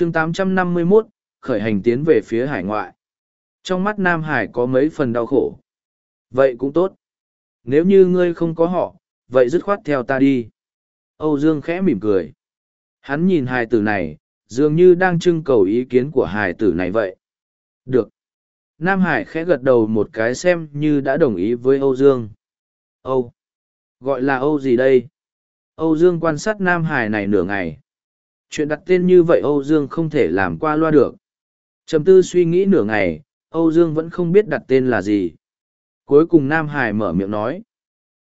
chương 851, khởi hành tiến về phía hải ngoại. Trong mắt Nam Hải có mấy phần đau khổ. Vậy cũng tốt. Nếu như ngươi không có họ, vậy dứt khoát theo ta đi. Âu Dương khẽ mỉm cười. Hắn nhìn hài tử này, dường như đang trưng cầu ý kiến của hài tử này vậy. Được. Nam Hải khẽ gật đầu một cái xem như đã đồng ý với Âu Dương. Âu. Gọi là Âu gì đây? Âu Dương quan sát Nam Hải này nửa ngày. Chuyện đặt tên như vậy Âu Dương không thể làm qua loa được. Trầm tư suy nghĩ nửa ngày, Âu Dương vẫn không biết đặt tên là gì. Cuối cùng Nam Hải mở miệng nói.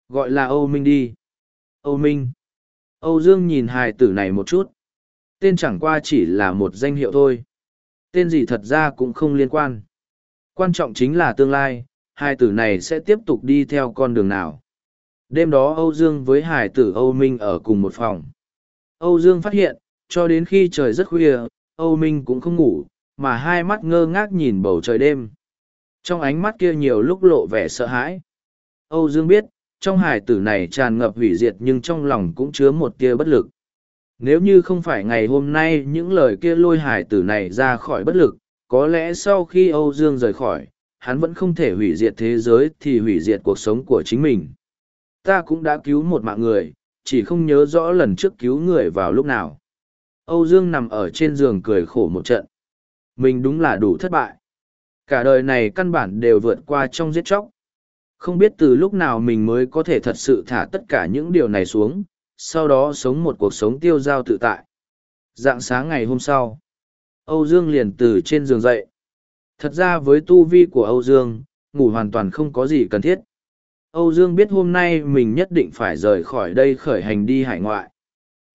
Gọi là Âu Minh đi. Âu Minh. Âu Dương nhìn hài tử này một chút. Tên chẳng qua chỉ là một danh hiệu thôi. Tên gì thật ra cũng không liên quan. Quan trọng chính là tương lai, Hải tử này sẽ tiếp tục đi theo con đường nào. Đêm đó Âu Dương với hải tử Âu Minh ở cùng một phòng. Âu Dương phát hiện, cho đến khi trời rất khuya, Âu Minh cũng không ngủ, mà hai mắt ngơ ngác nhìn bầu trời đêm. Trong ánh mắt kia nhiều lúc lộ vẻ sợ hãi. Âu Dương biết, trong hải tử này tràn ngập hủy diệt nhưng trong lòng cũng chứa một tia bất lực. Nếu như không phải ngày hôm nay những lời kia lôi hải tử này ra khỏi bất lực, có lẽ sau khi Âu Dương rời khỏi, hắn vẫn không thể hủy diệt thế giới thì hủy diệt cuộc sống của chính mình. Ta cũng đã cứu một mạng người, chỉ không nhớ rõ lần trước cứu người vào lúc nào. Âu Dương nằm ở trên giường cười khổ một trận. Mình đúng là đủ thất bại. Cả đời này căn bản đều vượt qua trong giết chóc. Không biết từ lúc nào mình mới có thể thật sự thả tất cả những điều này xuống, sau đó sống một cuộc sống tiêu dao tự tại. Dạng sáng ngày hôm sau, Âu Dương liền từ trên giường dậy. Thật ra với tu vi của Âu Dương, ngủ hoàn toàn không có gì cần thiết. Âu Dương biết hôm nay mình nhất định phải rời khỏi đây khởi hành đi hải ngoại.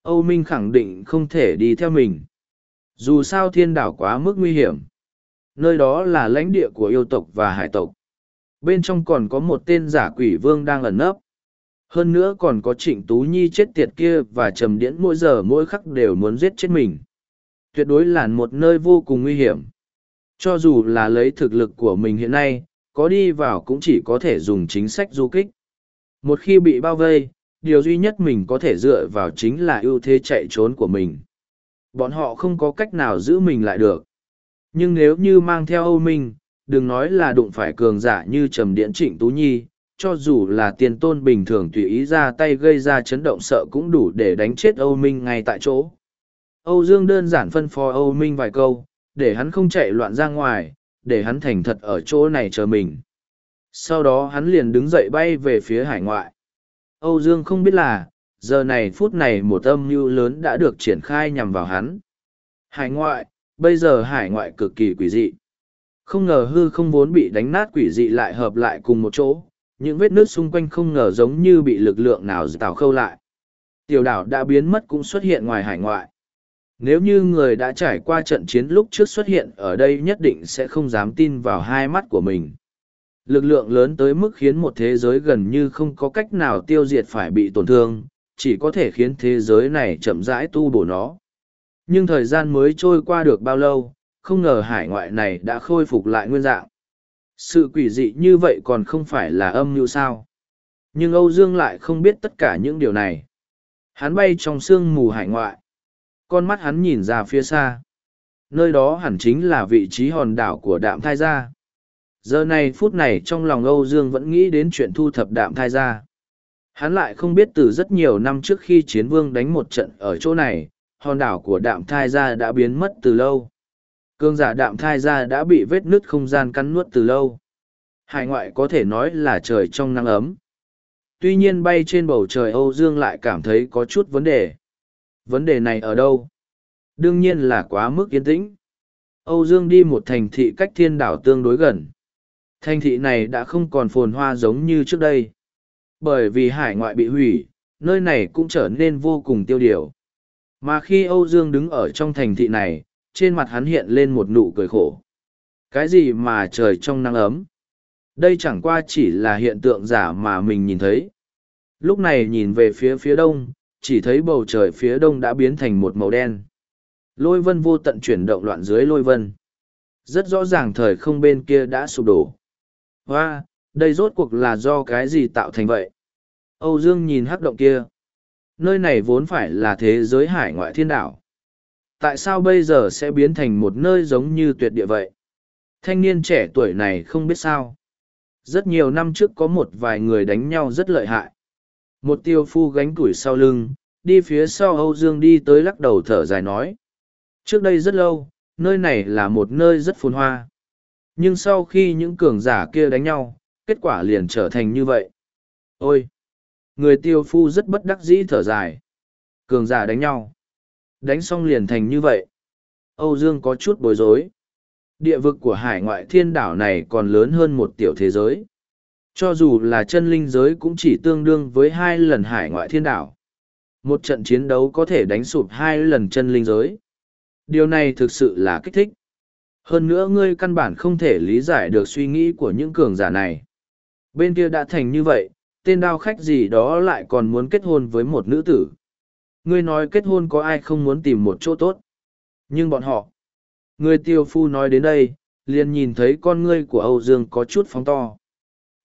Âu Minh khẳng định không thể đi theo mình. Dù sao thiên đảo quá mức nguy hiểm. Nơi đó là lãnh địa của yêu tộc và hải tộc. Bên trong còn có một tên giả quỷ vương đang ẩn nấp. Hơn nữa còn có trịnh Tú Nhi chết tiệt kia và trầm điễn mỗi giờ mỗi khắc đều muốn giết chết mình. Tuyệt đối là một nơi vô cùng nguy hiểm. Cho dù là lấy thực lực của mình hiện nay, có đi vào cũng chỉ có thể dùng chính sách du kích. Một khi bị bao vây, điều duy nhất mình có thể dựa vào chính là ưu thế chạy trốn của mình. Bọn họ không có cách nào giữ mình lại được. Nhưng nếu như mang theo Âu Minh, đừng nói là đụng phải cường giả như Trầm Điện Trịnh Tú Nhi, cho dù là tiền tôn bình thường tùy ý ra tay gây ra chấn động sợ cũng đủ để đánh chết Âu Minh ngay tại chỗ. Âu Dương đơn giản phân phó Âu Minh vài câu, để hắn không chạy loạn ra ngoài, để hắn thành thật ở chỗ này chờ mình. Sau đó hắn liền đứng dậy bay về phía hải ngoại. Âu Dương không biết là, giờ này phút này một âm mưu lớn đã được triển khai nhằm vào hắn. Hải ngoại, bây giờ hải ngoại cực kỳ quỷ dị. Không ngờ hư không vốn bị đánh nát quỷ dị lại hợp lại cùng một chỗ, những vết nước xung quanh không ngờ giống như bị lực lượng nào tào khâu lại. Tiểu đảo đã biến mất cũng xuất hiện ngoài hải ngoại. Nếu như người đã trải qua trận chiến lúc trước xuất hiện ở đây nhất định sẽ không dám tin vào hai mắt của mình. Lực lượng lớn tới mức khiến một thế giới gần như không có cách nào tiêu diệt phải bị tổn thương, chỉ có thể khiến thế giới này chậm rãi tu bổ nó. Nhưng thời gian mới trôi qua được bao lâu, không ngờ hải ngoại này đã khôi phục lại nguyên dạng. Sự quỷ dị như vậy còn không phải là âm mưu sao. Nhưng Âu Dương lại không biết tất cả những điều này. Hắn bay trong sương mù hải ngoại. Con mắt hắn nhìn ra phía xa. Nơi đó hẳn chính là vị trí hòn đảo của đạm thai gia. Giờ này phút này trong lòng Âu Dương vẫn nghĩ đến chuyện thu thập đạm thai ra Hắn lại không biết từ rất nhiều năm trước khi chiến vương đánh một trận ở chỗ này, hòn đảo của đạm thai ra đã biến mất từ lâu. Cương giả đạm thai ra đã bị vết nứt không gian cắn nuốt từ lâu. Hải ngoại có thể nói là trời trong nắng ấm. Tuy nhiên bay trên bầu trời Âu Dương lại cảm thấy có chút vấn đề. Vấn đề này ở đâu? Đương nhiên là quá mức yên tĩnh. Âu Dương đi một thành thị cách thiên đảo tương đối gần. Thành thị này đã không còn phồn hoa giống như trước đây. Bởi vì hải ngoại bị hủy, nơi này cũng trở nên vô cùng tiêu điều. Mà khi Âu Dương đứng ở trong thành thị này, trên mặt hắn hiện lên một nụ cười khổ. Cái gì mà trời trong nắng ấm? Đây chẳng qua chỉ là hiện tượng giả mà mình nhìn thấy. Lúc này nhìn về phía phía đông, chỉ thấy bầu trời phía đông đã biến thành một màu đen. Lôi vân vô tận chuyển động loạn dưới lôi vân. Rất rõ ràng thời không bên kia đã sụp đổ. Hoa, đây rốt cuộc là do cái gì tạo thành vậy? Âu Dương nhìn hắc động kia. Nơi này vốn phải là thế giới hải ngoại thiên đảo. tại sao bây giờ sẽ biến thành một nơi giống như tuyệt địa vậy? Thanh niên trẻ tuổi này không biết sao. Rất nhiều năm trước có một vài người đánh nhau rất lợi hại. Một tiêu phu gánh củi sau lưng, đi phía sau Âu Dương đi tới lắc đầu thở dài nói. Trước đây rất lâu, nơi này là một nơi rất phồn hoa. Nhưng sau khi những cường giả kia đánh nhau, kết quả liền trở thành như vậy. Ôi! Người tiêu phu rất bất đắc dĩ thở dài. Cường giả đánh nhau. Đánh xong liền thành như vậy. Âu Dương có chút bối rối. Địa vực của hải ngoại thiên đảo này còn lớn hơn một tiểu thế giới. Cho dù là chân linh giới cũng chỉ tương đương với hai lần hải ngoại thiên đảo. Một trận chiến đấu có thể đánh sụp hai lần chân linh giới. Điều này thực sự là kích thích. Hơn nữa ngươi căn bản không thể lý giải được suy nghĩ của những cường giả này. Bên kia đã thành như vậy, tên đao khách gì đó lại còn muốn kết hôn với một nữ tử. Ngươi nói kết hôn có ai không muốn tìm một chỗ tốt. Nhưng bọn họ. Người tiêu phu nói đến đây, liền nhìn thấy con ngươi của Âu Dương có chút phóng to.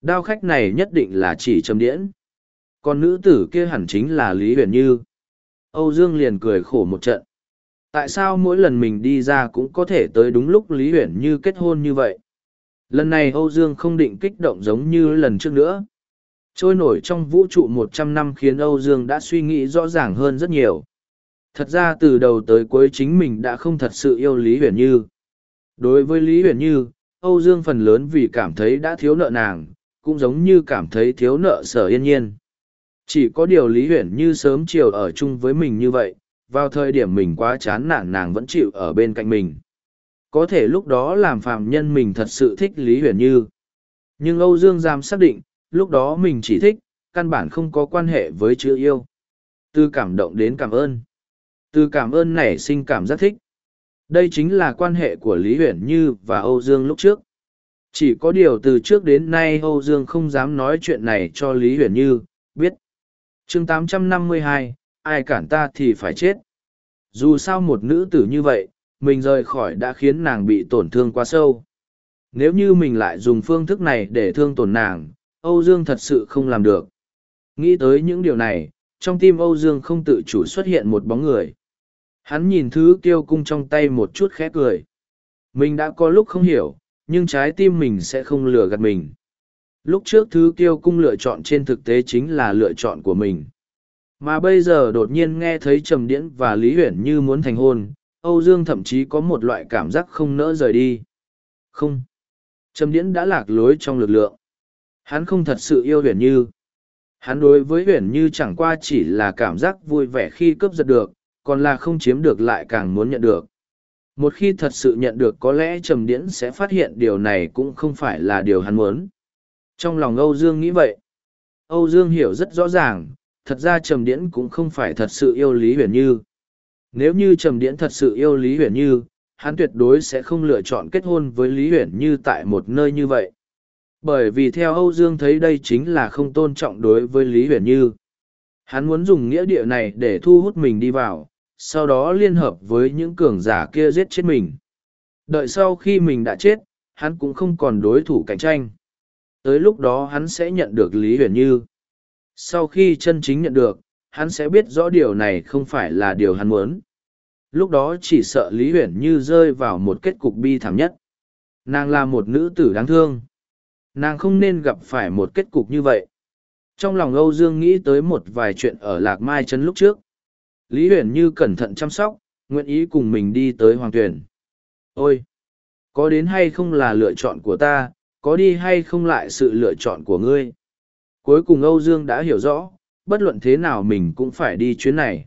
Đao khách này nhất định là chỉ trầm điễn. Còn nữ tử kia hẳn chính là Lý Huyền Như. Âu Dương liền cười khổ một trận. Tại sao mỗi lần mình đi ra cũng có thể tới đúng lúc Lý Huyền Như kết hôn như vậy? Lần này Âu Dương không định kích động giống như lần trước nữa. Trôi nổi trong vũ trụ một trăm năm khiến Âu Dương đã suy nghĩ rõ ràng hơn rất nhiều. Thật ra từ đầu tới cuối chính mình đã không thật sự yêu Lý Huyền Như. Đối với Lý Huyền Như, Âu Dương phần lớn vì cảm thấy đã thiếu nợ nàng, cũng giống như cảm thấy thiếu nợ sở yên nhiên. Chỉ có điều Lý Huyền Như sớm chiều ở chung với mình như vậy, vào thời điểm mình quá chán nản nàng vẫn chịu ở bên cạnh mình. Có thể lúc đó làm phàm nhân mình thật sự thích Lý Huyền Như. Nhưng Âu Dương Giam xác định, lúc đó mình chỉ thích, căn bản không có quan hệ với chữ yêu. Từ cảm động đến cảm ơn. Từ cảm ơn nảy sinh cảm giác thích. Đây chính là quan hệ của Lý Huyền Như và Âu Dương lúc trước. Chỉ có điều từ trước đến nay Âu Dương không dám nói chuyện này cho Lý Huyền Như, biết. chương 852, ai cản ta thì phải chết. Dù sao một nữ tử như vậy, mình rời khỏi đã khiến nàng bị tổn thương quá sâu. Nếu như mình lại dùng phương thức này để thương tổn nàng, Âu Dương thật sự không làm được. Nghĩ tới những điều này, trong tim Âu Dương không tự chủ xuất hiện một bóng người. Hắn nhìn thứ kiêu cung trong tay một chút khẽ cười. Mình đã có lúc không hiểu, nhưng trái tim mình sẽ không lừa gạt mình. Lúc trước thứ kiêu cung lựa chọn trên thực tế chính là lựa chọn của mình. Mà bây giờ đột nhiên nghe thấy Trầm Điễn và Lý Huyển như muốn thành hôn, Âu Dương thậm chí có một loại cảm giác không nỡ rời đi. Không. Trầm Điễn đã lạc lối trong lực lượng. Hắn không thật sự yêu Huyền Như. Hắn đối với Huyền Như chẳng qua chỉ là cảm giác vui vẻ khi cướp giật được, còn là không chiếm được lại càng muốn nhận được. Một khi thật sự nhận được có lẽ Trầm Điễn sẽ phát hiện điều này cũng không phải là điều hắn muốn. Trong lòng Âu Dương nghĩ vậy. Âu Dương hiểu rất rõ ràng, thật ra Trầm Điễn cũng không phải thật sự yêu Lý Huyền Như. Nếu như Trầm Điễn thật sự yêu Lý Huyền Như, hắn tuyệt đối sẽ không lựa chọn kết hôn với Lý Huyền Như tại một nơi như vậy. Bởi vì theo Âu Dương thấy đây chính là không tôn trọng đối với Lý Huyền Như. Hắn muốn dùng nghĩa địa này để thu hút mình đi vào, sau đó liên hợp với những cường giả kia giết chết mình. Đợi sau khi mình đã chết, hắn cũng không còn đối thủ cạnh tranh. Tới lúc đó hắn sẽ nhận được Lý Huyền Như. Sau khi chân chính nhận được, hắn sẽ biết rõ điều này không phải là điều hắn muốn. Lúc đó chỉ sợ Lý Huyền Như rơi vào một kết cục bi thảm nhất. Nàng là một nữ tử đáng thương. Nàng không nên gặp phải một kết cục như vậy. Trong lòng âu dương nghĩ tới một vài chuyện ở lạc mai trấn lúc trước. Lý huyền như cẩn thận chăm sóc nguyện ý cùng mình đi tới hoàng tuyển. Ôi có đến hay không là lựa chọn của ta có đi hay không lại sự lựa chọn của ngươi? Cuối cùng âu dương đã hiểu rõ bất luận thế nào mình cũng phải đi chuyến này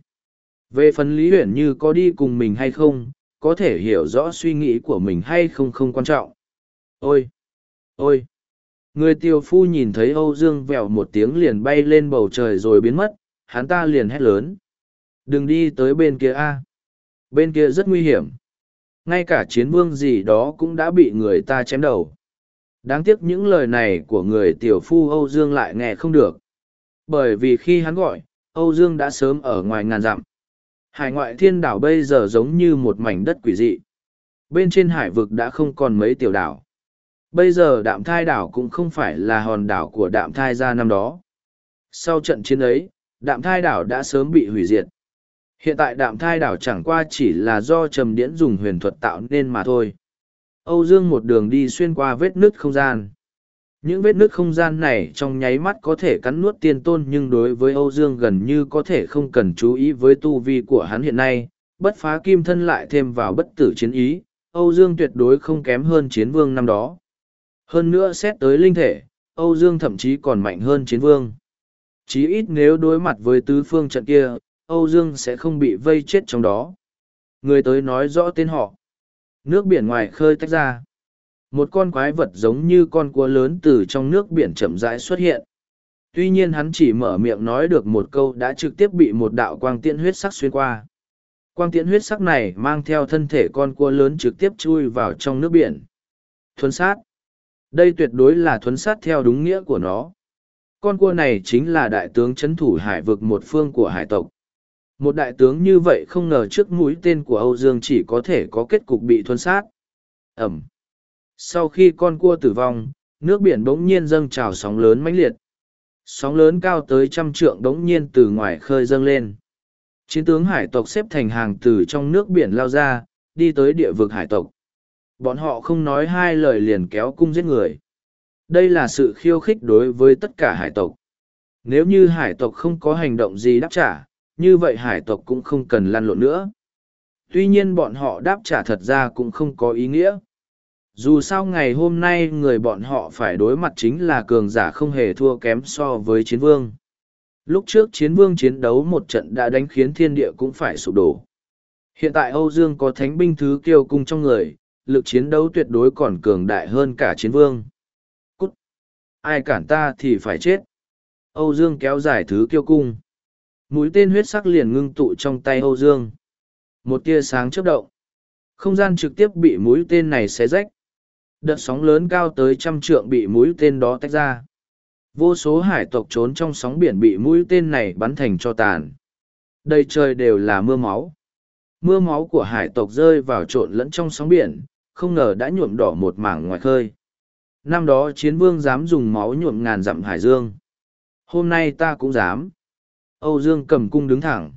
về phần lý huyền như có đi cùng mình hay không có thể hiểu rõ suy nghĩ của mình hay không không quan trọng ôi ôi Người tiều phu nhìn thấy Âu Dương vèo một tiếng liền bay lên bầu trời rồi biến mất, hắn ta liền hét lớn. Đừng đi tới bên kia a Bên kia rất nguy hiểm. Ngay cả chiến vương gì đó cũng đã bị người ta chém đầu. Đáng tiếc những lời này của người tiểu phu Âu Dương lại nghe không được. Bởi vì khi hắn gọi, Âu Dương đã sớm ở ngoài ngàn dặm. Hải ngoại thiên đảo bây giờ giống như một mảnh đất quỷ dị. Bên trên hải vực đã không còn mấy tiểu đảo. Bây giờ đạm thai đảo cũng không phải là hòn đảo của đạm thai ra năm đó. Sau trận chiến ấy, đạm thai đảo đã sớm bị hủy diệt. Hiện tại đạm thai đảo chẳng qua chỉ là do trầm điễn dùng huyền thuật tạo nên mà thôi. Âu Dương một đường đi xuyên qua vết nứt không gian. Những vết nứt không gian này trong nháy mắt có thể cắn nuốt tiên tôn nhưng đối với Âu Dương gần như có thể không cần chú ý với tu vi của hắn hiện nay, bất phá kim thân lại thêm vào bất tử chiến ý, Âu Dương tuyệt đối không kém hơn chiến vương năm đó. Hơn nữa xét tới linh thể, Âu Dương thậm chí còn mạnh hơn chiến vương. Chí ít nếu đối mặt với tứ phương trận kia, Âu Dương sẽ không bị vây chết trong đó. Người tới nói rõ tên họ. Nước biển ngoài khơi tách ra. Một con quái vật giống như con cua lớn từ trong nước biển chậm rãi xuất hiện. Tuy nhiên hắn chỉ mở miệng nói được một câu đã trực tiếp bị một đạo quang tiễn huyết sắc xuyên qua. Quang tiễn huyết sắc này mang theo thân thể con cua lớn trực tiếp chui vào trong nước biển. Thuấn sát. Đây tuyệt đối là thuấn sát theo đúng nghĩa của nó. Con cua này chính là đại tướng chấn thủ hải vực một phương của hải tộc. Một đại tướng như vậy không ngờ trước mũi tên của Âu Dương chỉ có thể có kết cục bị thuân sát. Ẩm. Sau khi con cua tử vong, nước biển bỗng nhiên dâng trào sóng lớn mãnh liệt. Sóng lớn cao tới trăm trượng bỗng nhiên từ ngoài khơi dâng lên. Chiến tướng hải tộc xếp thành hàng từ trong nước biển lao ra, đi tới địa vực hải tộc. Bọn họ không nói hai lời liền kéo cung giết người. Đây là sự khiêu khích đối với tất cả hải tộc. Nếu như hải tộc không có hành động gì đáp trả, như vậy hải tộc cũng không cần lăn lộn nữa. Tuy nhiên bọn họ đáp trả thật ra cũng không có ý nghĩa. Dù sao ngày hôm nay người bọn họ phải đối mặt chính là cường giả không hề thua kém so với chiến vương. Lúc trước chiến vương chiến đấu một trận đã đánh khiến thiên địa cũng phải sụp đổ. Hiện tại Âu Dương có thánh binh thứ kiêu cung trong người, lực chiến đấu tuyệt đối còn cường đại hơn cả chiến vương. Cút! Ai cản ta thì phải chết. Âu Dương kéo dài thứ kiêu cung. Mũi tên huyết sắc liền ngưng tụ trong tay Âu Dương. Một tia sáng chớp động. Không gian trực tiếp bị mũi tên này xé rách. Đợt sóng lớn cao tới trăm trượng bị mũi tên đó tách ra. Vô số hải tộc trốn trong sóng biển bị mũi tên này bắn thành cho tàn. Đầy trời đều là mưa máu. Mưa máu của hải tộc rơi vào trộn lẫn trong sóng biển, không ngờ đã nhuộm đỏ một mảng ngoài khơi. Năm đó chiến vương dám dùng máu nhuộm ngàn dặm hải dương. Hôm nay ta cũng dám. Âu Dương cầm cung đứng thẳng.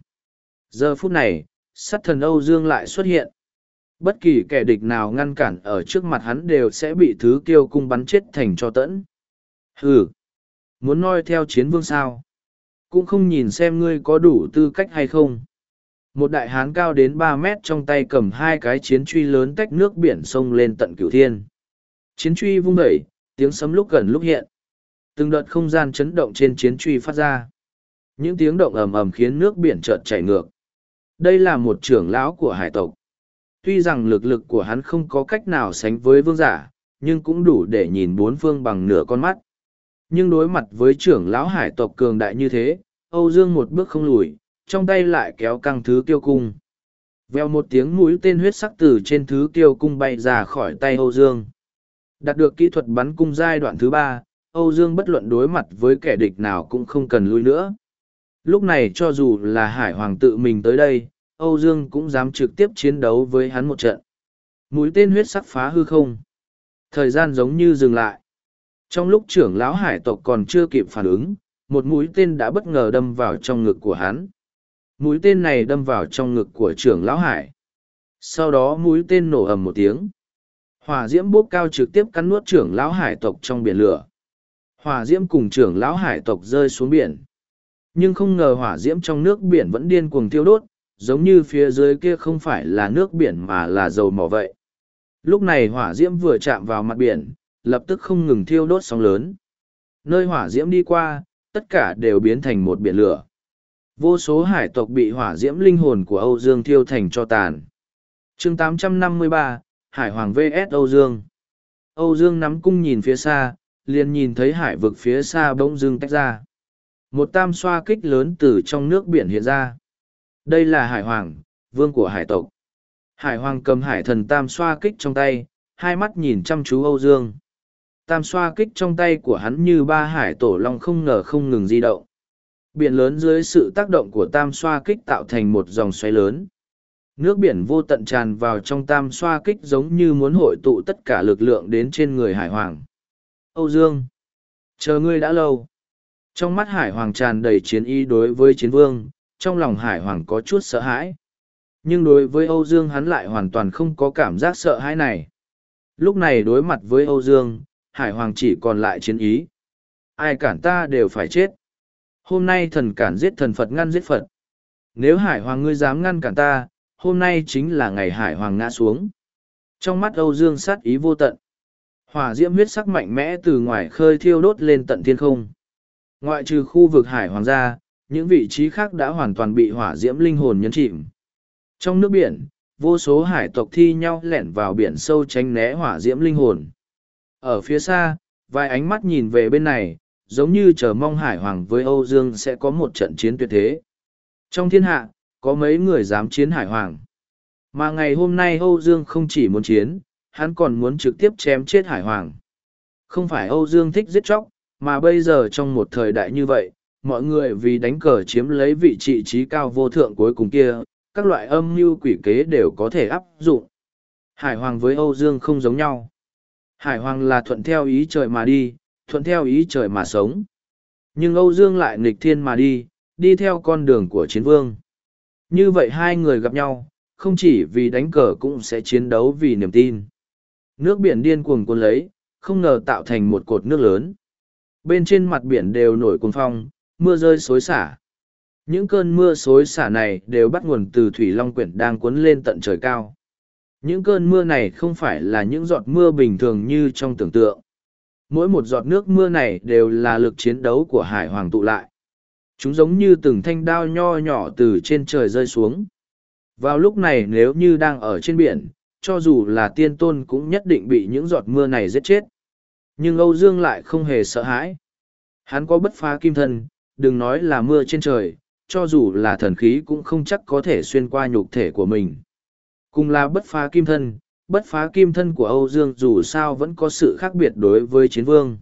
Giờ phút này, sát thần Âu Dương lại xuất hiện. Bất kỳ kẻ địch nào ngăn cản ở trước mặt hắn đều sẽ bị thứ kiêu cung bắn chết thành cho tẫn. Hừ! Muốn noi theo chiến vương sao? Cũng không nhìn xem ngươi có đủ tư cách hay không. Một đại hán cao đến ba mét trong tay cầm hai cái chiến truy lớn tách nước biển sông lên tận cửu thiên. Chiến truy vung đẩy, tiếng sấm lúc gần lúc hiện. Từng đợt không gian chấn động trên chiến truy phát ra. Những tiếng động ầm ầm khiến nước biển chợt chảy ngược. Đây là một trưởng lão của hải tộc. Tuy rằng lực lực của hắn không có cách nào sánh với vương giả, nhưng cũng đủ để nhìn bốn phương bằng nửa con mắt. Nhưng đối mặt với trưởng lão hải tộc cường đại như thế, Âu Dương một bước không lùi, trong tay lại kéo căng thứ kiêu cung. Vèo một tiếng mũi tên huyết sắc từ trên thứ kiêu cung bay ra khỏi tay Âu Dương. Đạt được kỹ thuật bắn cung giai đoạn thứ ba, Âu Dương bất luận đối mặt với kẻ địch nào cũng không cần lui nữa. Lúc này cho dù là Hải Hoàng tự mình tới đây, Âu Dương cũng dám trực tiếp chiến đấu với hắn một trận. Mũi tên huyết sắc phá hư không. Thời gian giống như dừng lại. Trong lúc trưởng lão hải tộc còn chưa kịp phản ứng, một mũi tên đã bất ngờ đâm vào trong ngực của hắn. Mũi tên này đâm vào trong ngực của trưởng lão hải. Sau đó mũi tên nổ ầm một tiếng. Hỏa diễm bốc cao trực tiếp cắn nuốt trưởng lão hải tộc trong biển lửa. Hỏa diễm cùng trưởng lão hải tộc rơi xuống biển. Nhưng không ngờ hỏa diễm trong nước biển vẫn điên cuồng thiêu đốt, giống như phía dưới kia không phải là nước biển mà là dầu mỏ vậy. Lúc này hỏa diễm vừa chạm vào mặt biển, lập tức không ngừng thiêu đốt sóng lớn. Nơi hỏa diễm đi qua, tất cả đều biến thành một biển lửa. Vô số hải tộc bị hỏa diễm linh hồn của Âu Dương thiêu thành cho tàn. chương 853, Hải Hoàng vs Âu Dương. Âu Dương nắm cung nhìn phía xa, liền nhìn thấy hải vực phía xa bỗng dưng tách ra. Một tam xoa kích lớn từ trong nước biển hiện ra. Đây là Hải Hoàng, vương của hải tộc. Hải Hoàng cầm hải thần tam xoa kích trong tay, hai mắt nhìn chăm chú Âu Dương. Tam xoa kích trong tay của hắn như ba hải tổ long không ngờ không ngừng di động. Biển lớn dưới sự tác động của tam xoa kích tạo thành một dòng xoáy lớn. Nước biển vô tận tràn vào trong tam xoa kích giống như muốn hội tụ tất cả lực lượng đến trên người hải hoàng. Âu Dương! Chờ ngươi đã lâu. Trong mắt hải hoàng tràn đầy chiến ý đối với chiến vương, trong lòng Hải Hoàng có chút sợ hãi. Nhưng đối với Âu Dương hắn lại hoàn toàn không có cảm giác sợ hãi này. Lúc này đối mặt với Âu Dương, Hải Hoàng chỉ còn lại chiến ý. Ai cản ta đều phải chết. Hôm nay thần cản giết thần Phật ngăn giết Phật. Nếu Hải Hoàng ngươi dám ngăn cản ta, hôm nay chính là ngày Hải Hoàng ngã xuống. Trong mắt Âu Dương sát ý vô tận. Hỏa diễm huyết sắc mạnh mẽ từ ngoài khơi thiêu đốt lên tận thiên không. Ngoại trừ khu vực Hải Hoàng gia, những vị trí khác đã hoàn toàn bị hỏa diễm linh hồn nhấn chìm. Trong nước biển, vô số hải tộc thi nhau lẻn vào biển sâu tránh né hỏa diễm linh hồn. Ở phía xa, vài ánh mắt nhìn về bên này, giống như chờ mong Hải Hoàng với Âu Dương sẽ có một trận chiến tuyệt thế. Trong thiên hạ, có mấy người dám chiến Hải Hoàng. Mà ngày hôm nay Âu Dương không chỉ muốn chiến, hắn còn muốn trực tiếp chém chết Hải Hoàng. Không phải Âu Dương thích giết chóc, mà bây giờ trong một thời đại như vậy, mọi người vì đánh cờ chiếm lấy vị trí trí cao vô thượng cuối cùng kia, các loại âm mưu quỷ kế đều có thể áp dụng. Hải Hoàng với Âu Dương không giống nhau. Hải Hoàng là thuận theo ý trời mà đi, thuận theo ý trời mà sống. Nhưng Âu Dương lại nghịch thiên mà đi, đi theo con đường của chiến vương. Như vậy hai người gặp nhau, không chỉ vì đánh cờ cũng sẽ chiến đấu vì niềm tin. Nước biển điên cuồng cuốn lấy, không ngờ tạo thành một cột nước lớn. Bên trên mặt biển đều nổi cuồng phong, mưa rơi xối xả. Những cơn mưa xối xả này đều bắt nguồn từ thủy long quyển đang cuốn lên tận trời cao. Những cơn mưa này không phải là những giọt mưa bình thường như trong tưởng tượng. Mỗi một giọt nước mưa này đều là lực chiến đấu của hải hoàng tụ lại. Chúng giống như từng thanh đao nho nhỏ từ trên trời rơi xuống. Vào lúc này nếu như đang ở trên biển, cho dù là tiên tôn cũng nhất định bị những giọt mưa này giết chết. Nhưng Âu Dương lại không hề sợ hãi. Hắn có bất phá kim thân, đừng nói là mưa trên trời, cho dù là thần khí cũng không chắc có thể xuyên qua nhục thể của mình. Cùng là bất phá kim thân, bất phá kim thân của Âu Dương dù sao vẫn có sự khác biệt đối với chiến vương.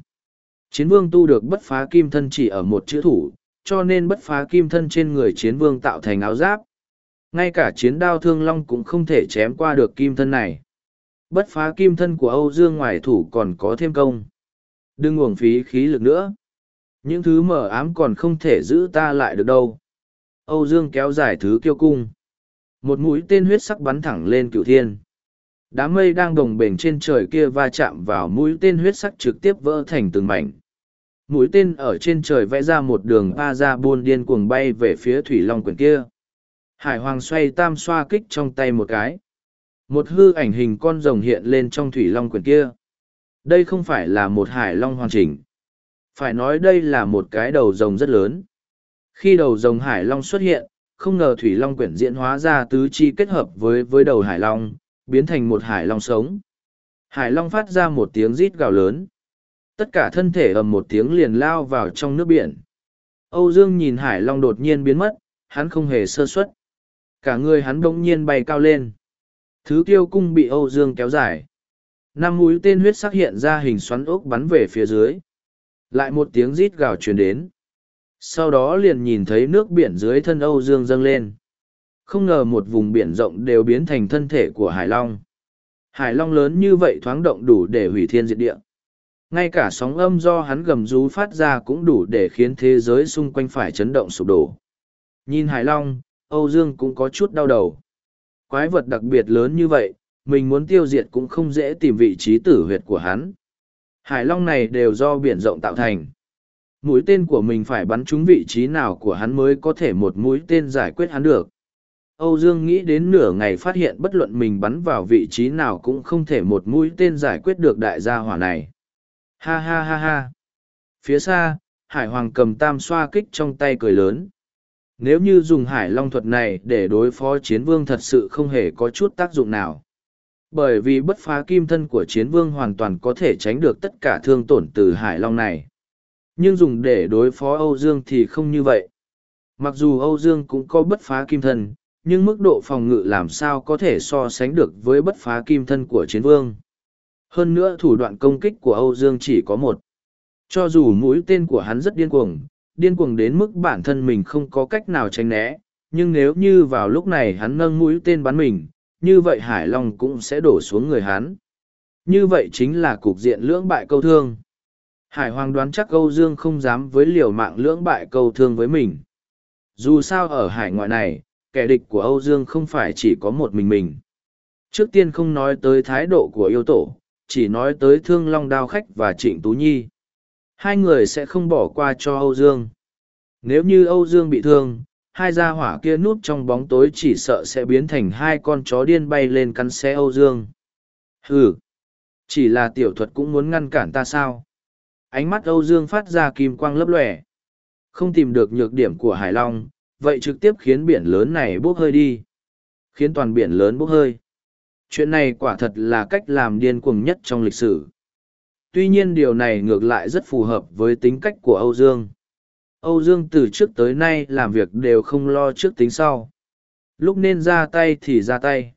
Chiến vương tu được bất phá kim thân chỉ ở một chữ thủ, cho nên bất phá kim thân trên người chiến vương tạo thành áo giáp. Ngay cả chiến đao thương long cũng không thể chém qua được kim thân này. Bất phá kim thân của Âu Dương ngoài thủ còn có thêm công. Đừng uổng phí khí lực nữa. Những thứ mở ám còn không thể giữ ta lại được đâu. Âu Dương kéo dài thứ kiêu cung. Một mũi tên huyết sắc bắn thẳng lên cửu thiên. Đám mây đang đồng bềnh trên trời kia va chạm vào mũi tên huyết sắc trực tiếp vỡ thành từng mảnh. Mũi tên ở trên trời vẽ ra một đường pa ra buôn điên cuồng bay về phía thủy long quyển kia. Hải hoàng xoay tam xoa kích trong tay một cái. Một hư ảnh hình con rồng hiện lên trong thủy long quyển kia. Đây không phải là một hải long hoàn chỉnh. Phải nói đây là một cái đầu rồng rất lớn. Khi đầu rồng hải long xuất hiện, không ngờ thủy long quyển diễn hóa ra tứ chi kết hợp với với đầu hải long, biến thành một hải long sống. Hải long phát ra một tiếng rít gào lớn. Tất cả thân thể ầm một tiếng liền lao vào trong nước biển. Âu Dương nhìn hải long đột nhiên biến mất, hắn không hề sơ suất. Cả người hắn bỗng nhiên bay cao lên. Thứ tiêu cung bị Âu Dương kéo dài. Năm mũi tên huyết sắc hiện ra hình xoắn ốc bắn về phía dưới. Lại một tiếng rít gào truyền đến. Sau đó liền nhìn thấy nước biển dưới thân Âu Dương dâng lên. Không ngờ một vùng biển rộng đều biến thành thân thể của Hải Long. Hải Long lớn như vậy thoáng động đủ để hủy thiên diệt địa. Ngay cả sóng âm do hắn gầm rú phát ra cũng đủ để khiến thế giới xung quanh phải chấn động sụp đổ. Nhìn Hải Long, Âu Dương cũng có chút đau đầu. Quái vật đặc biệt lớn như vậy, mình muốn tiêu diệt cũng không dễ tìm vị trí tử huyệt của hắn. Hải Long này đều do biển rộng tạo thành. Mũi tên của mình phải bắn trúng vị trí nào của hắn mới có thể một mũi tên giải quyết hắn được. Âu Dương nghĩ đến nửa ngày phát hiện bất luận mình bắn vào vị trí nào cũng không thể một mũi tên giải quyết được đại gia hỏa này. Ha ha ha ha. Phía xa, Hải Hoàng cầm tam xoa kích trong tay cười lớn. Nếu như dùng hải long thuật này để đối phó chiến vương thật sự không hề có chút tác dụng nào. Bởi vì bất phá kim thân của chiến vương hoàn toàn có thể tránh được tất cả thương tổn từ hải long này. Nhưng dùng để đối phó Âu Dương thì không như vậy. Mặc dù Âu Dương cũng có bất phá kim thân, nhưng mức độ phòng ngự làm sao có thể so sánh được với bất phá kim thân của chiến vương. Hơn nữa thủ đoạn công kích của Âu Dương chỉ có một. Cho dù mũi tên của hắn rất điên cuồng, điên cuồng đến mức bản thân mình không có cách nào tránh né, nhưng nếu như vào lúc này hắn nâng mũi tên bắn mình, như vậy Hải Long cũng sẽ đổ xuống người Hán Như vậy chính là cục diện lưỡng bại câu thương. Hải Hoàng đoán chắc Âu Dương không dám với liều mạng lưỡng bại câu thương với mình. dù sao ở hải ngoại này, kẻ địch của Âu Dương không phải chỉ có một mình mình. Trước tiên không nói tới thái độ của yêu tổ, chỉ nói tới thương long đao khách và trịnh Tú Nhi. Hai người sẽ không bỏ qua cho Âu Dương. Nếu như Âu Dương bị thương, hai gia hỏa kia núp trong bóng tối chỉ sợ sẽ biến thành hai con chó điên bay lên cắn xe Âu Dương. Hừ, chỉ là tiểu thuật cũng muốn ngăn cản ta sao? Ánh mắt Âu Dương phát ra kim quang lấp lẻ. Không tìm được nhược điểm của Hải Long, vậy trực tiếp khiến biển lớn này bốc hơi đi. Khiến toàn biển lớn bốc hơi. Chuyện này quả thật là cách làm điên cuồng nhất trong lịch sử. Tuy nhiên điều này ngược lại rất phù hợp với tính cách của Âu Dương. Âu Dương từ trước tới nay làm việc đều không lo trước tính sau. Lúc nên ra tay thì ra tay.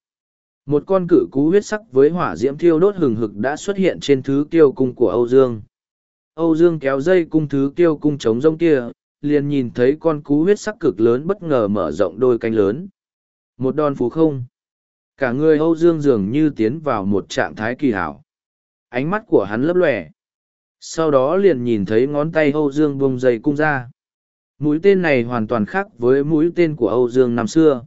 Một con cự cú huyết sắc với hỏa diễm thiêu đốt hừng hực đã xuất hiện trên thứ kiêu cung của Âu Dương. Âu Dương kéo dây cung thứ kiêu cung chống rông kia, liền nhìn thấy con cú huyết sắc cực lớn bất ngờ mở rộng đôi cánh lớn. Một đòn phú không. Cả người Âu Dương dường như tiến vào một trạng thái kỳ hảo. Ánh mắt của hắn lấp lẻ. Sau đó liền nhìn thấy ngón tay Âu Dương bông dây cung ra. Mũi tên này hoàn toàn khác với mũi tên của Âu Dương năm xưa.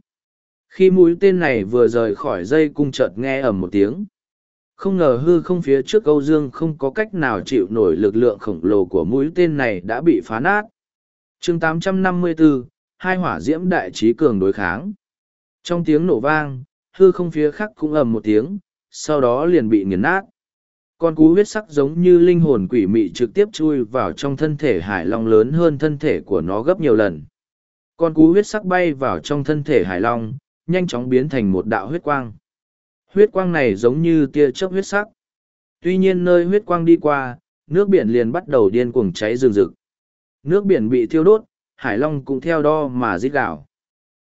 Khi mũi tên này vừa rời khỏi dây cung chợt nghe ầm một tiếng. Không ngờ hư không phía trước Âu Dương không có cách nào chịu nổi lực lượng khổng lồ của mũi tên này đã bị phá nát. chương 854, hai hỏa diễm đại trí cường đối kháng. Trong tiếng nổ vang, hư không phía khác cũng ầm một tiếng, sau đó liền bị nghiền nát. Con cú huyết sắc giống như linh hồn quỷ mị trực tiếp chui vào trong thân thể hải long lớn hơn thân thể của nó gấp nhiều lần. Con cú huyết sắc bay vào trong thân thể hải long, nhanh chóng biến thành một đạo huyết quang. Huyết quang này giống như tia chớp huyết sắc. Tuy nhiên nơi huyết quang đi qua, nước biển liền bắt đầu điên cuồng cháy rừng rực. Nước biển bị thiêu đốt, hải long cũng theo đo mà rít đảo.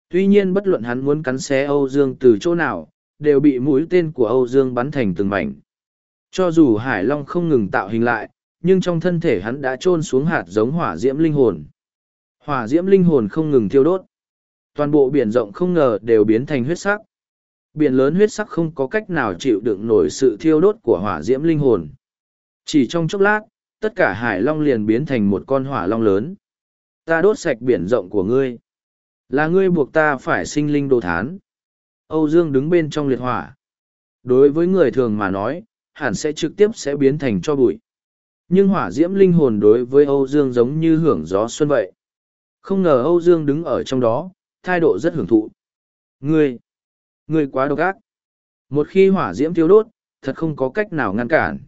Tuy nhiên bất luận hắn muốn cắn xé Âu Dương từ chỗ nào, đều bị mũi tên của Âu Dương bắn thành từng mảnh. Cho dù Hải Long không ngừng tạo hình lại, nhưng trong thân thể hắn đã trôn xuống hạt giống hỏa diễm linh hồn. Hỏa diễm linh hồn không ngừng thiêu đốt. Toàn bộ biển rộng không ngờ đều biến thành huyết sắc. Biển lớn huyết sắc không có cách nào chịu đựng nổi sự thiêu đốt của hỏa diễm linh hồn. Chỉ trong chốc lát, tất cả hải long liền biến thành một con hỏa long lớn. Ta đốt sạch biển rộng của ngươi. Là ngươi buộc ta phải sinh linh đồ thán. Âu Dương đứng bên trong liệt hỏa. Đối với người thường mà nói, hẳn sẽ trực tiếp sẽ biến thành cho bụi. Nhưng hỏa diễm linh hồn đối với Âu Dương giống như hưởng gió xuân vậy. Không ngờ Âu Dương đứng ở trong đó, thái độ rất hưởng thụ. Ngươi, ngươi quá độc ác. Một khi hỏa diễm thiêu đốt, thật không có cách nào ngăn cản.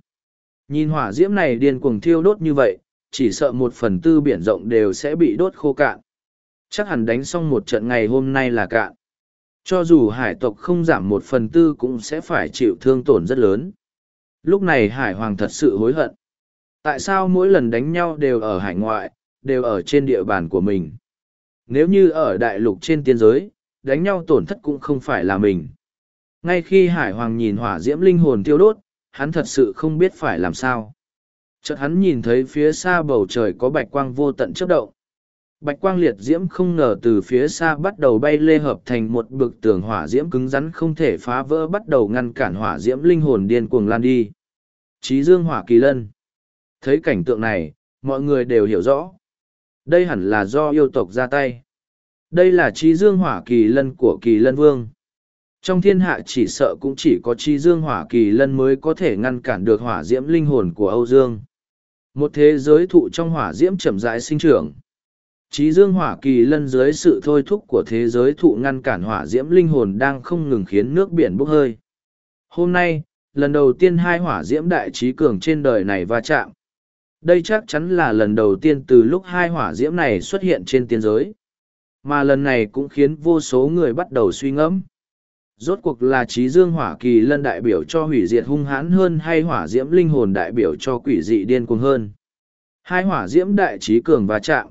Nhìn hỏa diễm này điên cuồng thiêu đốt như vậy, chỉ sợ một phần tư biển rộng đều sẽ bị đốt khô cạn. Chắc hẳn đánh xong một trận ngày hôm nay là cạn. Cho dù hải tộc không giảm một phần tư cũng sẽ phải chịu thương tổn rất lớn. Lúc này hải hoàng thật sự hối hận. Tại sao mỗi lần đánh nhau đều ở hải ngoại, đều ở trên địa bàn của mình? Nếu như ở đại lục trên tiên giới, đánh nhau tổn thất cũng không phải là mình. Ngay khi hải hoàng nhìn hỏa diễm linh hồn tiêu đốt, hắn thật sự không biết phải làm sao. Chợt hắn nhìn thấy phía xa bầu trời có bạch quang vô tận chớp động. Bạch quang liệt diễm không ngờ từ phía xa bắt đầu bay lê hợp thành một bực tường hỏa diễm cứng rắn không thể phá vỡ bắt đầu ngăn cản hỏa diễm linh hồn điên cuồng lan đi. Chí dương hỏa kỳ lân. Thấy cảnh tượng này, mọi người đều hiểu rõ. Đây hẳn là do yêu tộc ra tay. Đây là trí dương hỏa kỳ lân của kỳ lân vương. Trong thiên hạ chỉ sợ cũng chỉ có trí dương hỏa kỳ lân mới có thể ngăn cản được hỏa diễm linh hồn của Âu Dương. Một thế giới thụ trong hỏa diễm chậm rãi sinh trưởng. Trí dương hỏa kỳ lân dưới sự thôi thúc của thế giới thụ ngăn cản hỏa diễm linh hồn đang không ngừng khiến nước biển bốc hơi. Hôm nay, lần đầu tiên hai hỏa diễm đại trí cường trên đời này va chạm. Đây chắc chắn là lần đầu tiên từ lúc hai hỏa diễm này xuất hiện trên tiên giới. Mà lần này cũng khiến vô số người bắt đầu suy ngẫm. Rốt cuộc là trí dương hỏa kỳ lân đại biểu cho hủy diệt hung hãn hơn hay hỏa diễm linh hồn đại biểu cho quỷ dị điên cuồng hơn. Hai hỏa diễm đại trí cường va chạm.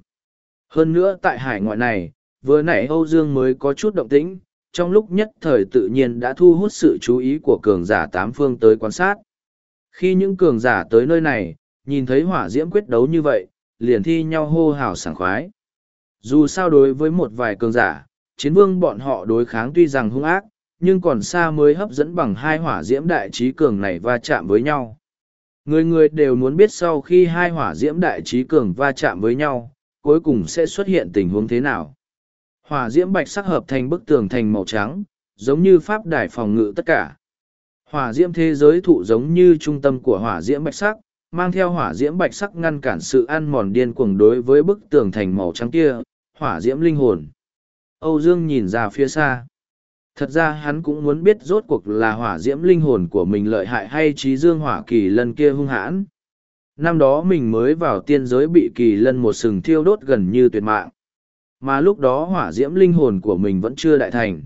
Hơn nữa tại hải ngoại này, vừa nãy Âu Dương mới có chút động tĩnh, trong lúc nhất thời tự nhiên đã thu hút sự chú ý của cường giả tám phương tới quan sát. Khi những cường giả tới nơi này, nhìn thấy hỏa diễm quyết đấu như vậy, liền thi nhau hô hào sảng khoái. Dù sao đối với một vài cường giả, chiến vương bọn họ đối kháng tuy rằng hung ác, nhưng còn xa mới hấp dẫn bằng hai hỏa diễm đại trí cường này va chạm với nhau. Người người đều muốn biết sau khi hai hỏa diễm đại trí cường va chạm với nhau, cuối cùng sẽ xuất hiện tình huống thế nào. Hỏa diễm bạch sắc hợp thành bức tường thành màu trắng, giống như pháp đài phòng ngự tất cả. Hỏa diễm thế giới thụ giống như trung tâm của hỏa diễm bạch sắc, mang theo hỏa diễm bạch sắc ngăn cản sự ăn mòn điên cuồng đối với bức tường thành màu trắng kia, hỏa diễm linh hồn. Âu Dương nhìn ra phía xa. Thật ra hắn cũng muốn biết rốt cuộc là hỏa diễm linh hồn của mình lợi hại hay trí dương hỏa kỳ lần kia hung hãn. Năm đó mình mới vào tiên giới bị kỳ lân một sừng thiêu đốt gần như tuyệt mạng. Mà lúc đó hỏa diễm linh hồn của mình vẫn chưa đại thành.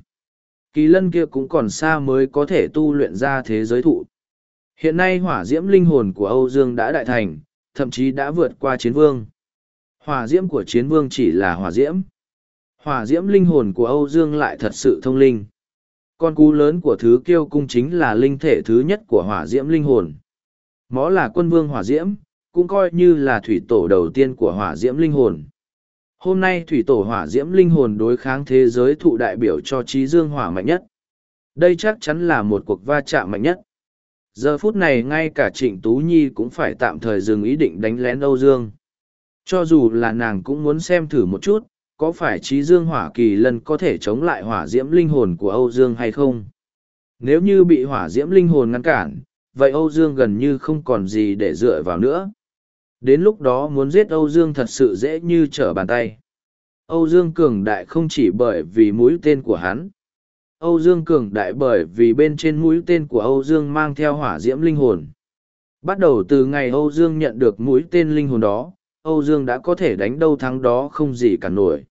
Kỳ lân kia cũng còn xa mới có thể tu luyện ra thế giới thụ. Hiện nay hỏa diễm linh hồn của Âu Dương đã đại thành, thậm chí đã vượt qua chiến vương. Hỏa diễm của chiến vương chỉ là hỏa diễm. Hỏa diễm linh hồn của Âu Dương lại thật sự thông linh. Con cú lớn của thứ kiêu cung chính là linh thể thứ nhất của hỏa diễm linh hồn. Mó là quân vương hỏa diễm, cũng coi như là thủy tổ đầu tiên của hỏa diễm linh hồn. Hôm nay thủy tổ hỏa diễm linh hồn đối kháng thế giới thụ đại biểu cho trí dương hỏa mạnh nhất. Đây chắc chắn là một cuộc va chạm mạnh nhất. Giờ phút này ngay cả Trịnh Tú Nhi cũng phải tạm thời dừng ý định đánh lén Âu Dương. Cho dù là nàng cũng muốn xem thử một chút, có phải trí dương hỏa kỳ lân có thể chống lại hỏa diễm linh hồn của Âu Dương hay không? Nếu như bị hỏa diễm linh hồn ngăn cản, vậy Âu Dương gần như không còn gì để dựa vào nữa. Đến lúc đó muốn giết Âu Dương thật sự dễ như trở bàn tay. Âu Dương cường đại không chỉ bởi vì mũi tên của hắn. Âu Dương cường đại bởi vì bên trên mũi tên của Âu Dương mang theo hỏa diễm linh hồn. Bắt đầu từ ngày Âu Dương nhận được mũi tên linh hồn đó, Âu Dương đã có thể đánh đâu thắng đó không gì cả nổi.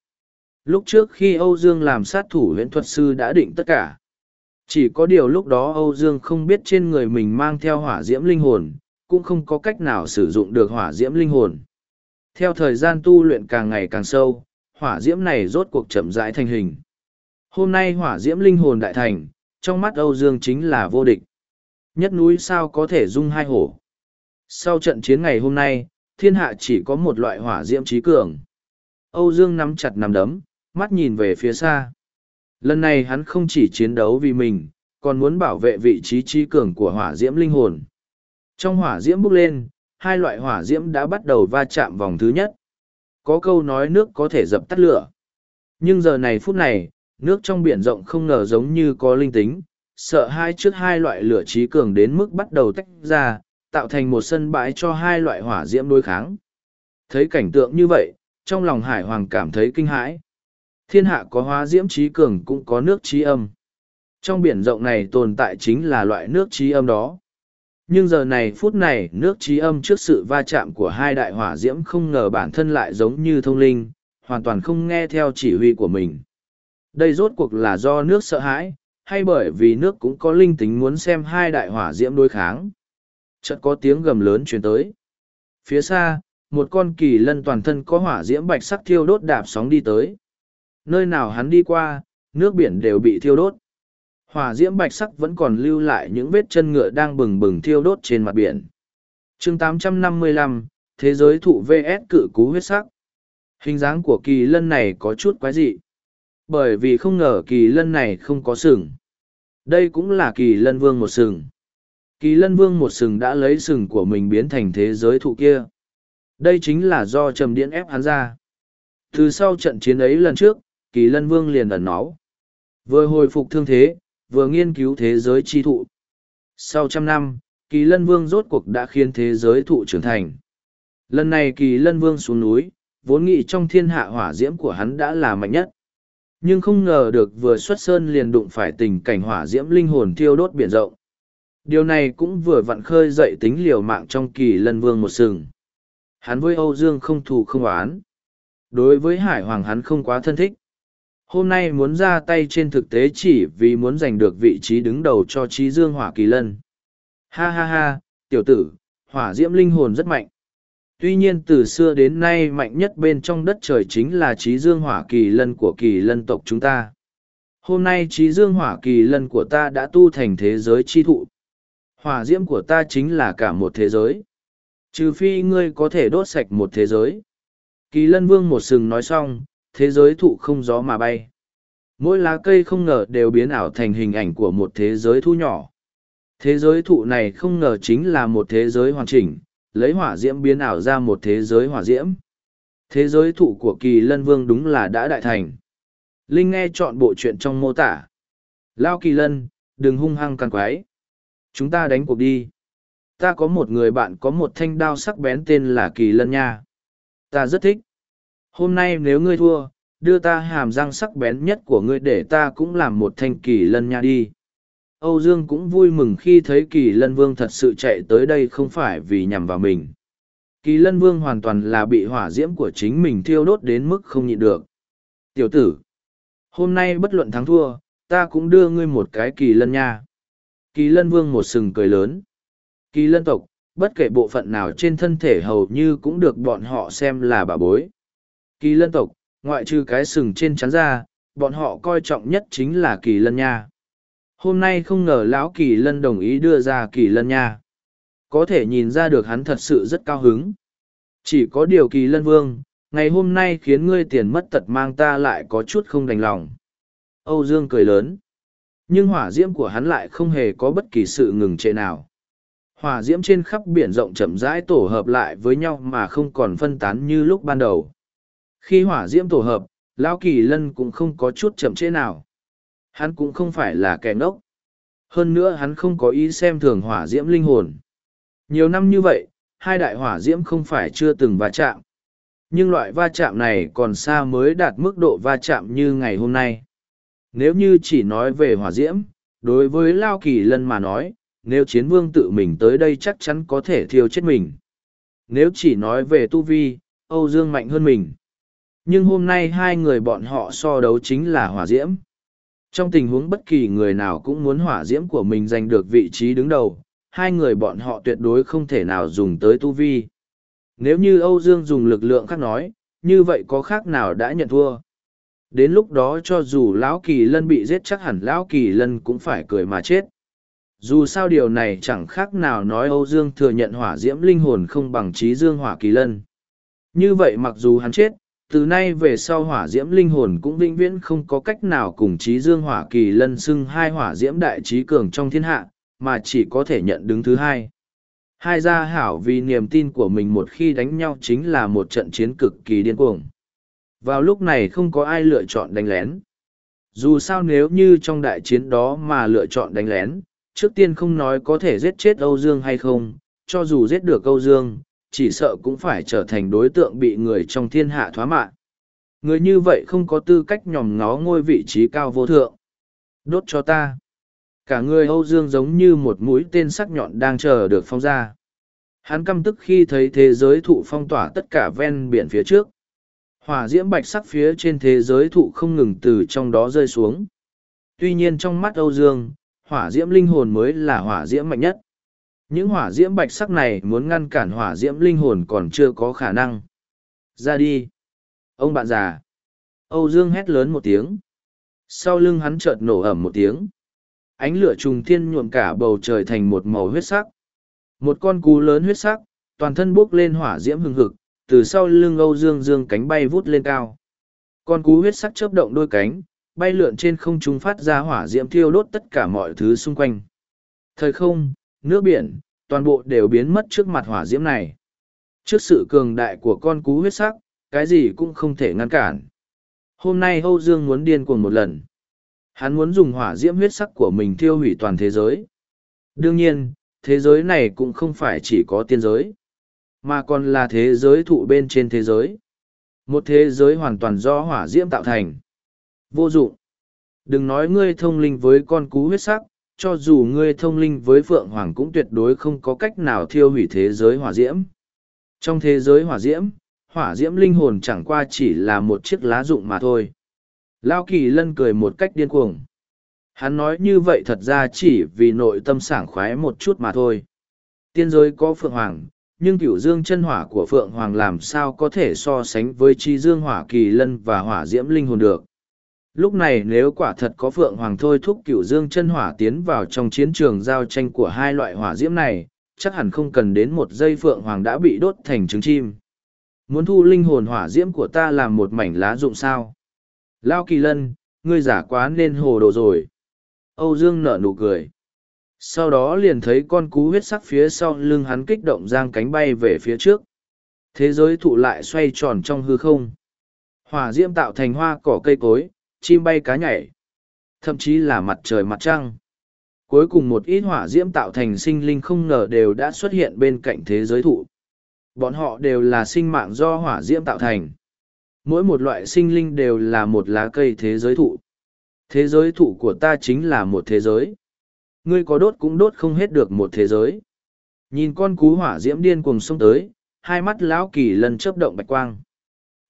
Lúc trước khi Âu Dương làm sát thủ huyện thuật sư đã định tất cả. Chỉ có điều lúc đó Âu Dương không biết trên người mình mang theo hỏa diễm linh hồn, cũng không có cách nào sử dụng được hỏa diễm linh hồn. Theo thời gian tu luyện càng ngày càng sâu, hỏa diễm này rốt cuộc chậm rãi thành hình. Hôm nay hỏa diễm linh hồn đại thành, trong mắt Âu Dương chính là vô địch. Nhất núi sao có thể dung hai hổ. Sau trận chiến ngày hôm nay, thiên hạ chỉ có một loại hỏa diễm trí cường. Âu Dương nắm chặt nắm đấm, mắt nhìn về phía xa. Lần này hắn không chỉ chiến đấu vì mình, còn muốn bảo vệ vị trí trí cường của hỏa diễm linh hồn. Trong hỏa diễm bốc lên, hai loại hỏa diễm đã bắt đầu va chạm vòng thứ nhất. Có câu nói nước có thể dập tắt lửa. Nhưng giờ này phút này, nước trong biển rộng không ngờ giống như có linh tính, sợ hai trước hai loại lửa trí cường đến mức bắt đầu tách ra, tạo thành một sân bãi cho hai loại hỏa diễm đối kháng. Thấy cảnh tượng như vậy, trong lòng hải hoàng cảm thấy kinh hãi. Thiên hạ có hóa diễm trí cường cũng có nước trí âm. Trong biển rộng này tồn tại chính là loại nước trí âm đó. Nhưng giờ này phút này nước trí âm trước sự va chạm của hai đại hỏa diễm không ngờ bản thân lại giống như thông linh, hoàn toàn không nghe theo chỉ huy của mình. Đây rốt cuộc là do nước sợ hãi, hay bởi vì nước cũng có linh tính muốn xem hai đại hỏa diễm đối kháng. Chợt có tiếng gầm lớn truyền tới. Phía xa, một con kỳ lân toàn thân có hỏa diễm bạch sắc thiêu đốt đạp sóng đi tới. Nơi nào hắn đi qua, nước biển đều bị thiêu đốt. Hỏa diễm bạch sắc vẫn còn lưu lại những vết chân ngựa đang bừng bừng thiêu đốt trên mặt biển. chương 855, Thế giới thụ VS cự cú huyết sắc. Hình dáng của kỳ lân này có chút quái dị. Bởi vì không ngờ kỳ lân này không có sừng. Đây cũng là kỳ lân vương một sừng. Kỳ lân vương một sừng đã lấy sừng của mình biến thành thế giới thụ kia. Đây chính là do trầm điện ép hắn ra. Từ sau trận chiến ấy lần trước, kỳ lân vương liền ẩn náu. Vừa hồi phục thương thế, vừa nghiên cứu thế giới chi thụ. Sau trăm năm, kỳ lân vương rốt cuộc đã khiến thế giới thụ trưởng thành. Lần này kỳ lân vương xuống núi, vốn nghĩ trong thiên hạ hỏa diễm của hắn đã là mạnh nhất. Nhưng không ngờ được vừa xuất sơn liền đụng phải tình cảnh hỏa diễm linh hồn thiêu đốt biển rộng. Điều này cũng vừa vặn khơi dậy tính liều mạng trong kỳ lân vương một sừng. Hắn với Âu Dương không thù không oán. Đối với Hải Hoàng hắn không quá thân thích. Hôm nay muốn ra tay trên thực tế chỉ vì muốn giành được vị trí đứng đầu cho trí dương hỏa kỳ lân. Ha ha ha, tiểu tử, hỏa diễm linh hồn rất mạnh. Tuy nhiên từ xưa đến nay mạnh nhất bên trong đất trời chính là trí dương hỏa kỳ lân của kỳ lân tộc chúng ta. Hôm nay trí dương hỏa kỳ lân của ta đã tu thành thế giới chi thụ. Hỏa diễm của ta chính là cả một thế giới. Trừ phi ngươi có thể đốt sạch một thế giới. Kỳ lân vương một sừng nói xong, thế giới thụ không gió mà bay. Mỗi lá cây không ngờ đều biến ảo thành hình ảnh của một thế giới thu nhỏ. Thế giới thụ này không ngờ chính là một thế giới hoàn chỉnh, lấy hỏa diễm biến ảo ra một thế giới hỏa diễm. Thế giới thụ của kỳ lân vương đúng là đã đại thành. Linh nghe chọn bộ chuyện trong mô tả. Lao kỳ lân, đừng hung hăng càng quái. Chúng ta đánh cuộc đi. Ta có một người bạn có một thanh đao sắc bén tên là kỳ lân nha. Ta rất thích. Hôm nay nếu ngươi thua, đưa ta hàm răng sắc bén nhất của ngươi để ta cũng làm một thanh kỳ lân nha đi. Âu Dương cũng vui mừng khi thấy kỳ lân vương thật sự chạy tới đây không phải vì nhằm vào mình. Kỳ lân vương hoàn toàn là bị hỏa diễm của chính mình thiêu đốt đến mức không nhịn được. Tiểu tử, hôm nay bất luận thắng thua, ta cũng đưa ngươi một cái kỳ lân nha. Kỳ lân vương một sừng cười lớn. Kỳ lân tộc, bất kể bộ phận nào trên thân thể hầu như cũng được bọn họ xem là bà bối. Kỳ lân tộc, ngoại trừ cái sừng trên chắn ra, bọn họ coi trọng nhất chính là kỳ lân nha. Hôm nay không ngờ lão kỳ lân đồng ý đưa ra kỳ lân nha. Có thể nhìn ra được hắn thật sự rất cao hứng. Chỉ có điều kỳ lân vương, ngày hôm nay khiến ngươi tiền mất tật mang ta lại có chút không đành lòng. Âu Dương cười lớn. Nhưng hỏa diễm của hắn lại không hề có bất kỳ sự ngừng trệ nào. Hỏa diễm trên khắp biển rộng chậm rãi tổ hợp lại với nhau mà không còn phân tán như lúc ban đầu. Khi hỏa diễm tổ hợp, Lão Kỳ Lân cũng không có chút chậm trễ nào. Hắn cũng không phải là kẻ ngốc. Hơn nữa hắn không có ý xem thường hỏa diễm linh hồn. Nhiều năm như vậy, hai đại hỏa diễm không phải chưa từng va chạm. Nhưng loại va chạm này còn xa mới đạt mức độ va chạm như ngày hôm nay. Nếu như chỉ nói về hỏa diễm, đối với Lao Kỳ Lân mà nói, nếu chiến vương tự mình tới đây chắc chắn có thể thiêu chết mình. Nếu chỉ nói về tu vi, Âu Dương mạnh hơn mình. Nhưng hôm nay hai người bọn họ so đấu chính là hỏa diễm. Trong tình huống bất kỳ người nào cũng muốn hỏa diễm của mình giành được vị trí đứng đầu, hai người bọn họ tuyệt đối không thể nào dùng tới tu vi. Nếu như Âu Dương dùng lực lượng khác nói, như vậy có khác nào đã nhận thua. Đến lúc đó cho dù Lão Kỳ Lân bị giết chắc hẳn Lão Kỳ Lân cũng phải cười mà chết. Dù sao điều này chẳng khác nào nói Âu Dương thừa nhận hỏa diễm linh hồn không bằng trí dương hỏa kỳ lân. Như vậy mặc dù hắn chết, từ nay về sau hỏa diễm linh hồn cũng vĩnh viễn không có cách nào cùng trí dương hỏa kỳ lân xưng hai hỏa diễm đại trí cường trong thiên hạ, mà chỉ có thể nhận đứng thứ hai. Hai gia hảo vì niềm tin của mình một khi đánh nhau chính là một trận chiến cực kỳ điên cuồng. Vào lúc này không có ai lựa chọn đánh lén. Dù sao nếu như trong đại chiến đó mà lựa chọn đánh lén, trước tiên không nói có thể giết chết Âu Dương hay không, cho dù giết được Âu Dương, chỉ sợ cũng phải trở thành đối tượng bị người trong thiên hạ thoá mạ. Người như vậy không có tư cách nhòm ngó ngôi vị trí cao vô thượng. Đốt cho ta. Cả người Âu Dương giống như một mũi tên sắc nhọn đang chờ được phong ra. Hắn căm tức khi thấy thế giới thụ phong tỏa tất cả ven biển phía trước. Hỏa diễm bạch sắc phía trên thế giới thụ không ngừng từ trong đó rơi xuống. Tuy nhiên trong mắt Âu Dương, hỏa diễm linh hồn mới là hỏa diễm mạnh nhất. Những hỏa diễm bạch sắc này muốn ngăn cản hỏa diễm linh hồn còn chưa có khả năng. Ra đi. Ông bạn già. Âu Dương hét lớn một tiếng. Sau lưng hắn chợt nổ ẩm một tiếng. Ánh lửa trùng thiên nhuộm cả bầu trời thành một màu huyết sắc. Một con cú lớn huyết sắc, toàn thân bốc lên hỏa diễm hừng hực, từ sau lưng Âu Dương dương cánh bay vút lên cao. Con cú huyết sắc chớp động đôi cánh, bay lượn trên không trung phát ra hỏa diễm thiêu đốt tất cả mọi thứ xung quanh. Thời không, nước biển, toàn bộ đều biến mất trước mặt hỏa diễm này. Trước sự cường đại của con cú huyết sắc, cái gì cũng không thể ngăn cản. Hôm nay Âu Dương muốn điên cuồng một lần. Hắn muốn dùng hỏa diễm huyết sắc của mình thiêu hủy toàn thế giới. Đương nhiên, thế giới này cũng không phải chỉ có tiên giới, mà còn là thế giới thụ bên trên thế giới. Một thế giới hoàn toàn do hỏa diễm tạo thành. Vô dụng. Đừng nói ngươi thông linh với con cú huyết sắc, cho dù ngươi thông linh với Phượng Hoàng cũng tuyệt đối không có cách nào thiêu hủy thế giới hỏa diễm. Trong thế giới hỏa diễm, hỏa diễm linh hồn chẳng qua chỉ là một chiếc lá dụng mà thôi. Lao Kỳ Lân cười một cách điên cuồng. Hắn nói như vậy thật ra chỉ vì nội tâm sảng khoái một chút mà thôi. Tiên giới có Phượng Hoàng, nhưng cửu dương chân hỏa của Phượng Hoàng làm sao có thể so sánh với chi dương hỏa kỳ lân và hỏa diễm linh hồn được. Lúc này nếu quả thật có Phượng Hoàng thôi thúc cửu dương chân hỏa tiến vào trong chiến trường giao tranh của hai loại hỏa diễm này, chắc hẳn không cần đến một giây Phượng Hoàng đã bị đốt thành trứng chim. Muốn thu linh hồn hỏa diễm của ta làm một mảnh lá dụng sao? Lao kỳ lân, ngươi giả quá nên hồ đồ rồi. Âu Dương nở nụ cười. Sau đó liền thấy con cú huyết sắc phía sau lưng hắn kích động giang cánh bay về phía trước. Thế giới thụ lại xoay tròn trong hư không. Hỏa diễm tạo thành hoa cỏ cây cối, chim bay cá nhảy, thậm chí là mặt trời mặt trăng. Cuối cùng một ít hỏa diễm tạo thành sinh linh không ngờ đều đã xuất hiện bên cạnh thế giới thụ. Bọn họ đều là sinh mạng do hỏa diễm tạo thành. Mỗi một loại sinh linh đều là một lá cây thế giới thụ. Thế giới thụ của ta chính là một thế giới. Ngươi có đốt cũng đốt không hết được một thế giới. Nhìn con cú hỏa diễm điên cuồng xông tới, hai mắt lão kỳ lần chớp động bạch quang.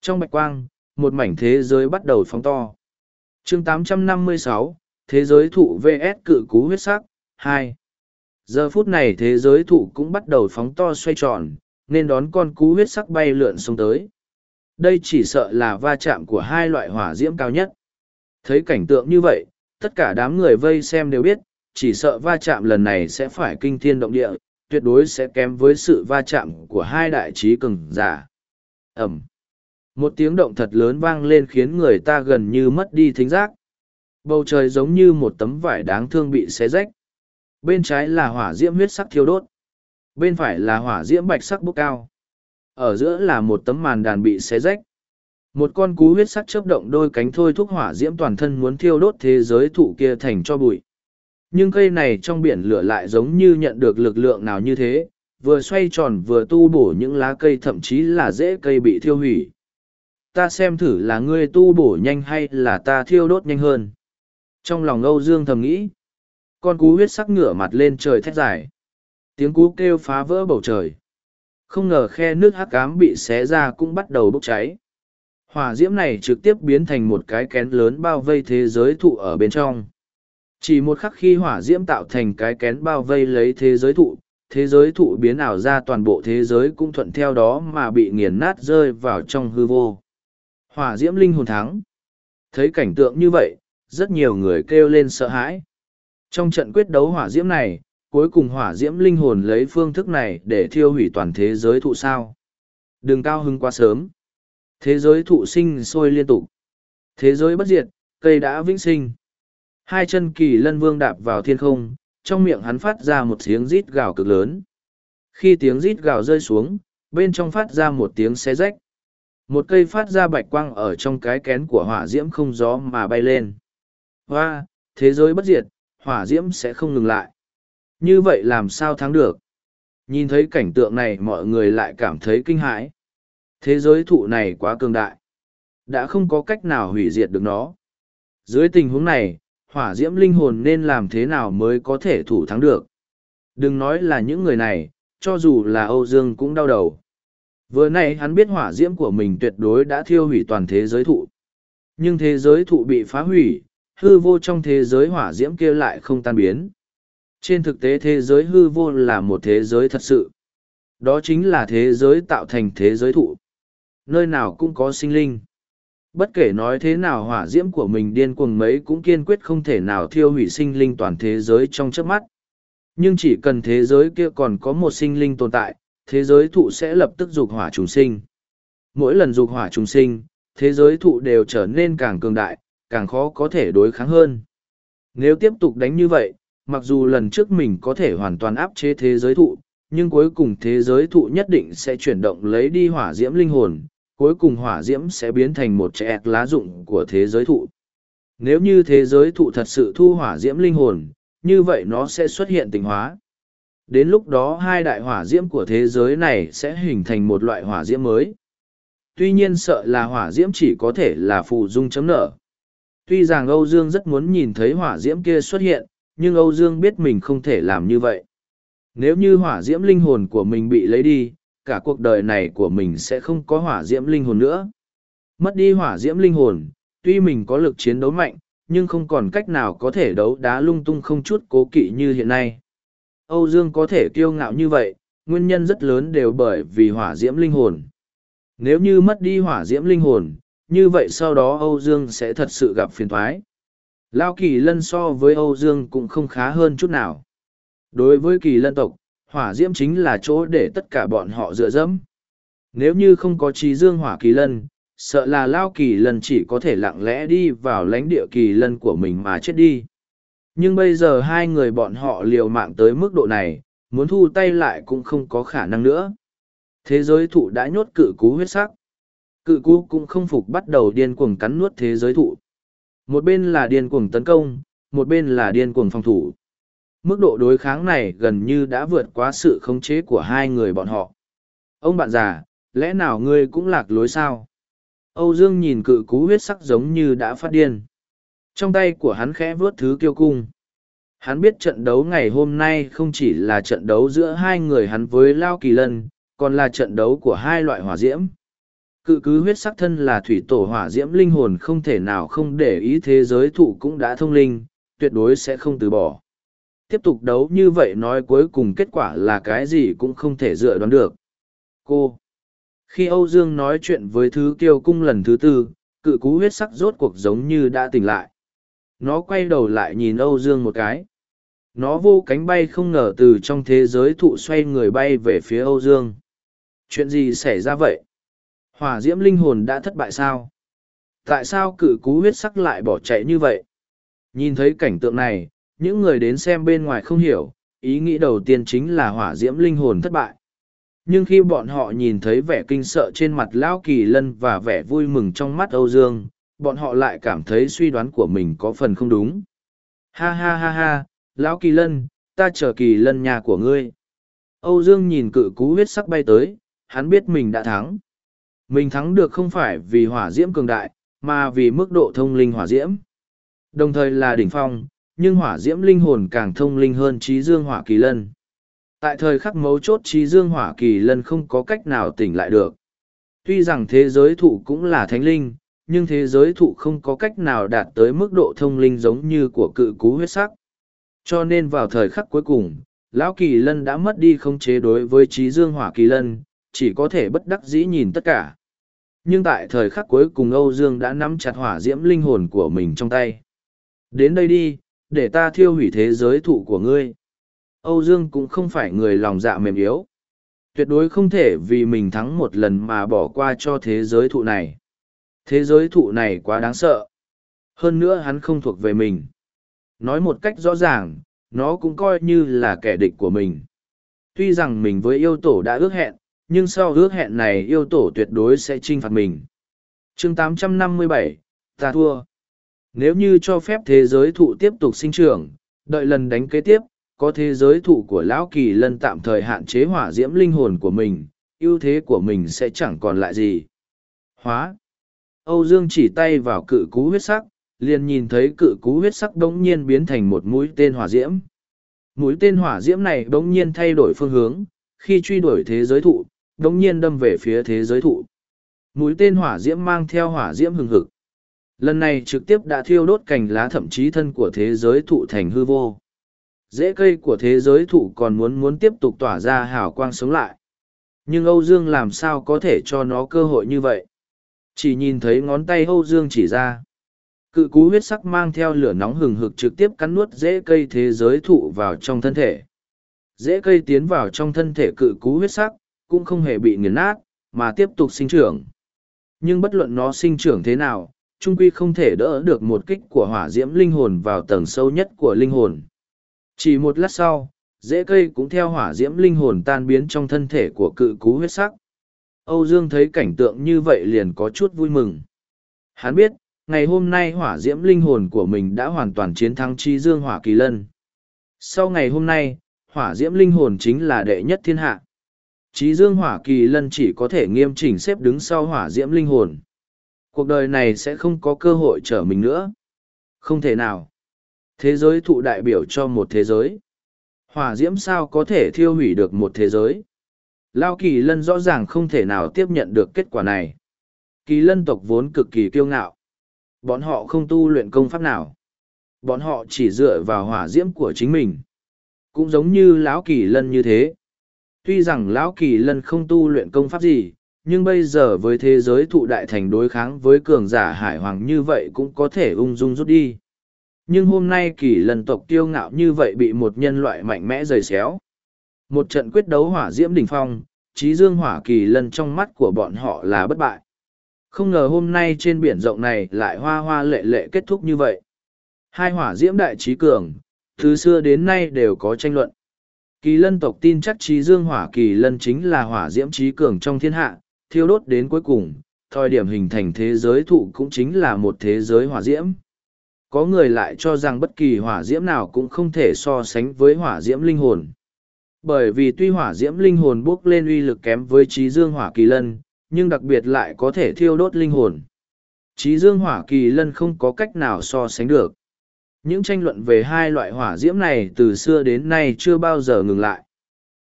Trong bạch quang, một mảnh thế giới bắt đầu phóng to chương 856, Thế giới thụ VS cự cú huyết sắc, 2. Giờ phút này thế giới thụ cũng bắt đầu phóng to xoay tròn, nên đón con cú huyết sắc bay lượn xuống tới. Đây chỉ sợ là va chạm của hai loại hỏa diễm cao nhất. Thấy cảnh tượng như vậy, tất cả đám người vây xem đều biết, chỉ sợ va chạm lần này sẽ phải kinh thiên động địa, tuyệt đối sẽ kém với sự va chạm của hai đại trí cường giả. Ẩm. Một tiếng động thật lớn vang lên khiến người ta gần như mất đi thính giác. Bầu trời giống như một tấm vải đáng thương bị xé rách. Bên trái là hỏa diễm huyết sắc thiêu đốt. Bên phải là hỏa diễm bạch sắc bốc cao. Ở giữa là một tấm màn đàn bị xé rách. Một con cú huyết sắc chớp động đôi cánh thôi thúc hỏa diễm toàn thân muốn thiêu đốt thế giới thụ kia thành cho bụi. Nhưng cây này trong biển lửa lại giống như nhận được lực lượng nào như thế, vừa xoay tròn vừa tu bổ những lá cây thậm chí là rễ cây bị thiêu hủy. Ta xem thử là ngươi tu bổ nhanh hay là ta thiêu đốt nhanh hơn. Trong lòng Âu Dương thầm nghĩ, con cú huyết sắc ngửa mặt lên trời thét dài. Tiếng cú kêu phá vỡ bầu trời. Không ngờ khe nước hắc cám bị xé ra cũng bắt đầu bốc cháy. Hỏa diễm này trực tiếp biến thành một cái kén lớn bao vây thế giới thụ ở bên trong. Chỉ một khắc khi hỏa diễm tạo thành cái kén bao vây lấy thế giới thụ, thế giới thụ biến ảo ra toàn bộ thế giới cũng thuận theo đó mà bị nghiền nát rơi vào trong hư vô. Hỏa diễm linh hồn thắng. Thấy cảnh tượng như vậy, rất nhiều người kêu lên sợ hãi. Trong trận quyết đấu hỏa diễm này, cuối cùng hỏa diễm linh hồn lấy phương thức này để thiêu hủy toàn thế giới thụ sao. Đừng cao hứng quá sớm. Thế giới thụ sinh sôi liên tục. Thế giới bất diệt, cây đã vĩnh sinh. Hai chân kỳ lân vương đạp vào thiên không, trong miệng hắn phát ra một tiếng rít gào cực lớn. Khi tiếng rít gào rơi xuống, bên trong phát ra một tiếng xé rách. Một cây phát ra bạch quang ở trong cái kén của hỏa diễm không gió mà bay lên. Hoa, thế giới bất diệt, hỏa diễm sẽ không ngừng lại. Như vậy làm sao thắng được? Nhìn thấy cảnh tượng này mọi người lại cảm thấy kinh hãi. Thế giới thụ này quá cường đại. Đã không có cách nào hủy diệt được nó. Dưới tình huống này, hỏa diễm linh hồn nên làm thế nào mới có thể thủ thắng được. Đừng nói là những người này, cho dù là Âu Dương cũng đau đầu. Vừa nay hắn biết hỏa diễm của mình tuyệt đối đã thiêu hủy toàn thế giới thụ. Nhưng thế giới thụ bị phá hủy, hư vô trong thế giới hỏa diễm kia lại không tan biến. Trên thực tế thế giới hư vô là một thế giới thật sự. Đó chính là thế giới tạo thành thế giới thụ. Nơi nào cũng có sinh linh. Bất kể nói thế nào hỏa diễm của mình điên cuồng mấy cũng kiên quyết không thể nào thiêu hủy sinh linh toàn thế giới trong chớp mắt. Nhưng chỉ cần thế giới kia còn có một sinh linh tồn tại, thế giới thụ sẽ lập tức dục hỏa trùng sinh. Mỗi lần dục hỏa trùng sinh, thế giới thụ đều trở nên càng cường đại, càng khó có thể đối kháng hơn. Nếu tiếp tục đánh như vậy, mặc dù lần trước mình có thể hoàn toàn áp chế thế giới thụ, nhưng cuối cùng thế giới thụ nhất định sẽ chuyển động lấy đi hỏa diễm linh hồn, cuối cùng hỏa diễm sẽ biến thành một trẻ lá dụng của thế giới thụ. Nếu như thế giới thụ thật sự thu hỏa diễm linh hồn, như vậy nó sẽ xuất hiện tình hóa. Đến lúc đó hai đại hỏa diễm của thế giới này sẽ hình thành một loại hỏa diễm mới. Tuy nhiên sợ là hỏa diễm chỉ có thể là phù dung chấm nở. Tuy rằng Âu Dương rất muốn nhìn thấy hỏa diễm kia xuất hiện, nhưng Âu Dương biết mình không thể làm như vậy. Nếu như hỏa diễm linh hồn của mình bị lấy đi, cả cuộc đời này của mình sẽ không có hỏa diễm linh hồn nữa. Mất đi hỏa diễm linh hồn, tuy mình có lực chiến đấu mạnh, nhưng không còn cách nào có thể đấu đá lung tung không chút cố kỵ như hiện nay. Âu Dương có thể kiêu ngạo như vậy, nguyên nhân rất lớn đều bởi vì hỏa diễm linh hồn. Nếu như mất đi hỏa diễm linh hồn, như vậy sau đó Âu Dương sẽ thật sự gặp phiền thoái. Lao kỳ lân so với Âu Dương cũng không khá hơn chút nào. Đối với kỳ lân tộc, hỏa diễm chính là chỗ để tất cả bọn họ dựa dẫm. Nếu như không có trí dương hỏa kỳ lân, sợ là Lao kỳ lân chỉ có thể lặng lẽ đi vào lãnh địa kỳ lân của mình mà chết đi. Nhưng bây giờ hai người bọn họ liều mạng tới mức độ này, muốn thu tay lại cũng không có khả năng nữa. Thế giới thụ đã nhốt cự cú huyết sắc. Cự cú cũng không phục bắt đầu điên cuồng cắn nuốt thế giới thụ. Một bên là điên cuồng tấn công, một bên là điên cuồng phòng thủ. Mức độ đối kháng này gần như đã vượt quá sự khống chế của hai người bọn họ. Ông bạn già, lẽ nào ngươi cũng lạc lối sao? Âu Dương nhìn cự cú huyết sắc giống như đã phát điên. Trong tay của hắn khẽ vớt thứ kiêu cung. Hắn biết trận đấu ngày hôm nay không chỉ là trận đấu giữa hai người hắn với Lao Kỳ Lân, còn là trận đấu của hai loại hỏa diễm. Cự cứ huyết sắc thân là thủy tổ hỏa diễm linh hồn không thể nào không để ý thế giới thụ cũng đã thông linh, tuyệt đối sẽ không từ bỏ. Tiếp tục đấu như vậy nói cuối cùng kết quả là cái gì cũng không thể dựa đoán được. Cô! Khi Âu Dương nói chuyện với thứ kiêu cung lần thứ tư, cự cú huyết sắc rốt cuộc giống như đã tỉnh lại. Nó quay đầu lại nhìn Âu Dương một cái. Nó vô cánh bay không ngờ từ trong thế giới thụ xoay người bay về phía Âu Dương. Chuyện gì xảy ra vậy? Hỏa diễm linh hồn đã thất bại sao? Tại sao cự cú huyết sắc lại bỏ chạy như vậy? Nhìn thấy cảnh tượng này, những người đến xem bên ngoài không hiểu, ý nghĩ đầu tiên chính là hỏa diễm linh hồn thất bại. Nhưng khi bọn họ nhìn thấy vẻ kinh sợ trên mặt Lão Kỳ Lân và vẻ vui mừng trong mắt Âu Dương, bọn họ lại cảm thấy suy đoán của mình có phần không đúng. Ha ha ha ha, Lão Kỳ Lân, ta chờ Kỳ Lân nhà của ngươi. Âu Dương nhìn cự cú huyết sắc bay tới, hắn biết mình đã thắng. Mình thắng được không phải vì hỏa diễm cường đại, mà vì mức độ thông linh hỏa diễm. Đồng thời là đỉnh phong, nhưng hỏa diễm linh hồn càng thông linh hơn trí dương hỏa kỳ lân. Tại thời khắc mấu chốt trí dương hỏa kỳ lân không có cách nào tỉnh lại được. Tuy rằng thế giới thụ cũng là thánh linh, nhưng thế giới thụ không có cách nào đạt tới mức độ thông linh giống như của cự cú huyết sắc. Cho nên vào thời khắc cuối cùng, Lão Kỳ Lân đã mất đi khống chế đối với trí dương hỏa kỳ lân, chỉ có thể bất đắc dĩ nhìn tất cả. Nhưng tại thời khắc cuối cùng Âu Dương đã nắm chặt hỏa diễm linh hồn của mình trong tay. Đến đây đi, để ta thiêu hủy thế giới thụ của ngươi. Âu Dương cũng không phải người lòng dạ mềm yếu. Tuyệt đối không thể vì mình thắng một lần mà bỏ qua cho thế giới thụ này. Thế giới thụ này quá đáng sợ. Hơn nữa hắn không thuộc về mình. Nói một cách rõ ràng, nó cũng coi như là kẻ địch của mình. Tuy rằng mình với yêu tổ đã ước hẹn, nhưng sau ước hẹn này yêu tổ tuyệt đối sẽ t r i n h phạt mình chương 857, ta thua nếu như cho phép thế giới thụ tiếp tục sinh trưởng đợi lần đánh kế tiếp có thế giới thụ của lão kỳ lân tạm thời hạn chế hỏa diễm linh hồn của mình ưu thế của mình sẽ chẳng còn lại gì hóa âu dương chỉ tay vào cự cú huyết sắc, liền nhìn thấy cự cú huyết sắc bỗng nhiên biến thành một mũi tên hỏa diễm mũi tên hỏa diễm này bỗng nhiên thay đổi phương hướng, khi truy đuổi thế giới thụ, đống nhiên đâm về phía thế giới thụ. Mũi tên hỏa diễm mang theo hỏa diễm hừng hực. Lần này trực tiếp đã thiêu đốt cành lá thậm chí thân của thế giới thụ thành hư vô. Rễ cây của thế giới thụ còn muốn muốn tiếp tục tỏa ra hào quang sống lại. Nhưng Âu Dương làm sao có thể cho nó cơ hội như vậy? Chỉ nhìn thấy ngón tay Âu Dương chỉ ra. Cự cú huyết sắc mang theo lửa nóng hừng hực trực tiếp cắn nuốt rễ cây thế giới thụ vào trong thân thể. Rễ cây tiến vào trong thân thể cự cú huyết sắc, cũng không hề bị nghiền nát, mà tiếp tục sinh trưởng. Nhưng bất luận nó sinh trưởng thế nào, trung quy không thể đỡ được một kích của hỏa diễm linh hồn vào tầng sâu nhất của linh hồn. Chỉ một lát sau, rễ cây cũng theo hỏa diễm linh hồn tan biến trong thân thể của cự cú huyết sắc. Âu Dương thấy cảnh tượng như vậy liền có chút vui mừng. Hắn biết, ngày hôm nay hỏa diễm linh hồn của mình đã hoàn toàn chiến thắng chi dương hỏa kỳ lân. Sau ngày hôm nay, hỏa diễm linh hồn chính là đệ nhất thiên hạ. Chí dương hỏa kỳ lân chỉ có thể nghiêm chỉnh xếp đứng sau hỏa diễm linh hồn. Cuộc đời này sẽ không có cơ hội trở mình nữa. Không thể nào. Thế giới thụ đại biểu cho một thế giới. Hỏa diễm sao có thể thiêu hủy được một thế giới. Lao kỳ lân rõ ràng không thể nào tiếp nhận được kết quả này. Kỳ lân tộc vốn cực kỳ kiêu ngạo. Bọn họ không tu luyện công pháp nào. Bọn họ chỉ dựa vào hỏa diễm của chính mình. Cũng giống như lão kỳ lân như thế tuy rằng lão kỳ lân không tu luyện công pháp gì, nhưng bây giờ với thế giới thụ đại thành đối kháng với cường giả hải hoàng như vậy cũng có thể ung dung rút đi nhưng hôm nay kỳ lân tộc kiêu ngạo như vậy bị một nhân loại mạnh mẽ rời xéo một trận quyết đấu hỏa diễm đỉnh phong trí dương hỏa kỳ lân trong mắt của bọn họ là bất bại. Không ngờ hôm nay trên biển rộng này lại hoa hoa lệ lệ kết thúc như vậy. Hai hỏa diễm đại trí cường từ xưa đến nay đều có tranh luận. Kỳ lân tộc tin chắc trí dương hỏa kỳ lân chính là hỏa diễm trí cường trong thiên hạ, thiêu đốt đến cuối cùng, thời điểm hình thành thế giới thụ cũng chính là một thế giới hỏa diễm. có người lại cho rằng bất kỳ hỏa diễm nào cũng không thể so sánh với hỏa diễm linh hồn bởi vì tuy hỏa diễm linh hồn bốc lên uy lực kém với trí dương hỏa kỳ lân, nhưng đặc biệt lại có thể thiêu đốt linh hồn. Trí dương hỏa kỳ lân không có cách nào so sánh được. Những tranh luận về hai loại hỏa diễm này từ xưa đến nay chưa bao giờ ngừng lại.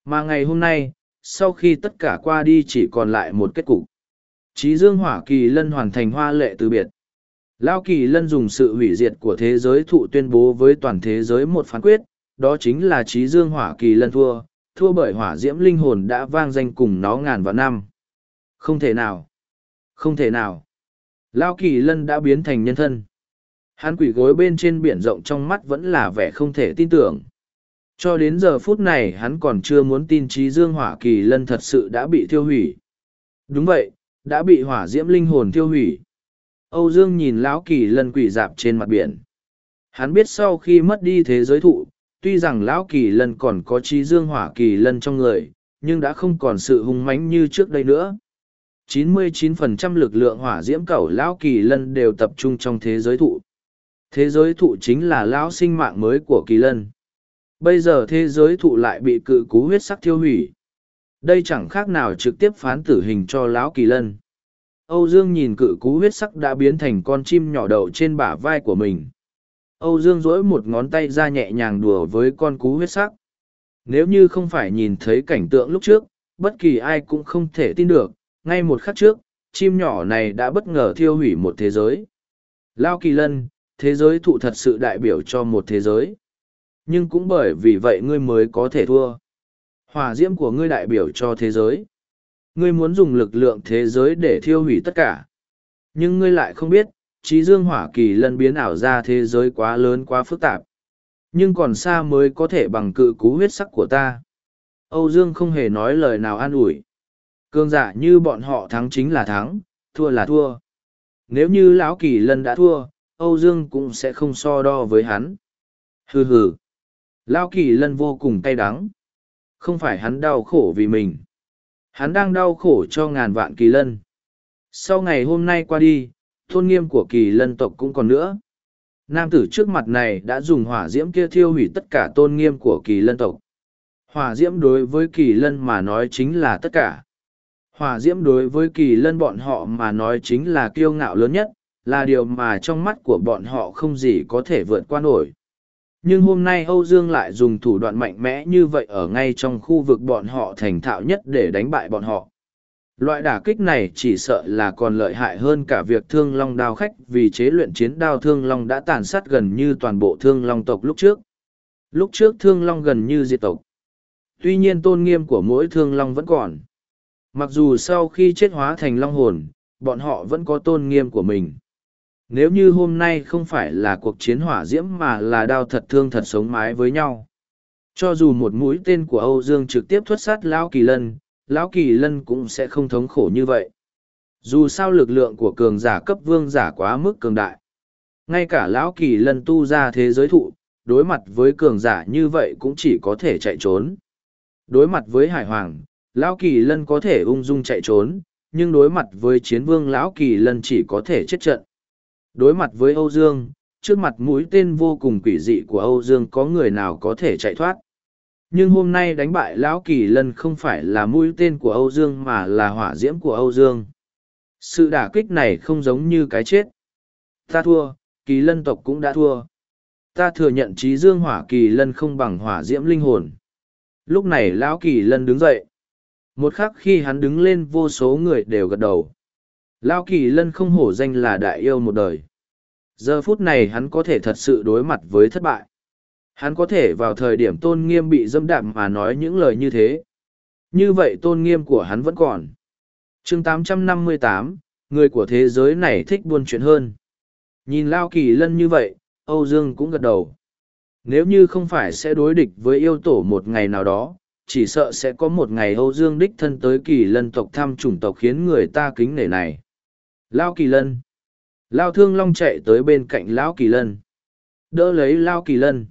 Mà ngày hôm nay, sau khi tất cả qua đi chỉ còn lại một kết cục. Trí dương hỏa kỳ lân hoàn thành hoa lệ từ biệt. Lao kỳ lân dùng sự hủy diệt của thế giới thụ tuyên bố với toàn thế giới một phán quyết đó chính là trí dương hỏa kỳ lân thua thua bởi hỏa diễm linh hồn đã vang danh cùng nó ngàn vạn năm. Không thể nào. Không thể nào. Lao kỳ lân đã biến thành nhân thân. Hắn quỷ gối bên trên biển rộng trong mắt vẫn là vẻ không thể tin tưởng. Cho đến giờ phút này hắn còn chưa muốn tin trí dương hỏa kỳ lân thật sự đã bị thiêu hủy. Đúng vậy, đã bị hỏa diễm linh hồn thiêu hủy. Âu dương nhìn lão kỳ lân quỷ dạp trên mặt biển. Hắn biết sau khi mất đi thế giới thụ tuy rằng lão kỳ lân còn có trí dương hỏa kỳ lân trong người, nhưng đã không còn sự hung mãnh như trước đây nữa. 99% lực lượng hỏa diễm cẩu lão kỳ lân đều tập trung trong thế giới thụ. Thế giới thụ chính là lão sinh mạng mới của kỳ lân. Bây giờ thế giới thụ lại bị cự cú huyết sắc thiêu hủy. Đây chẳng khác nào trực tiếp phán tử hình cho lão kỳ lân. Âu dương nhìn cự cú huyết sắc đã biến thành con chim nhỏ đậu trên bả vai của mình âu dương dỗi một ngón tay ra nhẹ nhàng đùa với con cú huyết sắc. Nếu như không phải nhìn thấy cảnh tượng lúc trước, bất kỳ ai cũng không thể tin được, ngay một khắc trước, chim nhỏ này đã bất ngờ thiêu hủy một thế giới. Lao kỳ lân, thế giới thụ thật sự đại biểu cho một thế giới. Nhưng cũng bởi vì vậy ngươi mới có thể thua. Hỏa diễm của ngươi đại biểu cho thế giới. Ngươi muốn dùng lực lượng thế giới để thiêu hủy tất cả. Nhưng ngươi lại không biết trí dương hỏa kỳ lân biến ảo ra thế giới quá lớn quá phức tạp. Nhưng còn xa mới có thể bằng cự cú huyết sắc của ta. Âu dương không hề nói lời nào an ủi. Cương giả như bọn họ thắng chính là thắng, thua là thua. Nếu như lão kỳ lân đã thua, âu dương cũng sẽ không so đo với hắn. Hừ hừ. Lão kỳ lân vô cùng cay đắng. Không phải hắn đau khổ vì mình. Hắn đang đau khổ cho ngàn vạn kỳ lân. Sau ngày hôm nay qua đi tôn nghiêm của kỳ lân tộc cũng còn nữa. Nam tử trước mặt này đã dùng hỏa diễm kia thiêu hủy tất cả tôn nghiêm của kỳ lân tộc. Hỏa diễm đối với kỳ lân mà nói chính là tất cả. Hỏa diễm đối với kỳ lân bọn họ mà nói chính là kiêu ngạo lớn nhất, là điều mà trong mắt của bọn họ không gì có thể vượt qua nổi. Nhưng hôm nay âu dương lại dùng thủ đoạn mạnh mẽ như vậy ở ngay trong khu vực bọn họ thành thạo nhất để đánh bại bọn họ loại đả kích này chỉ sợ là còn lợi hại hơn cả việc thương long đao khách vì chế luyện chiến đao thương long đã tàn sát gần như toàn bộ thương long tộc lúc trước. Lúc trước thương long gần như diệt tộc. Tuy nhiên tôn nghiêm của mỗi thương long vẫn còn. Mặc dù sau khi chết hóa thành long hồn, bọn họ vẫn có tôn nghiêm của mình. Nếu như hôm nay không phải là cuộc chiến hỏa diễm mà là đao thật thương thật sống mái với nhau. Cho dù một mũi tên của âu dương trực tiếp thuất sát lão kỳ lân lão kỳ lân cũng sẽ không thống khổ như vậy. Dù sao lực lượng của cường giả cấp vương giả quá mức cường đại. Ngay cả lão kỳ lân tu ra thế giới thụ, đối mặt với cường giả như vậy cũng chỉ có thể chạy trốn. Đối mặt với hải hoàng, lão kỳ lân có thể ung dung chạy trốn, nhưng đối mặt với chiến vương lão kỳ lân chỉ có thể chết trận. Đối mặt với âu dương, trước mặt mũi tên vô cùng quỷ dị của âu dương có người nào có thể chạy thoát? Nhưng hôm nay đánh bại lão kỳ lân không phải là mũi tên của âu dương mà là hỏa diễm của âu dương. Sự đả kích này không giống như cái chết. Ta thua, kỳ lân tộc cũng đã thua. Ta thừa nhận trí dương hỏa kỳ lân không bằng hỏa diễm linh hồn. Lúc này lão kỳ lân đứng dậy. Một khắc khi hắn đứng lên, vô số người đều gật đầu. Lão kỳ lân không hổ danh là đại yêu một đời. Giờ phút này hắn có thể thật sự đối mặt với thất bại. Hắn có thể vào thời điểm tôn nghiêm bị dâm đạm mà nói những lời như thế. Như vậy tôn nghiêm của hắn vẫn còn. chương 858, người của thế giới này thích buôn chuyện hơn. Nhìn Lao Kỳ Lân như vậy, Âu Dương cũng gật đầu. Nếu như không phải sẽ đối địch với yêu tổ một ngày nào đó, chỉ sợ sẽ có một ngày Âu Dương đích thân tới Kỳ Lân tộc thăm chủng tộc khiến người ta kính nể này. Lao Kỳ Lân. Lao Thương Long chạy tới bên cạnh Lão Kỳ Lân. Đỡ lấy Lao Kỳ Lân.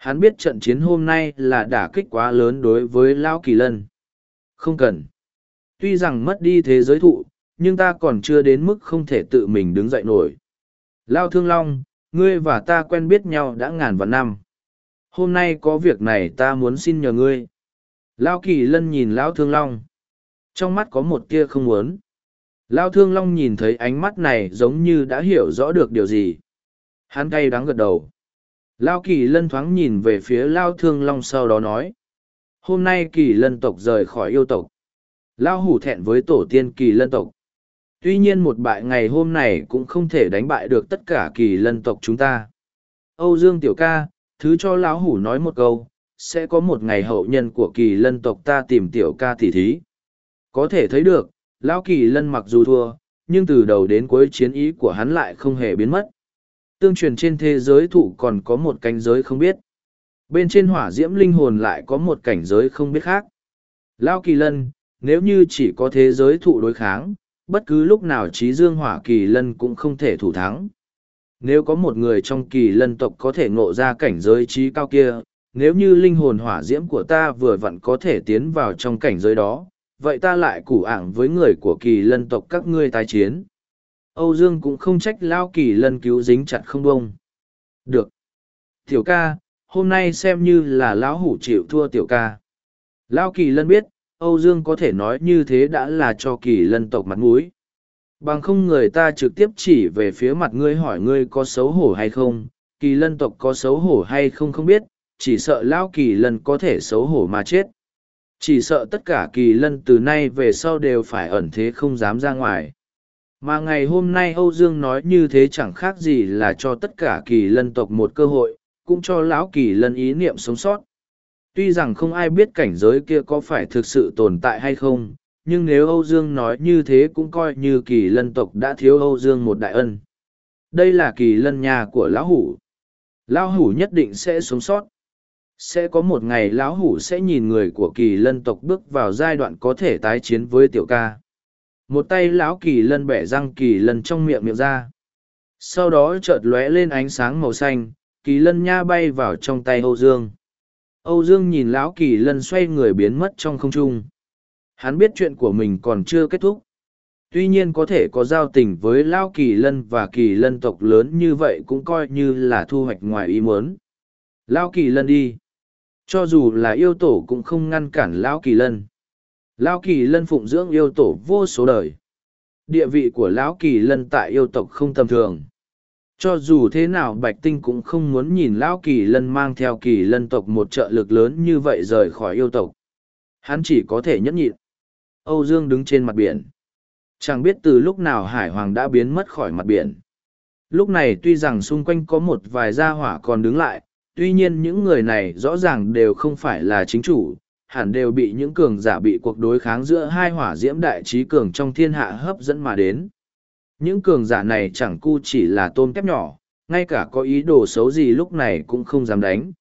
Hắn biết trận chiến hôm nay là đả kích quá lớn đối với Lão Kỳ Lân. Không cần. Tuy rằng mất đi thế giới thụ, nhưng ta còn chưa đến mức không thể tự mình đứng dậy nổi. Lao Thương Long, ngươi và ta quen biết nhau đã ngàn vạn năm. Hôm nay có việc này ta muốn xin nhờ ngươi. Lao kỳ lân nhìn Lão Thương Long. Trong mắt có một tia không muốn. Lao Thương Long nhìn thấy ánh mắt này giống như đã hiểu rõ được điều gì. Hắn cay đắng gật đầu. Lao kỳ lân thoáng nhìn về phía Lao Thương Long sau đó nói. Hôm nay kỳ lân tộc rời khỏi yêu tộc. Lao hủ thẹn với tổ tiên kỳ lân tộc. Tuy nhiên một bại ngày hôm này cũng không thể đánh bại được tất cả kỳ lân tộc chúng ta. Âu Dương Tiểu ca, thứ cho lão hủ nói một câu, sẽ có một ngày hậu nhân của kỳ lân tộc ta tìm Tiểu ca tỉ thí. Có thể thấy được, lão kỳ lân mặc dù thua, nhưng từ đầu đến cuối chiến ý của hắn lại không hề biến mất. Tương truyền trên thế giới thụ còn có một cảnh giới không biết. Bên trên hỏa diễm linh hồn lại có một cảnh giới không biết khác. Lão kỳ lân, nếu như chỉ có thế giới thụ đối kháng, bất cứ lúc nào trí dương hỏa kỳ lân cũng không thể thủ thắng. Nếu có một người trong kỳ lân tộc có thể ngộ ra cảnh giới trí cao kia, nếu như linh hồn hỏa diễm của ta vừa vặn có thể tiến vào trong cảnh giới đó, vậy ta lại củ ảng với người của kỳ lân tộc các ngươi tái chiến. Âu Dương cũng không trách lao kỳ lân cứu dính chặt không bông. Được. Tiểu ca, hôm nay xem như là lão hủ chịu thua tiểu ca. Lao kỳ lân biết, Âu Dương có thể nói như thế đã là cho kỳ lân tộc mặt mũi. Bằng không người ta trực tiếp chỉ về phía mặt ngươi hỏi ngươi có xấu hổ hay không, kỳ lân tộc có xấu hổ hay không không biết, chỉ sợ lão kỳ lân có thể xấu hổ mà chết. Chỉ sợ tất cả kỳ lân từ nay về sau đều phải ẩn thế không dám ra ngoài. Mà ngày hôm nay Âu Dương nói như thế chẳng khác gì là cho tất cả kỳ lân tộc một cơ hội, cũng cho lão kỳ lân ý niệm sống sót. Tuy rằng không ai biết cảnh giới kia có phải thực sự tồn tại hay không, nhưng nếu Âu Dương nói như thế cũng coi như kỳ lân tộc đã thiếu Âu Dương một đại ân. Đây là kỳ lân nhà của lão hủ. Lão hủ nhất định sẽ sống sót. Sẽ có một ngày lão hủ sẽ nhìn người của kỳ lân tộc bước vào giai đoạn có thể tái chiến với tiểu ca. Một tay lão kỳ lân bẻ răng kỳ lân trong miệng miệng ra. Sau đó chợt lóe lên ánh sáng màu xanh, kỳ lân nha bay vào trong tay Âu Dương. Âu Dương nhìn lão kỳ lân xoay người biến mất trong không trung. Hắn biết chuyện của mình còn chưa kết thúc. Tuy nhiên có thể có giao tình với lão kỳ lân và kỳ lân tộc lớn như vậy cũng coi như là thu hoạch ngoài ý muốn. Lão kỳ lân đi. Cho dù là yêu tổ cũng không ngăn cản lão kỳ lân. Lão kỳ lân phụng dưỡng yêu tổ vô số đời. Địa vị của lão kỳ lân tại yêu tộc không tầm thường. Cho dù thế nào bạch tinh cũng không muốn nhìn lão kỳ lân mang theo kỳ lân tộc một trợ lực lớn như vậy rời khỏi yêu tộc. Hắn chỉ có thể nhẫn nhịn. Âu dương đứng trên mặt biển. Chẳng biết từ lúc nào hải hoàng đã biến mất khỏi mặt biển. Lúc này tuy rằng xung quanh có một vài gia hỏa còn đứng lại, tuy nhiên những người này rõ ràng đều không phải là chính chủ hẳn đều bị những cường giả bị cuộc đối kháng giữa hai hỏa diễm đại trí cường trong thiên hạ hấp dẫn mà đến những cường giả này chẳng cu chỉ là tôm kép nhỏ, ngay cả có ý đồ xấu gì lúc này cũng không dám đánh.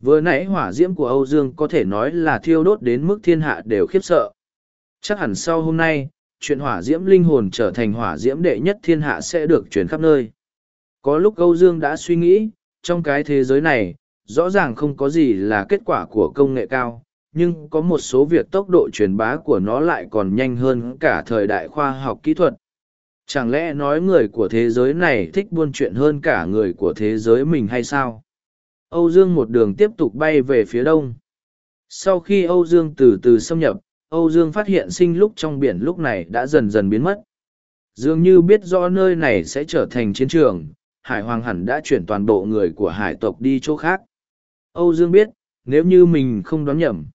Vừa nãy hỏa diễm của Âu Dương có thể nói là thiêu đốt đến mức thiên hạ đều khiếp sợ. Chắc hẳn sau hôm nay, chuyện hỏa diễm linh hồn trở thành hỏa diễm đệ nhất thiên hạ sẽ được truyền khắp nơi. Có lúc Âu Dương đã suy nghĩ, trong cái thế giới này, rõ ràng không có gì là kết quả của công nghệ cao, nhưng có một số việc tốc độ truyền bá của nó lại còn nhanh hơn cả thời đại khoa học kỹ thuật, Chẳng lẽ nói người của thế giới này thích buôn chuyện hơn cả người của thế giới mình hay sao? Âu Dương một đường tiếp tục bay về phía đông. Sau khi Âu Dương từ từ xâm nhập, Âu Dương phát hiện sinh lúc trong biển lúc này đã dần dần biến mất. Dường như biết rõ nơi này sẽ trở thành chiến trường, Hải Hoàng hẳn đã chuyển toàn bộ người của hải tộc đi chỗ khác. Âu Dương biết, nếu như mình không đoán nhầm,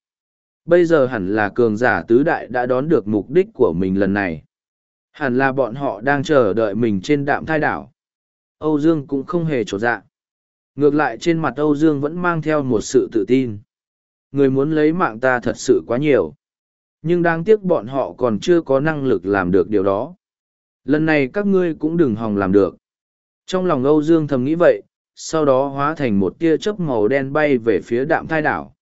bây giờ hẳn là cường giả tứ đại đã đón được mục đích của mình lần này. Hẳn là bọn họ đang chờ đợi mình trên đạm thai đảo. Âu Dương cũng không hề trột dạ. Ngược lại trên mặt Âu Dương vẫn mang theo một sự tự tin. Người muốn lấy mạng ta thật sự quá nhiều. Nhưng đáng tiếc bọn họ còn chưa có năng lực làm được điều đó. Lần này các ngươi cũng đừng hòng làm được. Trong lòng Âu Dương thầm nghĩ vậy, sau đó hóa thành một tia chớp màu đen bay về phía đạm thai đảo.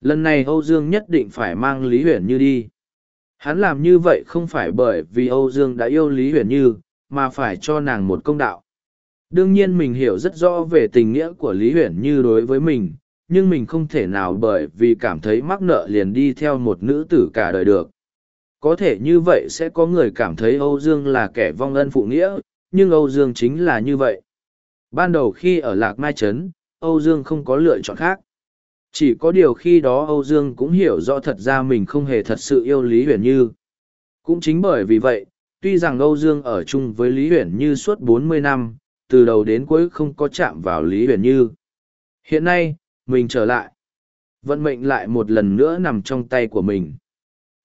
Lần này Âu Dương nhất định phải mang Lý Huyền Như đi. Hắn làm như vậy không phải bởi vì Âu Dương đã yêu Lý Huyền Như, mà phải cho nàng một công đạo. Đương nhiên mình hiểu rất rõ về tình nghĩa của Lý Huyền Như đối với mình, nhưng mình không thể nào bởi vì cảm thấy mắc nợ liền đi theo một nữ tử cả đời được. Có thể như vậy sẽ có người cảm thấy Âu Dương là kẻ vong ân phụ nghĩa, nhưng Âu Dương chính là như vậy. Ban đầu khi ở Lạc Mai Trấn, Âu Dương không có lựa chọn khác. Chỉ có điều khi đó Âu Dương cũng hiểu rõ thật ra mình không hề thật sự yêu Lý Huyền Như. Cũng chính bởi vì vậy, tuy rằng Âu Dương ở chung với Lý Huyền Như suốt bốn mươi năm, từ đầu đến cuối không có chạm vào Lý Huyền Như. Hiện nay, mình trở lại. Vận mệnh lại một lần nữa nằm trong tay của mình.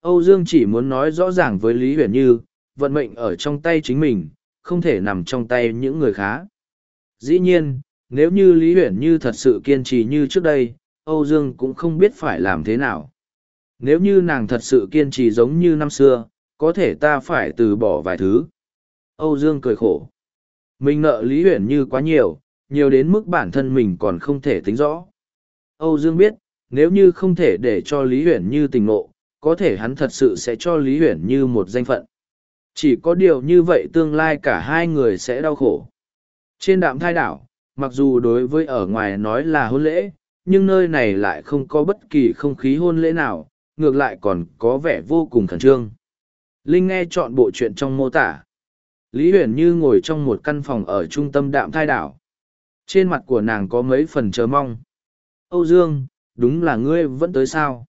Âu Dương chỉ muốn nói rõ ràng với Lý Huyền Như, vận mệnh ở trong tay chính mình, không thể nằm trong tay những người khác. Dĩ nhiên, nếu như Lý Huyền Như thật sự kiên trì như trước đây, Âu Dương cũng không biết phải làm thế nào. Nếu như nàng thật sự kiên trì giống như năm xưa, có thể ta phải từ bỏ vài thứ. Âu Dương cười khổ. Mình nợ Lý Huyền Như quá nhiều, nhiều đến mức bản thân mình còn không thể tính rõ. Âu Dương biết, nếu như không thể để cho Lý Huyền Như tình ngộ, có thể hắn thật sự sẽ cho Lý Huyền Như một danh phận. Chỉ có điều như vậy tương lai cả hai người sẽ đau khổ. Trên đạm thai đảo, mặc dù đối với ở ngoài nói là hôn lễ, nhưng nơi này lại không có bất kỳ không khí hôn lễ nào, ngược lại còn có vẻ vô cùng khẩn trương. Linh nghe chọn bộ chuyện trong mô tả. Lý Huyền Như ngồi trong một căn phòng ở trung tâm đạm thai đảo. Trên mặt của nàng có mấy phần chờ mong. Âu Dương, đúng là ngươi vẫn tới sao?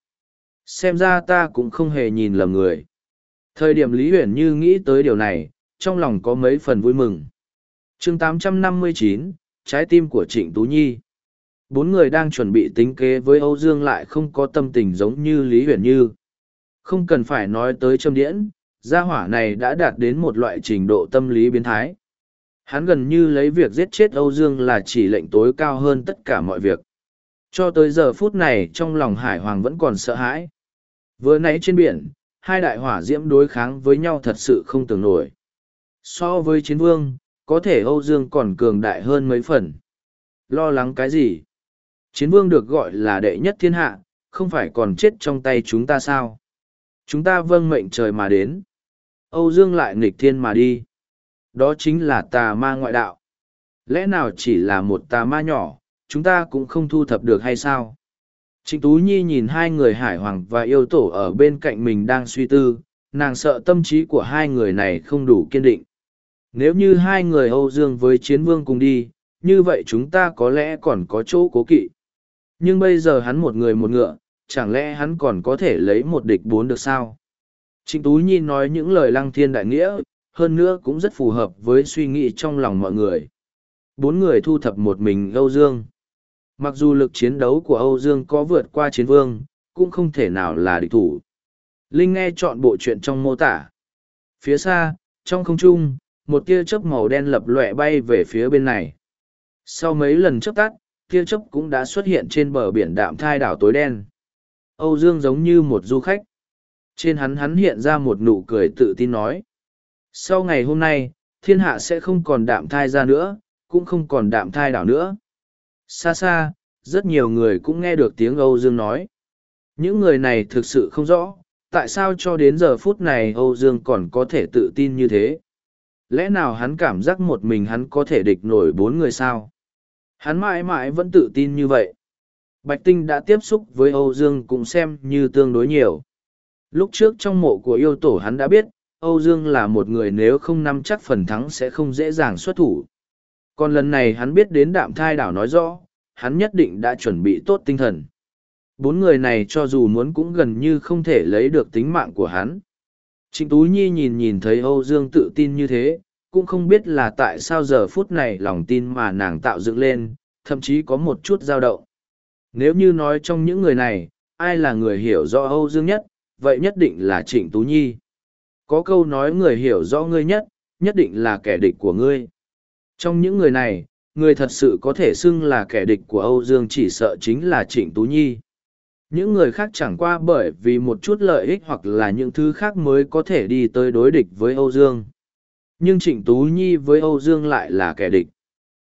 Xem ra ta cũng không hề nhìn lầm người. Thời điểm Lý Huyền Như nghĩ tới điều này, trong lòng có mấy phần vui mừng. chương 859, Trái tim của Trịnh Tú Nhi. Bốn người đang chuẩn bị tính kế với Âu Dương lại không có tâm tình giống như Lý Huyền Như. Không cần phải nói tới châm điễn, gia hỏa này đã đạt đến một loại trình độ tâm lý biến thái. Hắn gần như lấy việc giết chết Âu Dương là chỉ lệnh tối cao hơn tất cả mọi việc. Cho tới giờ phút này trong lòng Hải Hoàng vẫn còn sợ hãi. Vừa nãy trên biển, hai đại hỏa diễm đối kháng với nhau thật sự không tưởng nổi. So với chiến vương, có thể Âu Dương còn cường đại hơn mấy phần. Lo lắng cái gì? Chiến vương được gọi là đệ nhất thiên hạ, không phải còn chết trong tay chúng ta sao? Chúng ta vâng mệnh trời mà đến. Âu Dương lại nghịch thiên mà đi. Đó chính là tà ma ngoại đạo. Lẽ nào chỉ là một tà ma nhỏ, chúng ta cũng không thu thập được hay sao? Trịnh Tú Nhi nhìn hai người hải hoàng và yêu tổ ở bên cạnh mình đang suy tư, nàng sợ tâm trí của hai người này không đủ kiên định. Nếu như hai người Âu Dương với chiến vương cùng đi, như vậy chúng ta có lẽ còn có chỗ cố kỵ. Nhưng bây giờ hắn một người một ngựa, chẳng lẽ hắn còn có thể lấy một địch bốn được sao? Trịnh Tú Nhi nói những lời lăng thiên đại nghĩa, hơn nữa cũng rất phù hợp với suy nghĩ trong lòng mọi người. Bốn người thu thập một mình Âu Dương. Mặc dù lực chiến đấu của Âu Dương có vượt qua chiến vương, cũng không thể nào là địch thủ. Linh nghe chọn bộ chuyện trong mô tả. Phía xa, trong không trung, một tia chớp màu đen lập lòe bay về phía bên này. Sau mấy lần chớp tắt, tia Chốc cũng đã xuất hiện trên bờ biển đạm thai đảo tối đen. Âu Dương giống như một du khách. Trên hắn hắn hiện ra một nụ cười tự tin nói. Sau ngày hôm nay, thiên hạ sẽ không còn đạm thai ra nữa, cũng không còn đạm thai đảo nữa. Xa xa, rất nhiều người cũng nghe được tiếng Âu Dương nói. Những người này thực sự không rõ, tại sao cho đến giờ phút này Âu Dương còn có thể tự tin như thế. Lẽ nào hắn cảm giác một mình hắn có thể địch nổi bốn người sao? Hắn mãi mãi vẫn tự tin như vậy. Bạch Tinh đã tiếp xúc với Âu Dương cũng xem như tương đối nhiều. Lúc trước trong mộ của yêu tổ hắn đã biết, Âu Dương là một người nếu không nắm chắc phần thắng sẽ không dễ dàng xuất thủ. Còn lần này hắn biết đến đạm thai đảo nói rõ, hắn nhất định đã chuẩn bị tốt tinh thần. Bốn người này cho dù muốn cũng gần như không thể lấy được tính mạng của hắn. Trịnh Tú Nhi nhìn nhìn thấy Âu Dương tự tin như thế, cũng không biết là tại sao giờ phút này lòng tin mà nàng tạo dựng lên, thậm chí có một chút dao động. Nếu như nói trong những người này, ai là người hiểu rõ Âu Dương nhất, vậy nhất định là Trịnh Tú Nhi. Có câu nói người hiểu rõ ngươi nhất, nhất định là kẻ địch của ngươi. Trong những người này, người thật sự có thể xưng là kẻ địch của Âu Dương chỉ sợ chính là Trịnh Tú Nhi. Những người khác chẳng qua bởi vì một chút lợi ích hoặc là những thứ khác mới có thể đi tới đối địch với Âu Dương. Nhưng Trịnh Tú Nhi với Âu Dương lại là kẻ địch.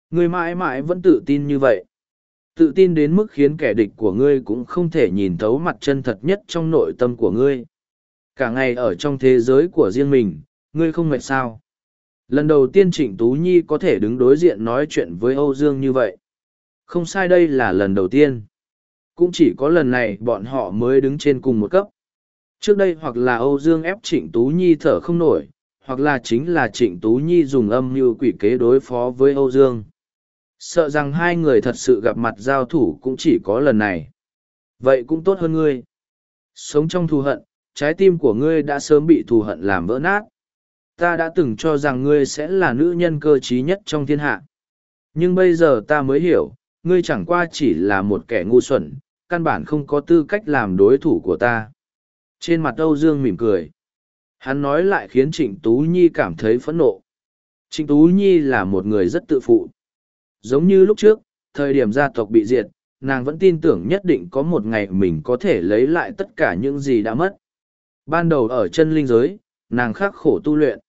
Người mãi mãi vẫn tự tin như vậy. Tự tin đến mức khiến kẻ địch của ngươi cũng không thể nhìn thấu mặt chân thật nhất trong nội tâm của ngươi. Cả ngày ở trong thế giới của riêng mình, ngươi không mệt sao. Lần đầu tiên Trịnh Tú Nhi có thể đứng đối diện nói chuyện với Âu Dương như vậy. Không sai đây là lần đầu tiên. Cũng chỉ có lần này bọn họ mới đứng trên cùng một cấp. Trước đây hoặc là Âu Dương ép Trịnh Tú Nhi thở không nổi, hoặc là chính là Trịnh Tú Nhi dùng âm mưu quỷ kế đối phó với Âu Dương. Sợ rằng hai người thật sự gặp mặt giao thủ cũng chỉ có lần này. Vậy cũng tốt hơn ngươi. Sống trong thù hận, trái tim của ngươi đã sớm bị thù hận làm vỡ nát. Ta đã từng cho rằng ngươi sẽ là nữ nhân cơ trí nhất trong thiên hạ. Nhưng bây giờ ta mới hiểu, ngươi chẳng qua chỉ là một kẻ ngu xuẩn, căn bản không có tư cách làm đối thủ của ta. Trên mặt Âu Dương mỉm cười. Hắn nói lại khiến Trịnh Tú Nhi cảm thấy phẫn nộ. Trịnh Tú Nhi là một người rất tự phụ. Giống như lúc trước, thời điểm gia tộc bị diệt, nàng vẫn tin tưởng nhất định có một ngày mình có thể lấy lại tất cả những gì đã mất. Ban đầu ở chân linh giới, nàng khắc khổ tu luyện.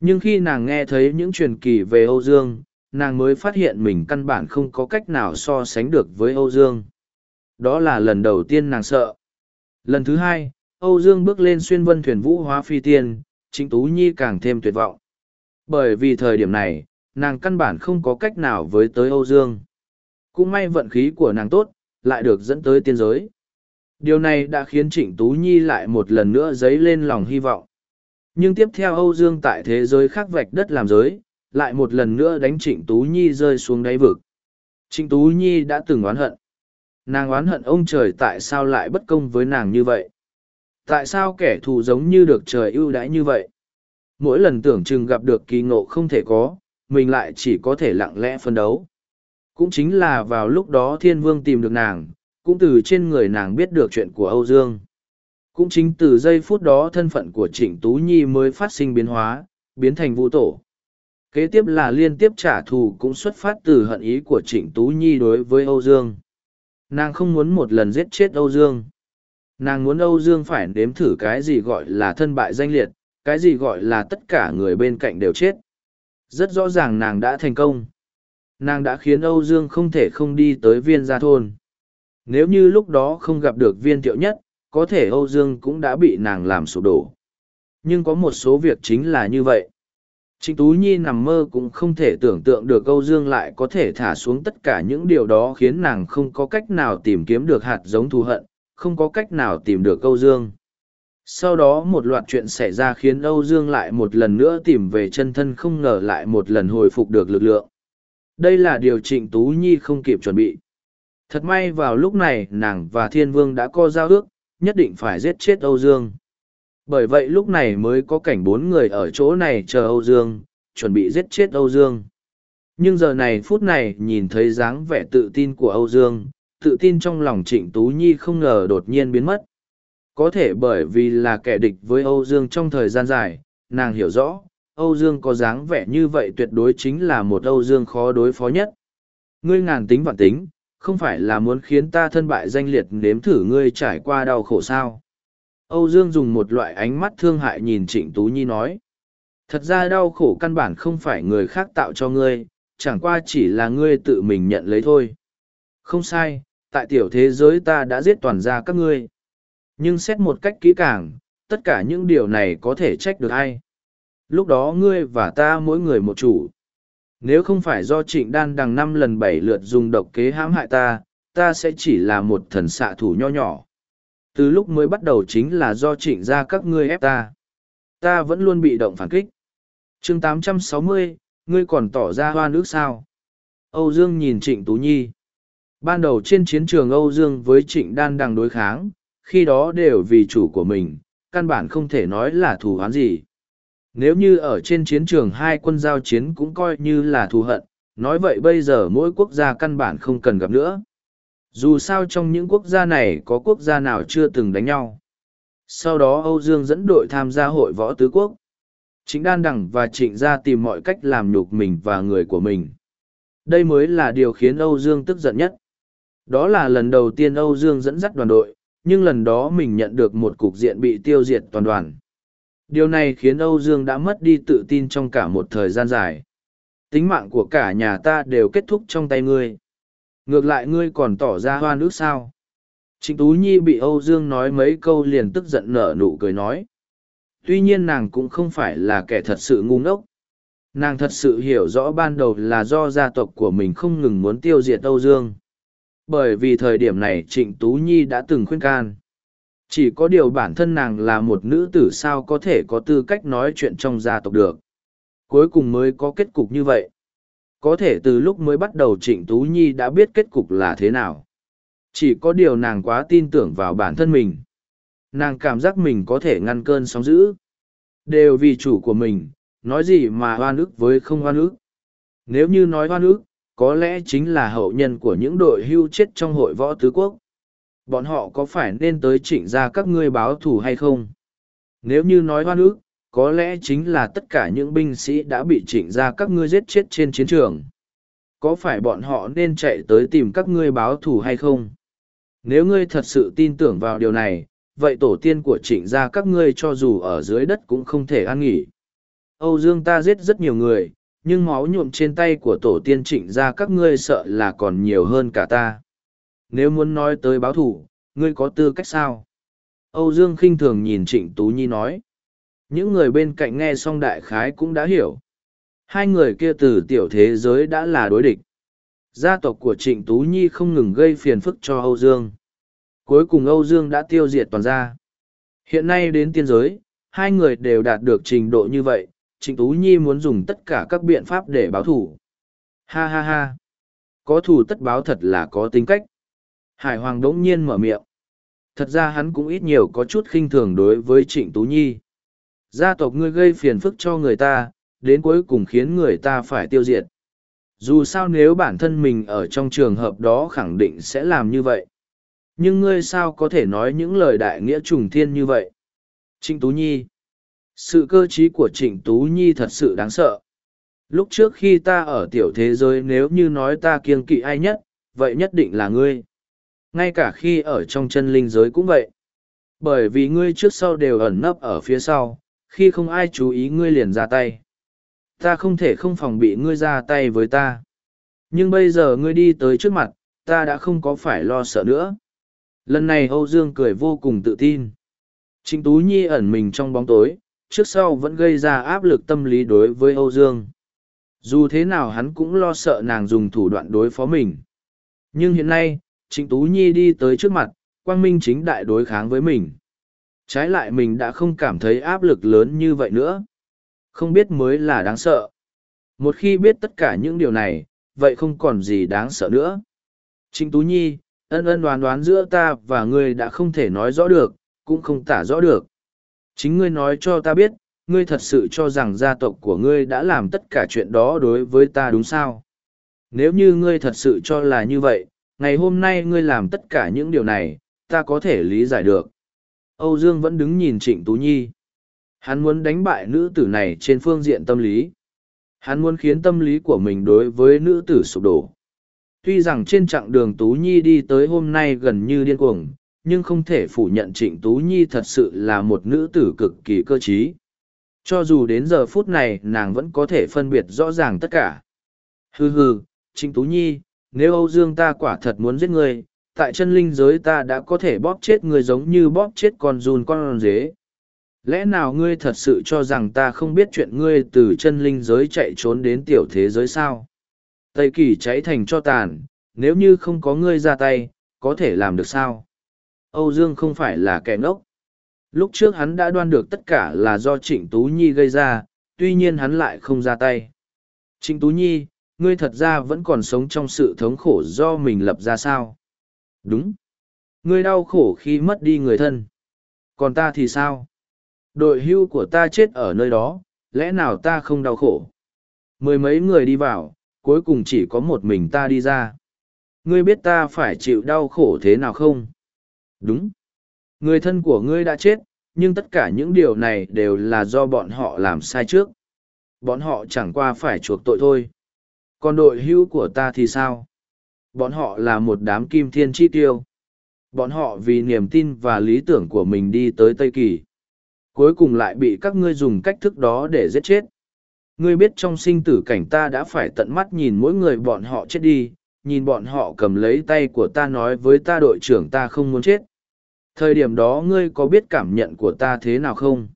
Nhưng khi nàng nghe thấy những truyền kỳ về Âu Dương, nàng mới phát hiện mình căn bản không có cách nào so sánh được với Âu Dương. Đó là lần đầu tiên nàng sợ. Lần thứ hai, Âu Dương bước lên xuyên vân thuyền vũ hóa phi tiên, Trịnh Tú Nhi càng thêm tuyệt vọng. Bởi vì thời điểm này, nàng căn bản không có cách nào với tới Âu Dương. Cũng may vận khí của nàng tốt, lại được dẫn tới tiên giới. Điều này đã khiến Trịnh Tú Nhi lại một lần nữa dấy lên lòng hy vọng. Nhưng tiếp theo Âu Dương tại thế giới khác vạch đất làm giới, lại một lần nữa đánh Trịnh Tú Nhi rơi xuống đáy vực. Trịnh Tú Nhi đã từng oán hận. Nàng oán hận ông trời tại sao lại bất công với nàng như vậy. Tại sao kẻ thù giống như được trời ưu đãi như vậy? Mỗi lần tưởng chừng gặp được kỳ ngộ không thể có, mình lại chỉ có thể lặng lẽ phân đấu. Cũng chính là vào lúc đó thiên vương tìm được nàng, cũng từ trên người nàng biết được chuyện của Âu Dương. Cũng chính từ giây phút đó thân phận của Trịnh Tú Nhi mới phát sinh biến hóa, biến thành vũ tổ. Kế tiếp là liên tiếp trả thù cũng xuất phát từ hận ý của Trịnh Tú Nhi đối với Âu Dương. Nàng không muốn một lần giết chết Âu Dương. Nàng muốn Âu Dương phải nếm thử cái gì gọi là thân bại danh liệt, cái gì gọi là tất cả người bên cạnh đều chết. Rất rõ ràng nàng đã thành công. Nàng đã khiến Âu Dương không thể không đi tới viên gia thôn. Nếu như lúc đó không gặp được viên tiệu nhất, có thể Âu Dương cũng đã bị nàng làm sụp đổ. Nhưng có một số việc chính là như vậy. Trịnh Tú Nhi nằm mơ cũng không thể tưởng tượng được Âu Dương lại có thể thả xuống tất cả những điều đó khiến nàng không có cách nào tìm kiếm được hạt giống thù hận, không có cách nào tìm được Âu Dương. Sau đó một loạt chuyện xảy ra khiến Âu Dương lại một lần nữa tìm về chân thân không ngờ lại một lần hồi phục được lực lượng. Đây là điều Trịnh Tú Nhi không kịp chuẩn bị. Thật may vào lúc này nàng và Thiên Vương đã co giao ước, nhất định phải giết chết Âu Dương. Bởi vậy lúc này mới có cảnh bốn người ở chỗ này chờ Âu Dương, chuẩn bị giết chết Âu Dương. Nhưng giờ này phút này nhìn thấy dáng vẻ tự tin của Âu Dương, tự tin trong lòng Trịnh Tú Nhi không ngờ đột nhiên biến mất. Có thể bởi vì là kẻ địch với Âu Dương trong thời gian dài, nàng hiểu rõ, Âu Dương có dáng vẻ như vậy tuyệt đối chính là một Âu Dương khó đối phó nhất. Ngươi ngàn tính vạn tính, không phải là muốn khiến ta thân bại danh liệt nếm thử ngươi trải qua đau khổ sao. Âu Dương dùng một loại ánh mắt thương hại nhìn Trịnh Tú Nhi nói. Thật ra đau khổ căn bản không phải người khác tạo cho ngươi, chẳng qua chỉ là ngươi tự mình nhận lấy thôi. Không sai, tại tiểu thế giới ta đã giết toàn ra các ngươi. Nhưng xét một cách kỹ càng, tất cả những điều này có thể trách được ai. Lúc đó ngươi và ta mỗi người một chủ. Nếu không phải do trịnh đan đằng năm lần bảy lượt dùng độc kế hãm hại ta, ta sẽ chỉ là một thần xạ thủ nho nhỏ. Từ lúc mới bắt đầu chính là do trịnh ra các ngươi ép ta. Ta vẫn luôn bị động phản kích. chương 860, ngươi còn tỏ ra hoa nước sao? Âu Dương nhìn trịnh Tú Nhi. Ban đầu trên chiến trường Âu Dương với trịnh đan đang đối kháng, khi đó đều vì chủ của mình, căn bản không thể nói là thù oán gì. Nếu như ở trên chiến trường hai quân giao chiến cũng coi như là thù hận, nói vậy bây giờ mỗi quốc gia căn bản không cần gặp nữa. Dù sao trong những quốc gia này có quốc gia nào chưa từng đánh nhau. Sau đó Âu Dương dẫn đội tham gia hội võ tứ quốc. Chính Đan Đằng và Trịnh Gia tìm mọi cách làm nhục mình và người của mình. Đây mới là điều khiến Âu Dương tức giận nhất. Đó là lần đầu tiên Âu Dương dẫn dắt đoàn đội, nhưng lần đó mình nhận được một cục diện bị tiêu diệt toàn đoàn. Điều này khiến Âu Dương đã mất đi tự tin trong cả một thời gian dài. Tính mạng của cả nhà ta đều kết thúc trong tay ngươi. Ngược lại ngươi còn tỏ ra hoa nước sao. Trịnh Tú Nhi bị Âu Dương nói mấy câu liền tức giận nở nụ cười nói. Tuy nhiên nàng cũng không phải là kẻ thật sự ngu ngốc. Nàng thật sự hiểu rõ ban đầu là do gia tộc của mình không ngừng muốn tiêu diệt Âu Dương. Bởi vì thời điểm này Trịnh Tú Nhi đã từng khuyên can. Chỉ có điều bản thân nàng là một nữ tử sao có thể có tư cách nói chuyện trong gia tộc được. Cuối cùng mới có kết cục như vậy. Có thể từ lúc mới bắt đầu Trịnh Tú Nhi đã biết kết cục là thế nào. Chỉ có điều nàng quá tin tưởng vào bản thân mình. Nàng cảm giác mình có thể ngăn cơn sóng dữ. Đều vì chủ của mình, nói gì mà oan ức với không oan ức. Nếu như nói oan ức, có lẽ chính là hậu nhân của những đội hưu chết trong hội võ tứ quốc. Bọn họ có phải nên tới trịnh ra các ngươi báo thù hay không? Nếu như nói hoan ức, có lẽ chính là tất cả những binh sĩ đã bị trịnh ra các ngươi giết chết trên chiến trường. Có phải bọn họ nên chạy tới tìm các ngươi báo thù hay không? Nếu ngươi thật sự tin tưởng vào điều này, vậy tổ tiên của trịnh gia các ngươi cho dù ở dưới đất cũng không thể an nghỉ. Âu Dương ta giết rất nhiều người, nhưng máu nhuộm trên tay của tổ tiên trịnh gia các ngươi sợ là còn nhiều hơn cả ta. Nếu muốn nói tới báo thủ, ngươi có tư cách sao? Âu Dương khinh thường nhìn trịnh Tú Nhi nói. Những người bên cạnh nghe xong đại khái cũng đã hiểu. Hai người kia từ tiểu thế giới đã là đối địch. Gia tộc của Trịnh Tú Nhi không ngừng gây phiền phức cho Âu Dương. Cuối cùng Âu Dương đã tiêu diệt toàn gia. Hiện nay đến tiên giới, hai người đều đạt được trình độ như vậy, Trịnh Tú Nhi muốn dùng tất cả các biện pháp để báo thủ. Ha ha ha! Có thủ tất báo thật là có tính cách. Hải Hoàng đống nhiên mở miệng. Thật ra hắn cũng ít nhiều có chút khinh thường đối với Trịnh Tú Nhi. Gia tộc ngươi gây phiền phức cho người ta, đến cuối cùng khiến người ta phải tiêu diệt. Dù sao nếu bản thân mình ở trong trường hợp đó khẳng định sẽ làm như vậy. Nhưng ngươi sao có thể nói những lời đại nghĩa trùng thiên như vậy? Trịnh Tú Nhi sự cơ trí của Trịnh Tú Nhi thật sự đáng sợ. Lúc trước khi ta ở tiểu thế giới nếu như nói ta kiêng kỵ ai nhất, vậy nhất định là ngươi. Ngay cả khi ở trong chân linh giới cũng vậy. Bởi vì ngươi trước sau đều ẩn nấp ở phía sau, khi không ai chú ý ngươi liền ra tay. Ta không thể không phòng bị ngươi ra tay với ta. Nhưng bây giờ ngươi đi tới trước mặt, ta đã không có phải lo sợ nữa. Lần này Âu Dương cười vô cùng tự tin. Trịnh Tú Nhi ẩn mình trong bóng tối, trước sau vẫn gây ra áp lực tâm lý đối với Âu Dương. Dù thế nào hắn cũng lo sợ nàng dùng thủ đoạn đối phó mình. Nhưng hiện nay, Trịnh Tú Nhi đi tới trước mặt, Quang Minh chính đại đối kháng với mình. Trái lại mình đã không cảm thấy áp lực lớn như vậy nữa. Không biết mới là đáng sợ. Một khi biết tất cả những điều này, vậy không còn gì đáng sợ nữa. Trịnh Tú Nhi, ân ân đoán đoán giữa ta và ngươi đã không thể nói rõ được, cũng không tả rõ được. Chính ngươi nói cho ta biết, ngươi thật sự cho rằng gia tộc của ngươi đã làm tất cả chuyện đó đối với ta đúng sao? Nếu như ngươi thật sự cho là như vậy, ngày hôm nay ngươi làm tất cả những điều này, ta có thể lý giải được. Âu Dương vẫn đứng nhìn Trịnh Tú Nhi. Hắn muốn đánh bại nữ tử này trên phương diện tâm lý. Hắn muốn khiến tâm lý của mình đối với nữ tử sụp đổ. Tuy rằng trên chặng đường Tú Nhi đi tới hôm nay gần như điên cuồng, nhưng không thể phủ nhận Trịnh Tú Nhi thật sự là một nữ tử cực kỳ cơ trí. Cho dù đến giờ phút này nàng vẫn có thể phân biệt rõ ràng tất cả. Hừ hừ, Trịnh Tú Nhi, nếu Âu Dương ta quả thật muốn giết ngươi, tại chân linh giới ta đã có thể bóp chết ngươi giống như bóp chết con run con dế. Lẽ nào ngươi thật sự cho rằng ta không biết chuyện ngươi từ chân linh giới chạy trốn đến tiểu thế giới sao? Tây kỳ cháy thành cho tàn, nếu như không có ngươi ra tay, có thể làm được sao? Âu Dương không phải là kẻ ngốc. Lúc trước hắn đã đoan được tất cả là do Trịnh Tú Nhi gây ra, tuy nhiên hắn lại không ra tay. Trịnh Tú Nhi, ngươi thật ra vẫn còn sống trong sự thống khổ do mình lập ra sao? Đúng. Ngươi đau khổ khi mất đi người thân. Còn ta thì sao? Đội hưu của ta chết ở nơi đó, lẽ nào ta không đau khổ? Mười mấy người đi vào, cuối cùng chỉ có một mình ta đi ra. Ngươi biết ta phải chịu đau khổ thế nào không? Đúng. Người thân của ngươi đã chết, nhưng tất cả những điều này đều là do bọn họ làm sai trước. Bọn họ chẳng qua phải chuộc tội thôi. Còn đội hưu của ta thì sao? Bọn họ là một đám kim thiên chi tiêu. Bọn họ vì niềm tin và lý tưởng của mình đi tới Tây Kỳ. Cuối cùng lại bị các ngươi dùng cách thức đó để giết chết. Ngươi biết trong sinh tử cảnh ta đã phải tận mắt nhìn mỗi người bọn họ chết đi, nhìn bọn họ cầm lấy tay của ta nói với ta đội trưởng ta không muốn chết. Thời điểm đó ngươi có biết cảm nhận của ta thế nào không?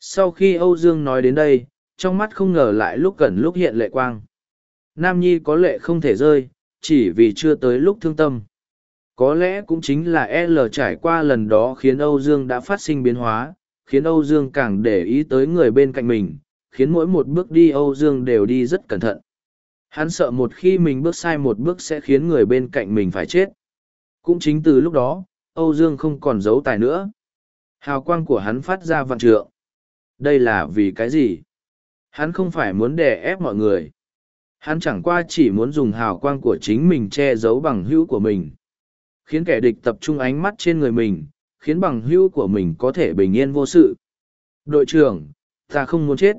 Sau khi Âu Dương nói đến đây, trong mắt không ngờ lại lúc gần lúc hiện lệ quang. Nam Nhi có lệ không thể rơi, chỉ vì chưa tới lúc thương tâm. Có lẽ cũng chính là L trải qua lần đó khiến Âu Dương đã phát sinh biến hóa, khiến Âu Dương càng để ý tới người bên cạnh mình, khiến mỗi một bước đi Âu Dương đều đi rất cẩn thận. Hắn sợ một khi mình bước sai một bước sẽ khiến người bên cạnh mình phải chết. Cũng chính từ lúc đó, Âu Dương không còn giấu tài nữa. Hào quang của hắn phát ra vạn trượng. Đây là vì cái gì? Hắn không phải muốn đè ép mọi người. Hắn chẳng qua chỉ muốn dùng hào quang của chính mình che giấu bằng hữu của mình. Khiến kẻ địch tập trung ánh mắt trên người mình, khiến bằng hữu của mình có thể bình yên vô sự. Đội trưởng, ta không muốn chết.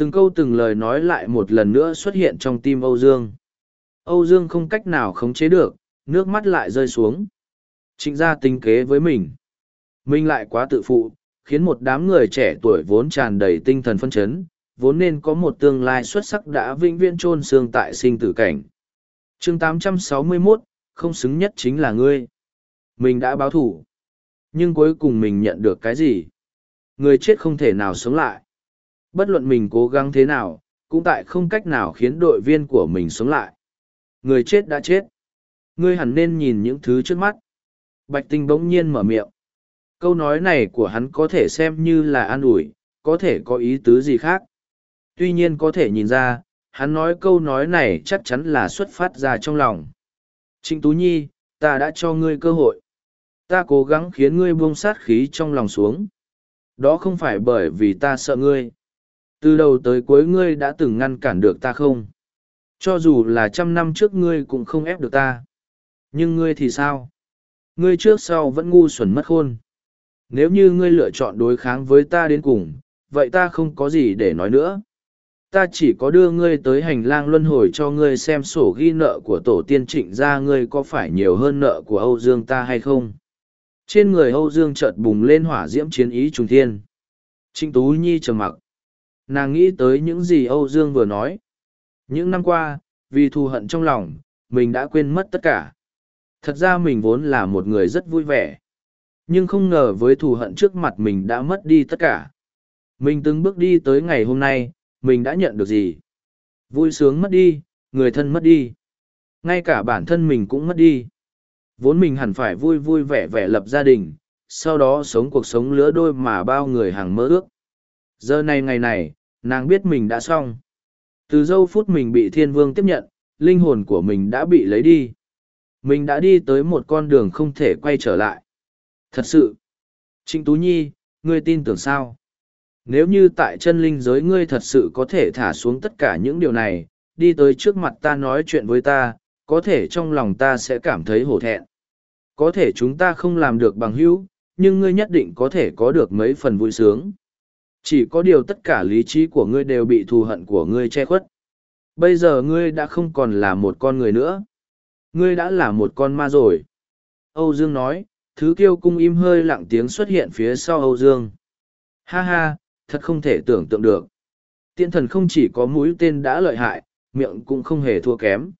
Từng câu từng lời nói lại một lần nữa xuất hiện trong tim Âu Dương. Âu Dương không cách nào khống chế được, nước mắt lại rơi xuống. Trịnh gia tính kế với mình. Mình lại quá tự phụ, khiến một đám người trẻ tuổi vốn tràn đầy tinh thần phân chấn, vốn nên có một tương lai xuất sắc đã vĩnh viễn chôn xương tại sinh tử cảnh. chương 861, không xứng nhất chính là ngươi. Mình đã báo thủ. Nhưng cuối cùng mình nhận được cái gì? Người chết không thể nào sống lại. Bất luận mình cố gắng thế nào, cũng tại không cách nào khiến đội viên của mình sống lại. Người chết đã chết. Ngươi hẳn nên nhìn những thứ trước mắt. Bạch tinh bỗng nhiên mở miệng. Câu nói này của hắn có thể xem như là an ủi, có thể có ý tứ gì khác. Tuy nhiên có thể nhìn ra, hắn nói câu nói này chắc chắn là xuất phát ra trong lòng. Trịnh Tú Nhi, ta đã cho ngươi cơ hội. Ta cố gắng khiến ngươi buông sát khí trong lòng xuống. Đó không phải bởi vì ta sợ ngươi. Từ đầu tới cuối ngươi đã từng ngăn cản được ta không? Cho dù là trăm năm trước ngươi cũng không ép được ta. Nhưng ngươi thì sao? Ngươi trước sau vẫn ngu xuẩn mất khôn. Nếu như ngươi lựa chọn đối kháng với ta đến cùng, vậy ta không có gì để nói nữa. Ta chỉ có đưa ngươi tới hành lang luân hồi cho ngươi xem sổ ghi nợ của tổ tiên trịnh ra ngươi có phải nhiều hơn nợ của Âu Dương ta hay không. Trên người Âu Dương chợt bùng lên hỏa diễm chiến ý trùng thiên. Trịnh Tú Nhi trầm mặc. Nàng nghĩ tới những gì Âu Dương vừa nói. Những năm qua, vì thù hận trong lòng, mình đã quên mất tất cả. Thật ra mình vốn là một người rất vui vẻ. Nhưng không ngờ với thù hận trước mặt mình đã mất đi tất cả. Mình từng bước đi tới ngày hôm nay, mình đã nhận được gì? Vui sướng mất đi, người thân mất đi. Ngay cả bản thân mình cũng mất đi. Vốn mình hẳn phải vui vui vẻ vẻ lập gia đình, sau đó sống cuộc sống lứa đôi mà bao người hàng mơ ước. Giờ này ngày này, nàng biết mình đã xong. Từ giây phút mình bị thiên vương tiếp nhận, linh hồn của mình đã bị lấy đi. Mình đã đi tới một con đường không thể quay trở lại. Thật sự, Trịnh Tú Nhi, ngươi tin tưởng sao? Nếu như tại chân linh giới ngươi thật sự có thể thả xuống tất cả những điều này, đi tới trước mặt ta nói chuyện với ta, có thể trong lòng ta sẽ cảm thấy hổ thẹn. Có thể chúng ta không làm được bằng hữu, nhưng ngươi nhất định có thể có được mấy phần vui sướng. Chỉ có điều tất cả lý trí của ngươi đều bị thù hận của ngươi che khuất. Bây giờ ngươi đã không còn là một con người nữa. Ngươi đã là một con ma rồi. Âu Dương nói, thứ kiêu cung im hơi lặng tiếng xuất hiện phía sau Âu Dương. Ha ha, thật không thể tưởng tượng được. Tiện thần không chỉ có mũi tên đã lợi hại, miệng cũng không hề thua kém.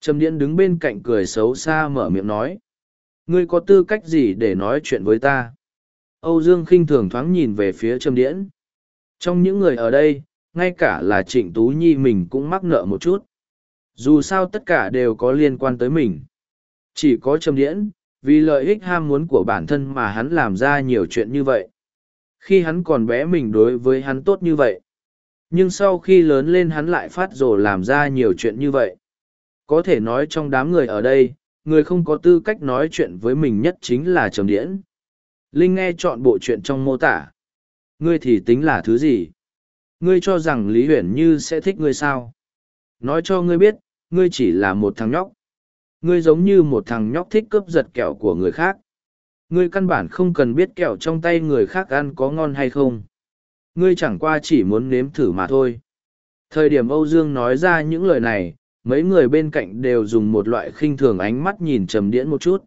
Trầm Điễn đứng bên cạnh cười xấu xa mở miệng nói. Ngươi có tư cách gì để nói chuyện với ta? Âu Dương khinh thường thoáng nhìn về phía Trầm Điễn. Trong những người ở đây, ngay cả là Trịnh Tú Nhi mình cũng mắc nợ một chút. Dù sao tất cả đều có liên quan tới mình. Chỉ có Trầm Điễn, vì lợi ích ham muốn của bản thân mà hắn làm ra nhiều chuyện như vậy. Khi hắn còn bé mình đối với hắn tốt như vậy. Nhưng sau khi lớn lên hắn lại phát rồ làm ra nhiều chuyện như vậy. Có thể nói trong đám người ở đây, người không có tư cách nói chuyện với mình nhất chính là Trầm Điễn. Linh nghe chọn bộ chuyện trong mô tả. Ngươi thì tính là thứ gì? Ngươi cho rằng Lý Huyền Như sẽ thích ngươi sao? Nói cho ngươi biết, ngươi chỉ là một thằng nhóc. Ngươi giống như một thằng nhóc thích cướp giật kẹo của người khác. Ngươi căn bản không cần biết kẹo trong tay người khác ăn có ngon hay không. Ngươi chẳng qua chỉ muốn nếm thử mà thôi. Thời điểm Âu Dương nói ra những lời này, mấy người bên cạnh đều dùng một loại khinh thường ánh mắt nhìn trầm điễn một chút.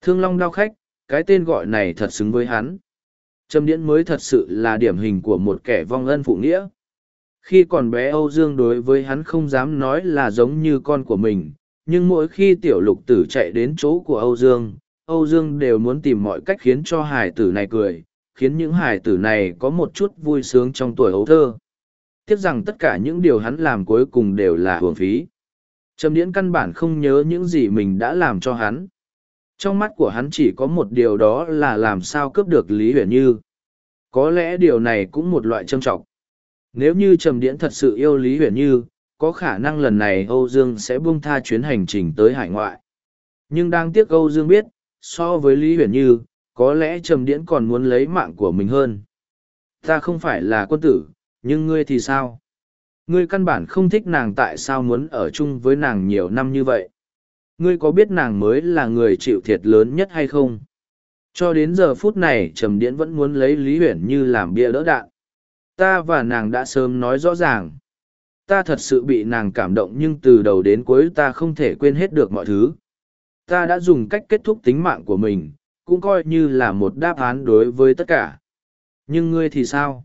Thương Long đau khách, cái tên gọi này thật xứng với hắn. Trâm điễn mới thật sự là điểm hình của một kẻ vong ân phụ nghĩa. Khi còn bé Âu Dương đối với hắn không dám nói là giống như con của mình, nhưng mỗi khi tiểu lục tử chạy đến chỗ của Âu Dương, Âu Dương đều muốn tìm mọi cách khiến cho hải tử này cười, khiến những hải tử này có một chút vui sướng trong tuổi ấu thơ. Tiếc rằng tất cả những điều hắn làm cuối cùng đều là hưởng phí. Trầm điễn căn bản không nhớ những gì mình đã làm cho hắn. Trong mắt của hắn chỉ có một điều đó là làm sao cướp được Lý Huyền Như. Có lẽ điều này cũng một loại trâm trọng. Nếu như Trầm Điễn thật sự yêu Lý Huyền Như, có khả năng lần này Âu Dương sẽ buông tha chuyến hành trình tới hải ngoại. Nhưng đang tiếc Âu Dương biết, so với Lý Huyền Như, có lẽ Trầm Điễn còn muốn lấy mạng của mình hơn. Ta không phải là quân tử, nhưng ngươi thì sao? Ngươi căn bản không thích nàng tại sao muốn ở chung với nàng nhiều năm như vậy? Ngươi có biết nàng mới là người chịu thiệt lớn nhất hay không? Cho đến giờ phút này Trầm Điễn vẫn muốn lấy Lý Huyền Như làm bia đỡ đạn. Ta và nàng đã sớm nói rõ ràng. Ta thật sự bị nàng cảm động nhưng từ đầu đến cuối ta không thể quên hết được mọi thứ. Ta đã dùng cách kết thúc tính mạng của mình, cũng coi như là một đáp án đối với tất cả. Nhưng ngươi thì sao?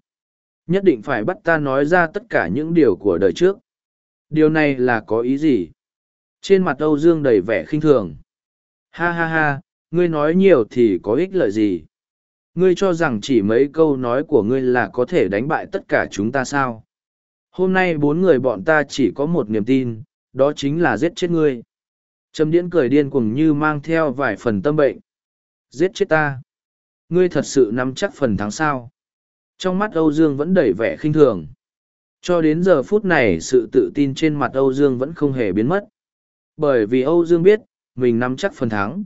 Nhất định phải bắt ta nói ra tất cả những điều của đời trước. Điều này là có ý gì? Trên mặt Âu Dương đầy vẻ khinh thường. Ha ha ha, ngươi nói nhiều thì có ích lợi gì? Ngươi cho rằng chỉ mấy câu nói của ngươi là có thể đánh bại tất cả chúng ta sao? Hôm nay bốn người bọn ta chỉ có một niềm tin, đó chính là giết chết ngươi. Trầm điễn cười điên cuồng như mang theo vài phần tâm bệnh. Giết chết ta. Ngươi thật sự nắm chắc phần thắng sao. Trong mắt Âu Dương vẫn đầy vẻ khinh thường. Cho đến giờ phút này sự tự tin trên mặt Âu Dương vẫn không hề biến mất. Bởi vì Âu Dương biết, mình nắm chắc phần thắng.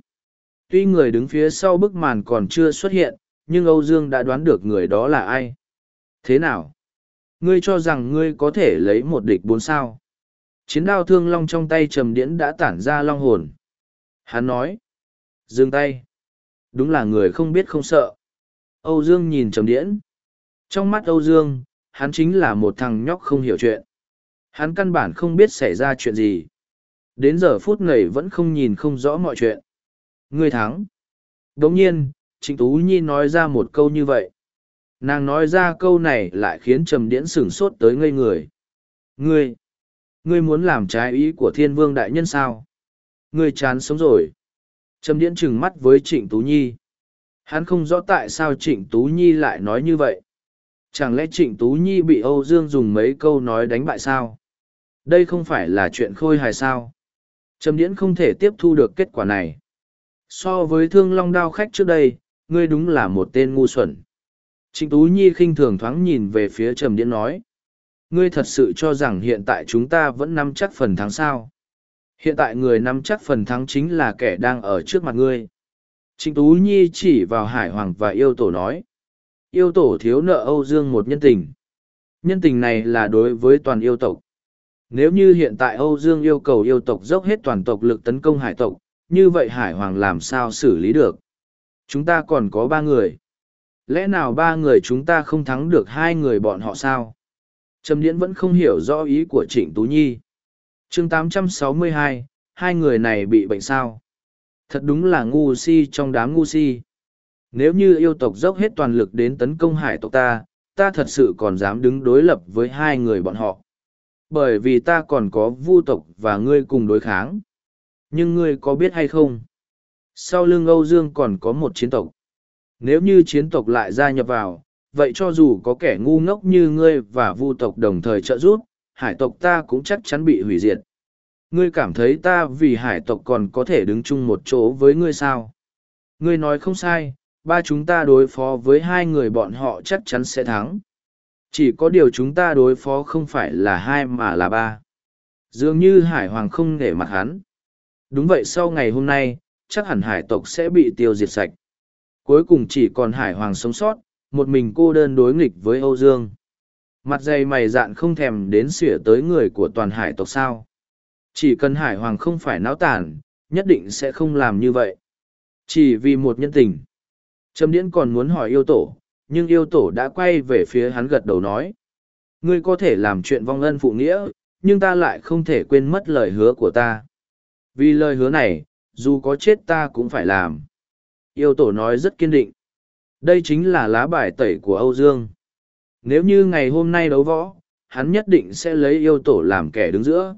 Tuy người đứng phía sau bức màn còn chưa xuất hiện, nhưng Âu Dương đã đoán được người đó là ai. Thế nào? Ngươi cho rằng ngươi có thể lấy một địch bốn sao? Chiến đao thương long trong tay trầm điễn đã tản ra long hồn. Hắn nói. Dương tay. Đúng là người không biết không sợ. Âu Dương nhìn trầm điễn. Trong mắt Âu Dương, hắn chính là một thằng nhóc không hiểu chuyện. Hắn căn bản không biết xảy ra chuyện gì. Đến giờ phút này vẫn không nhìn không rõ mọi chuyện. Ngươi thắng. Đồng nhiên, Trịnh Tú Nhi nói ra một câu như vậy. Nàng nói ra câu này lại khiến Trầm Điễn sửng sốt tới ngây người. Ngươi! Ngươi muốn làm trái ý của thiên vương đại nhân sao? Ngươi chán sống rồi. Trầm Điễn trừng mắt với Trịnh Tú Nhi. Hắn không rõ tại sao Trịnh Tú Nhi lại nói như vậy. Chẳng lẽ Trịnh Tú Nhi bị Âu Dương dùng mấy câu nói đánh bại sao? Đây không phải là chuyện khôi hài sao? Trầm Điễn không thể tiếp thu được kết quả này. So với thương long đao khách trước đây, ngươi đúng là một tên ngu xuẩn. Trịnh Tú Nhi khinh thường thoáng nhìn về phía Trầm Điễn nói. Ngươi thật sự cho rằng hiện tại chúng ta vẫn nắm chắc phần thắng sao. Hiện tại người nắm chắc phần thắng chính là kẻ đang ở trước mặt ngươi. Trịnh Tú Nhi chỉ vào Hải Hoàng và yêu tổ nói. Yêu tổ thiếu nợ Âu Dương một nhân tình. Nhân tình này là đối với toàn yêu tộc. Nếu như hiện tại Âu Dương yêu cầu yêu tộc dốc hết toàn tộc lực tấn công hải tộc, như vậy Hải Hoàng làm sao xử lý được? Chúng ta còn có ba người. Lẽ nào ba người chúng ta không thắng được hai người bọn họ sao? Trầm Điễn vẫn không hiểu rõ ý của Trịnh Tú Nhi. chương 862, hai người này bị bệnh sao? Thật đúng là ngu si trong đám ngu si. Nếu như yêu tộc dốc hết toàn lực đến tấn công hải tộc ta, ta thật sự còn dám đứng đối lập với hai người bọn họ. Bởi vì ta còn có vu tộc và ngươi cùng đối kháng. Nhưng ngươi có biết hay không? Sau lưng Âu Dương còn có một chiến tộc. Nếu như chiến tộc lại gia nhập vào, vậy cho dù có kẻ ngu ngốc như ngươi và vu tộc đồng thời trợ giúp, hải tộc ta cũng chắc chắn bị hủy diệt. Ngươi cảm thấy ta vì hải tộc còn có thể đứng chung một chỗ với ngươi sao? Ngươi nói không sai, ba chúng ta đối phó với hai người bọn họ chắc chắn sẽ thắng. Chỉ có điều chúng ta đối phó không phải là hai mà là ba. Dường như hải hoàng không nể mặt hắn. Đúng vậy sau ngày hôm nay, chắc hẳn hải tộc sẽ bị tiêu diệt sạch. Cuối cùng chỉ còn hải hoàng sống sót, một mình cô đơn đối nghịch với Âu Dương. Mặt dày mày dạn không thèm đến xỉa tới người của toàn hải tộc sao. Chỉ cần hải hoàng không phải náo tản, nhất định sẽ không làm như vậy. Chỉ vì một nhân tình. Trâm Điễn còn muốn hỏi yêu tổ, nhưng yêu tổ đã quay về phía hắn gật đầu nói. Ngươi có thể làm chuyện vong ân phụ nghĩa, nhưng ta lại không thể quên mất lời hứa của ta. Vì lời hứa này, dù có chết ta cũng phải làm. Yêu tổ nói rất kiên định. Đây chính là lá bài tẩy của Âu Dương. Nếu như ngày hôm nay đấu võ, hắn nhất định sẽ lấy yêu tổ làm kẻ đứng giữa.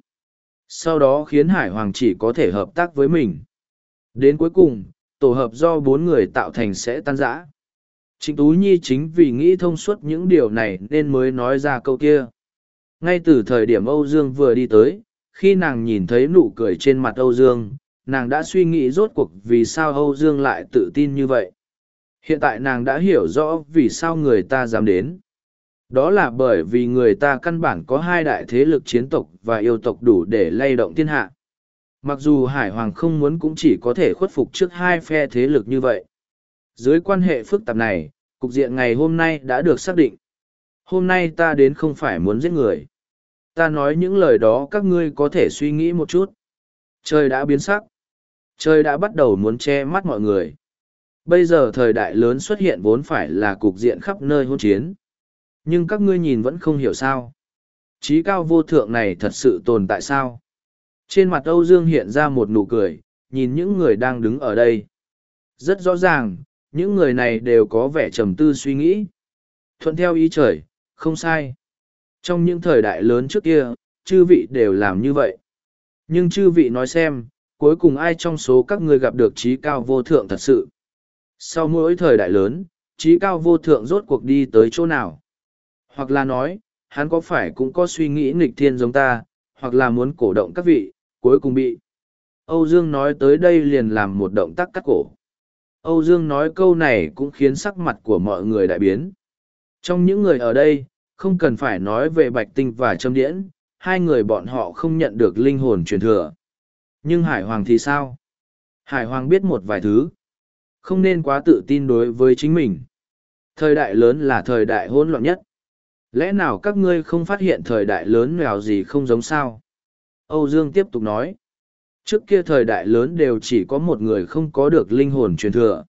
Sau đó khiến Hải Hoàng chỉ có thể hợp tác với mình. Đến cuối cùng, tổ hợp do bốn người tạo thành sẽ tan rã. Trịnh Tú Nhi chính vì nghĩ thông suốt những điều này nên mới nói ra câu kia. Ngay từ thời điểm Âu Dương vừa đi tới, khi nàng nhìn thấy nụ cười trên mặt Âu Dương, nàng đã suy nghĩ rốt cuộc vì sao Âu Dương lại tự tin như vậy. Hiện tại nàng đã hiểu rõ vì sao người ta dám đến. Đó là bởi vì người ta căn bản có hai đại thế lực chiến tộc và yêu tộc đủ để lay động thiên hạ. Mặc dù Hải Hoàng không muốn cũng chỉ có thể khuất phục trước hai phe thế lực như vậy. Dưới quan hệ phức tạp này, cục diện ngày hôm nay đã được xác định. Hôm nay ta đến không phải muốn giết người. Ta nói những lời đó các ngươi có thể suy nghĩ một chút. Trời đã biến sắc. Trời đã bắt đầu muốn che mắt mọi người. Bây giờ thời đại lớn xuất hiện vốn phải là cục diện khắp nơi hôn chiến. Nhưng các ngươi nhìn vẫn không hiểu sao. Trí cao vô thượng này thật sự tồn tại sao? Trên mặt Âu Dương hiện ra một nụ cười, nhìn những người đang đứng ở đây. Rất rõ ràng, những người này đều có vẻ trầm tư suy nghĩ. Thuận theo ý trời, không sai. Trong những thời đại lớn trước kia, chư vị đều làm như vậy. Nhưng chư vị nói xem, cuối cùng ai trong số các ngươi gặp được trí cao vô thượng thật sự? Sau mỗi thời đại lớn, trí cao vô thượng rốt cuộc đi tới chỗ nào? Hoặc là nói, hắn có phải cũng có suy nghĩ nghịch thiên giống ta, hoặc là muốn cổ động các vị, cuối cùng bị. Âu Dương nói tới đây liền làm một động tác cắt cổ. Âu Dương nói câu này cũng khiến sắc mặt của mọi người đại biến. Trong những người ở đây, không cần phải nói về Bạch Tinh và Trâm Điễn, hai người bọn họ không nhận được linh hồn truyền thừa. Nhưng Hải Hoàng thì sao? Hải Hoàng biết một vài thứ. Không nên quá tự tin đối với chính mình. Thời đại lớn là thời đại hỗn loạn nhất. Lẽ nào các ngươi không phát hiện thời đại lớn nào gì không giống sao? Âu Dương tiếp tục nói. Trước kia thời đại lớn đều chỉ có một người không có được linh hồn truyền thừa.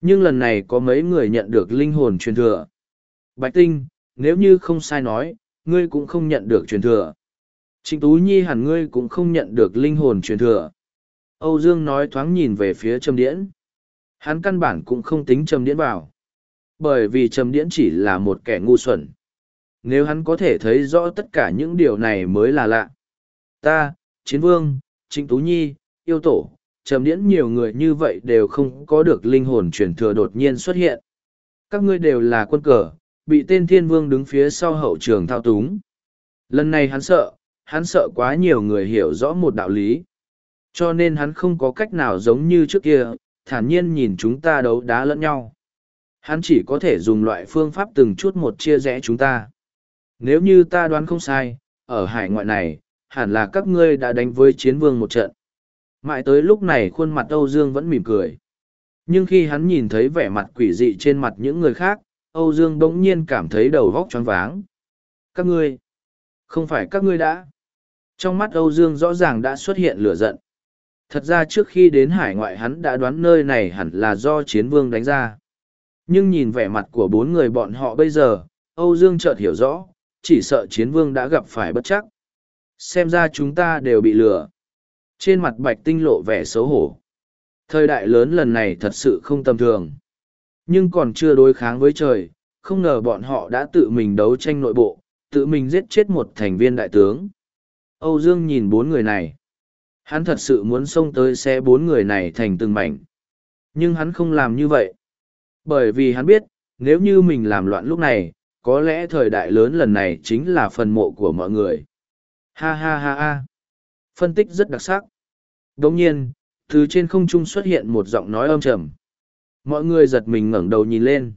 Nhưng lần này có mấy người nhận được linh hồn truyền thừa. Bạch Tinh, nếu như không sai nói, ngươi cũng không nhận được truyền thừa. Trịnh Tú Nhi hẳn ngươi cũng không nhận được linh hồn truyền thừa. Âu Dương nói thoáng nhìn về phía Trầm Điễn. Hắn căn bản cũng không tính Trầm Điễn vào. Bởi vì Trầm Điễn chỉ là một kẻ ngu xuẩn. Nếu hắn có thể thấy rõ tất cả những điều này mới là lạ. Ta, Chiến Vương, Trịnh Tú Nhi, Yêu Tổ, Trầm Điễn nhiều người như vậy đều không có được linh hồn truyền thừa đột nhiên xuất hiện. Các ngươi đều là quân cờ, bị tên Thiên Vương đứng phía sau hậu trường thao túng. Lần này hắn sợ, hắn sợ quá nhiều người hiểu rõ một đạo lý. Cho nên hắn không có cách nào giống như trước kia, thản nhiên nhìn chúng ta đấu đá lẫn nhau. Hắn chỉ có thể dùng loại phương pháp từng chút một chia rẽ chúng ta. Nếu như ta đoán không sai, ở hải ngoại này, hẳn là các ngươi đã đánh với chiến vương một trận. Mãi tới lúc này khuôn mặt Âu Dương vẫn mỉm cười. Nhưng khi hắn nhìn thấy vẻ mặt quỷ dị trên mặt những người khác, Âu Dương bỗng nhiên cảm thấy đầu vóc choáng váng. Các ngươi, không phải các ngươi đã. Trong mắt Âu Dương rõ ràng đã xuất hiện lửa giận. Thật ra trước khi đến hải ngoại hắn đã đoán nơi này hẳn là do chiến vương đánh ra. Nhưng nhìn vẻ mặt của bốn người bọn họ bây giờ, Âu Dương chợt hiểu rõ, chỉ sợ chiến vương đã gặp phải bất chắc. Xem ra chúng ta đều bị lừa. Trên mặt bạch tinh lộ vẻ xấu hổ. Thời đại lớn lần này thật sự không tầm thường. Nhưng còn chưa đối kháng với trời, không ngờ bọn họ đã tự mình đấu tranh nội bộ, tự mình giết chết một thành viên đại tướng. Âu Dương nhìn bốn người này. Hắn thật sự muốn xông tới xe bốn người này thành từng mảnh. Nhưng hắn không làm như vậy. Bởi vì hắn biết, nếu như mình làm loạn lúc này, có lẽ thời đại lớn lần này chính là phần mộ của mọi người. Ha ha ha ha. Phân tích rất đặc sắc. Đồng nhiên, từ trên không trung xuất hiện một giọng nói âm trầm. Mọi người giật mình ngẩng đầu nhìn lên.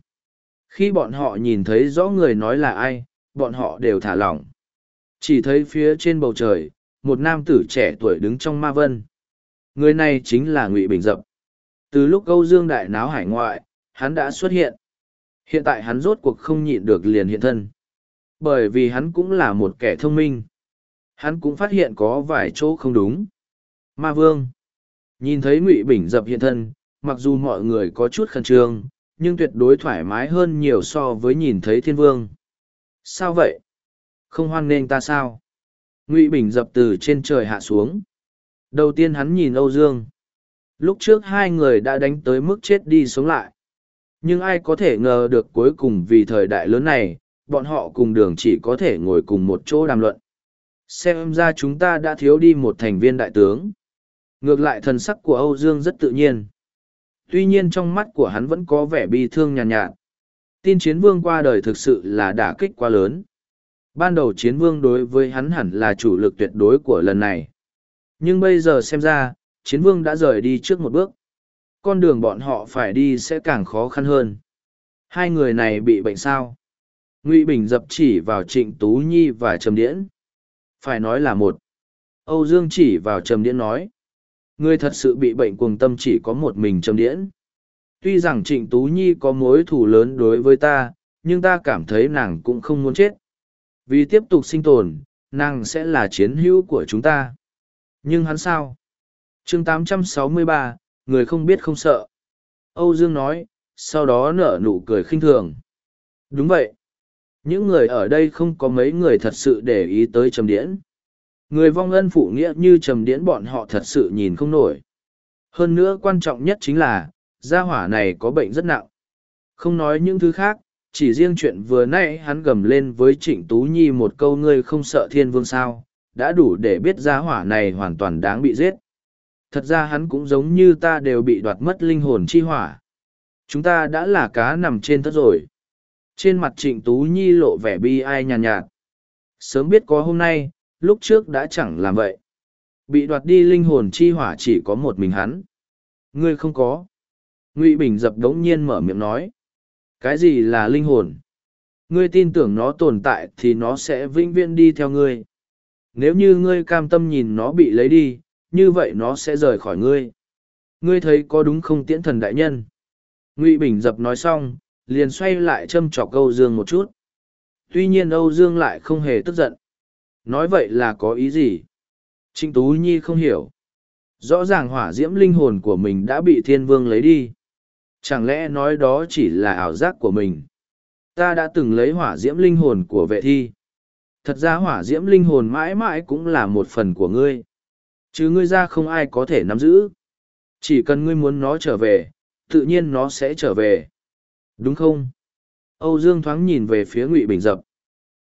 Khi bọn họ nhìn thấy rõ người nói là ai, bọn họ đều thả lỏng. Chỉ thấy phía trên bầu trời, một nam tử trẻ tuổi đứng trong ma vân. Người này chính là Ngụy Bình Dập. Từ lúc Âu Dương Đại náo hải ngoại, hắn đã xuất hiện. Hiện tại hắn rốt cuộc không nhịn được liền hiện thân. Bởi vì hắn cũng là một kẻ thông minh. Hắn cũng phát hiện có vài chỗ không đúng. Ma Vương. Nhìn thấy Ngụy Bình Dập hiện thân, mặc dù mọi người có chút khẩn trương, nhưng tuyệt đối thoải mái hơn nhiều so với nhìn thấy Thiên Vương. Sao vậy? Không hoan nghênh ta sao? Ngụy Bình dập từ trên trời hạ xuống. Đầu tiên hắn nhìn Âu Dương. Lúc trước hai người đã đánh tới mức chết đi sống lại. Nhưng ai có thể ngờ được cuối cùng vì thời đại lớn này, bọn họ cùng đường chỉ có thể ngồi cùng một chỗ đàm luận. Xem ra chúng ta đã thiếu đi một thành viên đại tướng. Ngược lại thần sắc của Âu Dương rất tự nhiên. Tuy nhiên trong mắt của hắn vẫn có vẻ bi thương nhàn nhạt, nhạt. Tin chiến vương qua đời thực sự là đả kích quá lớn. Ban đầu chiến vương đối với hắn hẳn là chủ lực tuyệt đối của lần này. Nhưng bây giờ xem ra, chiến vương đã rời đi trước một bước. Con đường bọn họ phải đi sẽ càng khó khăn hơn. Hai người này bị bệnh sao? ngụy bình dập chỉ vào trịnh tú nhi và trầm điễn phải nói là một. Âu dương chỉ vào trầm điễn nói người thật sự bị bệnh cuồng tâm chỉ có một mình trầm điễn. Tuy rằng trịnh tú nhi có mối thù lớn đối với ta nhưng ta cảm thấy nàng cũng không muốn chết. Vì tiếp tục sinh tồn nàng sẽ là chiến hữu của chúng ta. Nhưng hắn sao? Chương 863, người không biết không sợ. Âu dương nói sau đó nở nụ cười khinh thường. Đúng vậy những người ở đây không có mấy người thật sự để ý tới trầm điễn. Người vong ân phụ nghĩa như trầm điễn bọn họ thật sự nhìn không nổi. Hơn nữa quan trọng nhất chính là, gia hỏa này có bệnh rất nặng. Không nói những thứ khác, chỉ riêng chuyện vừa nãy hắn gầm lên với trịnh tú nhi một câu ngươi không sợ thiên vương sao, đã đủ để biết gia hỏa này hoàn toàn đáng bị giết. Thật ra hắn cũng giống như ta đều bị đoạt mất linh hồn chi hỏa. Chúng ta đã là cá nằm trên thất rồi trên mặt trịnh tú nhi lộ vẻ bi ai nhàn nhạt, nhạt sớm biết có hôm nay lúc trước đã chẳng làm vậy. Bị đoạt đi linh hồn chi hỏa chỉ có một mình hắn. Ngươi không có. Ngụy bình dập đống nhiên mở miệng nói. Cái gì là linh hồn? Ngươi tin tưởng nó tồn tại thì nó sẽ vĩnh viễn đi theo ngươi. Nếu như ngươi cam tâm nhìn nó bị lấy đi như vậy nó sẽ rời khỏi ngươi. Ngươi thấy có đúng không tiễn thần đại nhân? Ngụy bình dập nói xong liền xoay lại châm chọc âu dương một chút. Tuy nhiên âu dương lại không hề tức giận. Nói vậy là có ý gì? Trịnh tú nhi không hiểu. Rõ ràng hỏa diễm linh hồn của mình đã bị thiên vương lấy đi. Chẳng lẽ nói đó chỉ là ảo giác của mình? Ta đã từng lấy hỏa diễm linh hồn của vệ thi. Thật ra hỏa diễm linh hồn mãi mãi cũng là một phần của ngươi. Chứ ngươi ra không ai có thể nắm giữ. Chỉ cần ngươi muốn nó trở về, tự nhiên nó sẽ trở về đúng không? Âu dương thoáng nhìn về phía ngụy bình dập.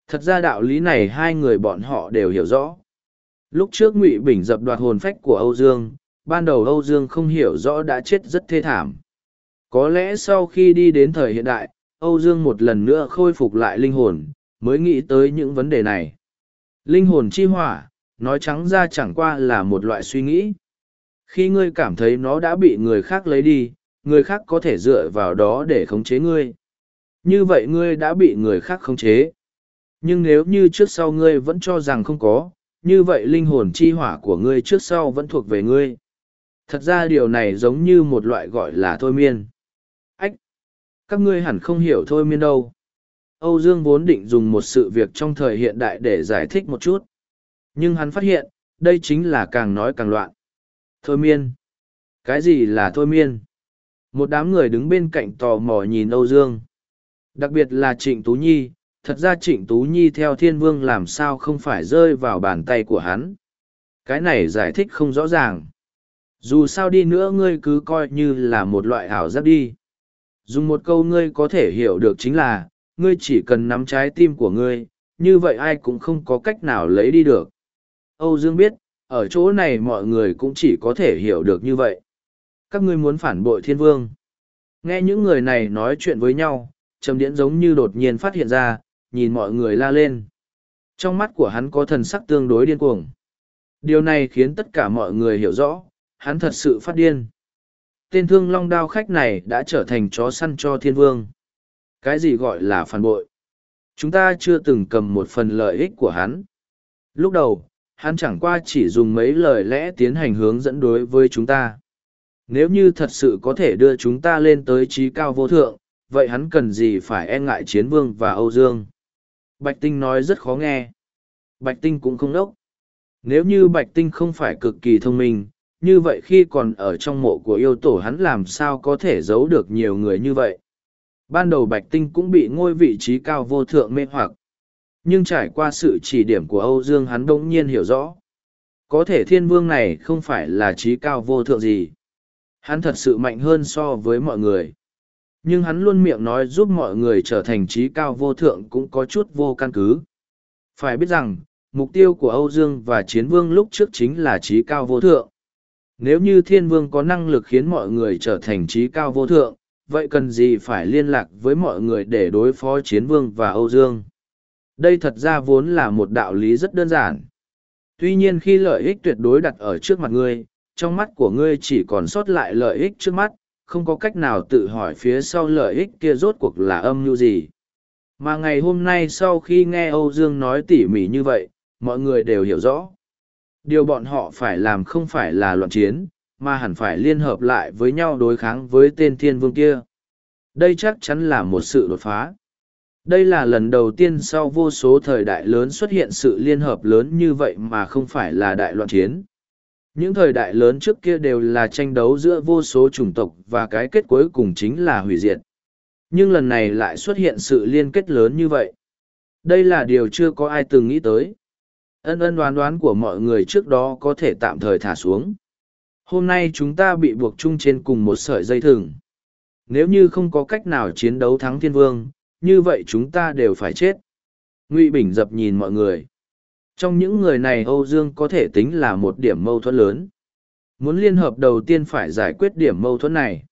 Thật ra đạo lý này hai người bọn họ đều hiểu rõ. Lúc trước ngụy bình dập đoạt hồn phách của âu dương, ban đầu âu dương không hiểu rõ đã chết rất thê thảm. Có lẽ sau khi đi đến thời hiện đại, âu dương một lần nữa khôi phục lại linh hồn, mới nghĩ tới những vấn đề này. Linh hồn chi hỏa, nói trắng ra chẳng qua là một loại suy nghĩ. Khi ngươi cảm thấy nó đã bị người khác lấy đi người khác có thể dựa vào đó để khống chế ngươi. Như vậy ngươi đã bị người khác khống chế. Nhưng nếu như trước sau ngươi vẫn cho rằng không có, như vậy linh hồn chi hỏa của ngươi trước sau vẫn thuộc về ngươi. Thật ra điều này giống như một loại gọi là thôi miên. Ách! Các ngươi hẳn không hiểu thôi miên đâu. Âu dương vốn định dùng một sự việc trong thời hiện đại để giải thích một chút. Nhưng hắn phát hiện, đây chính là càng nói càng loạn. Thôi miên. Cái gì là thôi miên? Một đám người đứng bên cạnh tò mò nhìn âu dương. Đặc biệt là trịnh tú nhi, thật ra trịnh tú nhi theo thiên vương làm sao không phải rơi vào bàn tay của hắn. Cái này giải thích không rõ ràng. Dù sao đi nữa ngươi cứ coi như là một loại ảo giác đi. Dùng một câu ngươi có thể hiểu được chính là, ngươi chỉ cần nắm trái tim của ngươi, như vậy ai cũng không có cách nào lấy đi được. Âu dương biết, ở chỗ này mọi người cũng chỉ có thể hiểu được như vậy các ngươi muốn phản bội thiên vương nghe những người này nói chuyện với nhau trầm điễn giống như đột nhiên phát hiện ra nhìn mọi người la lên. Trong mắt của hắn có thần sắc tương đối điên cuồng. Điều này khiến tất cả mọi người hiểu rõ, hắn thật sự phát điên. Tên thương long đao khách này đã trở thành chó săn cho thiên vương. Cái gì gọi là phản bội? Chúng ta chưa từng cầm một phần lợi ích của hắn. Lúc đầu, hắn chẳng qua chỉ dùng mấy lời lẽ tiến hành hướng dẫn đối với chúng ta. Nếu như thật sự có thể đưa chúng ta lên tới trí cao vô thượng, vậy hắn cần gì phải e ngại chiến vương và Âu Dương? Bạch Tinh nói rất khó nghe. Bạch Tinh cũng không đốc. Nếu như Bạch Tinh không phải cực kỳ thông minh, như vậy khi còn ở trong mộ của yêu tổ hắn làm sao có thể giấu được nhiều người như vậy. Ban đầu Bạch Tinh cũng bị ngôi vị trí cao vô thượng mê hoặc. Nhưng trải qua sự chỉ điểm của Âu Dương hắn đông nhiên hiểu rõ. Có thể thiên vương này không phải là trí cao vô thượng gì. Hắn thật sự mạnh hơn so với mọi người. Nhưng hắn luôn miệng nói giúp mọi người trở thành trí cao vô thượng cũng có chút vô căn cứ. Phải biết rằng, mục tiêu của âu dương và chiến vương lúc trước chính là trí cao vô thượng. Nếu như thiên vương có năng lực khiến mọi người trở thành trí cao vô thượng, vậy cần gì phải liên lạc với mọi người để đối phó chiến vương và âu dương? Đây thật ra vốn là một đạo lý rất đơn giản. Tuy nhiên khi lợi ích tuyệt đối đặt ở trước mặt ngươi trong mắt của ngươi chỉ còn sót lại lợi ích trước mắt không có cách nào tự hỏi phía sau lợi ích kia rốt cuộc là âm mưu gì. Mà ngày hôm nay sau khi nghe Âu Dương nói tỉ mỉ như vậy, mọi người đều hiểu rõ. Điều bọn họ phải làm không phải là loạn chiến, mà hẳn phải liên hợp lại với nhau đối kháng với tên thiên vương kia. Đây chắc chắn là một sự đột phá. Đây là lần đầu tiên sau vô số thời đại lớn xuất hiện sự liên hợp lớn như vậy mà không phải là đại loạn chiến. Những thời đại lớn trước kia đều là tranh đấu giữa vô số chủng tộc và cái kết cuối cùng chính là hủy diệt. Nhưng lần này lại xuất hiện sự liên kết lớn như vậy. Đây là điều chưa có ai từng nghĩ tới. Ân ân đoán đoán của mọi người trước đó có thể tạm thời thả xuống. Hôm nay chúng ta bị buộc chung trên cùng một sợi dây thừng. Nếu như không có cách nào chiến đấu thắng thiên vương, như vậy chúng ta đều phải chết. Ngụy Bình dập nhìn mọi người. Trong những người này Âu Dương có thể tính là một điểm mâu thuẫn lớn. Muốn liên hợp đầu tiên phải giải quyết điểm mâu thuẫn này.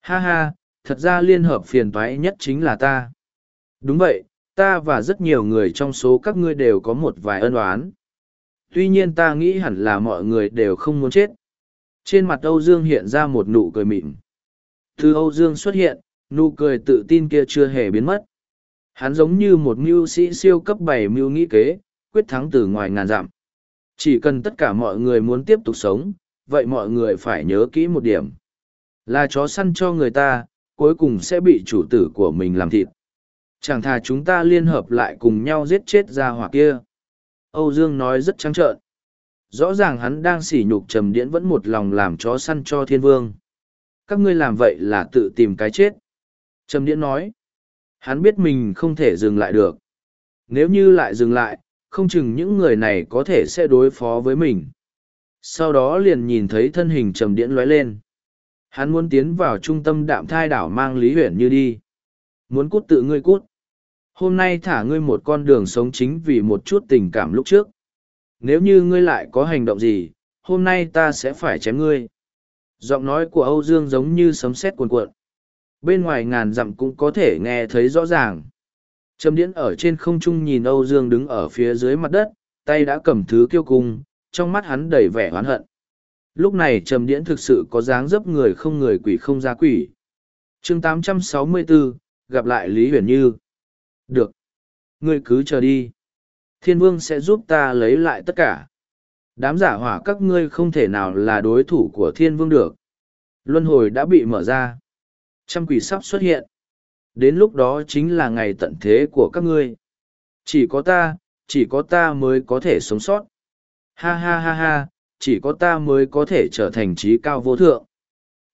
Ha ha, thật ra liên hợp phiền toái nhất chính là ta. Đúng vậy, ta và rất nhiều người trong số các ngươi đều có một vài ân oán. Tuy nhiên ta nghĩ hẳn là mọi người đều không muốn chết. Trên mặt Âu Dương hiện ra một nụ cười mịn. Từ Âu Dương xuất hiện, nụ cười tự tin kia chưa hề biến mất. Hắn giống như một mưu sĩ siêu cấp bảy mưu nghĩ kế, quyết thắng từ ngoài ngàn dặm. Chỉ cần tất cả mọi người muốn tiếp tục sống, vậy mọi người phải nhớ kỹ một điểm. Là chó săn cho người ta, cuối cùng sẽ bị chủ tử của mình làm thịt. Chẳng thà chúng ta liên hợp lại cùng nhau giết chết ra hỏa kia. Âu Dương nói rất trắng trợn. Rõ ràng hắn đang sỉ nhục trầm điễn vẫn một lòng làm chó săn cho thiên vương. Các ngươi làm vậy là tự tìm cái chết. Trầm điễn nói. Hắn biết mình không thể dừng lại được. Nếu như lại dừng lại, không chừng những người này có thể sẽ đối phó với mình. Sau đó liền nhìn thấy thân hình trầm điễn lóe lên. Hắn muốn tiến vào trung tâm đạm thai đảo mang Lý Huyền Như đi. Muốn cút tự ngươi cút. Hôm nay thả ngươi một con đường sống chính vì một chút tình cảm lúc trước. Nếu như ngươi lại có hành động gì, hôm nay ta sẽ phải chém ngươi. Giọng nói của Âu Dương giống như sấm sét cuồn cuộn. Bên ngoài ngàn dặm cũng có thể nghe thấy rõ ràng. Trầm điễn ở trên không trung nhìn Âu Dương đứng ở phía dưới mặt đất, tay đã cầm thứ kiêu cung, trong mắt hắn đầy vẻ oán hận. Lúc này trầm điễn thực sự có dáng dấp người không người quỷ không ra quỷ. chương 864, gặp lại Lý Huyền Như. Được. Ngươi cứ chờ đi. Thiên vương sẽ giúp ta lấy lại tất cả. Đám giả hỏa các ngươi không thể nào là đối thủ của thiên vương được. Luân hồi đã bị mở ra. Trăm quỷ sắp xuất hiện. Đến lúc đó chính là ngày tận thế của các ngươi. Chỉ có ta, chỉ có ta mới có thể sống sót. Ha ha ha ha, chỉ có ta mới có thể trở thành trí cao vô thượng.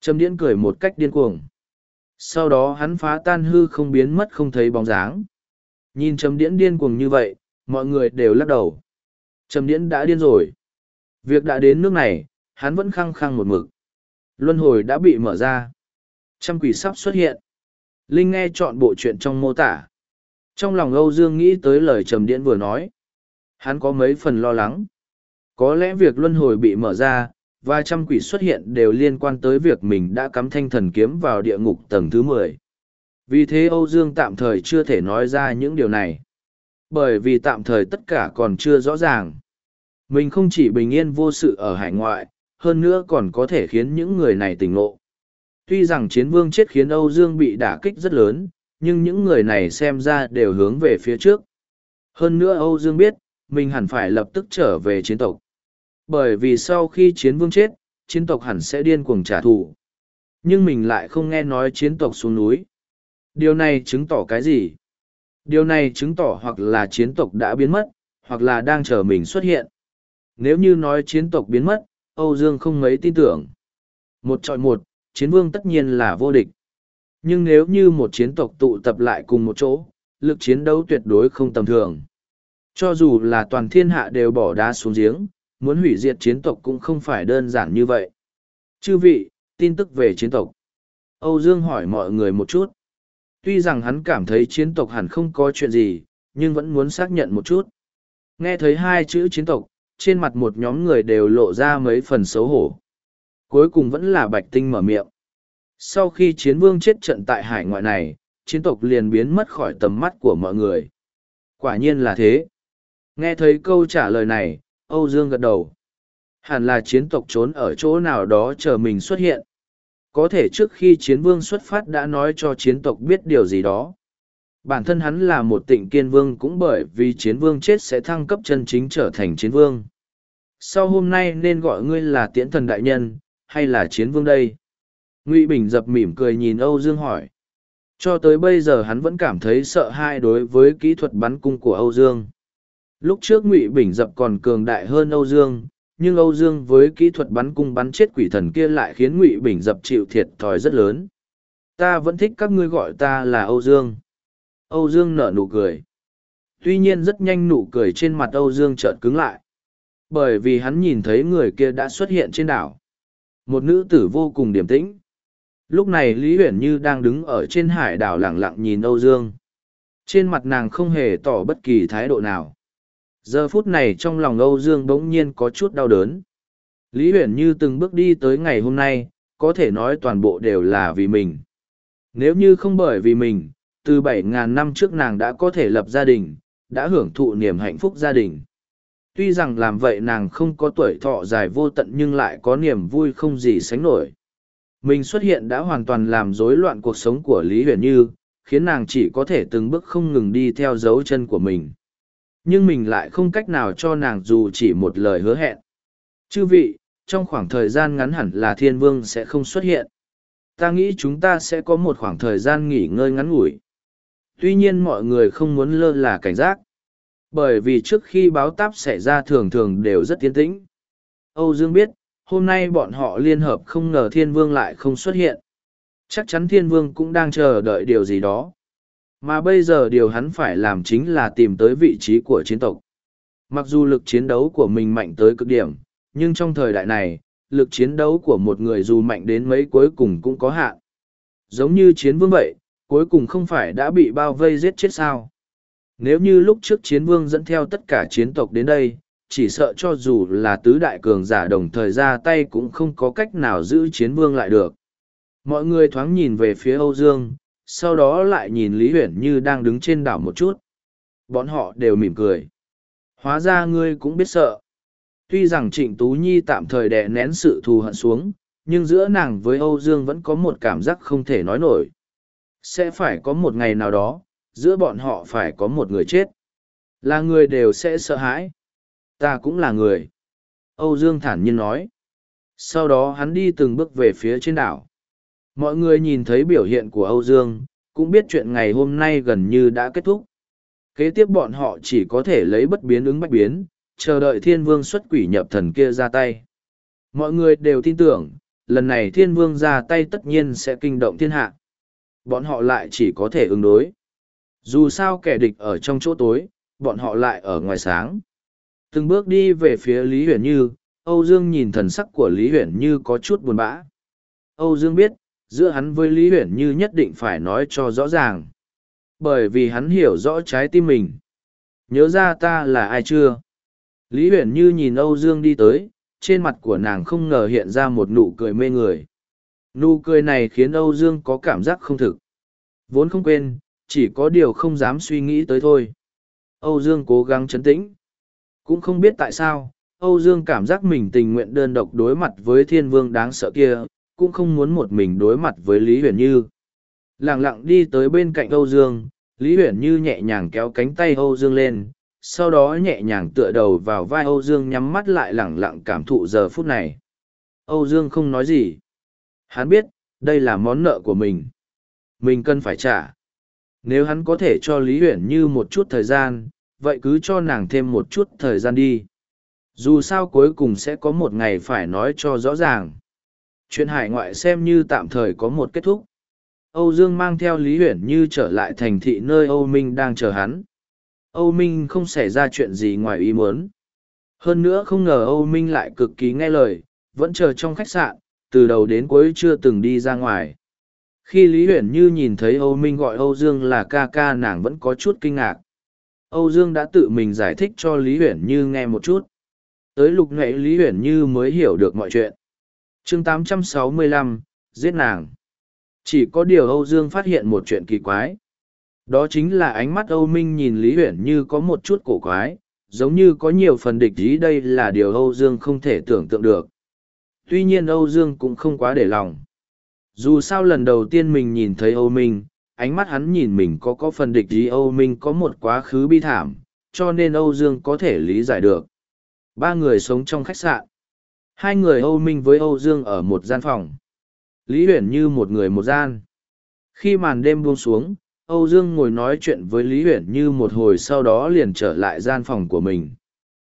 trâm điễn cười một cách điên cuồng. Sau đó hắn phá tan hư không biến mất không thấy bóng dáng. Nhìn trầm điễn điên cuồng như vậy, mọi người đều lắc đầu. Trầm điễn đã điên rồi. Việc đã đến nước này, hắn vẫn khăng khăng một mực. Luân hồi đã bị mở ra. Trăm quỷ sắp xuất hiện. Linh nghe chọn bộ chuyện trong mô tả. Trong lòng Âu Dương nghĩ tới lời Trầm Điễn vừa nói. Hắn có mấy phần lo lắng. Có lẽ việc luân hồi bị mở ra, và trăm quỷ xuất hiện đều liên quan tới việc mình đã cắm thanh thần kiếm vào địa ngục tầng thứ mười. Vì thế Âu Dương tạm thời chưa thể nói ra những điều này. Bởi vì tạm thời tất cả còn chưa rõ ràng. Mình không chỉ bình yên vô sự ở hải ngoại, hơn nữa còn có thể khiến những người này tỉnh ngộ. Tuy rằng chiến vương chết khiến Âu Dương bị đả kích rất lớn, nhưng những người này xem ra đều hướng về phía trước. Hơn nữa Âu Dương biết, mình hẳn phải lập tức trở về chiến tộc. Bởi vì sau khi chiến vương chết, chiến tộc hẳn sẽ điên cuồng trả thù. Nhưng mình lại không nghe nói chiến tộc xuống núi. Điều này chứng tỏ cái gì? Điều này chứng tỏ hoặc là chiến tộc đã biến mất, hoặc là đang chờ mình xuất hiện. Nếu như nói chiến tộc biến mất, Âu Dương không mấy tin tưởng. Một trọi một, chiến vương tất nhiên là vô địch. Nhưng nếu như một chiến tộc tụ tập lại cùng một chỗ, lực chiến đấu tuyệt đối không tầm thường. Cho dù là toàn thiên hạ đều bỏ đá xuống giếng, muốn hủy diệt chiến tộc cũng không phải đơn giản như vậy. Chư vị, tin tức về chiến tộc. Âu Dương hỏi mọi người một chút. Tuy rằng hắn cảm thấy chiến tộc hẳn không có chuyện gì, nhưng vẫn muốn xác nhận một chút. Nghe thấy hai chữ chiến tộc, trên mặt một nhóm người đều lộ ra mấy phần xấu hổ. Cuối cùng vẫn là Bạch Tinh mở miệng. Sau khi chiến vương chết trận tại hải ngoại này, chiến tộc liền biến mất khỏi tầm mắt của mọi người. Quả nhiên là thế. Nghe thấy câu trả lời này, Âu Dương gật đầu. Hẳn là chiến tộc trốn ở chỗ nào đó chờ mình xuất hiện. Có thể trước khi chiến vương xuất phát đã nói cho chiến tộc biết điều gì đó. Bản thân hắn là một tịnh kiên vương cũng bởi vì chiến vương chết sẽ thăng cấp chân chính trở thành chiến vương. Sau hôm nay nên gọi ngươi là tiễn thần đại nhân, hay là chiến vương đây? Ngụy Bình dập mỉm cười nhìn Âu Dương hỏi. Cho tới bây giờ hắn vẫn cảm thấy sợ hãi đối với kỹ thuật bắn cung của Âu Dương. Lúc trước Ngụy Bình dập còn cường đại hơn Âu Dương, nhưng Âu Dương với kỹ thuật bắn cung bắn chết quỷ thần kia lại khiến Ngụy Bình dập chịu thiệt thòi rất lớn. Ta vẫn thích các ngươi gọi ta là Âu Dương. Âu Dương nở nụ cười. Tuy nhiên rất nhanh nụ cười trên mặt Âu Dương chợt cứng lại. Bởi vì hắn nhìn thấy người kia đã xuất hiện trên đảo. Một nữ tử vô cùng điềm tĩnh. Lúc này Lý Huyền Như đang đứng ở trên hải đảo lặng lặng nhìn Âu Dương. Trên mặt nàng không hề tỏ bất kỳ thái độ nào. Giờ phút này trong lòng Âu Dương bỗng nhiên có chút đau đớn. Lý Huyền Như từng bước đi tới ngày hôm nay, có thể nói toàn bộ đều là vì mình. Nếu như không bởi vì mình, từ bảy ngàn năm trước nàng đã có thể lập gia đình, đã hưởng thụ niềm hạnh phúc gia đình. Tuy rằng làm vậy nàng không có tuổi thọ dài vô tận nhưng lại có niềm vui không gì sánh nổi. Mình xuất hiện đã hoàn toàn làm rối loạn cuộc sống của Lý Huyền Như, khiến nàng chỉ có thể từng bước không ngừng đi theo dấu chân của mình. Nhưng mình lại không cách nào cho nàng dù chỉ một lời hứa hẹn. Chư vị, trong khoảng thời gian ngắn hẳn là thiên vương sẽ không xuất hiện. Ta nghĩ chúng ta sẽ có một khoảng thời gian nghỉ ngơi ngắn ngủi. Tuy nhiên mọi người không muốn lơ là cảnh giác. Bởi vì trước khi báo táp xảy ra thường thường đều rất tiến tĩnh. Âu Dương biết, hôm nay bọn họ liên hợp không ngờ thiên vương lại không xuất hiện. Chắc chắn thiên vương cũng đang chờ đợi điều gì đó. Mà bây giờ điều hắn phải làm chính là tìm tới vị trí của chiến tộc. Mặc dù lực chiến đấu của mình mạnh tới cực điểm, nhưng trong thời đại này, lực chiến đấu của một người dù mạnh đến mấy cuối cùng cũng có hạn. Giống như chiến vương vậy, cuối cùng không phải đã bị bao vây giết chết sao. Nếu như lúc trước chiến vương dẫn theo tất cả chiến tộc đến đây, chỉ sợ cho dù là tứ đại cường giả đồng thời ra tay cũng không có cách nào giữ chiến vương lại được. Mọi người thoáng nhìn về phía Âu Dương, sau đó lại nhìn Lý Huyển như đang đứng trên đảo một chút. Bọn họ đều mỉm cười. Hóa ra ngươi cũng biết sợ. Tuy rằng Trịnh Tú Nhi tạm thời đè nén sự thù hận xuống, nhưng giữa nàng với Âu Dương vẫn có một cảm giác không thể nói nổi. Sẽ phải có một ngày nào đó, giữa bọn họ phải có một người chết. Là người đều sẽ sợ hãi. Ta cũng là người. Âu Dương thản nhiên nói. Sau đó hắn đi từng bước về phía trên đảo. Mọi người nhìn thấy biểu hiện của Âu Dương, cũng biết chuyện ngày hôm nay gần như đã kết thúc. Kế tiếp bọn họ chỉ có thể lấy bất biến ứng bách biến, chờ đợi thiên vương xuất quỷ nhập thần kia ra tay. Mọi người đều tin tưởng, lần này thiên vương ra tay tất nhiên sẽ kinh động thiên hạ. Bọn họ lại chỉ có thể ứng đối. Dù sao kẻ địch ở trong chỗ tối, bọn họ lại ở ngoài sáng. Từng bước đi về phía Lý Huyền Như, Âu Dương nhìn thần sắc của Lý Huyền Như có chút buồn bã. Âu Dương biết, giữa hắn với Lý Huyền Như nhất định phải nói cho rõ ràng. Bởi vì hắn hiểu rõ trái tim mình. Nhớ ra ta là ai chưa? Lý Huyền Như nhìn Âu Dương đi tới, trên mặt của nàng không ngờ hiện ra một nụ cười mê người. Nụ cười này khiến Âu Dương có cảm giác không thực. Vốn không quên, chỉ có điều không dám suy nghĩ tới thôi. Âu Dương cố gắng chấn tĩnh. Cũng không biết tại sao, Âu Dương cảm giác mình tình nguyện đơn độc đối mặt với thiên vương đáng sợ kia, cũng không muốn một mình đối mặt với Lý Huyền Như. Lặng lặng đi tới bên cạnh Âu Dương, Lý Huyền Như nhẹ nhàng kéo cánh tay Âu Dương lên, sau đó nhẹ nhàng tựa đầu vào vai Âu Dương nhắm mắt lại lặng lặng cảm thụ giờ phút này. Âu Dương không nói gì. Hắn biết, đây là món nợ của mình. Mình cần phải trả. Nếu hắn có thể cho Lý Huyền Như một chút thời gian, vậy cứ cho nàng thêm một chút thời gian đi. Dù sao cuối cùng sẽ có một ngày phải nói cho rõ ràng. Chuyện hải ngoại xem như tạm thời có một kết thúc. Âu Dương mang theo Lý Huyền Như trở lại thành thị nơi Âu Minh đang chờ hắn. Âu Minh không xảy ra chuyện gì ngoài ý muốn. Hơn nữa không ngờ Âu Minh lại cực kỳ nghe lời, vẫn chờ trong khách sạn, từ đầu đến cuối chưa từng đi ra ngoài. Khi Lý Huyền Như nhìn thấy Âu Minh gọi Âu Dương là ca ca nàng vẫn có chút kinh ngạc. Âu Dương đã tự mình giải thích cho Lý Huyền Như nghe một chút. Tới lục nghệ Lý Huyền Như mới hiểu được mọi chuyện. chương 865, giết nàng. Chỉ có điều Âu Dương phát hiện một chuyện kỳ quái. Đó chính là ánh mắt Âu Minh nhìn Lý Huyền Như có một chút cổ quái, giống như có nhiều phần địch ý đây là điều Âu Dương không thể tưởng tượng được. Tuy nhiên Âu Dương cũng không quá để lòng. Dù sao lần đầu tiên mình nhìn thấy Âu Minh, ánh mắt hắn nhìn mình có có phần địch ý Âu Minh có một quá khứ bi thảm, cho nên Âu Dương có thể lý giải được. Ba người sống trong khách sạn. Hai người Âu Minh với Âu Dương ở một gian phòng. Lý Huyền như một người một gian. Khi màn đêm buông xuống, Âu Dương ngồi nói chuyện với Lý Huyền như một hồi sau đó liền trở lại gian phòng của mình.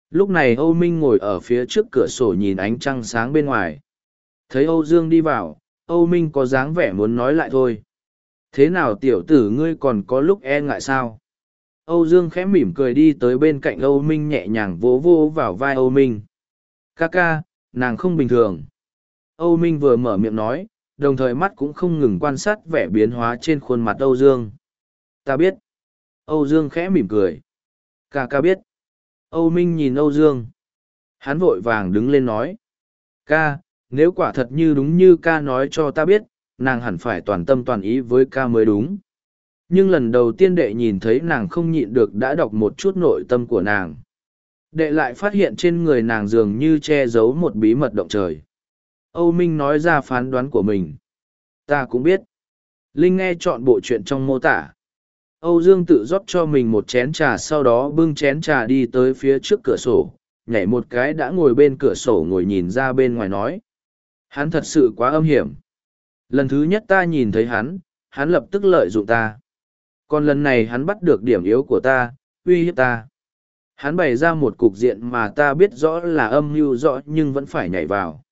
Lúc này Âu Minh ngồi ở phía trước cửa sổ nhìn ánh trăng sáng bên ngoài. Thấy Âu Dương đi vào, Âu Minh có dáng vẻ muốn nói lại thôi. Thế nào tiểu tử ngươi còn có lúc e ngại sao? Âu Dương khẽ mỉm cười đi tới bên cạnh Âu Minh nhẹ nhàng vỗ vô vào vai Âu Minh. Ca ca, nàng không bình thường. Âu Minh vừa mở miệng nói, đồng thời mắt cũng không ngừng quan sát vẻ biến hóa trên khuôn mặt Âu Dương. Ta biết. Âu Dương khẽ mỉm cười. Ca ca biết. Âu Minh nhìn Âu Dương. Hắn vội vàng đứng lên nói. Ca, nếu quả thật như đúng như ca nói cho ta biết, nàng hẳn phải toàn tâm toàn ý với ca mới đúng. Nhưng lần đầu tiên đệ nhìn thấy nàng không nhịn được đã đọc một chút nội tâm của nàng. Đệ lại phát hiện trên người nàng dường như che giấu một bí mật động trời. Âu Minh nói ra phán đoán của mình. Ta cũng biết. Linh nghe chọn bộ chuyện trong mô tả. Âu Dương tự rót cho mình một chén trà sau đó bưng chén trà đi tới phía trước cửa sổ, nhảy một cái đã ngồi bên cửa sổ ngồi nhìn ra bên ngoài nói. Hắn thật sự quá âm hiểm. Lần thứ nhất ta nhìn thấy hắn, hắn lập tức lợi dụng ta. Còn lần này hắn bắt được điểm yếu của ta, uy hiếp ta. Hắn bày ra một cục diện mà ta biết rõ là âm mưu rõ nhưng vẫn phải nhảy vào.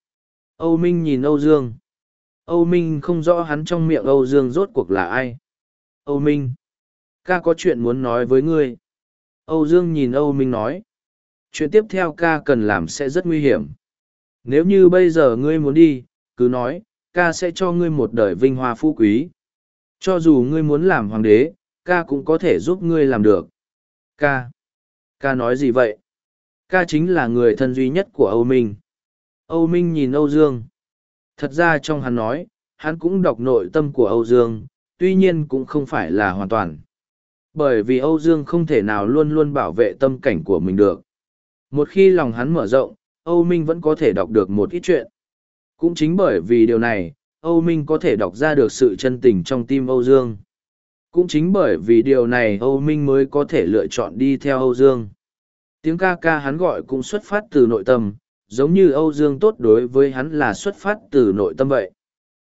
Âu Minh nhìn Âu Dương. Âu Minh không rõ hắn trong miệng Âu Dương rốt cuộc là ai. Âu Minh. Ca có chuyện muốn nói với ngươi. Âu Dương nhìn Âu Minh nói. Chuyện tiếp theo ca cần làm sẽ rất nguy hiểm. Nếu như bây giờ ngươi muốn đi, cứ nói, ca sẽ cho ngươi một đời vinh hoa phú quý. Cho dù ngươi muốn làm hoàng đế, ca cũng có thể giúp ngươi làm được. Ca. Ca nói gì vậy? Ca chính là người thân duy nhất của Âu Minh. Âu Minh nhìn Âu Dương. Thật ra trong hắn nói, hắn cũng đọc nội tâm của Âu Dương, tuy nhiên cũng không phải là hoàn toàn. Bởi vì Âu Dương không thể nào luôn luôn bảo vệ tâm cảnh của mình được. Một khi lòng hắn mở rộng, Âu Minh vẫn có thể đọc được một ít chuyện. Cũng chính bởi vì điều này, Âu Minh có thể đọc ra được sự chân tình trong tim Âu Dương. Cũng chính bởi vì điều này Âu Minh mới có thể lựa chọn đi theo Âu Dương. Tiếng ca ca hắn gọi cũng xuất phát từ nội tâm, giống như Âu Dương tốt đối với hắn là xuất phát từ nội tâm vậy.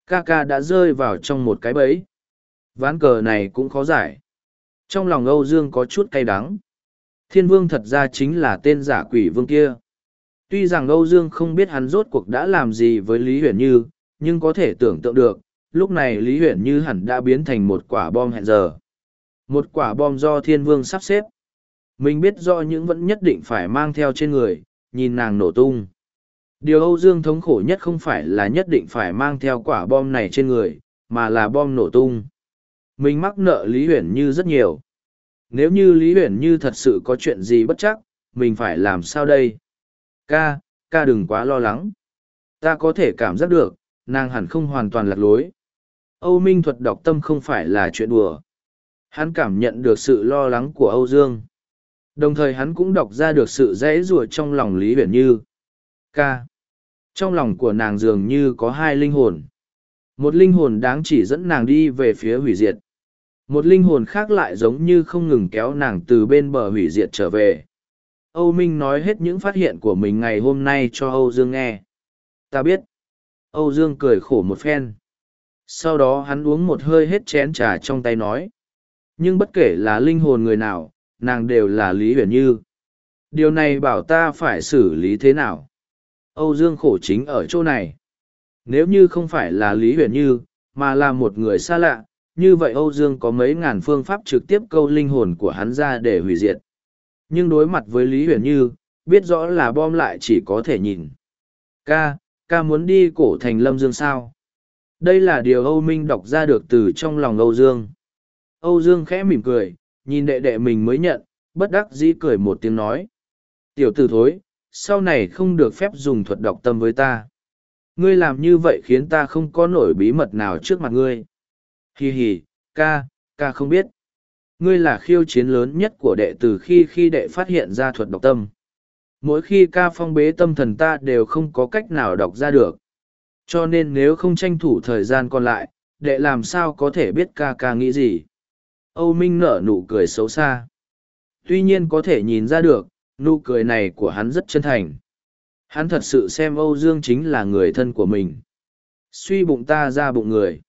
Ca ca đã rơi vào trong một cái bẫy. Ván cờ này cũng khó giải. Trong lòng Âu Dương có chút cay đắng. Thiên vương thật ra chính là tên giả quỷ vương kia. Tuy rằng Âu Dương không biết hắn rốt cuộc đã làm gì với Lý Huyền Như, nhưng có thể tưởng tượng được, lúc này Lý Huyền Như hẳn đã biến thành một quả bom hẹn giờ. Một quả bom do thiên vương sắp xếp. Mình biết do những vẫn nhất định phải mang theo trên người, nhìn nàng nổ tung. Điều Âu Dương thống khổ nhất không phải là nhất định phải mang theo quả bom này trên người, mà là bom nổ tung. Mình mắc nợ Lý Huyền Như rất nhiều. Nếu như Lý Huyền Như thật sự có chuyện gì bất chắc, mình phải làm sao đây? Ca, ca đừng quá lo lắng. Ta có thể cảm giác được, nàng hẳn không hoàn toàn lạc lối. Âu Minh thuật đọc tâm không phải là chuyện đùa. Hắn cảm nhận được sự lo lắng của Âu Dương. Đồng thời hắn cũng đọc ra được sự dễ rủa trong lòng Lý Huyền Như. Ca. Trong lòng của nàng dường như có hai linh hồn. Một linh hồn đáng chỉ dẫn nàng đi về phía hủy diệt. Một linh hồn khác lại giống như không ngừng kéo nàng từ bên bờ hủy diệt trở về. Âu Minh nói hết những phát hiện của mình ngày hôm nay cho Âu Dương nghe. Ta biết. Âu Dương cười khổ một phen. Sau đó hắn uống một hơi hết chén trà trong tay nói. Nhưng bất kể là linh hồn người nào, nàng đều là Lý Huyền Như. Điều này bảo ta phải xử lý thế nào? Âu Dương khổ chính ở chỗ này. Nếu như không phải là Lý Huyền Như, mà là một người xa lạ, như vậy Âu Dương có mấy ngàn phương pháp trực tiếp câu linh hồn của hắn ra để hủy diệt. Nhưng đối mặt với Lý Huyền Như, biết rõ là bom lại chỉ có thể nhìn. Ca, ca muốn đi cổ thành Lâm Dương sao? Đây là điều Âu Minh đọc ra được từ trong lòng Âu Dương. Âu Dương khẽ mỉm cười, nhìn đệ đệ mình mới nhận, bất đắc dĩ cười một tiếng nói. Tiểu tử thối, sau này không được phép dùng thuật đọc tâm với ta. Ngươi làm như vậy khiến ta không có nổi bí mật nào trước mặt ngươi. Hì hì, ca, ca không biết. Ngươi là khiêu chiến lớn nhất của đệ từ khi khi đệ phát hiện ra thuật đọc tâm. Mỗi khi ca phong bế tâm thần ta đều không có cách nào đọc ra được. Cho nên nếu không tranh thủ thời gian còn lại, đệ làm sao có thể biết ca ca nghĩ gì. Âu Minh nở nụ cười xấu xa. Tuy nhiên có thể nhìn ra được, nụ cười này của hắn rất chân thành. Hắn thật sự xem Âu Dương chính là người thân của mình. Suy bụng ta ra bụng người.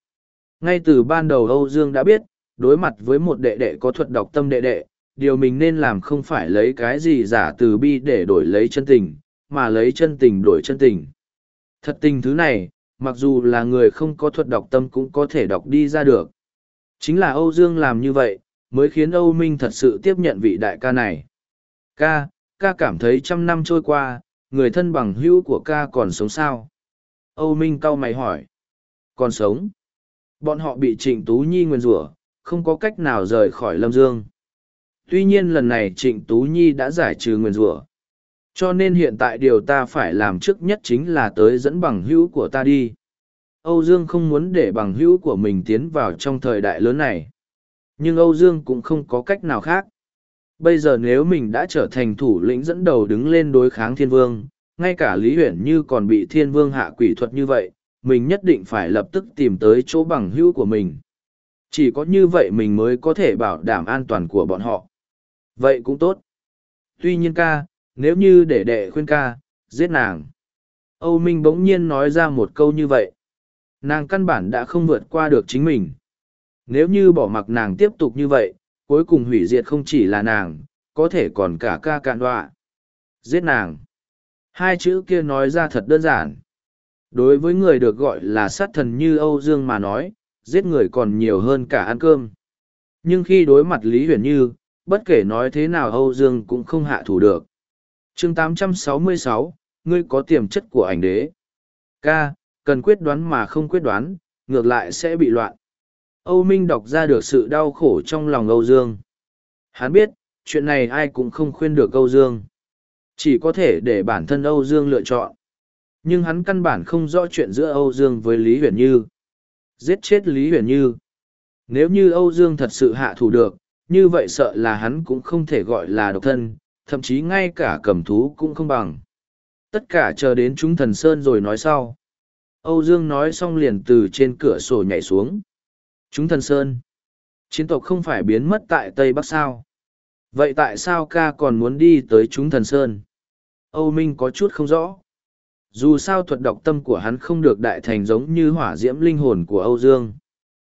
Ngay từ ban đầu Âu Dương đã biết, đối mặt với một đệ đệ có thuật đọc tâm đệ đệ, điều mình nên làm không phải lấy cái gì giả từ bi để đổi lấy chân tình, mà lấy chân tình đổi chân tình. Thật tình thứ này, mặc dù là người không có thuật đọc tâm cũng có thể đọc đi ra được. Chính là Âu Dương làm như vậy, mới khiến Âu Minh thật sự tiếp nhận vị đại ca này. Ca, ca cảm thấy trăm năm trôi qua, người thân bằng hữu của ca còn sống sao? Âu Minh cau mày hỏi. Còn sống. Bọn họ bị Trịnh Tú Nhi nguyền rủa, không có cách nào rời khỏi Lâm Dương. Tuy nhiên lần này Trịnh Tú Nhi đã giải trừ nguyền rủa. Cho nên hiện tại điều ta phải làm trước nhất chính là tới dẫn bằng hữu của ta đi. Âu Dương không muốn để bằng hữu của mình tiến vào trong thời đại lớn này. Nhưng Âu Dương cũng không có cách nào khác. Bây giờ nếu mình đã trở thành thủ lĩnh dẫn đầu đứng lên đối kháng thiên vương, ngay cả Lý Huyển Như còn bị thiên vương hạ quỷ thuật như vậy, mình nhất định phải lập tức tìm tới chỗ bằng hữu của mình. Chỉ có như vậy mình mới có thể bảo đảm an toàn của bọn họ. Vậy cũng tốt. Tuy nhiên ca, nếu như để đệ khuyên ca, giết nàng. Âu Minh bỗng nhiên nói ra một câu như vậy. Nàng căn bản đã không vượt qua được chính mình. Nếu như bỏ mặc nàng tiếp tục như vậy, cuối cùng hủy diệt không chỉ là nàng, có thể còn cả ca cạn đọa. Giết nàng. Hai chữ kia nói ra thật đơn giản. Đối với người được gọi là sát thần như Âu Dương mà nói, giết người còn nhiều hơn cả ăn cơm. Nhưng khi đối mặt Lý Huyền Như, bất kể nói thế nào Âu Dương cũng không hạ thủ được. chương 866, ngươi có tiềm chất của ảnh đế. Ca, cần quyết đoán mà không quyết đoán, ngược lại sẽ bị loạn. Âu Minh đọc ra được sự đau khổ trong lòng Âu Dương. Hắn biết, chuyện này ai cũng không khuyên được Âu Dương. Chỉ có thể để bản thân Âu Dương lựa chọn. Nhưng hắn căn bản không rõ chuyện giữa Âu Dương với Lý Huyền Như. Giết chết Lý Huyền Như. Nếu như Âu Dương thật sự hạ thủ được, như vậy sợ là hắn cũng không thể gọi là độc thân, thậm chí ngay cả cầm thú cũng không bằng. Tất cả chờ đến chúng thần Sơn rồi nói sau. Âu Dương nói xong liền từ trên cửa sổ nhảy xuống. Chúng thần Sơn. Chiến tộc không phải biến mất tại Tây Bắc sao? Vậy tại sao ca còn muốn đi tới chúng thần Sơn? Âu Minh có chút không rõ. Dù sao thuật đọc tâm của hắn không được đại thành giống như hỏa diễm linh hồn của Âu Dương.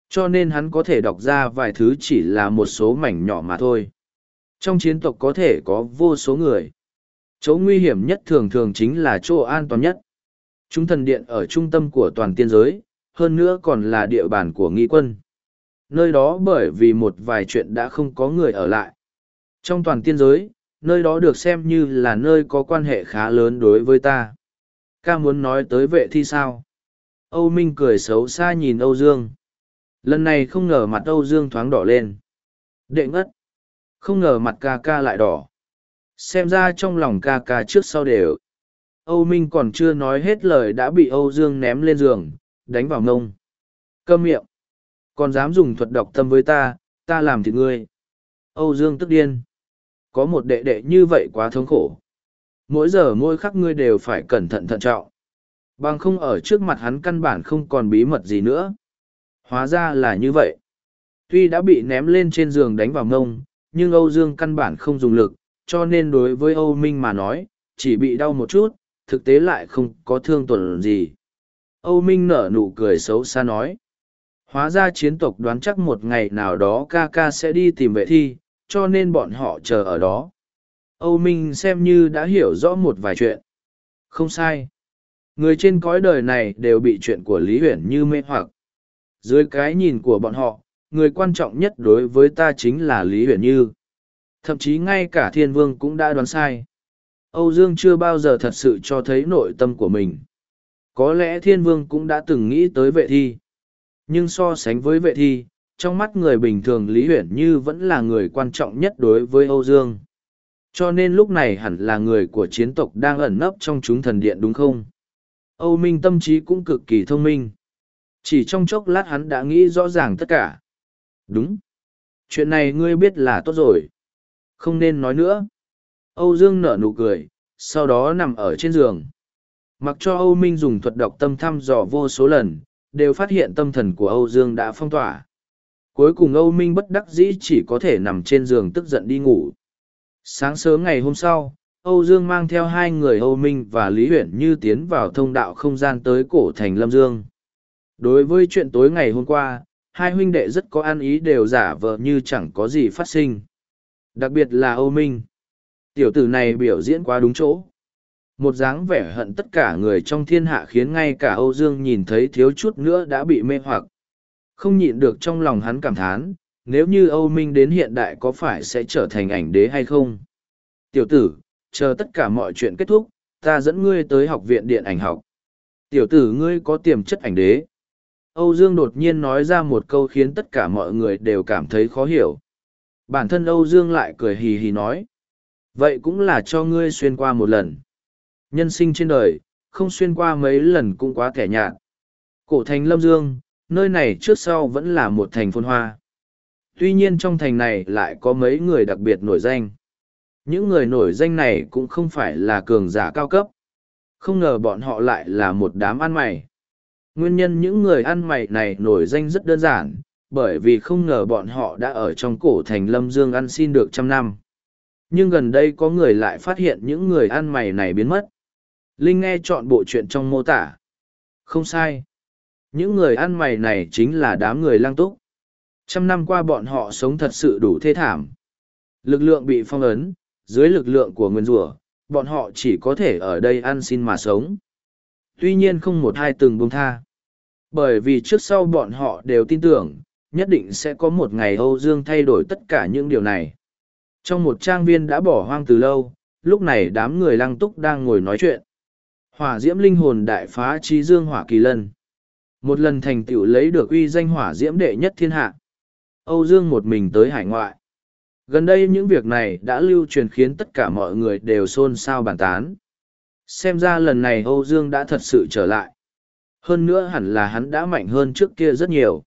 Cho nên hắn có thể đọc ra vài thứ chỉ là một số mảnh nhỏ mà thôi. Trong chiến tộc có thể có vô số người. Chỗ nguy hiểm nhất thường thường chính là chỗ an toàn nhất. Chúng thần điện ở trung tâm của toàn tiên giới, hơn nữa còn là địa bàn của nghi quân. Nơi đó bởi vì một vài chuyện đã không có người ở lại. Trong toàn tiên giới, nơi đó được xem như là nơi có quan hệ khá lớn đối với ta. Ca muốn nói tới vệ thi sao? Âu Minh cười xấu xa nhìn Âu Dương. Lần này không ngờ mặt Âu Dương thoáng đỏ lên. Đệ ngất. Không ngờ mặt ca ca lại đỏ. Xem ra trong lòng ca ca trước sau đều. Âu Minh còn chưa nói hết lời đã bị Âu Dương ném lên giường, đánh vào ngông. cơm miệng. Còn dám dùng thuật độc tâm với ta, ta làm thịt ngươi. Âu Dương tức điên. Có một đệ đệ như vậy quá thống khổ. Mỗi giờ mỗi khắc ngươi đều phải cẩn thận thận trọng. Bằng không ở trước mặt hắn căn bản không còn bí mật gì nữa. Hóa ra là như vậy. Tuy đã bị ném lên trên giường đánh vào mông nhưng Âu Dương căn bản không dùng lực, cho nên đối với Âu Minh mà nói, chỉ bị đau một chút, thực tế lại không có thương tổn gì. Âu Minh nở nụ cười xấu xa nói. Hóa ra chiến tộc đoán chắc một ngày nào đó ca ca sẽ đi tìm vệ thi, cho nên bọn họ chờ ở đó. Âu Minh xem như đã hiểu rõ một vài chuyện. Không sai. Người trên cõi đời này đều bị chuyện của Lý Huyển như mê hoặc. Dưới cái nhìn của bọn họ, người quan trọng nhất đối với ta chính là Lý Huyển Như. Thậm chí ngay cả thiên vương cũng đã đoán sai. Âu Dương chưa bao giờ thật sự cho thấy nội tâm của mình. Có lẽ thiên vương cũng đã từng nghĩ tới vệ thi. Nhưng so sánh với vệ thi, trong mắt người bình thường Lý Huyển Như vẫn là người quan trọng nhất đối với Âu Dương. Cho nên lúc này hẳn là người của chiến tộc đang ẩn nấp trong chúng thần điện đúng không? Âu Minh tâm trí cũng cực kỳ thông minh. Chỉ trong chốc lát hắn đã nghĩ rõ ràng tất cả. Đúng. Chuyện này ngươi biết là tốt rồi. Không nên nói nữa. Âu Dương nở nụ cười, sau đó nằm ở trên giường. Mặc cho Âu Minh dùng thuật độc tâm thăm dò vô số lần, đều phát hiện tâm thần của Âu Dương đã phong tỏa. Cuối cùng Âu Minh bất đắc dĩ chỉ có thể nằm trên giường tức giận đi ngủ. Sáng sớm ngày hôm sau, Âu Dương mang theo hai người Âu Minh và Lý huyện Như tiến vào thông đạo không gian tới cổ thành Lâm Dương. Đối với chuyện tối ngày hôm qua, hai huynh đệ rất có ăn ý đều giả vờ như chẳng có gì phát sinh. Đặc biệt là Âu Minh. Tiểu tử này biểu diễn quá đúng chỗ. Một dáng vẻ hận tất cả người trong thiên hạ khiến ngay cả Âu Dương nhìn thấy thiếu chút nữa đã bị mê hoặc. Không nhịn được trong lòng hắn cảm thán, nếu như Âu Minh đến hiện đại có phải sẽ trở thành ảnh đế hay không? Tiểu tử, chờ tất cả mọi chuyện kết thúc, ta dẫn ngươi tới học viện điện ảnh học. Tiểu tử ngươi có tiềm chất ảnh đế. Âu Dương đột nhiên nói ra một câu khiến tất cả mọi người đều cảm thấy khó hiểu. Bản thân Âu Dương lại cười hì hì nói. Vậy cũng là cho ngươi xuyên qua một lần. Nhân sinh trên đời, không xuyên qua mấy lần cũng quá kẻ nhạt. Cổ thành Lâm Dương, nơi này trước sau vẫn là một thành phôn hoa. Tuy nhiên trong thành này lại có mấy người đặc biệt nổi danh. Những người nổi danh này cũng không phải là cường giả cao cấp. Không ngờ bọn họ lại là một đám ăn mày. Nguyên nhân những người ăn mày này nổi danh rất đơn giản, bởi vì không ngờ bọn họ đã ở trong cổ thành Lâm Dương ăn xin được trăm năm. Nhưng gần đây có người lại phát hiện những người ăn mày này biến mất. Linh nghe chọn bộ chuyện trong mô tả. Không sai. Những người ăn mày này chính là đám người lang túc. Trăm năm qua bọn họ sống thật sự đủ thê thảm. Lực lượng bị phong ấn, dưới lực lượng của nguyên rủa bọn họ chỉ có thể ở đây ăn xin mà sống. Tuy nhiên không một hai từng buông tha. Bởi vì trước sau bọn họ đều tin tưởng, nhất định sẽ có một ngày Âu Dương thay đổi tất cả những điều này. Trong một trang viên đã bỏ hoang từ lâu, lúc này đám người lăng túc đang ngồi nói chuyện. Hỏa diễm linh hồn đại phá trí dương hỏa kỳ lân. Một lần thành tựu lấy được uy danh hỏa diễm đệ nhất thiên hạ. Âu Dương một mình tới hải ngoại. Gần đây những việc này đã lưu truyền khiến tất cả mọi người đều xôn xao bàn tán. Xem ra lần này Âu Dương đã thật sự trở lại. Hơn nữa hẳn là hắn đã mạnh hơn trước kia rất nhiều.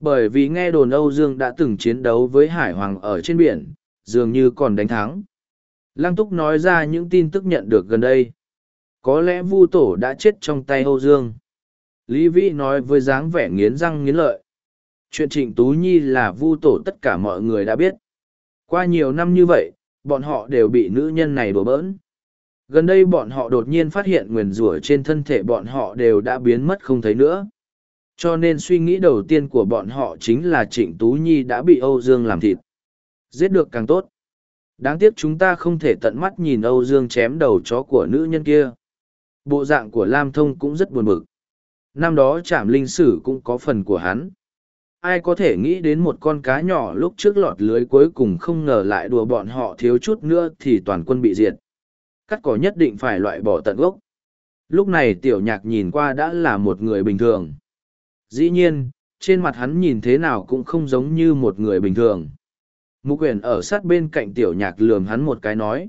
Bởi vì nghe đồn Âu Dương đã từng chiến đấu với Hải Hoàng ở trên biển, dường như còn đánh thắng. Lăng Túc nói ra những tin tức nhận được gần đây. Có lẽ Vu Tổ đã chết trong tay Âu Dương. Lý Vĩ nói với dáng vẻ nghiến răng nghiến lợi. Chuyện Trịnh Tú Nhi là Vu Tổ tất cả mọi người đã biết. Qua nhiều năm như vậy, bọn họ đều bị nữ nhân này đổ bỡn. Gần đây bọn họ đột nhiên phát hiện nguyền rủa trên thân thể bọn họ đều đã biến mất không thấy nữa. Cho nên suy nghĩ đầu tiên của bọn họ chính là Trịnh Tú Nhi đã bị Âu Dương làm thịt. Giết được càng tốt. Đáng tiếc chúng ta không thể tận mắt nhìn Âu Dương chém đầu chó của nữ nhân kia. Bộ dạng của Lam Thông cũng rất buồn bực. Năm đó trảm linh sử cũng có phần của hắn. Ai có thể nghĩ đến một con cá nhỏ lúc trước lọt lưới cuối cùng không ngờ lại đùa bọn họ thiếu chút nữa thì toàn quân bị diệt. Cắt cỏ nhất định phải loại bỏ tận gốc. Lúc này tiểu nhạc nhìn qua đã là một người bình thường. Dĩ nhiên, trên mặt hắn nhìn thế nào cũng không giống như một người bình thường. Mục quyền ở sát bên cạnh tiểu nhạc lườm hắn một cái nói.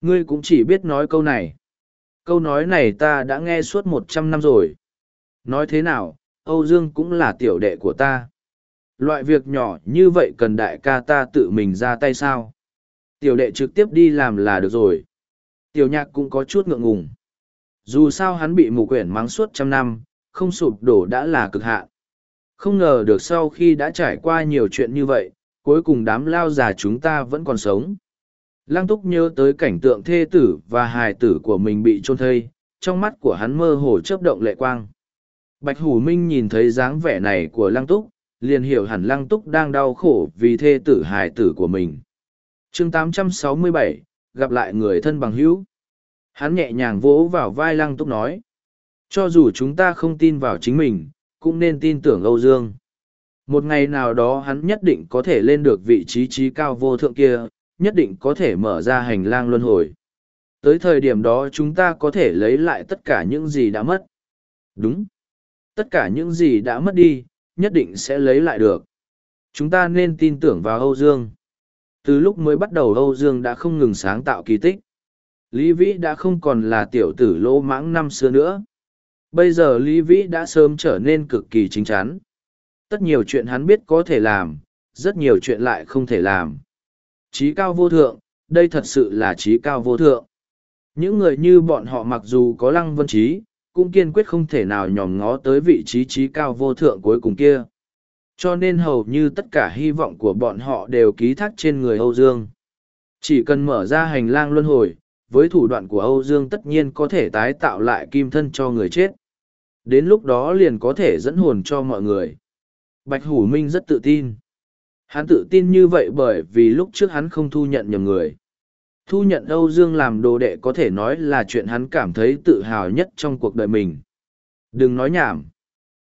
Ngươi cũng chỉ biết nói câu này. Câu nói này ta đã nghe suốt một trăm năm rồi. Nói thế nào, Âu Dương cũng là tiểu đệ của ta. Loại việc nhỏ như vậy cần đại ca ta tự mình ra tay sao? Tiểu đệ trực tiếp đi làm là được rồi. Tiểu nhạc cũng có chút ngượng ngùng. Dù sao hắn bị mù quyển mắng suốt trăm năm, không sụp đổ đã là cực hạn. Không ngờ được sau khi đã trải qua nhiều chuyện như vậy, cuối cùng đám lao già chúng ta vẫn còn sống. Lăng túc nhớ tới cảnh tượng thê tử và hài tử của mình bị trôn thây, trong mắt của hắn mơ hồ chớp động lệ quang. Bạch Hủ Minh nhìn thấy dáng vẻ này của lăng túc, liền hiểu hẳn lăng túc đang đau khổ vì thê tử hài tử của mình. chương 867, gặp lại người thân bằng hữu. Hắn nhẹ nhàng vỗ vào vai lăng túc nói. Cho dù chúng ta không tin vào chính mình, cũng nên tin tưởng Âu Dương. Một ngày nào đó hắn nhất định có thể lên được vị trí trí cao vô thượng kia, nhất định có thể mở ra hành lang luân hồi. Tới thời điểm đó chúng ta có thể lấy lại tất cả những gì đã mất. Đúng. Tất cả những gì đã mất đi, nhất định sẽ lấy lại được. Chúng ta nên tin tưởng vào Âu Dương. Từ lúc mới bắt đầu Âu Dương đã không ngừng sáng tạo kỳ tích. Lý Vĩ đã không còn là tiểu tử lỗ mãng năm xưa nữa. Bây giờ Lý Vĩ đã sớm trở nên cực kỳ chính chắn. Tất nhiều chuyện hắn biết có thể làm, rất nhiều chuyện lại không thể làm. Chí cao vô thượng, đây thật sự là trí cao vô thượng. Những người như bọn họ mặc dù có lăng vân trí, cũng kiên quyết không thể nào nhòm ngó tới vị trí trí cao vô thượng cuối cùng kia. Cho nên hầu như tất cả hy vọng của bọn họ đều ký thác trên người Âu Dương. Chỉ cần mở ra hành lang luân hồi, với thủ đoạn của Âu Dương tất nhiên có thể tái tạo lại kim thân cho người chết. Đến lúc đó liền có thể dẫn hồn cho mọi người. Bạch Hủ Minh rất tự tin. Hắn tự tin như vậy bởi vì lúc trước hắn không thu nhận nhầm người. Thu nhận Âu Dương làm đồ đệ có thể nói là chuyện hắn cảm thấy tự hào nhất trong cuộc đời mình. Đừng nói nhảm.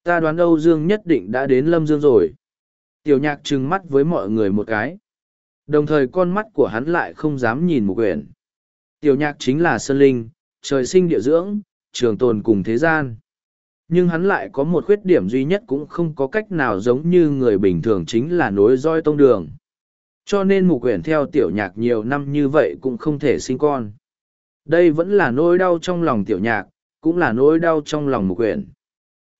Ta đoán Âu Dương nhất định đã đến Lâm Dương rồi. Tiểu nhạc trừng mắt với mọi người một cái. Đồng thời con mắt của hắn lại không dám nhìn một quyển. Tiểu nhạc chính là Sơn Linh, trời sinh địa dưỡng, trường tồn cùng thế gian. Nhưng hắn lại có một khuyết điểm duy nhất cũng không có cách nào giống như người bình thường chính là nối roi tông đường. Cho nên mục quyển theo tiểu nhạc nhiều năm như vậy cũng không thể sinh con. Đây vẫn là nỗi đau trong lòng tiểu nhạc, cũng là nỗi đau trong lòng mục quyển.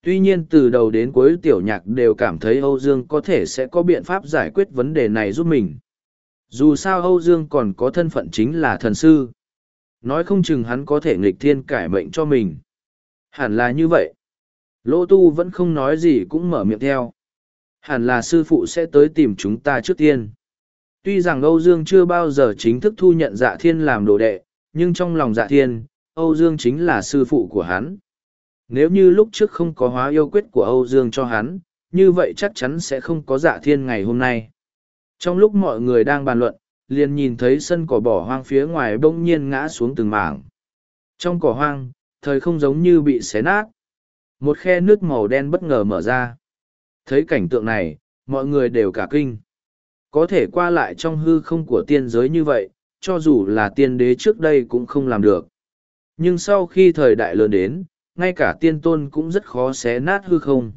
Tuy nhiên từ đầu đến cuối tiểu nhạc đều cảm thấy Âu Dương có thể sẽ có biện pháp giải quyết vấn đề này giúp mình. Dù sao Âu Dương còn có thân phận chính là thần sư. Nói không chừng hắn có thể nghịch thiên cải mệnh cho mình. Hẳn là như vậy. Lỗ tu vẫn không nói gì cũng mở miệng theo. Hẳn là sư phụ sẽ tới tìm chúng ta trước tiên. Tuy rằng Âu Dương chưa bao giờ chính thức thu nhận dạ thiên làm đồ đệ, nhưng trong lòng dạ thiên, Âu Dương chính là sư phụ của hắn. Nếu như lúc trước không có hóa yêu quyết của Âu Dương cho hắn, như vậy chắc chắn sẽ không có dạ thiên ngày hôm nay. Trong lúc mọi người đang bàn luận, liền nhìn thấy sân cỏ bỏ hoang phía ngoài bỗng nhiên ngã xuống từng mảng. Trong cỏ hoang, thời không giống như bị xé nát. Một khe nước màu đen bất ngờ mở ra. Thấy cảnh tượng này, mọi người đều cả kinh. Có thể qua lại trong hư không của tiên giới như vậy, cho dù là tiên đế trước đây cũng không làm được. Nhưng sau khi thời đại lớn đến, ngay cả tiên tôn cũng rất khó xé nát hư không.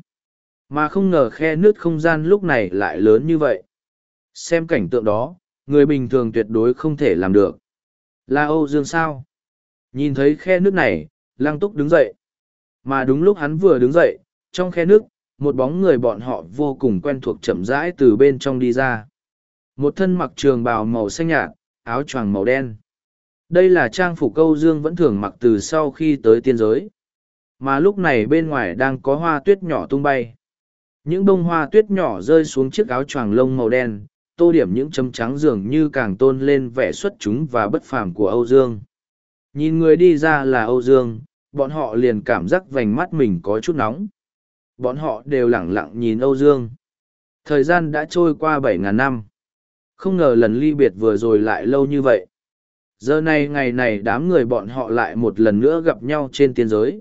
Mà không ngờ khe nước không gian lúc này lại lớn như vậy. Xem cảnh tượng đó, người bình thường tuyệt đối không thể làm được. Là Âu Dương sao? Nhìn thấy khe nước này, Lăng Túc đứng dậy. Mà đúng lúc hắn vừa đứng dậy, trong khe nước, một bóng người bọn họ vô cùng quen thuộc chậm rãi từ bên trong đi ra. Một thân mặc trường bào màu xanh nhạt, áo choàng màu đen. Đây là trang phục câu dương vẫn thường mặc từ sau khi tới tiên giới. Mà lúc này bên ngoài đang có hoa tuyết nhỏ tung bay. Những bông hoa tuyết nhỏ rơi xuống chiếc áo choàng lông màu đen, tô điểm những chấm trắng dường như càng tôn lên vẻ xuất chúng và bất phàm của Âu Dương. Nhìn người đi ra là Âu Dương, bọn họ liền cảm giác vành mắt mình có chút nóng. Bọn họ đều lẳng lặng nhìn Âu Dương. Thời gian đã trôi qua bảy ngàn năm. Không ngờ lần ly biệt vừa rồi lại lâu như vậy. Giờ này ngày này đám người bọn họ lại một lần nữa gặp nhau trên tiên giới.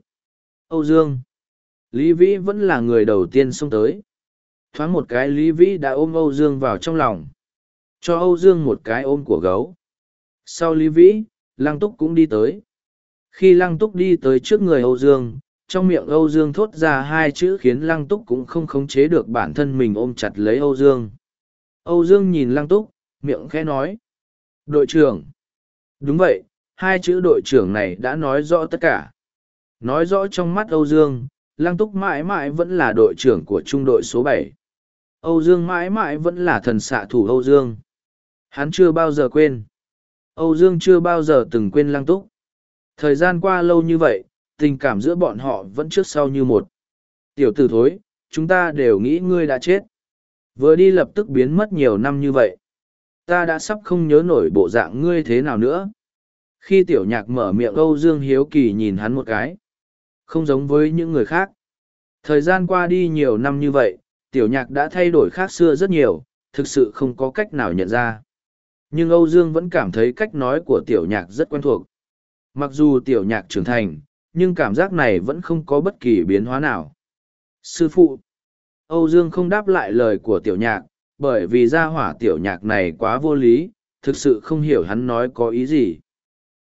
Âu Dương. Lý Vĩ vẫn là người đầu tiên xông tới. Thoáng một cái Lý Vĩ đã ôm Âu Dương vào trong lòng. Cho Âu Dương một cái ôm của gấu. Sau Lý Vĩ, Lăng Túc cũng đi tới. Khi Lăng Túc đi tới trước người Âu Dương, trong miệng Âu Dương thốt ra hai chữ khiến Lăng Túc cũng không khống chế được bản thân mình ôm chặt lấy Âu Dương. Âu Dương nhìn Lăng Túc, miệng khẽ nói. Đội trưởng. Đúng vậy, hai chữ đội trưởng này đã nói rõ tất cả. Nói rõ trong mắt Âu Dương, Lăng Túc mãi mãi vẫn là đội trưởng của trung đội số bảy. Âu Dương mãi mãi vẫn là thần xạ thủ Âu Dương. Hắn chưa bao giờ quên. Âu Dương chưa bao giờ từng quên Lăng Túc. Thời gian qua lâu như vậy, tình cảm giữa bọn họ vẫn trước sau như một. Tiểu tử thối, chúng ta đều nghĩ ngươi đã chết. Vừa đi lập tức biến mất nhiều năm như vậy. Ta đã sắp không nhớ nổi bộ dạng ngươi thế nào nữa. Khi tiểu nhạc mở miệng Âu Dương Hiếu Kỳ nhìn hắn một cái. Không giống với những người khác. Thời gian qua đi nhiều năm như vậy, tiểu nhạc đã thay đổi khác xưa rất nhiều, thực sự không có cách nào nhận ra. Nhưng Âu Dương vẫn cảm thấy cách nói của tiểu nhạc rất quen thuộc. Mặc dù tiểu nhạc trưởng thành, nhưng cảm giác này vẫn không có bất kỳ biến hóa nào. Sư phụ, Âu Dương không đáp lại lời của tiểu nhạc, bởi vì gia hỏa tiểu nhạc này quá vô lý, thực sự không hiểu hắn nói có ý gì.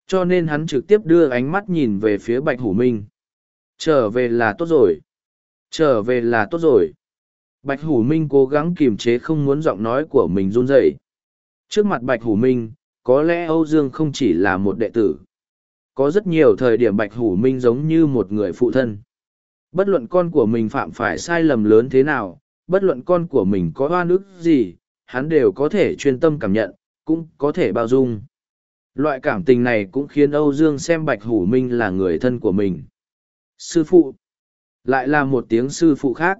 Cho nên hắn trực tiếp đưa ánh mắt nhìn về phía Bạch Hủ Minh. Trở về là tốt rồi. Trở về là tốt rồi. Bạch Hủ Minh cố gắng kiềm chế không muốn giọng nói của mình run rẩy. Trước mặt Bạch Hủ Minh, có lẽ Âu Dương không chỉ là một đệ tử. Có rất nhiều thời điểm Bạch Hủ Minh giống như một người phụ thân. Bất luận con của mình phạm phải sai lầm lớn thế nào, bất luận con của mình có oan ức gì, hắn đều có thể chuyên tâm cảm nhận, cũng có thể bao dung. Loại cảm tình này cũng khiến Âu Dương xem Bạch Hủ Minh là người thân của mình. Sư phụ. Lại là một tiếng sư phụ khác.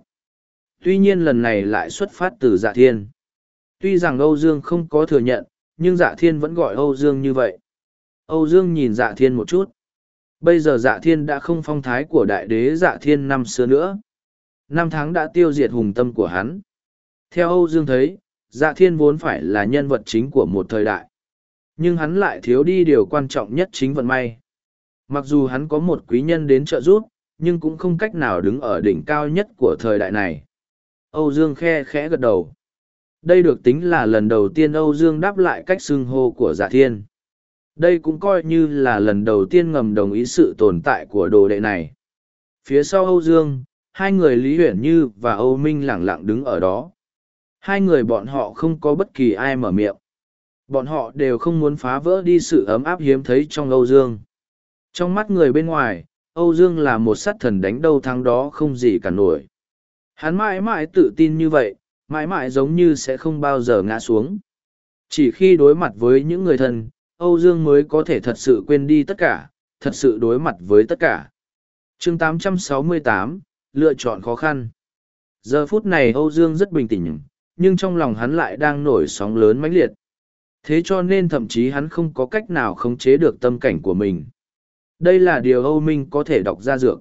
Tuy nhiên lần này lại xuất phát từ dạ thiên. Tuy rằng Âu Dương không có thừa nhận, nhưng dạ thiên vẫn gọi Âu Dương như vậy. Âu Dương nhìn dạ thiên một chút. Bây giờ dạ thiên đã không phong thái của đại đế dạ thiên năm xưa nữa. Năm tháng đã tiêu diệt hùng tâm của hắn. Theo Âu Dương thấy, dạ thiên vốn phải là nhân vật chính của một thời đại. Nhưng hắn lại thiếu đi điều quan trọng nhất chính vận may. Mặc dù hắn có một quý nhân đến trợ giúp, nhưng cũng không cách nào đứng ở đỉnh cao nhất của thời đại này. Âu Dương khe khẽ gật đầu. Đây được tính là lần đầu tiên Âu Dương đáp lại cách xưng hô của dạ thiên. Đây cũng coi như là lần đầu tiên ngầm đồng ý sự tồn tại của đồ đệ này. Phía sau Âu Dương, hai người Lý Huyển Như và Âu Minh lẳng lặng đứng ở đó. Hai người bọn họ không có bất kỳ ai mở miệng. Bọn họ đều không muốn phá vỡ đi sự ấm áp hiếm thấy trong Âu Dương. Trong mắt người bên ngoài, Âu Dương là một sát thần đánh đâu thắng đó không gì cả nổi. Hắn mãi mãi tự tin như vậy, mãi mãi giống như sẽ không bao giờ ngã xuống. Chỉ khi đối mặt với những người thân, Âu Dương mới có thể thật sự quên đi tất cả, thật sự đối mặt với tất cả. chương 868, lựa chọn khó khăn. Giờ phút này Âu Dương rất bình tĩnh, nhưng trong lòng hắn lại đang nổi sóng lớn mãnh liệt. Thế cho nên thậm chí hắn không có cách nào khống chế được tâm cảnh của mình. Đây là điều Âu Minh có thể đọc ra dược.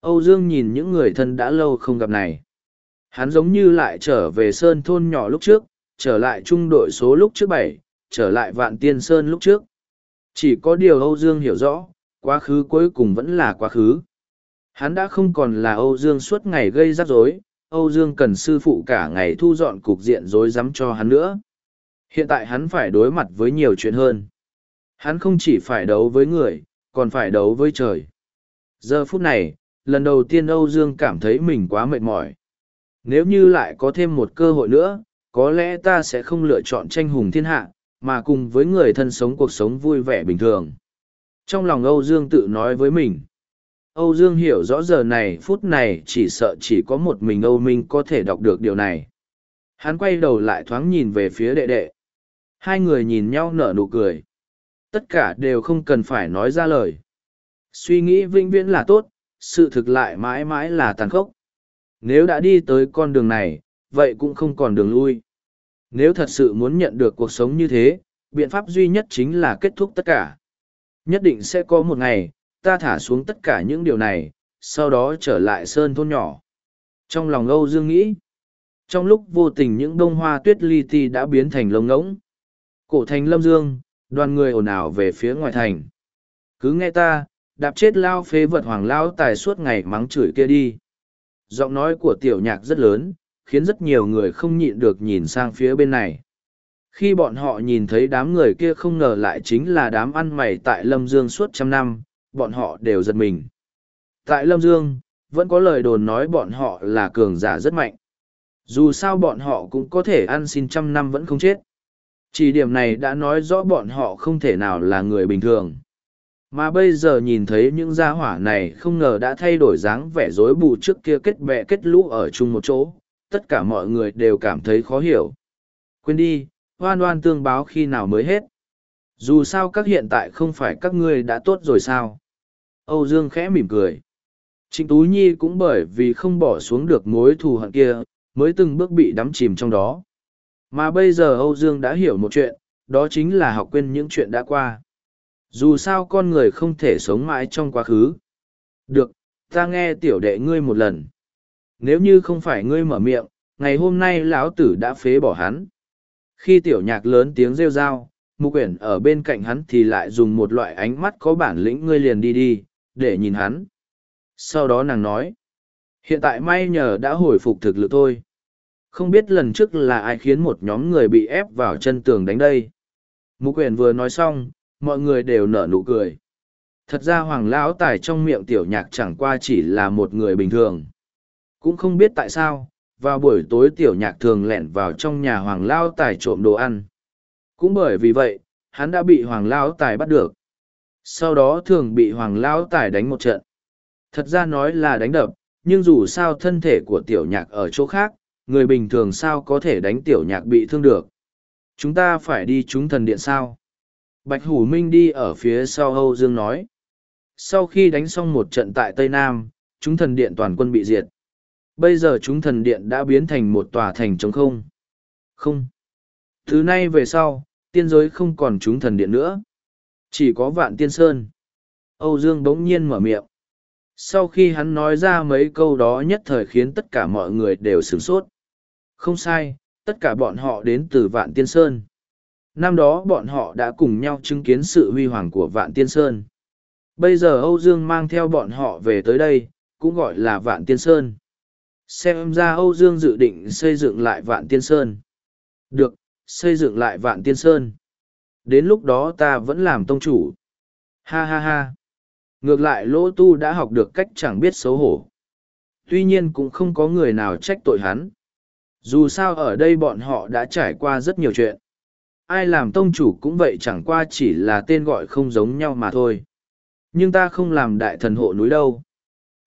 Âu Dương nhìn những người thân đã lâu không gặp này. Hắn giống như lại trở về sơn thôn nhỏ lúc trước, trở lại trung đội số lúc trước bảy, trở lại vạn tiên sơn lúc trước. Chỉ có điều Âu Dương hiểu rõ, quá khứ cuối cùng vẫn là quá khứ. Hắn đã không còn là Âu Dương suốt ngày gây rắc rối, Âu Dương cần sư phụ cả ngày thu dọn cục diện rối rắm cho hắn nữa. Hiện tại hắn phải đối mặt với nhiều chuyện hơn. Hắn không chỉ phải đấu với người, còn phải đấu với trời. Giờ phút này, lần đầu tiên Âu Dương cảm thấy mình quá mệt mỏi. Nếu như lại có thêm một cơ hội nữa, có lẽ ta sẽ không lựa chọn tranh hùng thiên hạ, mà cùng với người thân sống cuộc sống vui vẻ bình thường. Trong lòng Âu Dương tự nói với mình. Âu Dương hiểu rõ giờ này phút này chỉ sợ chỉ có một mình Âu Minh có thể đọc được điều này. Hắn quay đầu lại thoáng nhìn về phía đệ đệ. Hai người nhìn nhau nở nụ cười. Tất cả đều không cần phải nói ra lời. Suy nghĩ vĩnh viễn là tốt, sự thực lại mãi mãi là tàn khốc. Nếu đã đi tới con đường này, vậy cũng không còn đường lui. Nếu thật sự muốn nhận được cuộc sống như thế, biện pháp duy nhất chính là kết thúc tất cả. Nhất định sẽ có một ngày, ta thả xuống tất cả những điều này, sau đó trở lại sơn thôn nhỏ. Trong lòng Âu Dương nghĩ, trong lúc vô tình những bông hoa tuyết li ti đã biến thành lông ngỗng. Cổ thành lâm dương, đoàn người ồn ào về phía ngoài thành. Cứ nghe ta, đạp chết lao phế vật hoàng lao tài suốt ngày mắng chửi kia đi. Giọng nói của tiểu nhạc rất lớn, khiến rất nhiều người không nhịn được nhìn sang phía bên này. Khi bọn họ nhìn thấy đám người kia không ngờ lại chính là đám ăn mày tại Lâm Dương suốt trăm năm, bọn họ đều giật mình. Tại Lâm Dương, vẫn có lời đồn nói bọn họ là cường giả rất mạnh. Dù sao bọn họ cũng có thể ăn xin trăm năm vẫn không chết. Chỉ điểm này đã nói rõ bọn họ không thể nào là người bình thường. Mà bây giờ nhìn thấy những gia hỏa này không ngờ đã thay đổi dáng vẻ rối bù trước kia kết bè kết lũ ở chung một chỗ, tất cả mọi người đều cảm thấy khó hiểu. Quên đi, hoan hoan tương báo khi nào mới hết. Dù sao các hiện tại không phải các ngươi đã tốt rồi sao. Âu Dương khẽ mỉm cười. Trịnh Tú Nhi cũng bởi vì không bỏ xuống được mối thù hận kia, mới từng bước bị đắm chìm trong đó. Mà bây giờ Âu Dương đã hiểu một chuyện, đó chính là học quên những chuyện đã qua. Dù sao con người không thể sống mãi trong quá khứ. Được, ta nghe tiểu đệ ngươi một lần. Nếu như không phải ngươi mở miệng, ngày hôm nay lão tử đã phế bỏ hắn. Khi tiểu nhạc lớn tiếng rêu rao, mục quyển ở bên cạnh hắn thì lại dùng một loại ánh mắt có bản lĩnh ngươi liền đi đi, để nhìn hắn. Sau đó nàng nói, hiện tại may nhờ đã hồi phục thực lực thôi. Không biết lần trước là ai khiến một nhóm người bị ép vào chân tường đánh đây. Mục quyển vừa nói xong, mọi người đều nở nụ cười. Thật ra hoàng lão tài trong miệng tiểu nhạc chẳng qua chỉ là một người bình thường. Cũng không biết tại sao, vào buổi tối tiểu nhạc thường lẻn vào trong nhà hoàng lao tài trộm đồ ăn. Cũng bởi vì vậy, hắn đã bị hoàng lao tài bắt được. Sau đó thường bị hoàng lao tài đánh một trận. Thật ra nói là đánh đập, nhưng dù sao thân thể của tiểu nhạc ở chỗ khác, người bình thường sao có thể đánh tiểu nhạc bị thương được. Chúng ta phải đi trúng thần điện sao? Bạch Hủ Minh đi ở phía sau Âu Dương nói. Sau khi đánh xong một trận tại Tây Nam, chúng thần điện toàn quân bị diệt. Bây giờ chúng thần điện đã biến thành một tòa thành trống không. Không. Thứ nay về sau, tiên giới không còn chúng thần điện nữa. Chỉ có vạn tiên sơn. Âu Dương bỗng nhiên mở miệng. Sau khi hắn nói ra mấy câu đó nhất thời khiến tất cả mọi người đều sửng sốt. Không sai, tất cả bọn họ đến từ Vạn Tiên Sơn. Năm đó bọn họ đã cùng nhau chứng kiến sự huy hoàng của Vạn Tiên Sơn. Bây giờ Âu Dương mang theo bọn họ về tới đây, cũng gọi là Vạn Tiên Sơn. Xem ra Âu Dương dự định xây dựng lại Vạn Tiên Sơn. Được, xây dựng lại Vạn Tiên Sơn. Đến lúc đó ta vẫn làm tông chủ. Ha ha ha. Ngược lại Lỗ Tu đã học được cách chẳng biết xấu hổ. Tuy nhiên cũng không có người nào trách tội hắn. Dù sao ở đây bọn họ đã trải qua rất nhiều chuyện. Ai làm tông chủ cũng vậy chẳng qua chỉ là tên gọi không giống nhau mà thôi. Nhưng ta không làm đại thần hộ núi đâu.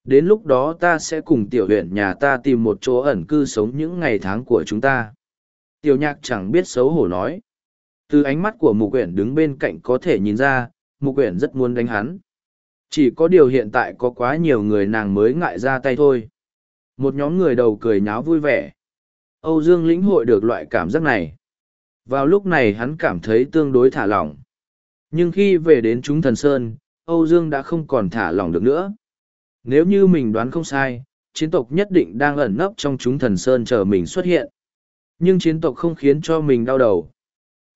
Đến lúc đó ta sẽ cùng tiểu huyện nhà ta tìm một chỗ ẩn cư sống những ngày tháng của chúng ta. Tiểu nhạc chẳng biết xấu hổ nói. Từ ánh mắt của mục quyển đứng bên cạnh có thể nhìn ra, mục quyển rất muốn đánh hắn. Chỉ có điều hiện tại có quá nhiều người nàng mới ngại ra tay thôi. Một nhóm người đầu cười nháo vui vẻ. Âu Dương lĩnh hội được loại cảm giác này. Vào lúc này hắn cảm thấy tương đối thả lỏng. Nhưng khi về đến chúng thần Sơn, Âu Dương đã không còn thả lỏng được nữa. Nếu như mình đoán không sai, chiến tộc nhất định đang ẩn nấp trong chúng thần Sơn chờ mình xuất hiện. Nhưng chiến tộc không khiến cho mình đau đầu.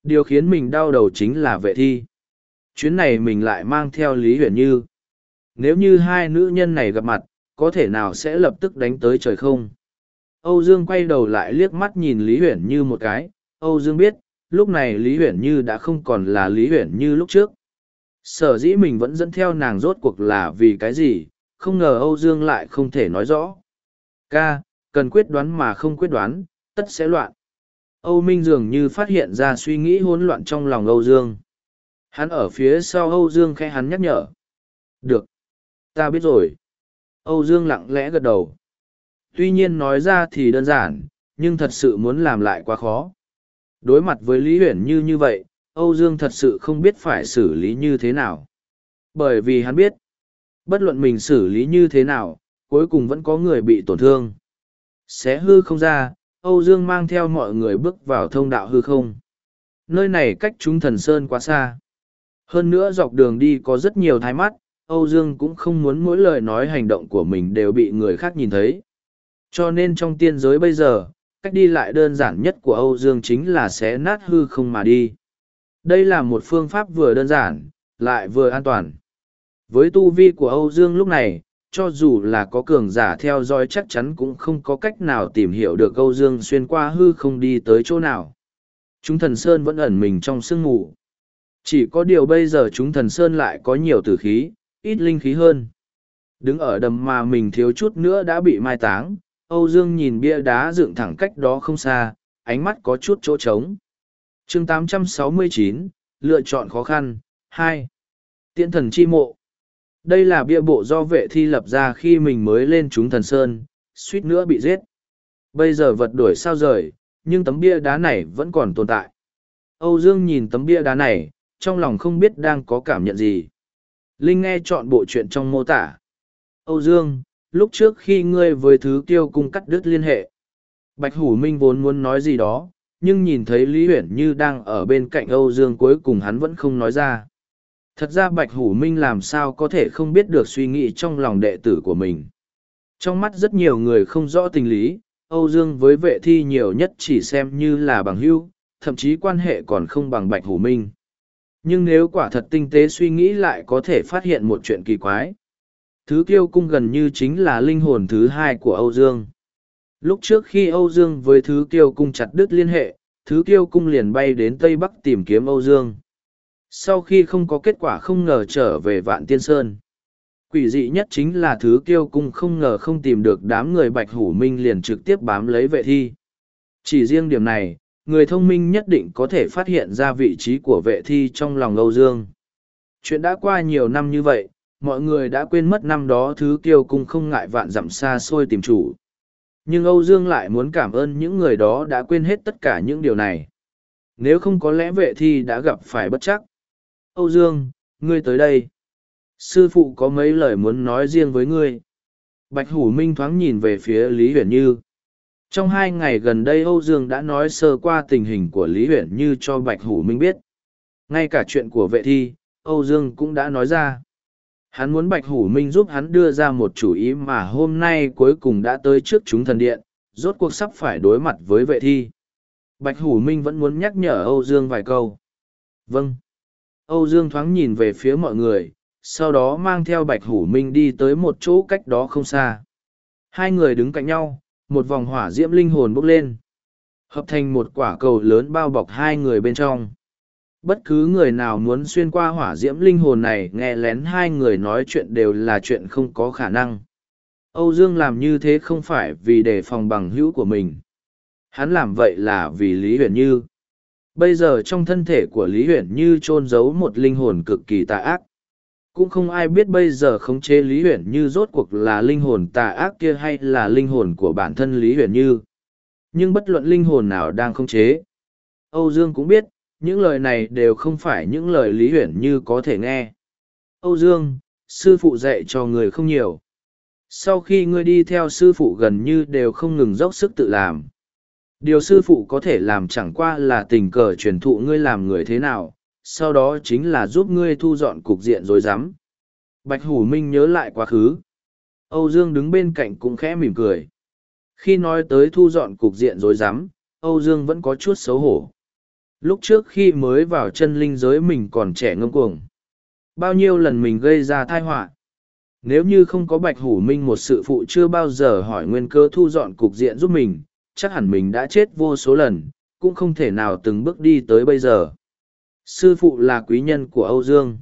Điều khiến mình đau đầu chính là vệ thi. Chuyến này mình lại mang theo Lý Huyền Như. Nếu như hai nữ nhân này gặp mặt, có thể nào sẽ lập tức đánh tới trời không? Âu Dương quay đầu lại liếc mắt nhìn Lý Huyền Như một cái, Âu Dương biết, lúc này Lý Huyền Như đã không còn là Lý Huyền Như lúc trước. Sở dĩ mình vẫn dẫn theo nàng rốt cuộc là vì cái gì, không ngờ Âu Dương lại không thể nói rõ. Ca, cần quyết đoán mà không quyết đoán, tất sẽ loạn. Âu Minh dường như phát hiện ra suy nghĩ hỗn loạn trong lòng Âu Dương. Hắn ở phía sau Âu Dương khẽ hắn nhắc nhở. Được. Ta biết rồi. Âu Dương lặng lẽ gật đầu. Tuy nhiên nói ra thì đơn giản, nhưng thật sự muốn làm lại quá khó. Đối mặt với Lý Huyển như như vậy, Âu Dương thật sự không biết phải xử lý như thế nào. Bởi vì hắn biết, bất luận mình xử lý như thế nào, cuối cùng vẫn có người bị tổn thương. Xé hư không ra, Âu Dương mang theo mọi người bước vào thông đạo hư không. Nơi này cách chúng thần sơn quá xa. Hơn nữa dọc đường đi có rất nhiều thái mắt, Âu Dương cũng không muốn mỗi lời nói hành động của mình đều bị người khác nhìn thấy. Cho nên trong tiên giới bây giờ, cách đi lại đơn giản nhất của Âu Dương chính là xé nát hư không mà đi. Đây là một phương pháp vừa đơn giản, lại vừa an toàn. Với tu vi của Âu Dương lúc này, cho dù là có cường giả theo dõi chắc chắn cũng không có cách nào tìm hiểu được Âu Dương xuyên qua hư không đi tới chỗ nào. Chúng thần Sơn vẫn ẩn mình trong sương mù. Chỉ có điều bây giờ chúng thần Sơn lại có nhiều tử khí, ít linh khí hơn. Đứng ở đầm mà mình thiếu chút nữa đã bị mai táng, Âu Dương nhìn bia đá dựng thẳng cách đó không xa, ánh mắt có chút chỗ trống. chương 869, lựa chọn khó khăn, 2. Tiễn thần chi mộ. Đây là bia bộ do vệ thi lập ra khi mình mới lên chúng thần sơn, suýt nữa bị giết. Bây giờ vật đổi sao rời, nhưng tấm bia đá này vẫn còn tồn tại. Âu Dương nhìn tấm bia đá này, trong lòng không biết đang có cảm nhận gì. Linh nghe chọn bộ chuyện trong mô tả. Âu Dương, lúc trước khi ngươi với thứ tiêu cung cắt đứt liên hệ. Bạch Hủ Minh vốn muốn nói gì đó, nhưng nhìn thấy Lý Huyển Như đang ở bên cạnh Âu Dương cuối cùng hắn vẫn không nói ra. Thật ra Bạch Hủ Minh làm sao có thể không biết được suy nghĩ trong lòng đệ tử của mình. Trong mắt rất nhiều người không rõ tình lý, Âu Dương với vệ thi nhiều nhất chỉ xem như là bằng hữu, thậm chí quan hệ còn không bằng Bạch Hủ Minh. Nhưng nếu quả thật tinh tế suy nghĩ lại có thể phát hiện một chuyện kỳ quái. Thứ kiêu cung gần như chính là linh hồn thứ hai của Âu Dương. Lúc trước khi Âu Dương với thứ kiêu cung chặt đứt liên hệ, thứ kiêu cung liền bay đến Tây Bắc tìm kiếm Âu Dương. Sau khi không có kết quả không ngờ trở về Vạn Tiên Sơn. Quỷ dị nhất chính là thứ kiêu cung không ngờ không tìm được đám người Bạch Hủ Minh liền trực tiếp bám lấy vệ thi. Chỉ riêng điểm này, người thông minh nhất định có thể phát hiện ra vị trí của vệ thi trong lòng Âu Dương. Chuyện đã qua nhiều năm như vậy, mọi người đã quên mất năm đó thứ kiêu cung không ngại vạn dặm xa xôi tìm chủ. Nhưng Âu Dương lại muốn cảm ơn những người đó đã quên hết tất cả những điều này. Nếu không có lẽ vệ thi đã gặp phải bất chắc. Âu Dương, ngươi tới đây. Sư phụ có mấy lời muốn nói riêng với ngươi. Bạch Hủ Minh thoáng nhìn về phía Lý Huyền Như. Trong hai ngày gần đây Âu Dương đã nói sơ qua tình hình của Lý Huyền Như cho Bạch Hủ Minh biết. Ngay cả chuyện của vệ thi, Âu Dương cũng đã nói ra. Hắn muốn Bạch Hủ Minh giúp hắn đưa ra một chủ ý mà hôm nay cuối cùng đã tới trước chúng thần điện, rốt cuộc sắp phải đối mặt với vệ thi. Bạch Hủ Minh vẫn muốn nhắc nhở Âu Dương vài câu. Vâng. Âu Dương thoáng nhìn về phía mọi người, sau đó mang theo Bạch Hủ Minh đi tới một chỗ cách đó không xa. Hai người đứng cạnh nhau, một vòng hỏa diễm linh hồn bốc lên. Hợp thành một quả cầu lớn bao bọc hai người bên trong. Bất cứ người nào muốn xuyên qua hỏa diễm linh hồn này nghe lén hai người nói chuyện đều là chuyện không có khả năng. Âu Dương làm như thế không phải vì đề phòng bằng hữu của mình. Hắn làm vậy là vì Lý Huyền Như. Bây giờ trong thân thể của Lý Huyền Như trôn giấu một linh hồn cực kỳ tà ác. Cũng không ai biết bây giờ khống chế Lý Huyền Như rốt cuộc là linh hồn tà ác kia hay là linh hồn của bản thân Lý Huyền Như. Nhưng bất luận linh hồn nào đang khống chế. Âu Dương cũng biết, những lời này đều không phải những lời Lý Huyền Như có thể nghe. Âu Dương, sư phụ dạy cho người không nhiều. Sau khi ngươi đi theo sư phụ gần như đều không ngừng dốc sức tự làm Điều sư phụ có thể làm chẳng qua là tình cờ truyền thụ ngươi làm người thế nào, sau đó chính là giúp ngươi thu dọn cục diện rối rắm. Bạch Hủ Minh nhớ lại quá khứ. Âu Dương đứng bên cạnh cũng khẽ mỉm cười. Khi nói tới thu dọn cục diện rối rắm, Âu Dương vẫn có chút xấu hổ. Lúc trước khi mới vào chân linh giới mình còn trẻ ngông cuồng. Bao nhiêu lần mình gây ra tai họa. Nếu như không có Bạch Hủ Minh một sự phụ chưa bao giờ hỏi nguyên cơ thu dọn cục diện giúp mình, chắc hẳn mình đã chết vô số lần, cũng không thể nào từng bước đi tới bây giờ. Sư phụ là quý nhân của Âu Dương.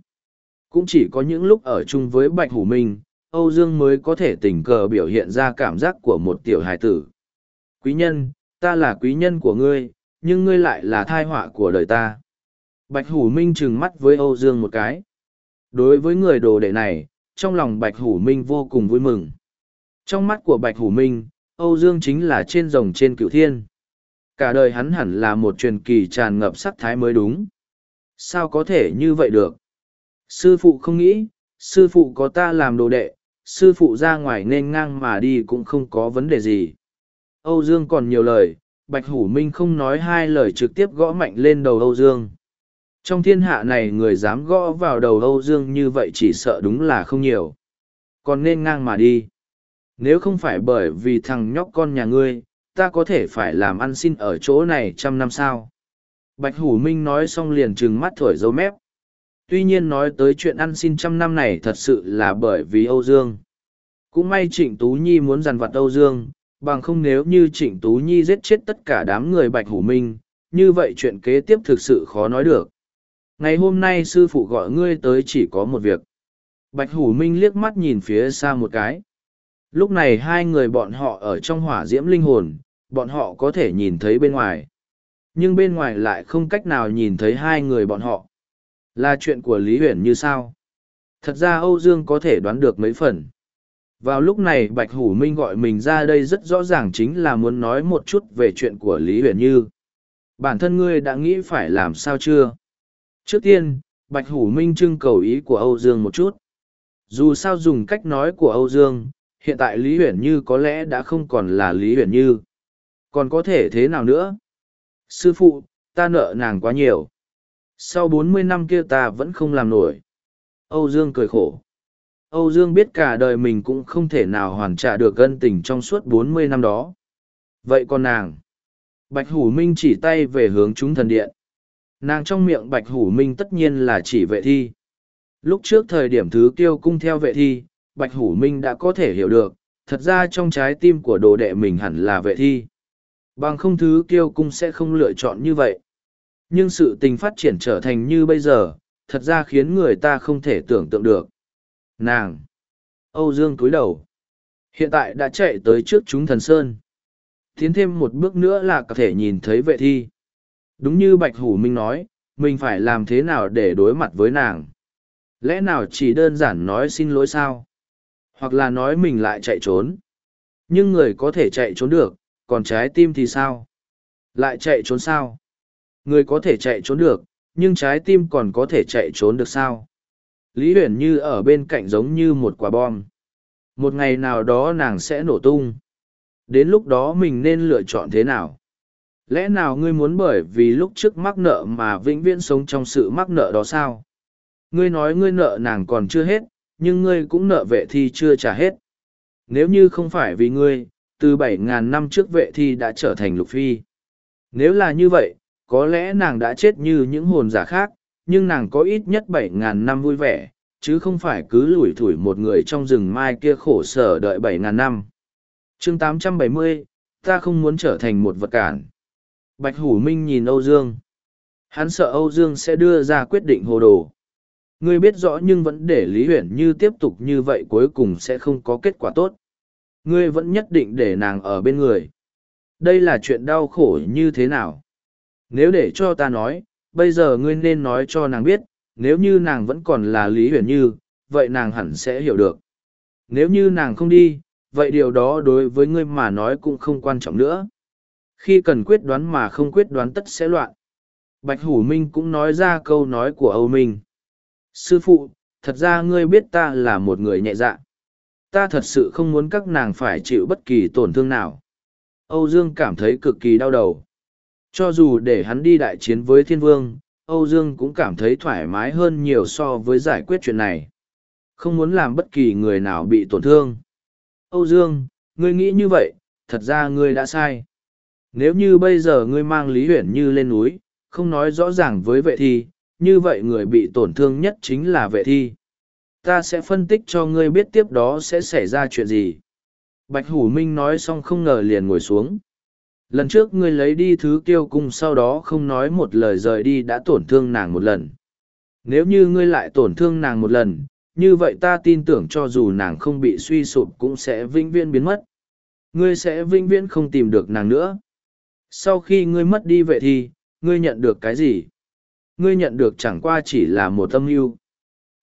Cũng chỉ có những lúc ở chung với Bạch Hủ Minh, Âu Dương mới có thể tình cờ biểu hiện ra cảm giác của một tiểu hài tử. Quý nhân, ta là quý nhân của ngươi, nhưng ngươi lại là thai họa của đời ta. Bạch Hủ Minh trừng mắt với Âu Dương một cái. Đối với người đồ đệ này, trong lòng Bạch Hủ Minh vô cùng vui mừng. Trong mắt của Bạch Hủ Minh, Âu Dương chính là trên rồng trên cựu thiên. Cả đời hắn hẳn là một truyền kỳ tràn ngập sắc thái mới đúng. Sao có thể như vậy được? Sư phụ không nghĩ, sư phụ có ta làm đồ đệ, sư phụ ra ngoài nên ngang mà đi cũng không có vấn đề gì. Âu Dương còn nhiều lời, Bạch Hủ Minh không nói hai lời trực tiếp gõ mạnh lên đầu Âu Dương. Trong thiên hạ này người dám gõ vào đầu Âu Dương như vậy chỉ sợ đúng là không nhiều. Còn nên ngang mà đi. Nếu không phải bởi vì thằng nhóc con nhà ngươi, ta có thể phải làm ăn xin ở chỗ này trăm năm sao. Bạch Hủ Minh nói xong liền trừng mắt thổi dấu mép. Tuy nhiên nói tới chuyện ăn xin trăm năm này thật sự là bởi vì Âu Dương. Cũng may Trịnh Tú Nhi muốn dằn vặt Âu Dương, bằng không nếu như Trịnh Tú Nhi giết chết tất cả đám người Bạch Hủ Minh, như vậy chuyện kế tiếp thực sự khó nói được. Ngày hôm nay sư phụ gọi ngươi tới chỉ có một việc. Bạch Hủ Minh liếc mắt nhìn phía xa một cái. Lúc này hai người bọn họ ở trong hỏa diễm linh hồn, bọn họ có thể nhìn thấy bên ngoài. Nhưng bên ngoài lại không cách nào nhìn thấy hai người bọn họ. Là chuyện của Lý Huyền như sao? Thật ra Âu Dương có thể đoán được mấy phần. Vào lúc này Bạch Hủ Minh gọi mình ra đây rất rõ ràng chính là muốn nói một chút về chuyện của Lý Huyền Như. Bản thân ngươi đã nghĩ phải làm sao chưa? Trước tiên, Bạch Hủ Minh trưng cầu ý của Âu Dương một chút. Dù sao dùng cách nói của Âu Dương, hiện tại Lý Huyền Như có lẽ đã không còn là Lý Huyền Như. Còn có thể thế nào nữa? Sư phụ, ta nợ nàng quá nhiều. Sau bốn mươi năm kia ta vẫn không làm nổi. Âu Dương cười khổ. Âu Dương biết cả đời mình cũng không thể nào hoàn trả được ân tình trong suốt bốn mươi năm đó. Vậy còn nàng? Bạch Hủ Minh chỉ tay về hướng chúng thần điện. Nàng trong miệng Bạch Hủ Minh tất nhiên là chỉ vệ thi. Lúc trước thời điểm thứ kiêu cung theo vệ thi, Bạch Hủ Minh đã có thể hiểu được, thật ra trong trái tim của đồ đệ mình hẳn là vệ thi. Bằng không thứ kiêu cung sẽ không lựa chọn như vậy. Nhưng sự tình phát triển trở thành như bây giờ, thật ra khiến người ta không thể tưởng tượng được. Nàng! Âu Dương cúi đầu. Hiện tại đã chạy tới trước chúng thần sơn. Tiến thêm một bước nữa là có thể nhìn thấy vệ thi. Đúng như Bạch Hủ Minh nói, mình phải làm thế nào để đối mặt với nàng. Lẽ nào chỉ đơn giản nói xin lỗi sao? Hoặc là nói mình lại chạy trốn. Nhưng người có thể chạy trốn được, còn trái tim thì sao? Lại chạy trốn sao? Người có thể chạy trốn được, nhưng trái tim còn có thể chạy trốn được sao? Lý Huyền Như ở bên cạnh giống như một quả bom. Một ngày nào đó nàng sẽ nổ tung. Đến lúc đó mình nên lựa chọn thế nào? Lẽ nào ngươi muốn bởi vì lúc trước mắc nợ mà vĩnh viễn sống trong sự mắc nợ đó sao? Ngươi nói ngươi nợ nàng còn chưa hết, nhưng ngươi cũng nợ vệ thi chưa trả hết. Nếu như không phải vì ngươi, từ bảy ngàn năm trước vệ thi đã trở thành lục phi. Nếu là như vậy, có lẽ nàng đã chết như những hồn giả khác, nhưng nàng có ít nhất bảy ngàn năm vui vẻ, chứ không phải cứ lủi thủi một người trong rừng mai kia khổ sở đợi bảy ngàn năm. chương 870, ta không muốn trở thành một vật cản. Bạch Hủ Minh nhìn Âu Dương. Hắn sợ Âu Dương sẽ đưa ra quyết định hồ đồ. Ngươi biết rõ nhưng vẫn để Lý Huyền Như tiếp tục như vậy cuối cùng sẽ không có kết quả tốt. Ngươi vẫn nhất định để nàng ở bên người. Đây là chuyện đau khổ như thế nào? Nếu để cho ta nói, bây giờ ngươi nên nói cho nàng biết, nếu như nàng vẫn còn là Lý Huyền Như, vậy nàng hẳn sẽ hiểu được. Nếu như nàng không đi, vậy điều đó đối với ngươi mà nói cũng không quan trọng nữa. Khi cần quyết đoán mà không quyết đoán tất sẽ loạn. Bạch Hủ Minh cũng nói ra câu nói của Âu Minh. Sư phụ, thật ra ngươi biết ta là một người nhẹ dạ. Ta thật sự không muốn các nàng phải chịu bất kỳ tổn thương nào. Âu Dương cảm thấy cực kỳ đau đầu. Cho dù để hắn đi đại chiến với thiên vương, Âu Dương cũng cảm thấy thoải mái hơn nhiều so với giải quyết chuyện này. Không muốn làm bất kỳ người nào bị tổn thương. Âu Dương, ngươi nghĩ như vậy, thật ra ngươi đã sai. Nếu như bây giờ ngươi mang Lý Huyển Như lên núi, không nói rõ ràng với vệ thi, như vậy người bị tổn thương nhất chính là vệ thi. Ta sẽ phân tích cho ngươi biết tiếp đó sẽ xảy ra chuyện gì. Bạch Hủ Minh nói xong không ngờ liền ngồi xuống. Lần trước ngươi lấy đi thứ tiêu cung sau đó không nói một lời rời đi đã tổn thương nàng một lần. Nếu như ngươi lại tổn thương nàng một lần, như vậy ta tin tưởng cho dù nàng không bị suy sụp cũng sẽ vĩnh viễn biến mất. Ngươi sẽ vĩnh viễn không tìm được nàng nữa. Sau khi ngươi mất đi vệ thi, ngươi nhận được cái gì? Ngươi nhận được chẳng qua chỉ là một tâm mưu.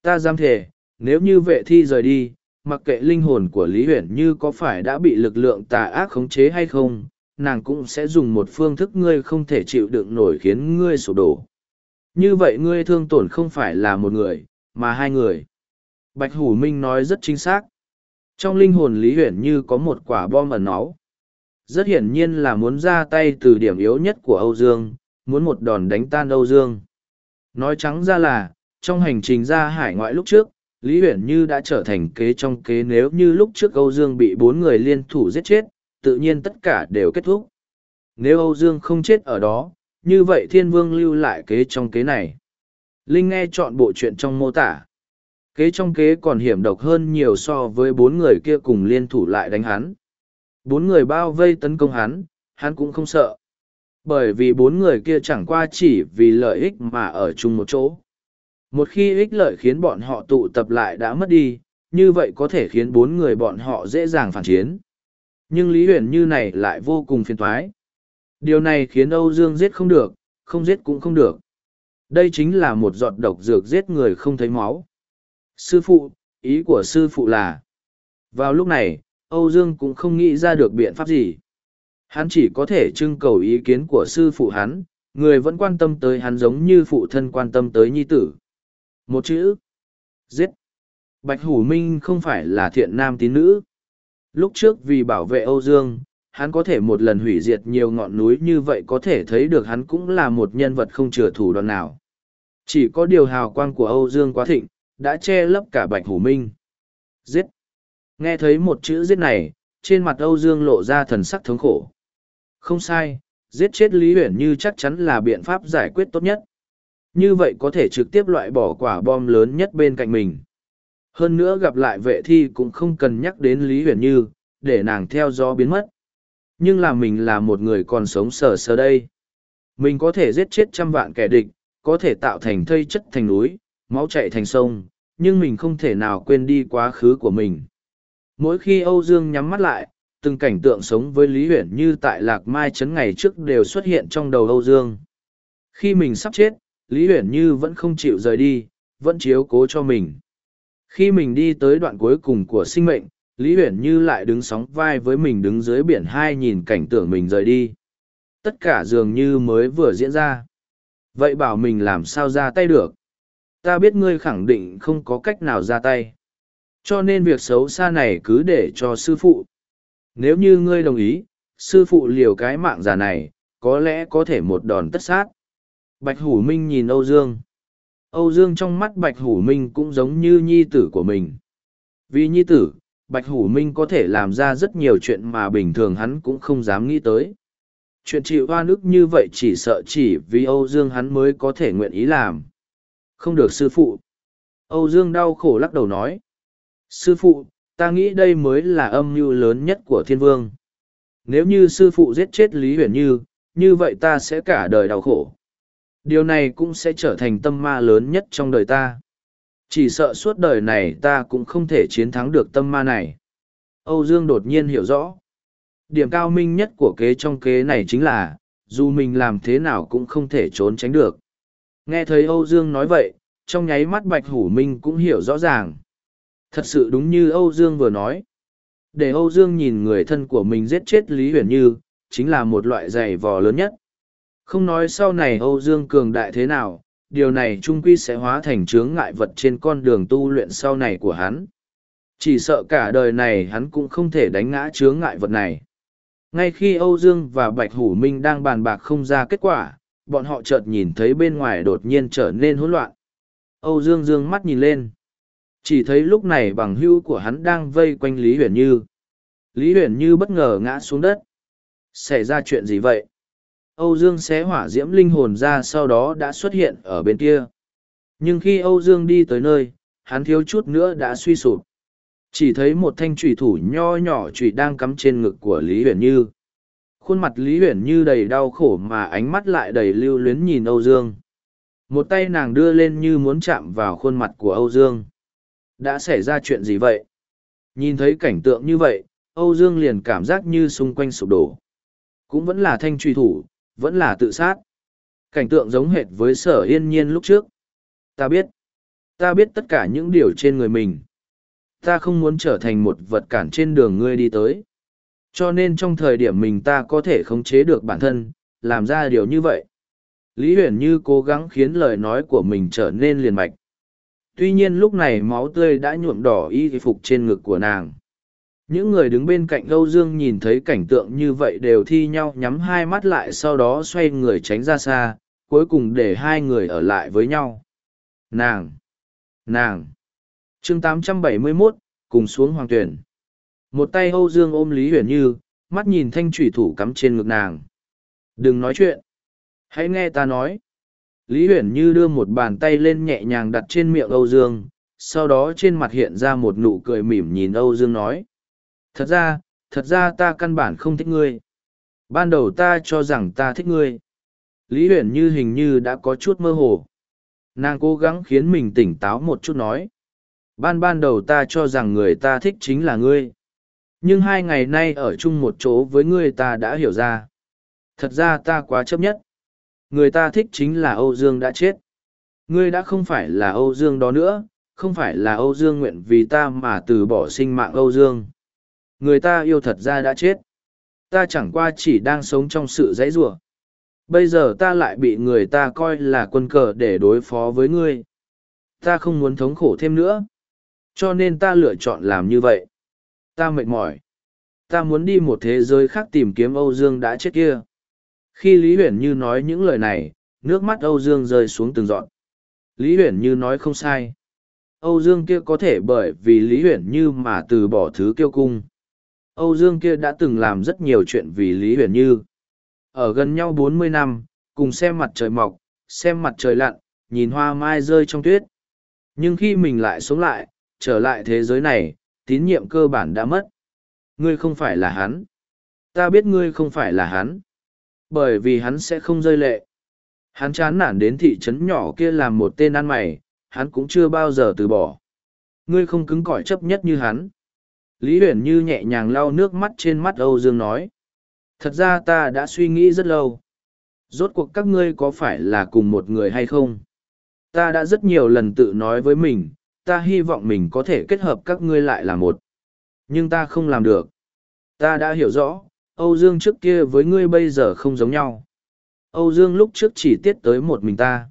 Ta dám thề, nếu như vệ thi rời đi, mặc kệ linh hồn của Lý Huyền như có phải đã bị lực lượng tà ác khống chế hay không, nàng cũng sẽ dùng một phương thức ngươi không thể chịu đựng nổi khiến ngươi sụp đổ. Như vậy ngươi thương tổn không phải là một người, mà hai người. Bạch Hủ Minh nói rất chính xác. Trong linh hồn Lý Huyền như có một quả bom ẩn náu. Rất hiển nhiên là muốn ra tay từ điểm yếu nhất của Âu Dương, muốn một đòn đánh tan Âu Dương. Nói trắng ra là, trong hành trình ra hải ngoại lúc trước, Lý Huyển Như đã trở thành kế trong kế nếu như lúc trước Âu Dương bị bốn người liên thủ giết chết, tự nhiên tất cả đều kết thúc. Nếu Âu Dương không chết ở đó, như vậy Thiên Vương lưu lại kế trong kế này. Linh nghe chọn bộ chuyện trong mô tả. Kế trong kế còn hiểm độc hơn nhiều so với bốn người kia cùng liên thủ lại đánh hắn. Bốn người bao vây tấn công hắn, hắn cũng không sợ. Bởi vì bốn người kia chẳng qua chỉ vì lợi ích mà ở chung một chỗ. Một khi ích lợi khiến bọn họ tụ tập lại đã mất đi, như vậy có thể khiến bốn người bọn họ dễ dàng phản chiến. Nhưng Lý Huyền như này lại vô cùng phiền thoái. Điều này khiến Âu Dương giết không được, không giết cũng không được. Đây chính là một giọt độc dược giết người không thấy máu. Sư phụ, ý của sư phụ là, vào lúc này, Âu Dương cũng không nghĩ ra được biện pháp gì. Hắn chỉ có thể trưng cầu ý kiến của sư phụ hắn, người vẫn quan tâm tới hắn giống như phụ thân quan tâm tới nhi tử. Một chữ. Giết. Bạch Hủ Minh không phải là thiện nam tín nữ. Lúc trước vì bảo vệ Âu Dương, hắn có thể một lần hủy diệt nhiều ngọn núi như vậy có thể thấy được hắn cũng là một nhân vật không chừa thủ đoạn nào. Chỉ có điều hào quang của Âu Dương quá thịnh, đã che lấp cả Bạch Hủ Minh. Giết! Nghe thấy một chữ giết này, trên mặt Âu Dương lộ ra thần sắc thống khổ. Không sai, giết chết Lý Huyền Như chắc chắn là biện pháp giải quyết tốt nhất. Như vậy có thể trực tiếp loại bỏ quả bom lớn nhất bên cạnh mình. Hơn nữa gặp lại vệ thi cũng không cần nhắc đến Lý Huyền Như, để nàng theo gió biến mất. Nhưng là mình là một người còn sống sờ sờ đây. Mình có thể giết chết trăm vạn kẻ địch, có thể tạo thành thây chất thành núi, máu chạy thành sông, nhưng mình không thể nào quên đi quá khứ của mình. Mỗi khi Âu Dương nhắm mắt lại, từng cảnh tượng sống với Lý Huyền như tại Lạc Mai Trấn ngày trước đều xuất hiện trong đầu Âu Dương. Khi mình sắp chết, Lý Huyền như vẫn không chịu rời đi, vẫn chiếu cố cho mình. Khi mình đi tới đoạn cuối cùng của sinh mệnh, Lý Huyền Như lại đứng sóng vai với mình đứng dưới biển hai nhìn cảnh tượng mình rời đi. Tất cả dường như mới vừa diễn ra. Vậy bảo mình làm sao ra tay được? Ta biết ngươi khẳng định không có cách nào ra tay. Cho nên việc xấu xa này cứ để cho sư phụ. Nếu như ngươi đồng ý, sư phụ liều cái mạng già này, có lẽ có thể một đòn tất sát. Bạch Hủ Minh nhìn Âu Dương. Âu Dương trong mắt Bạch Hủ Minh cũng giống như nhi tử của mình. Vì nhi tử, Bạch Hủ Minh có thể làm ra rất nhiều chuyện mà bình thường hắn cũng không dám nghĩ tới. Chuyện chịu hoa nước như vậy chỉ sợ chỉ vì Âu Dương hắn mới có thể nguyện ý làm. Không được sư phụ. Âu Dương đau khổ lắc đầu nói. Sư phụ, ta nghĩ đây mới là âm mưu lớn nhất của thiên vương. Nếu như sư phụ giết chết Lý Huyền Như, như vậy ta sẽ cả đời đau khổ. Điều này cũng sẽ trở thành tâm ma lớn nhất trong đời ta. Chỉ sợ suốt đời này ta cũng không thể chiến thắng được tâm ma này. Âu Dương đột nhiên hiểu rõ. Điểm cao minh nhất của kế trong kế này chính là, dù mình làm thế nào cũng không thể trốn tránh được. Nghe thấy Âu Dương nói vậy, trong nháy mắt Bạch Hủ Minh cũng hiểu rõ ràng. Thật sự đúng như Âu Dương vừa nói. Để Âu Dương nhìn người thân của mình giết chết Lý Huyền Như, chính là một loại giày vò lớn nhất. Không nói sau này Âu Dương cường đại thế nào, điều này trung quy sẽ hóa thành chướng ngại vật trên con đường tu luyện sau này của hắn. Chỉ sợ cả đời này hắn cũng không thể đánh ngã chướng ngại vật này. Ngay khi Âu Dương và Bạch Hủ Minh đang bàn bạc không ra kết quả, bọn họ chợt nhìn thấy bên ngoài đột nhiên trở nên hỗn loạn. Âu Dương dương mắt nhìn lên. Chỉ thấy lúc này bằng hữu của hắn đang vây quanh Lý Huyền Như. Lý Huyền Như bất ngờ ngã xuống đất. Xảy ra chuyện gì vậy? Âu Dương xé hỏa diễm linh hồn ra sau đó đã xuất hiện ở bên kia. Nhưng khi Âu Dương đi tới nơi, hắn thiếu chút nữa đã suy sụp. Chỉ thấy một thanh trùy thủ nho nhỏ trùy đang cắm trên ngực của Lý Huyền Như. Khuôn mặt Lý Huyền Như đầy đau khổ mà ánh mắt lại đầy lưu luyến nhìn Âu Dương. Một tay nàng đưa lên như muốn chạm vào khuôn mặt của Âu Dương. Đã xảy ra chuyện gì vậy? Nhìn thấy cảnh tượng như vậy, Âu Dương liền cảm giác như xung quanh sụp đổ. Cũng vẫn là thanh truy thủ, vẫn là tự sát. Cảnh tượng giống hệt với sở yên nhiên lúc trước. Ta biết. Ta biết tất cả những điều trên người mình. Ta không muốn trở thành một vật cản trên đường ngươi đi tới. Cho nên trong thời điểm mình ta có thể khống chế được bản thân, làm ra điều như vậy. Lý Huyền Như cố gắng khiến lời nói của mình trở nên liền mạch. Tuy nhiên lúc này máu tươi đã nhuộm đỏ y phục trên ngực của nàng. Những người đứng bên cạnh Âu Dương nhìn thấy cảnh tượng như vậy đều thi nhau nhắm hai mắt lại sau đó xoay người tránh ra xa, cuối cùng để hai người ở lại với nhau. Nàng! Nàng! chương 871, cùng xuống hoàng tuyển. Một tay Âu Dương ôm Lý Huyền Như, mắt nhìn thanh thủy thủ cắm trên ngực nàng. Đừng nói chuyện! Hãy nghe ta nói! Lý Huyền Như đưa một bàn tay lên nhẹ nhàng đặt trên miệng Âu Dương, sau đó trên mặt hiện ra một nụ cười mỉm nhìn Âu Dương nói Thật ra, thật ra ta căn bản không thích ngươi. Ban đầu ta cho rằng ta thích ngươi. Lý huyền như hình như đã có chút mơ hồ. Nàng cố gắng khiến mình tỉnh táo một chút nói. Ban ban đầu ta cho rằng người ta thích chính là ngươi. Nhưng hai ngày nay ở chung một chỗ với ngươi ta đã hiểu ra. Thật ra ta quá chấp nhất. Người ta thích chính là Âu Dương đã chết. Ngươi đã không phải là Âu Dương đó nữa, không phải là Âu Dương nguyện vì ta mà từ bỏ sinh mạng Âu Dương. Người ta yêu thật ra đã chết. Ta chẳng qua chỉ đang sống trong sự dãy rủa. bây giờ ta lại bị người ta coi là quân cờ để đối phó với ngươi. Ta không muốn thống khổ thêm nữa. Cho nên ta lựa chọn làm như vậy. Ta mệt mỏi. Ta muốn đi một thế giới khác tìm kiếm âu dương đã chết kia khi lý huyền như nói những lời này nước mắt âu dương rơi xuống từng dọn lý huyền như nói không sai âu dương kia có thể bởi vì lý huyền như mà từ bỏ thứ kiêu cung Âu Dương kia đã từng làm rất nhiều chuyện vì Lý Huyền Như. Ở gần nhau bốn mươi năm, cùng xem mặt trời mọc, xem mặt trời lặn, nhìn hoa mai rơi trong tuyết. Nhưng khi mình lại sống lại, trở lại thế giới này, tín nhiệm cơ bản đã mất. Ngươi không phải là hắn. Ta biết ngươi không phải là hắn. Bởi vì hắn sẽ không rơi lệ. Hắn chán nản đến thị trấn nhỏ kia làm một tên ăn mày, hắn cũng chưa bao giờ từ bỏ. Ngươi không cứng cỏi chấp nhất như hắn. Lý Huyền Như nhẹ nhàng lau nước mắt trên mắt Âu Dương nói. Thật ra ta đã suy nghĩ rất lâu. Rốt cuộc các ngươi có phải là cùng một người hay không? Ta đã rất nhiều lần tự nói với mình, ta hy vọng mình có thể kết hợp các ngươi lại là một. Nhưng ta không làm được. Ta đã hiểu rõ, Âu Dương trước kia với ngươi bây giờ không giống nhau. Âu Dương lúc trước chỉ tiết tới một mình ta.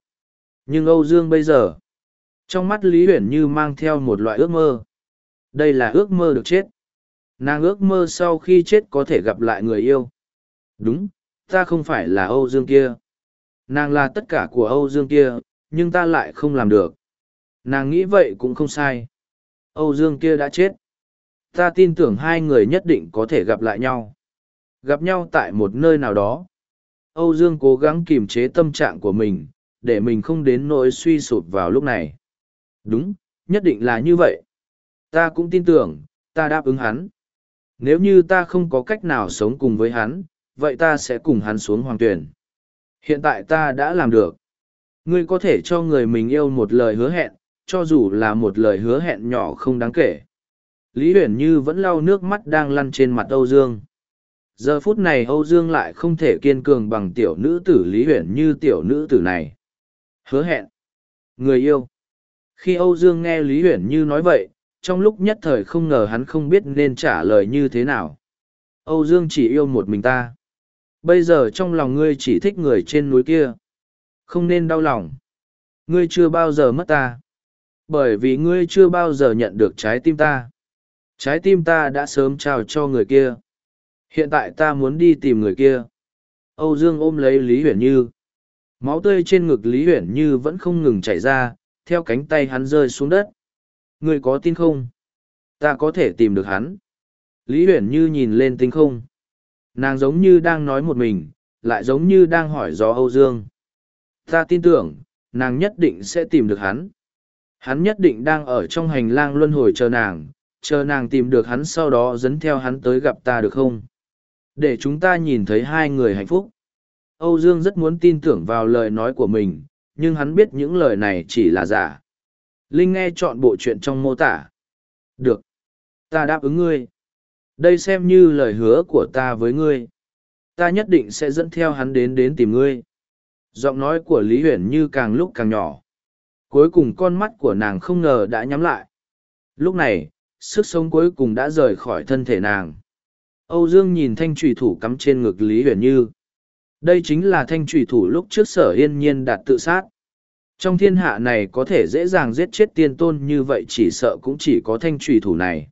Nhưng Âu Dương bây giờ, Trong mắt Lý Huyền Như mang theo một loại ước mơ. Đây là ước mơ được chết. Nàng ước mơ sau khi chết có thể gặp lại người yêu. Đúng, ta không phải là Âu Dương kia. Nàng là tất cả của Âu Dương kia, nhưng ta lại không làm được. Nàng nghĩ vậy cũng không sai. Âu Dương kia đã chết. Ta tin tưởng hai người nhất định có thể gặp lại nhau. Gặp nhau tại một nơi nào đó. Âu Dương cố gắng kiềm chế tâm trạng của mình, để mình không đến nỗi suy sụp vào lúc này. Đúng, nhất định là như vậy. Ta cũng tin tưởng, ta đáp ứng hắn. Nếu như ta không có cách nào sống cùng với hắn, vậy ta sẽ cùng hắn xuống hoàng tuyển. Hiện tại ta đã làm được. Ngươi có thể cho người mình yêu một lời hứa hẹn, cho dù là một lời hứa hẹn nhỏ không đáng kể. Lý Huyền Như vẫn lau nước mắt đang lăn trên mặt Âu Dương. Giờ phút này Âu Dương lại không thể kiên cường bằng tiểu nữ tử Lý Huyền Như tiểu nữ tử này. Hứa hẹn. Người yêu. Khi Âu Dương nghe Lý Huyền Như nói vậy, trong lúc nhất thời không ngờ hắn không biết nên trả lời như thế nào. Âu Dương chỉ yêu một mình ta. Bây giờ trong lòng ngươi chỉ thích người trên núi kia. Không nên đau lòng. Ngươi chưa bao giờ mất ta. Bởi vì ngươi chưa bao giờ nhận được trái tim ta. Trái tim ta đã sớm trao cho người kia. Hiện tại ta muốn đi tìm người kia. Âu Dương ôm lấy Lý Huyền Như. Máu tươi trên ngực Lý Huyền Như vẫn không ngừng chảy ra, theo cánh tay hắn rơi xuống đất. Ngươi có tin không? Ta có thể tìm được hắn. Lý Huyền Như nhìn lên tinh không. Nàng giống như đang nói một mình, lại giống như đang hỏi gió Âu Dương. Ta tin tưởng, nàng nhất định sẽ tìm được hắn. Hắn nhất định đang ở trong hành lang luân hồi chờ nàng, chờ nàng tìm được hắn sau đó dẫn theo hắn tới gặp ta được không? Để chúng ta nhìn thấy hai người hạnh phúc. Âu Dương rất muốn tin tưởng vào lời nói của mình, nhưng hắn biết những lời này chỉ là giả. Linh nghe chọn bộ chuyện trong mô tả. Được. Ta đáp ứng ngươi. Đây xem như lời hứa của ta với ngươi. Ta nhất định sẽ dẫn theo hắn đến đến tìm ngươi. Giọng nói của Lý Huyền như càng lúc càng nhỏ. Cuối cùng con mắt của nàng không ngờ đã nhắm lại. Lúc này, sức sống cuối cùng đã rời khỏi thân thể nàng. Âu Dương nhìn thanh trùy thủ cắm trên ngực Lý Huyền Như. Đây chính là thanh trùy thủ lúc trước sở yên nhiên đạt tự sát. Trong thiên hạ này có thể dễ dàng giết chết tiên tôn như vậy chỉ sợ cũng chỉ có thanh trùy thủ này.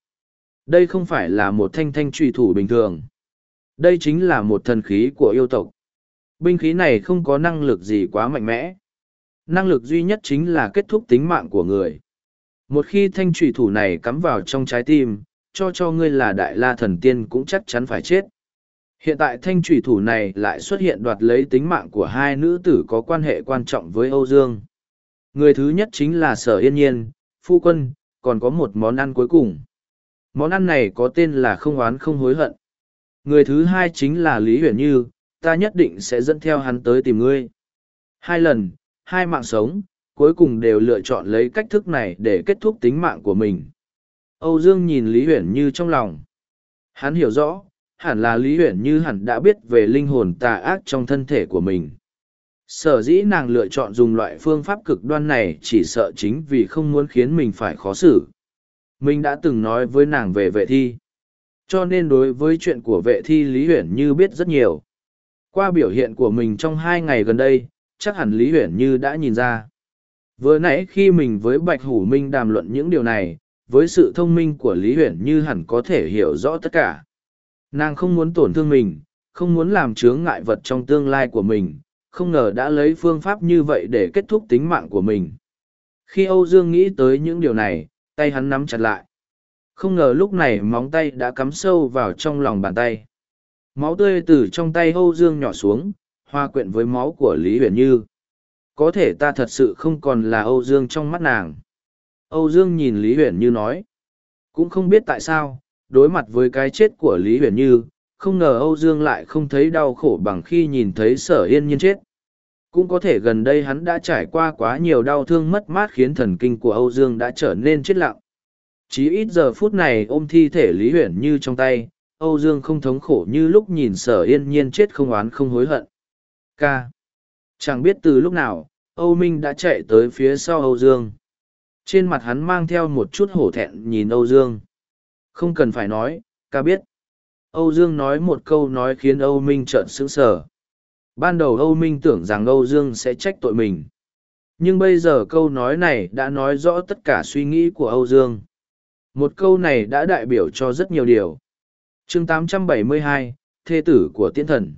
Đây không phải là một thanh thanh trùy thủ bình thường. Đây chính là một thần khí của yêu tộc. Binh khí này không có năng lực gì quá mạnh mẽ. Năng lực duy nhất chính là kết thúc tính mạng của người. Một khi thanh trùy thủ này cắm vào trong trái tim, cho cho ngươi là đại la thần tiên cũng chắc chắn phải chết. Hiện tại thanh trùy thủ này lại xuất hiện đoạt lấy tính mạng của hai nữ tử có quan hệ quan trọng với Âu Dương. Người thứ nhất chính là Sở Yên Nhiên, Phu Quân, còn có một món ăn cuối cùng. Món ăn này có tên là không oán không hối hận. Người thứ hai chính là Lý Huyền Như, ta nhất định sẽ dẫn theo hắn tới tìm ngươi. Hai lần, hai mạng sống, cuối cùng đều lựa chọn lấy cách thức này để kết thúc tính mạng của mình. Âu Dương nhìn Lý Huyền Như trong lòng. Hắn hiểu rõ, hẳn là Lý Huyền Như hẳn đã biết về linh hồn tà ác trong thân thể của mình. Sở dĩ nàng lựa chọn dùng loại phương pháp cực đoan này chỉ sợ chính vì không muốn khiến mình phải khó xử. Mình đã từng nói với nàng về vệ thi. Cho nên đối với chuyện của vệ thi Lý Huyền Như biết rất nhiều. Qua biểu hiện của mình trong hai ngày gần đây, chắc hẳn Lý Huyền Như đã nhìn ra. Vừa nãy khi mình với Bạch Hủ Minh đàm luận những điều này, với sự thông minh của Lý Huyền Như hẳn có thể hiểu rõ tất cả. Nàng không muốn tổn thương mình, không muốn làm chướng ngại vật trong tương lai của mình, không ngờ đã lấy phương pháp như vậy để kết thúc tính mạng của mình. Khi Âu Dương nghĩ tới những điều này, tay hắn nắm chặt lại. Không ngờ lúc này móng tay đã cắm sâu vào trong lòng bàn tay. Máu tươi từ trong tay Âu Dương nhỏ xuống, hoa quyện với máu của Lý Huyền Như. Có thể ta thật sự không còn là Âu Dương trong mắt nàng. Âu Dương nhìn Lý Huyền Như nói. Cũng không biết tại sao, đối mặt với cái chết của Lý Huyền Như, không ngờ Âu Dương lại không thấy đau khổ bằng khi nhìn thấy sở yên nhiên chết. Cũng có thể gần đây hắn đã trải qua quá nhiều đau thương mất mát khiến thần kinh của Âu Dương đã trở nên chết lặng. Chỉ ít giờ phút này ôm thi thể Lý Huyền Như trong tay, Âu Dương không thống khổ như lúc nhìn sở yên nhiên chết không oán không hối hận. K. Chẳng biết từ lúc nào, Âu Minh đã chạy tới phía sau Âu Dương. Trên mặt hắn mang theo một chút hổ thẹn nhìn Âu Dương. Không cần phải nói, ca biết. Âu Dương nói một câu nói khiến Âu Minh trợn sững sờ. Ban đầu Âu Minh tưởng rằng Âu Dương sẽ trách tội mình. Nhưng bây giờ câu nói này đã nói rõ tất cả suy nghĩ của Âu Dương. Một câu này đã đại biểu cho rất nhiều điều. chương 872, Thê tử của Tiễn Thần.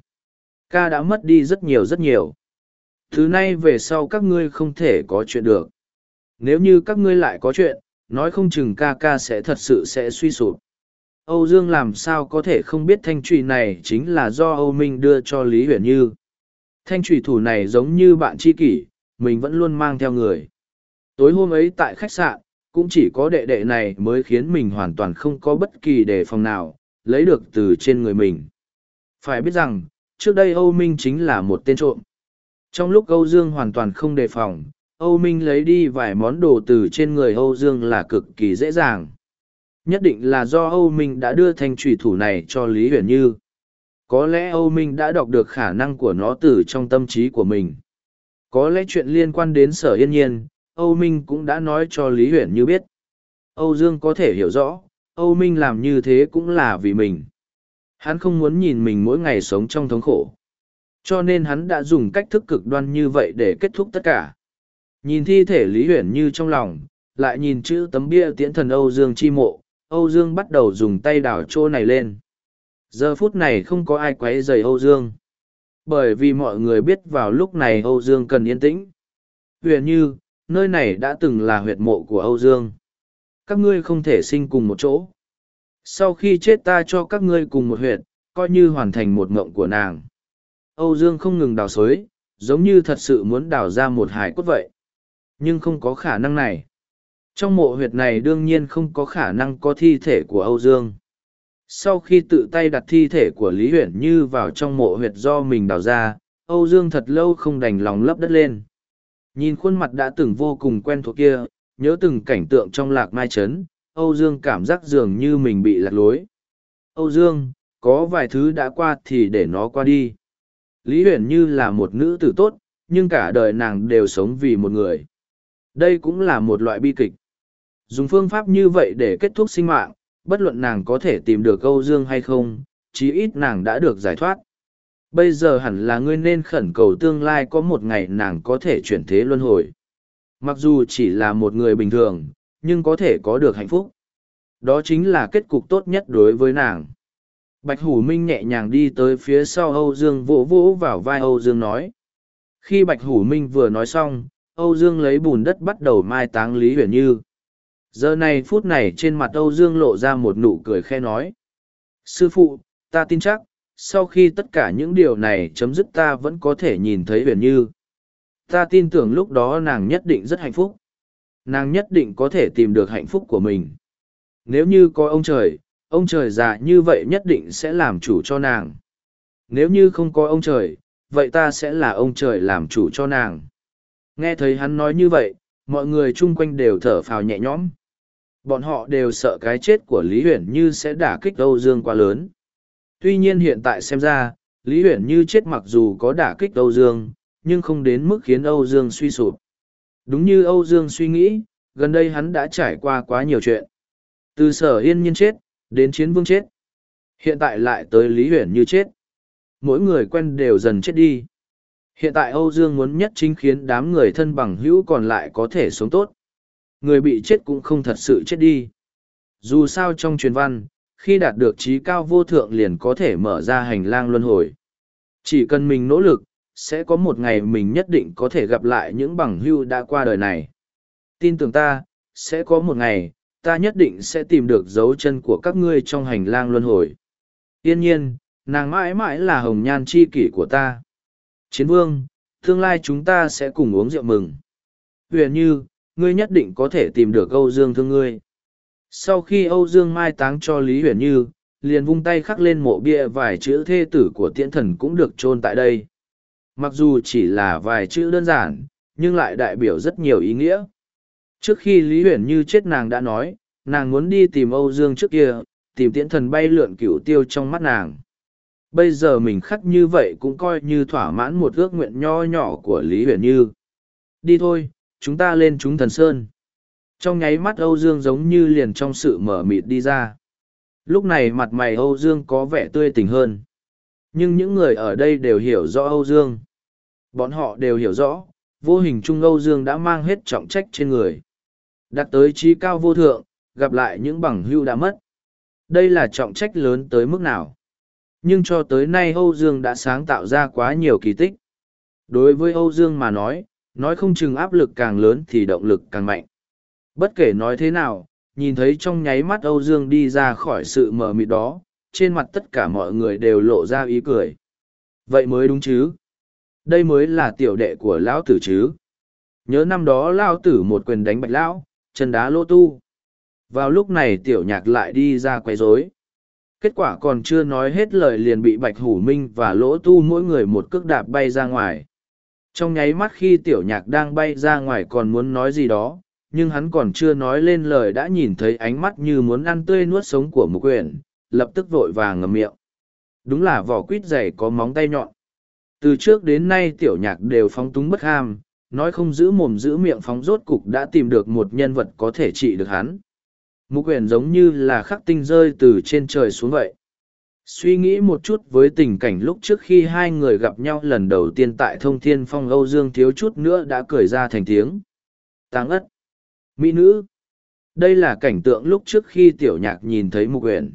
Ca đã mất đi rất nhiều rất nhiều. Thứ nay về sau các ngươi không thể có chuyện được. Nếu như các ngươi lại có chuyện, nói không chừng ca ca sẽ thật sự sẽ suy sụp. Âu Dương làm sao có thể không biết thanh trùy này chính là do Âu Minh đưa cho Lý Huyền Như. Thanh trùy thủ này giống như bạn tri kỷ, mình vẫn luôn mang theo người. Tối hôm ấy tại khách sạn, cũng chỉ có đệ đệ này mới khiến mình hoàn toàn không có bất kỳ đề phòng nào, lấy được từ trên người mình. Phải biết rằng, trước đây Âu Minh chính là một tên trộm. Trong lúc Âu Dương hoàn toàn không đề phòng, Âu Minh lấy đi vài món đồ từ trên người Âu Dương là cực kỳ dễ dàng. Nhất định là do Âu Minh đã đưa thanh trùy thủ này cho Lý Huyền Như. Có lẽ Âu Minh đã đọc được khả năng của nó từ trong tâm trí của mình. Có lẽ chuyện liên quan đến sở yên nhiên, Âu Minh cũng đã nói cho Lý Huyền Như biết. Âu Dương có thể hiểu rõ, Âu Minh làm như thế cũng là vì mình. Hắn không muốn nhìn mình mỗi ngày sống trong thống khổ. Cho nên hắn đã dùng cách thức cực đoan như vậy để kết thúc tất cả. Nhìn thi thể Lý Huyền Như trong lòng, lại nhìn chữ tấm bia tiễn thần Âu Dương chi mộ, Âu Dương bắt đầu dùng tay đảo chỗ này lên. Giờ phút này không có ai quấy rầy Âu Dương. Bởi vì mọi người biết vào lúc này Âu Dương cần yên tĩnh. Huyền Như, nơi này đã từng là huyệt mộ của Âu Dương. Các ngươi không thể sinh cùng một chỗ. Sau khi chết ta cho các ngươi cùng một huyệt, coi như hoàn thành một mộng của nàng. Âu Dương không ngừng đào xới, giống như thật sự muốn đào ra một hải cốt vậy. Nhưng không có khả năng này. Trong mộ huyệt này đương nhiên không có khả năng có thi thể của Âu Dương. Sau khi tự tay đặt thi thể của Lý Huyển Như vào trong mộ huyệt do mình đào ra, Âu Dương thật lâu không đành lòng lấp đất lên. Nhìn khuôn mặt đã từng vô cùng quen thuộc kia, nhớ từng cảnh tượng trong lạc mai trấn, Âu Dương cảm giác dường như mình bị lạc lối. Âu Dương, có vài thứ đã qua thì để nó qua đi. Lý Huyền Như là một nữ tử tốt, nhưng cả đời nàng đều sống vì một người. Đây cũng là một loại bi kịch. Dùng phương pháp như vậy để kết thúc sinh mạng, bất luận nàng có thể tìm được Âu Dương hay không, chí ít nàng đã được giải thoát. Bây giờ hẳn là ngươi nên khẩn cầu tương lai có một ngày nàng có thể chuyển thế luân hồi. Mặc dù chỉ là một người bình thường, nhưng có thể có được hạnh phúc. Đó chính là kết cục tốt nhất đối với nàng. Bạch Hủ Minh nhẹ nhàng đi tới phía sau Âu Dương vỗ vỗ vào vai Âu Dương nói. Khi Bạch Hủ Minh vừa nói xong, Âu Dương lấy bùn đất bắt đầu mai táng Lý Huyền Như. Giờ này phút này trên mặt Âu Dương lộ ra một nụ cười khe nói. Sư phụ, ta tin chắc, sau khi tất cả những điều này chấm dứt ta vẫn có thể nhìn thấy Huyền Như. Ta tin tưởng lúc đó nàng nhất định rất hạnh phúc. Nàng nhất định có thể tìm được hạnh phúc của mình. Nếu như có ông trời, ông trời già như vậy nhất định sẽ làm chủ cho nàng. Nếu như không có ông trời, vậy ta sẽ là ông trời làm chủ cho nàng. Nghe thấy hắn nói như vậy, mọi người chung quanh đều thở phào nhẹ nhõm. Bọn họ đều sợ cái chết của Lý Huyền Như sẽ đả kích Âu Dương quá lớn. Tuy nhiên hiện tại xem ra, Lý Huyền Như chết mặc dù có đả kích Âu Dương, nhưng không đến mức khiến Âu Dương suy sụp. Đúng như Âu Dương suy nghĩ, gần đây hắn đã trải qua quá nhiều chuyện. Từ sở yên nhiên chết, đến chiến vương chết. Hiện tại lại tới Lý Huyền Như chết. Mỗi người quen đều dần chết đi. Hiện tại Âu Dương muốn nhất chính khiến đám người thân bằng hữu còn lại có thể sống tốt. Người bị chết cũng không thật sự chết đi. Dù sao trong truyền văn, khi đạt được trí cao vô thượng liền có thể mở ra hành lang luân hồi. Chỉ cần mình nỗ lực, sẽ có một ngày mình nhất định có thể gặp lại những bằng hữu đã qua đời này. Tin tưởng ta, sẽ có một ngày, ta nhất định sẽ tìm được dấu chân của các ngươi trong hành lang luân hồi. Yên nhiên, nàng mãi mãi là hồng nhan chi kỷ của ta. Chiến vương, tương lai chúng ta sẽ cùng uống rượu mừng. Huyền như, ngươi nhất định có thể tìm được Âu Dương thương ngươi. Sau khi Âu Dương mai táng cho Lý Huyền Như, liền vung tay khắc lên mộ bia vài chữ thê tử của tiễn thần cũng được chôn tại đây. Mặc dù chỉ là vài chữ đơn giản, nhưng lại đại biểu rất nhiều ý nghĩa. Trước khi Lý Huyền Như chết nàng đã nói, nàng muốn đi tìm Âu Dương trước kia, tìm tiễn thần bay lượn cửu tiêu trong mắt nàng. Bây giờ mình khắc như vậy cũng coi như thỏa mãn một ước nguyện nho nhỏ của Lý Huyền Như. Đi thôi, chúng ta lên chúng thần sơn. Trong nháy mắt Âu Dương giống như liền trong sự mở mịt đi ra. Lúc này mặt mày Âu Dương có vẻ tươi tỉnh hơn. Nhưng những người ở đây đều hiểu rõ Âu Dương. Bọn họ đều hiểu rõ, vô hình trung Âu Dương đã mang hết trọng trách trên người. Đặt tới trí cao vô thượng, gặp lại những bằng hưu đã mất. Đây là trọng trách lớn tới mức nào? Nhưng cho tới nay Âu Dương đã sáng tạo ra quá nhiều kỳ tích. Đối với Âu Dương mà nói, nói không chừng áp lực càng lớn thì động lực càng mạnh. Bất kể nói thế nào, nhìn thấy trong nháy mắt Âu Dương đi ra khỏi sự mờ mịt đó, trên mặt tất cả mọi người đều lộ ra ý cười. Vậy mới đúng chứ? Đây mới là tiểu đệ của lão tử chứ? Nhớ năm đó lão tử một quyền đánh bạch lão, chân đá lô tu. Vào lúc này tiểu nhạc lại đi ra quấy rối. Kết quả còn chưa nói hết lời liền bị bạch hủ minh và lỗ tu mỗi người một cước đạp bay ra ngoài. Trong nháy mắt khi tiểu nhạc đang bay ra ngoài còn muốn nói gì đó, nhưng hắn còn chưa nói lên lời đã nhìn thấy ánh mắt như muốn ăn tươi nuốt sống của mục quyển, lập tức vội vàng ngầm miệng. Đúng là vỏ quýt dày có móng tay nhọn. Từ trước đến nay tiểu nhạc đều phóng túng bất ham, nói không giữ mồm giữ miệng phóng rốt cục đã tìm được một nhân vật có thể trị được hắn. Mục quyển giống như là khắc tinh rơi từ trên trời xuống vậy. Suy nghĩ một chút với tình cảnh lúc trước khi hai người gặp nhau lần đầu tiên tại thông thiên phong Âu Dương thiếu chút nữa đã cười ra thành tiếng. Táng ất. Mỹ nữ. Đây là cảnh tượng lúc trước khi tiểu nhạc nhìn thấy mục quyển.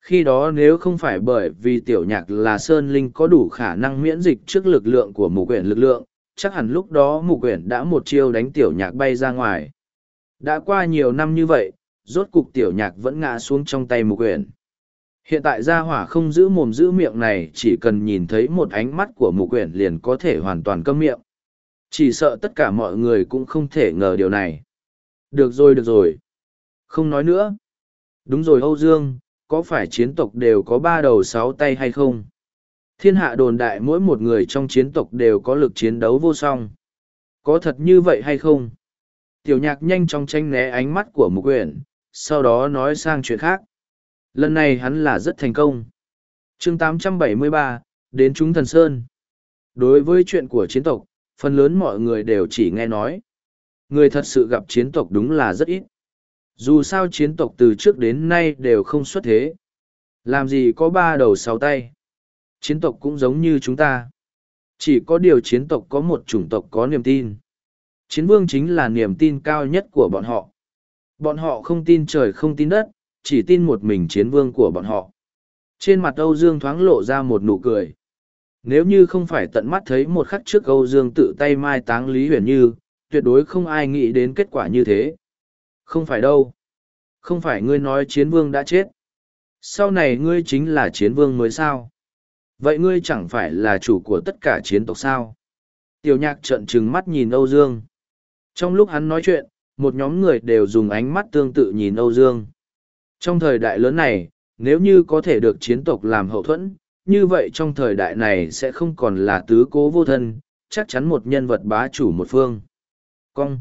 Khi đó nếu không phải bởi vì tiểu nhạc là Sơn Linh có đủ khả năng miễn dịch trước lực lượng của mục quyển lực lượng, chắc hẳn lúc đó mục quyển đã một chiêu đánh tiểu nhạc bay ra ngoài. Đã qua nhiều năm như vậy, rốt cục tiểu nhạc vẫn ngã xuống trong tay mục quyển. Hiện tại gia hỏa không giữ mồm giữ miệng này chỉ cần nhìn thấy một ánh mắt của mục quyển liền có thể hoàn toàn câm miệng. Chỉ sợ tất cả mọi người cũng không thể ngờ điều này. Được rồi được rồi. Không nói nữa. Đúng rồi Âu Dương, có phải chiến tộc đều có ba đầu sáu tay hay không? Thiên hạ đồn đại mỗi một người trong chiến tộc đều có lực chiến đấu vô song. Có thật như vậy hay không? Tiểu nhạc nhanh chóng tranh né ánh mắt của mục quyển, sau đó nói sang chuyện khác. Lần này hắn là rất thành công. chương 873, đến chúng thần Sơn. Đối với chuyện của chiến tộc, phần lớn mọi người đều chỉ nghe nói. Người thật sự gặp chiến tộc đúng là rất ít. Dù sao chiến tộc từ trước đến nay đều không xuất thế. Làm gì có ba đầu sáu tay. Chiến tộc cũng giống như chúng ta. Chỉ có điều chiến tộc có một chủng tộc có niềm tin. Chiến vương chính là niềm tin cao nhất của bọn họ. Bọn họ không tin trời không tin đất, chỉ tin một mình chiến vương của bọn họ. Trên mặt Âu Dương thoáng lộ ra một nụ cười. Nếu như không phải tận mắt thấy một khắc trước Âu Dương tự tay mai táng Lý Huyền Như, tuyệt đối không ai nghĩ đến kết quả như thế. Không phải đâu. Không phải ngươi nói chiến vương đã chết. Sau này ngươi chính là chiến vương mới sao. Vậy ngươi chẳng phải là chủ của tất cả chiến tộc sao? Tiểu nhạc trợn trừng mắt nhìn Âu Dương. Trong lúc hắn nói chuyện, một nhóm người đều dùng ánh mắt tương tự nhìn Âu Dương. Trong thời đại lớn này, nếu như có thể được chiến tộc làm hậu thuẫn, như vậy trong thời đại này sẽ không còn là tứ cố vô thân, chắc chắn một nhân vật bá chủ một phương. Cong.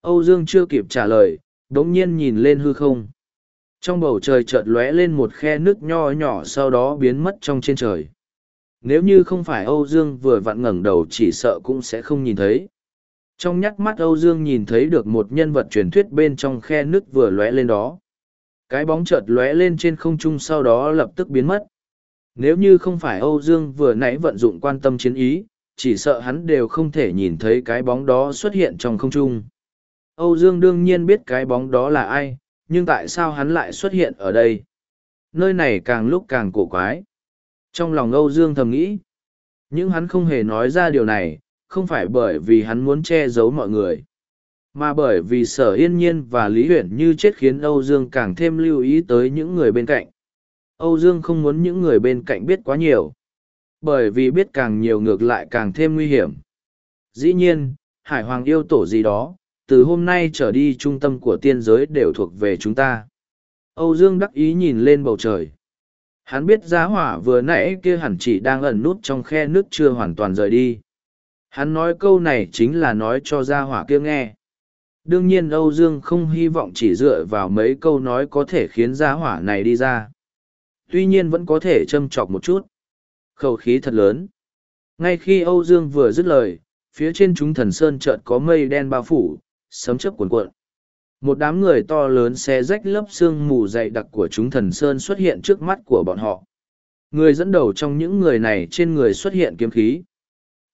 Âu Dương chưa kịp trả lời, đống nhiên nhìn lên hư không. Trong bầu trời chợt lóe lên một khe nước nho nhỏ sau đó biến mất trong trên trời. Nếu như không phải Âu Dương vừa vặn ngẩng đầu chỉ sợ cũng sẽ không nhìn thấy. Trong nhắc mắt Âu Dương nhìn thấy được một nhân vật truyền thuyết bên trong khe nước vừa lóe lên đó. Cái bóng chợt lóe lên trên không trung sau đó lập tức biến mất. Nếu như không phải Âu Dương vừa nãy vận dụng quan tâm chiến ý, chỉ sợ hắn đều không thể nhìn thấy cái bóng đó xuất hiện trong không trung. Âu Dương đương nhiên biết cái bóng đó là ai, nhưng tại sao hắn lại xuất hiện ở đây? Nơi này càng lúc càng cổ quái. Trong lòng Âu Dương thầm nghĩ, nhưng hắn không hề nói ra điều này, không phải bởi vì hắn muốn che giấu mọi người, mà bởi vì sở yên nhiên và Lý huyền như chết khiến Âu Dương càng thêm lưu ý tới những người bên cạnh. Âu Dương không muốn những người bên cạnh biết quá nhiều, bởi vì biết càng nhiều ngược lại càng thêm nguy hiểm. Dĩ nhiên, Hải Hoàng yêu tổ gì đó, từ hôm nay trở đi trung tâm của tiên giới đều thuộc về chúng ta. Âu Dương đắc ý nhìn lên bầu trời. Hắn biết giá hỏa vừa nãy kia hẳn chỉ đang ẩn nút trong khe nước chưa hoàn toàn rời đi. Hắn nói câu này chính là nói cho gia hỏa kia nghe. Đương nhiên Âu Dương không hy vọng chỉ dựa vào mấy câu nói có thể khiến gia hỏa này đi ra. Tuy nhiên vẫn có thể châm chọc một chút. Khẩu khí thật lớn. Ngay khi Âu Dương vừa dứt lời, phía trên chúng thần sơn chợt có mây đen bao phủ, sấm chớp cuồn cuộn. Một đám người to lớn xe rách lớp xương mù dày đặc của chúng thần sơn xuất hiện trước mắt của bọn họ. Người dẫn đầu trong những người này trên người xuất hiện kiếm khí.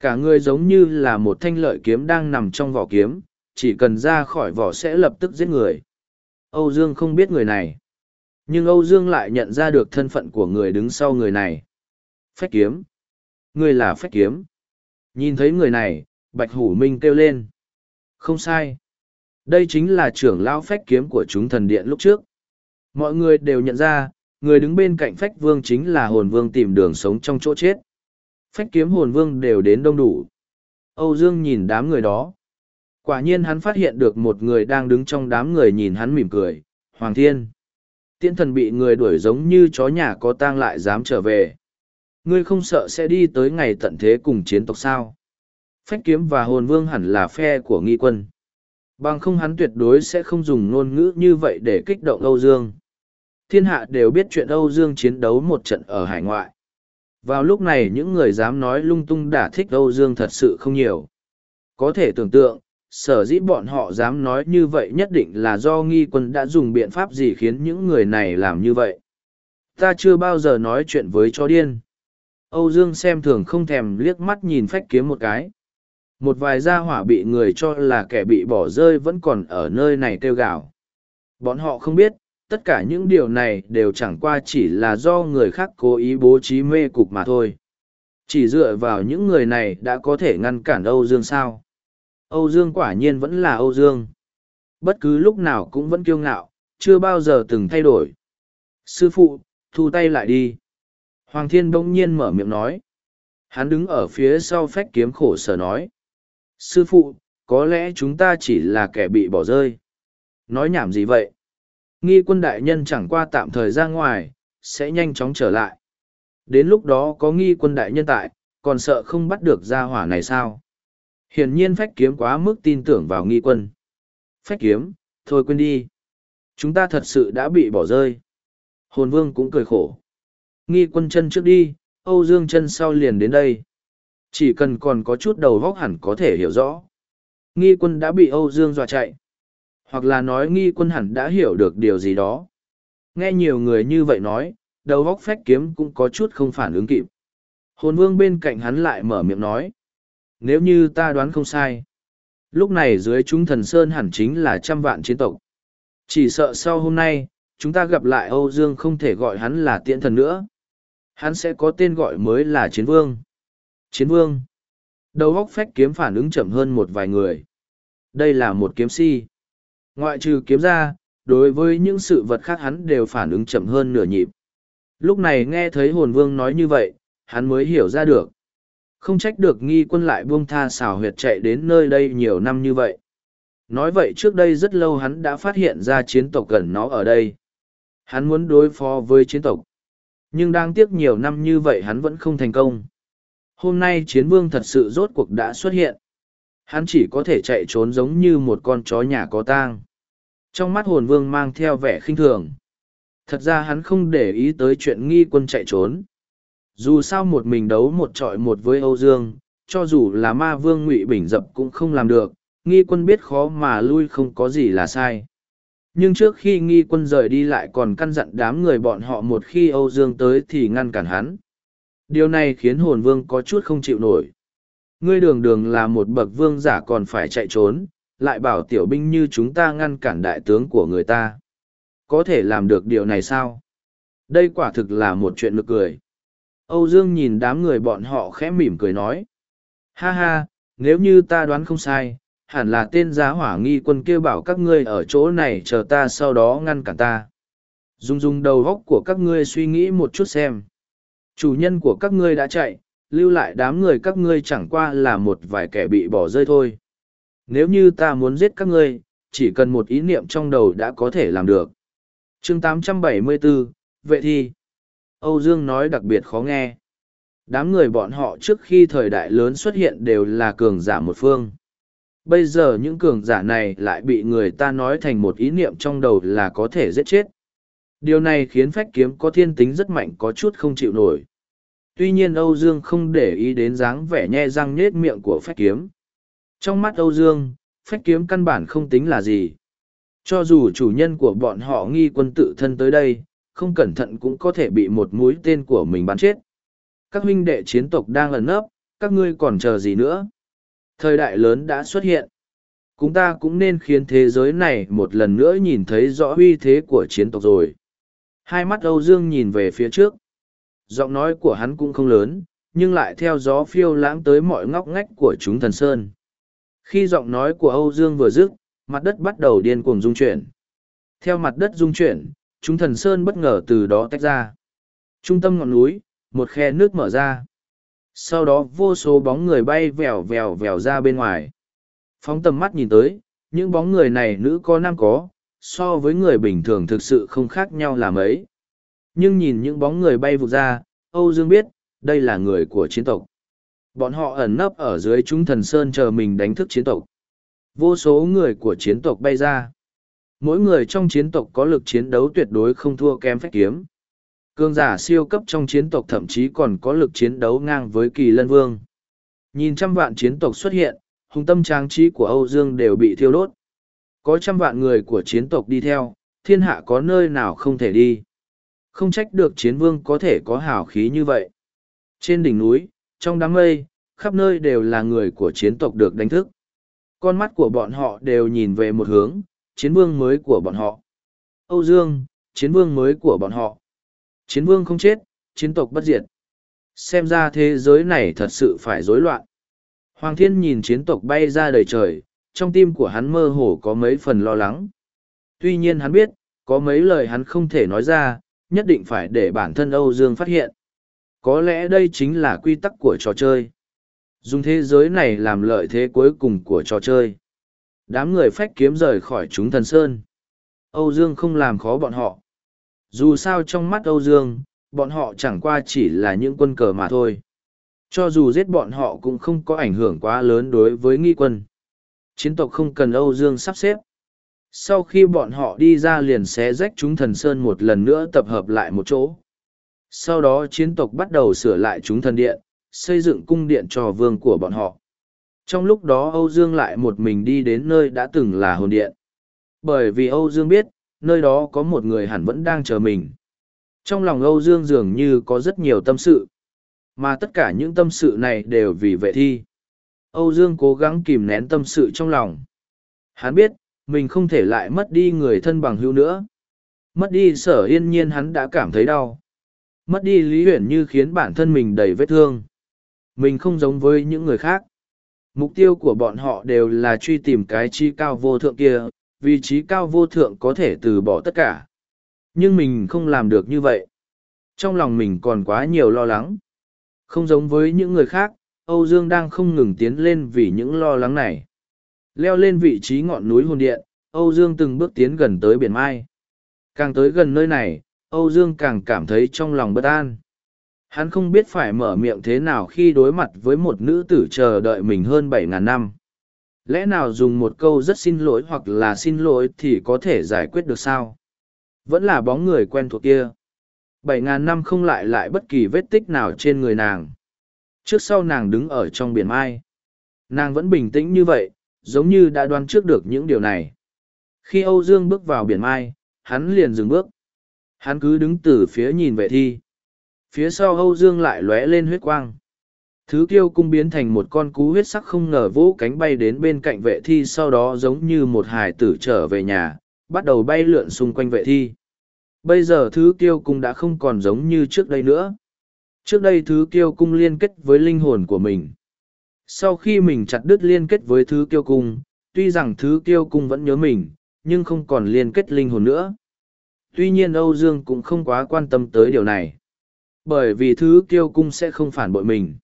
Cả người giống như là một thanh lợi kiếm đang nằm trong vỏ kiếm, chỉ cần ra khỏi vỏ sẽ lập tức giết người. Âu Dương không biết người này. Nhưng Âu Dương lại nhận ra được thân phận của người đứng sau người này. Phách kiếm. Người là phách kiếm. Nhìn thấy người này, Bạch Hủ Minh kêu lên. Không sai. Đây chính là trưởng lão phách kiếm của chúng thần điện lúc trước. Mọi người đều nhận ra, người đứng bên cạnh phách vương chính là hồn vương tìm đường sống trong chỗ chết. Phách kiếm hồn vương đều đến đông đủ. Âu Dương nhìn đám người đó. Quả nhiên hắn phát hiện được một người đang đứng trong đám người nhìn hắn mỉm cười, Hoàng Thiên. Tiễn thần bị người đuổi giống như chó nhà có tang lại dám trở về. Ngươi không sợ sẽ đi tới ngày tận thế cùng chiến tộc sao? Phách kiếm và hồn vương hẳn là phe của nghi quân. Bằng không hắn tuyệt đối sẽ không dùng ngôn ngữ như vậy để kích động Âu Dương. Thiên hạ đều biết chuyện Âu Dương chiến đấu một trận ở hải ngoại. Vào lúc này những người dám nói lung tung đả thích Âu Dương thật sự không nhiều. Có thể tưởng tượng, sở dĩ bọn họ dám nói như vậy nhất định là do nghi quân đã dùng biện pháp gì khiến những người này làm như vậy. Ta chưa bao giờ nói chuyện với chó điên. Âu Dương xem thường không thèm liếc mắt nhìn phách kiếm một cái. Một vài gia hỏa bị người cho là kẻ bị bỏ rơi vẫn còn ở nơi này kêu gào. Bọn họ không biết, tất cả những điều này đều chẳng qua chỉ là do người khác cố ý bố trí mê cục mà thôi. Chỉ dựa vào những người này đã có thể ngăn cản Âu Dương sao. Âu Dương quả nhiên vẫn là Âu Dương. Bất cứ lúc nào cũng vẫn kiêu ngạo, chưa bao giờ từng thay đổi. Sư phụ, thu tay lại đi. Hoàng thiên bỗng nhiên mở miệng nói. Hắn đứng ở phía sau phách kiếm khổ sở nói. Sư phụ, có lẽ chúng ta chỉ là kẻ bị bỏ rơi. Nói nhảm gì vậy? Nghi quân đại nhân chẳng qua tạm thời ra ngoài, sẽ nhanh chóng trở lại. Đến lúc đó có nghi quân đại nhân tại, còn sợ không bắt được gia hỏa này sao? Hiển nhiên phách kiếm quá mức tin tưởng vào nghi quân. Phách kiếm, thôi quên đi. Chúng ta thật sự đã bị bỏ rơi. Hồn vương cũng cười khổ. Nghi quân chân trước đi, Âu Dương chân sau liền đến đây. Chỉ cần còn có chút đầu vóc hẳn có thể hiểu rõ. Nghi quân đã bị Âu Dương dọa chạy. Hoặc là nói nghi quân hẳn đã hiểu được điều gì đó. Nghe nhiều người như vậy nói, đầu vóc phách kiếm cũng có chút không phản ứng kịp. Hồn vương bên cạnh hắn lại mở miệng nói. Nếu như ta đoán không sai. Lúc này dưới chúng thần Sơn hẳn chính là trăm vạn chiến tộc. Chỉ sợ sau hôm nay, chúng ta gặp lại Âu Dương không thể gọi hắn là tiện thần nữa. Hắn sẽ có tên gọi mới là Chiến Vương. Chiến Vương. Đầu góc phách kiếm phản ứng chậm hơn một vài người. Đây là một kiếm si. Ngoại trừ kiếm ra, đối với những sự vật khác hắn đều phản ứng chậm hơn nửa nhịp. Lúc này nghe thấy hồn vương nói như vậy, hắn mới hiểu ra được. Không trách được nghi quân lại buông tha xào huyệt chạy đến nơi đây nhiều năm như vậy. Nói vậy trước đây rất lâu hắn đã phát hiện ra chiến tộc gần nó ở đây. Hắn muốn đối phó với chiến tộc. Nhưng đang tiếc nhiều năm như vậy hắn vẫn không thành công. Hôm nay chiến vương thật sự rốt cuộc đã xuất hiện. Hắn chỉ có thể chạy trốn giống như một con chó nhà có tang. Trong mắt hồn vương mang theo vẻ khinh thường. Thật ra hắn không để ý tới chuyện nghi quân chạy trốn. Dù sao một mình đấu một trọi một với Âu Dương, cho dù là ma vương ngụy bình dập cũng không làm được, nghi quân biết khó mà lui không có gì là sai. Nhưng trước khi nghi quân rời đi lại còn căn dặn đám người bọn họ một khi Âu Dương tới thì ngăn cản hắn. Điều này khiến hồn vương có chút không chịu nổi. Ngươi đường đường là một bậc vương giả còn phải chạy trốn, lại bảo tiểu binh như chúng ta ngăn cản đại tướng của người ta. Có thể làm được điều này sao? Đây quả thực là một chuyện nực cười. Âu Dương nhìn đám người bọn họ khẽ mỉm cười nói. Ha ha, nếu như ta đoán không sai, hẳn là tên giá hỏa nghi quân kêu bảo các ngươi ở chỗ này chờ ta sau đó ngăn cản ta. Dung dung đầu góc của các ngươi suy nghĩ một chút xem. Chủ nhân của các ngươi đã chạy, lưu lại đám người các ngươi chẳng qua là một vài kẻ bị bỏ rơi thôi. Nếu như ta muốn giết các ngươi, chỉ cần một ý niệm trong đầu đã có thể làm được. chương 874, Vệ thi Âu Dương nói đặc biệt khó nghe. Đám người bọn họ trước khi thời đại lớn xuất hiện đều là cường giả một phương. Bây giờ những cường giả này lại bị người ta nói thành một ý niệm trong đầu là có thể giết chết. Điều này khiến phách kiếm có thiên tính rất mạnh có chút không chịu nổi. Tuy nhiên Âu Dương không để ý đến dáng vẻ nhe răng nhết miệng của phách kiếm. Trong mắt Âu Dương, phách kiếm căn bản không tính là gì. Cho dù chủ nhân của bọn họ nghi quân tự thân tới đây, không cẩn thận cũng có thể bị một mũi tên của mình bắn chết. Các huynh đệ chiến tộc đang ẩn nấp, các ngươi còn chờ gì nữa? Thời đại lớn đã xuất hiện. Chúng ta cũng nên khiến thế giới này một lần nữa nhìn thấy rõ uy thế của chiến tộc rồi. Hai mắt Âu Dương nhìn về phía trước. Giọng nói của hắn cũng không lớn, nhưng lại theo gió phiêu lãng tới mọi ngóc ngách của chúng thần sơn. Khi giọng nói của Âu Dương vừa dứt, mặt đất bắt đầu điên cuồng rung chuyển. Theo mặt đất rung chuyển, chúng thần sơn bất ngờ từ đó tách ra. Trung tâm ngọn núi, một khe nước mở ra. Sau đó vô số bóng người bay vèo vèo vèo ra bên ngoài. Phóng tầm mắt nhìn tới, những bóng người này nữ có nam có, so với người bình thường thực sự không khác nhau là mấy. Nhưng nhìn những bóng người bay vụt ra, Âu Dương biết, đây là người của chiến tộc. Bọn họ ẩn nấp ở dưới chúng thần sơn chờ mình đánh thức chiến tộc. Vô số người của chiến tộc bay ra. Mỗi người trong chiến tộc có lực chiến đấu tuyệt đối không thua kém phách kiếm. Cương giả siêu cấp trong chiến tộc thậm chí còn có lực chiến đấu ngang với kỳ lân vương. Nhìn trăm vạn chiến tộc xuất hiện, hùng tâm trang trí của Âu Dương đều bị thiêu đốt. Có trăm vạn người của chiến tộc đi theo, thiên hạ có nơi nào không thể đi. Không trách được chiến vương có thể có hào khí như vậy. Trên đỉnh núi, trong đám mây, khắp nơi đều là người của chiến tộc được đánh thức. Con mắt của bọn họ đều nhìn về một hướng, chiến vương mới của bọn họ. Âu Dương, chiến vương mới của bọn họ. Chiến vương không chết, chiến tộc bất diệt. Xem ra thế giới này thật sự phải rối loạn. Hoàng thiên nhìn chiến tộc bay ra đầy trời, trong tim của hắn mơ hồ có mấy phần lo lắng. Tuy nhiên hắn biết, có mấy lời hắn không thể nói ra, nhất định phải để bản thân Âu Dương phát hiện. Có lẽ đây chính là quy tắc của trò chơi. Dùng thế giới này làm lợi thế cuối cùng của trò chơi. Đám người phách kiếm rời khỏi chúng thần sơn. Âu Dương không làm khó bọn họ. Dù sao trong mắt Âu Dương, bọn họ chẳng qua chỉ là những quân cờ mà thôi. Cho dù giết bọn họ cũng không có ảnh hưởng quá lớn đối với nghi quân. Chiến tộc không cần Âu Dương sắp xếp. Sau khi bọn họ đi ra liền xé rách chúng thần sơn một lần nữa tập hợp lại một chỗ. Sau đó chiến tộc bắt đầu sửa lại chúng thần điện, xây dựng cung điện cho vương của bọn họ. Trong lúc đó Âu Dương lại một mình đi đến nơi đã từng là hồn điện. Bởi vì Âu Dương biết, nơi đó có một người hẳn vẫn đang chờ mình. Trong lòng Âu Dương dường như có rất nhiều tâm sự. Mà tất cả những tâm sự này đều vì vệ thi. Âu Dương cố gắng kìm nén tâm sự trong lòng. Hắn biết, mình không thể lại mất đi người thân bằng hữu nữa. Mất đi sở yên nhiên hắn đã cảm thấy đau. Mất đi lý huyển như khiến bản thân mình đầy vết thương. Mình không giống với những người khác. Mục tiêu của bọn họ đều là truy tìm cái chi cao vô thượng kia, vị trí cao vô thượng có thể từ bỏ tất cả. Nhưng mình không làm được như vậy. Trong lòng mình còn quá nhiều lo lắng. Không giống với những người khác, Âu Dương đang không ngừng tiến lên vì những lo lắng này. Leo lên vị trí ngọn núi hồn điện, Âu Dương từng bước tiến gần tới biển Mai. Càng tới gần nơi này, Âu Dương càng cảm thấy trong lòng bất an. Hắn không biết phải mở miệng thế nào khi đối mặt với một nữ tử chờ đợi mình hơn 7.000 năm. Lẽ nào dùng một câu rất xin lỗi hoặc là xin lỗi thì có thể giải quyết được sao? Vẫn là bóng người quen thuộc kia. 7.000 năm không lại lại bất kỳ vết tích nào trên người nàng. Trước sau nàng đứng ở trong biển mai. Nàng vẫn bình tĩnh như vậy, giống như đã đoán trước được những điều này. Khi Âu Dương bước vào biển mai, hắn liền dừng bước. Hắn cứ đứng từ phía nhìn vệ thi. Phía sau Âu Dương lại lóe lên huyết quang. Thứ kiêu cung biến thành một con cú huyết sắc không ngờ vỗ cánh bay đến bên cạnh vệ thi sau đó giống như một hài tử trở về nhà, bắt đầu bay lượn xung quanh vệ thi. Bây giờ thứ kiêu cung đã không còn giống như trước đây nữa. Trước đây thứ kiêu cung liên kết với linh hồn của mình. Sau khi mình chặt đứt liên kết với thứ kiêu cung, tuy rằng thứ kiêu cung vẫn nhớ mình, nhưng không còn liên kết linh hồn nữa. Tuy nhiên Âu Dương cũng không quá quan tâm tới điều này. Bởi vì thứ kiêu cung sẽ không phản bội mình.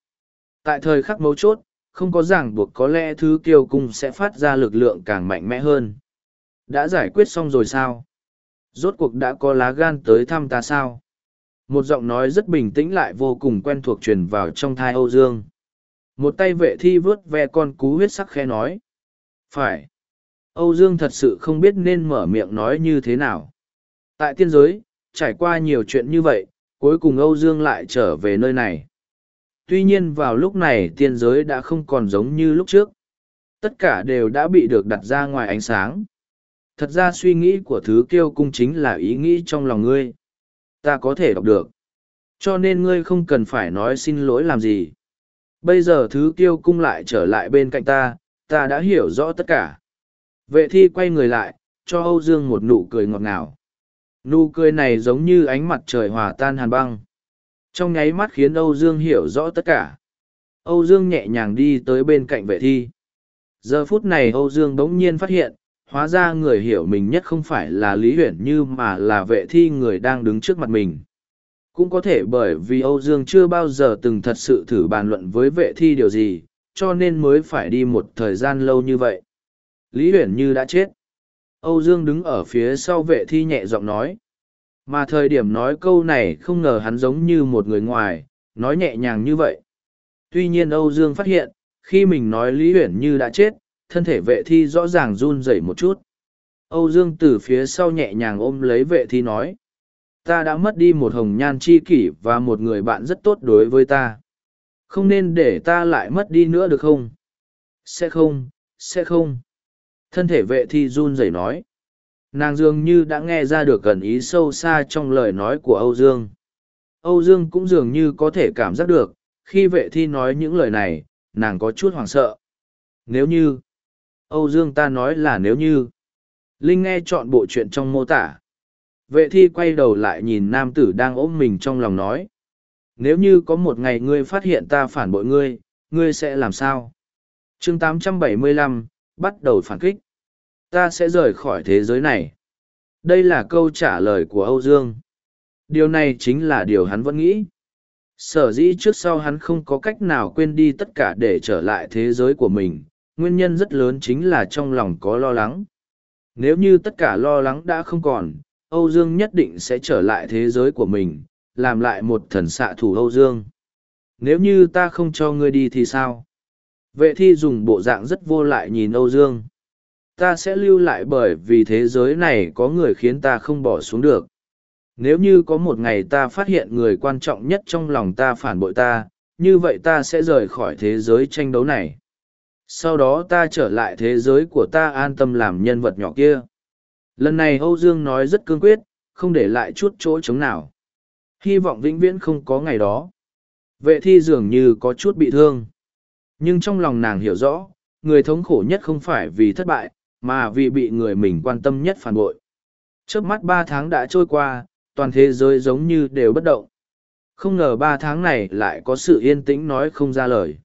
Tại thời khắc mấu chốt, không có ràng buộc có lẽ thứ kiêu cung sẽ phát ra lực lượng càng mạnh mẽ hơn. Đã giải quyết xong rồi sao? Rốt cuộc đã có lá gan tới thăm ta sao? Một giọng nói rất bình tĩnh lại vô cùng quen thuộc truyền vào trong thai Âu Dương. Một tay vệ thi vớt ve con cú huyết sắc khe nói. Phải. Âu Dương thật sự không biết nên mở miệng nói như thế nào. Tại tiên giới, trải qua nhiều chuyện như vậy, cuối cùng Âu Dương lại trở về nơi này. Tuy nhiên vào lúc này tiên giới đã không còn giống như lúc trước. Tất cả đều đã bị được đặt ra ngoài ánh sáng. Thật ra suy nghĩ của thứ kiêu cung chính là ý nghĩ trong lòng ngươi. Ta có thể đọc được. Cho nên ngươi không cần phải nói xin lỗi làm gì. Bây giờ thứ kiêu cung lại trở lại bên cạnh ta, ta đã hiểu rõ tất cả. Vệ thi quay người lại, cho Âu Dương một nụ cười ngọt ngào. Nụ cười này giống như ánh mặt trời hòa tan hàn băng. Trong nháy mắt khiến Âu Dương hiểu rõ tất cả. Âu Dương nhẹ nhàng đi tới bên cạnh vệ thi. Giờ phút này Âu Dương bỗng nhiên phát hiện, hóa ra người hiểu mình nhất không phải là Lý Huyển Như mà là vệ thi người đang đứng trước mặt mình. Cũng có thể bởi vì Âu Dương chưa bao giờ từng thật sự thử bàn luận với vệ thi điều gì, cho nên mới phải đi một thời gian lâu như vậy. Lý Huyền Như đã chết. Âu Dương đứng ở phía sau vệ thi nhẹ giọng nói. Mà thời điểm nói câu này không ngờ hắn giống như một người ngoài, nói nhẹ nhàng như vậy. Tuy nhiên Âu Dương phát hiện, khi mình nói Lý Huyền Như đã chết, thân thể vệ thi rõ ràng run rẩy một chút. Âu Dương từ phía sau nhẹ nhàng ôm lấy vệ thi nói. Ta đã mất đi một hồng nhan chi kỷ và một người bạn rất tốt đối với ta. Không nên để ta lại mất đi nữa được không? Sẽ không, sẽ không. Thân thể vệ thi run rẩy nói. Nàng dường như đã nghe ra được gần ý sâu xa trong lời nói của Âu Dương. Âu Dương cũng dường như có thể cảm giác được, khi vệ thi nói những lời này, nàng có chút hoảng sợ. Nếu như, Âu Dương ta nói là nếu như, Linh nghe chọn bộ chuyện trong mô tả. Vệ thi quay đầu lại nhìn nam tử đang ôm mình trong lòng nói. Nếu như có một ngày ngươi phát hiện ta phản bội ngươi, ngươi sẽ làm sao? chương 875, bắt đầu phản kích. Ta sẽ rời khỏi thế giới này. Đây là câu trả lời của Âu Dương. Điều này chính là điều hắn vẫn nghĩ. Sở dĩ trước sau hắn không có cách nào quên đi tất cả để trở lại thế giới của mình, nguyên nhân rất lớn chính là trong lòng có lo lắng. Nếu như tất cả lo lắng đã không còn, Âu Dương nhất định sẽ trở lại thế giới của mình, làm lại một thần xạ thủ Âu Dương. Nếu như ta không cho ngươi đi thì sao? Vệ thi dùng bộ dạng rất vô lại nhìn Âu Dương. Ta sẽ lưu lại bởi vì thế giới này có người khiến ta không bỏ xuống được. Nếu như có một ngày ta phát hiện người quan trọng nhất trong lòng ta phản bội ta, như vậy ta sẽ rời khỏi thế giới tranh đấu này. Sau đó ta trở lại thế giới của ta an tâm làm nhân vật nhỏ kia. Lần này Âu Dương nói rất cương quyết, không để lại chút chỗ trống nào. Hy vọng vĩnh viễn không có ngày đó. Vệ thi dường như có chút bị thương. Nhưng trong lòng nàng hiểu rõ, người thống khổ nhất không phải vì thất bại, mà vì bị người mình quan tâm nhất phản bội. Trước mắt ba tháng đã trôi qua, toàn thế giới giống như đều bất động. Không ngờ ba tháng này lại có sự yên tĩnh nói không ra lời.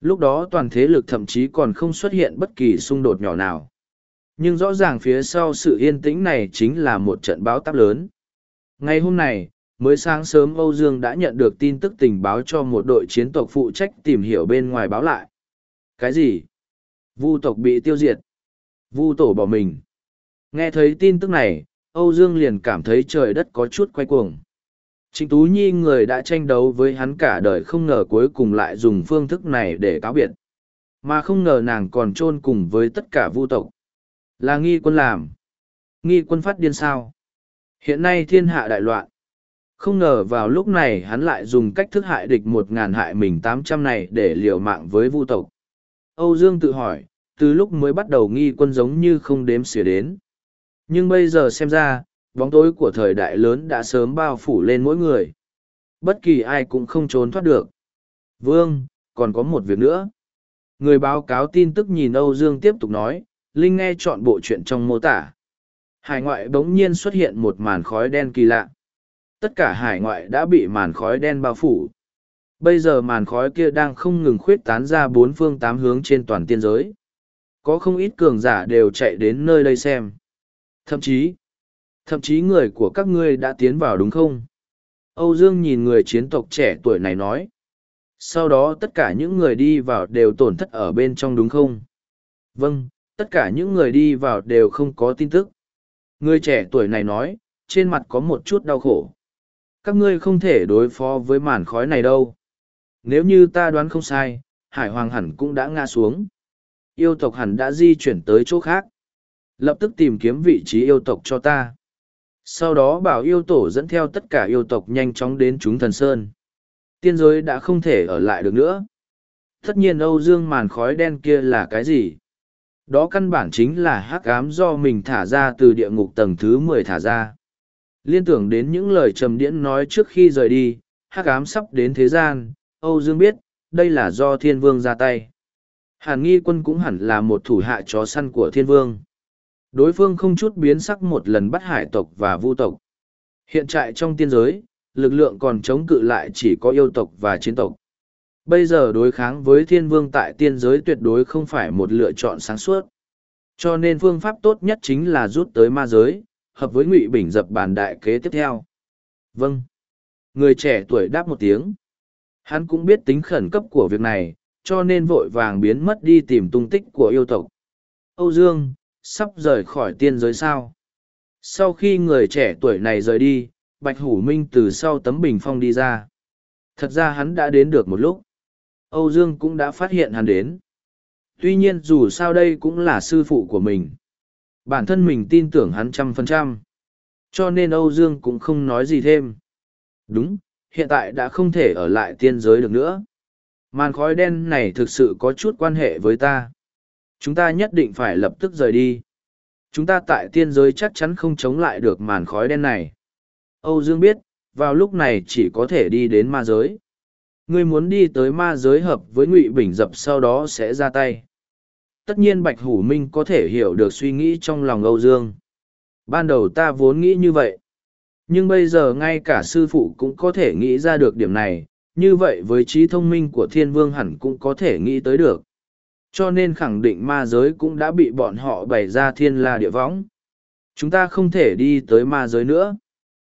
Lúc đó toàn thế lực thậm chí còn không xuất hiện bất kỳ xung đột nhỏ nào. Nhưng rõ ràng phía sau sự yên tĩnh này chính là một trận báo táp lớn. Ngày hôm nay, mới sáng sớm Âu Dương đã nhận được tin tức tình báo cho một đội chiến tộc phụ trách tìm hiểu bên ngoài báo lại. Cái gì? Vu tộc bị tiêu diệt. Vu tổ bỏ mình. Nghe thấy tin tức này, Âu Dương liền cảm thấy trời đất có chút quay cuồng. Trịnh Tú Nhi người đã tranh đấu với hắn cả đời không ngờ cuối cùng lại dùng phương thức này để cáo biệt. Mà không ngờ nàng còn chôn cùng với tất cả vu tộc. Là nghi quân làm. Nghi quân phát điên sao. Hiện nay thiên hạ đại loạn. Không ngờ vào lúc này hắn lại dùng cách thức hại địch một ngàn hại mình tám trăm này để liều mạng với vu tộc. Âu Dương tự hỏi, từ lúc mới bắt đầu nghi quân giống như không đếm xỉa đến. Nhưng bây giờ xem ra, bóng tối của thời đại lớn đã sớm bao phủ lên mỗi người. Bất kỳ ai cũng không trốn thoát được. Vương, còn có một việc nữa. Người báo cáo tin tức nhìn Âu Dương tiếp tục nói, Linh nghe chọn bộ chuyện trong mô tả. Hải ngoại bỗng nhiên xuất hiện một màn khói đen kỳ lạ. Tất cả hải ngoại đã bị màn khói đen bao phủ. Bây giờ màn khói kia đang không ngừng khuyết tán ra bốn phương tám hướng trên toàn tiên giới. Có không ít cường giả đều chạy đến nơi đây xem. Thậm chí, thậm chí người của các ngươi đã tiến vào đúng không? Âu Dương nhìn người chiến tộc trẻ tuổi này nói. Sau đó tất cả những người đi vào đều tổn thất ở bên trong đúng không? Vâng, tất cả những người đi vào đều không có tin tức. Người trẻ tuổi này nói, trên mặt có một chút đau khổ. Các ngươi không thể đối phó với màn khói này đâu. Nếu như ta đoán không sai, hải hoàng hẳn cũng đã ngã xuống. Yêu tộc hẳn đã di chuyển tới chỗ khác. Lập tức tìm kiếm vị trí yêu tộc cho ta. Sau đó bảo yêu tổ dẫn theo tất cả yêu tộc nhanh chóng đến chúng thần sơn. Tiên giới đã không thể ở lại được nữa. Tất nhiên Âu Dương màn khói đen kia là cái gì? Đó căn bản chính là hắc ám do mình thả ra từ địa ngục tầng thứ mười thả ra. Liên tưởng đến những lời trầm điễn nói trước khi rời đi, hắc ám sắp đến thế gian, Âu Dương biết, đây là do thiên vương ra tay. Hàn nghi quân cũng hẳn là một thủ hạ chó săn của thiên vương. Đối phương không chút biến sắc một lần bắt hải tộc và vu tộc. Hiện trại trong tiên giới, lực lượng còn chống cự lại chỉ có yêu tộc và chiến tộc. Bây giờ đối kháng với thiên vương tại tiên giới tuyệt đối không phải một lựa chọn sáng suốt. Cho nên phương pháp tốt nhất chính là rút tới ma giới, hợp với ngụy bình dập bàn đại kế tiếp theo. Vâng. Người trẻ tuổi đáp một tiếng. Hắn cũng biết tính khẩn cấp của việc này, cho nên vội vàng biến mất đi tìm tung tích của yêu tộc. Âu Dương, sắp rời khỏi tiên giới sao? Sau khi người trẻ tuổi này rời đi, Bạch Hủ Minh từ sau tấm bình phong đi ra. Thật ra hắn đã đến được một lúc. Âu Dương cũng đã phát hiện hắn đến. Tuy nhiên dù sao đây cũng là sư phụ của mình. Bản thân mình tin tưởng hắn trăm phần trăm. Cho nên Âu Dương cũng không nói gì thêm. Đúng, hiện tại đã không thể ở lại tiên giới được nữa. Màn khói đen này thực sự có chút quan hệ với ta. Chúng ta nhất định phải lập tức rời đi. Chúng ta tại tiên giới chắc chắn không chống lại được màn khói đen này. Âu Dương biết, vào lúc này chỉ có thể đi đến ma giới. Ngươi muốn đi tới ma giới hợp với Ngụy Bình Dập sau đó sẽ ra tay. Tất nhiên Bạch Hủ Minh có thể hiểu được suy nghĩ trong lòng Âu Dương. Ban đầu ta vốn nghĩ như vậy. Nhưng bây giờ ngay cả sư phụ cũng có thể nghĩ ra được điểm này, như vậy với trí thông minh của thiên vương hẳn cũng có thể nghĩ tới được. Cho nên khẳng định ma giới cũng đã bị bọn họ bày ra thiên la địa võng. Chúng ta không thể đi tới ma giới nữa.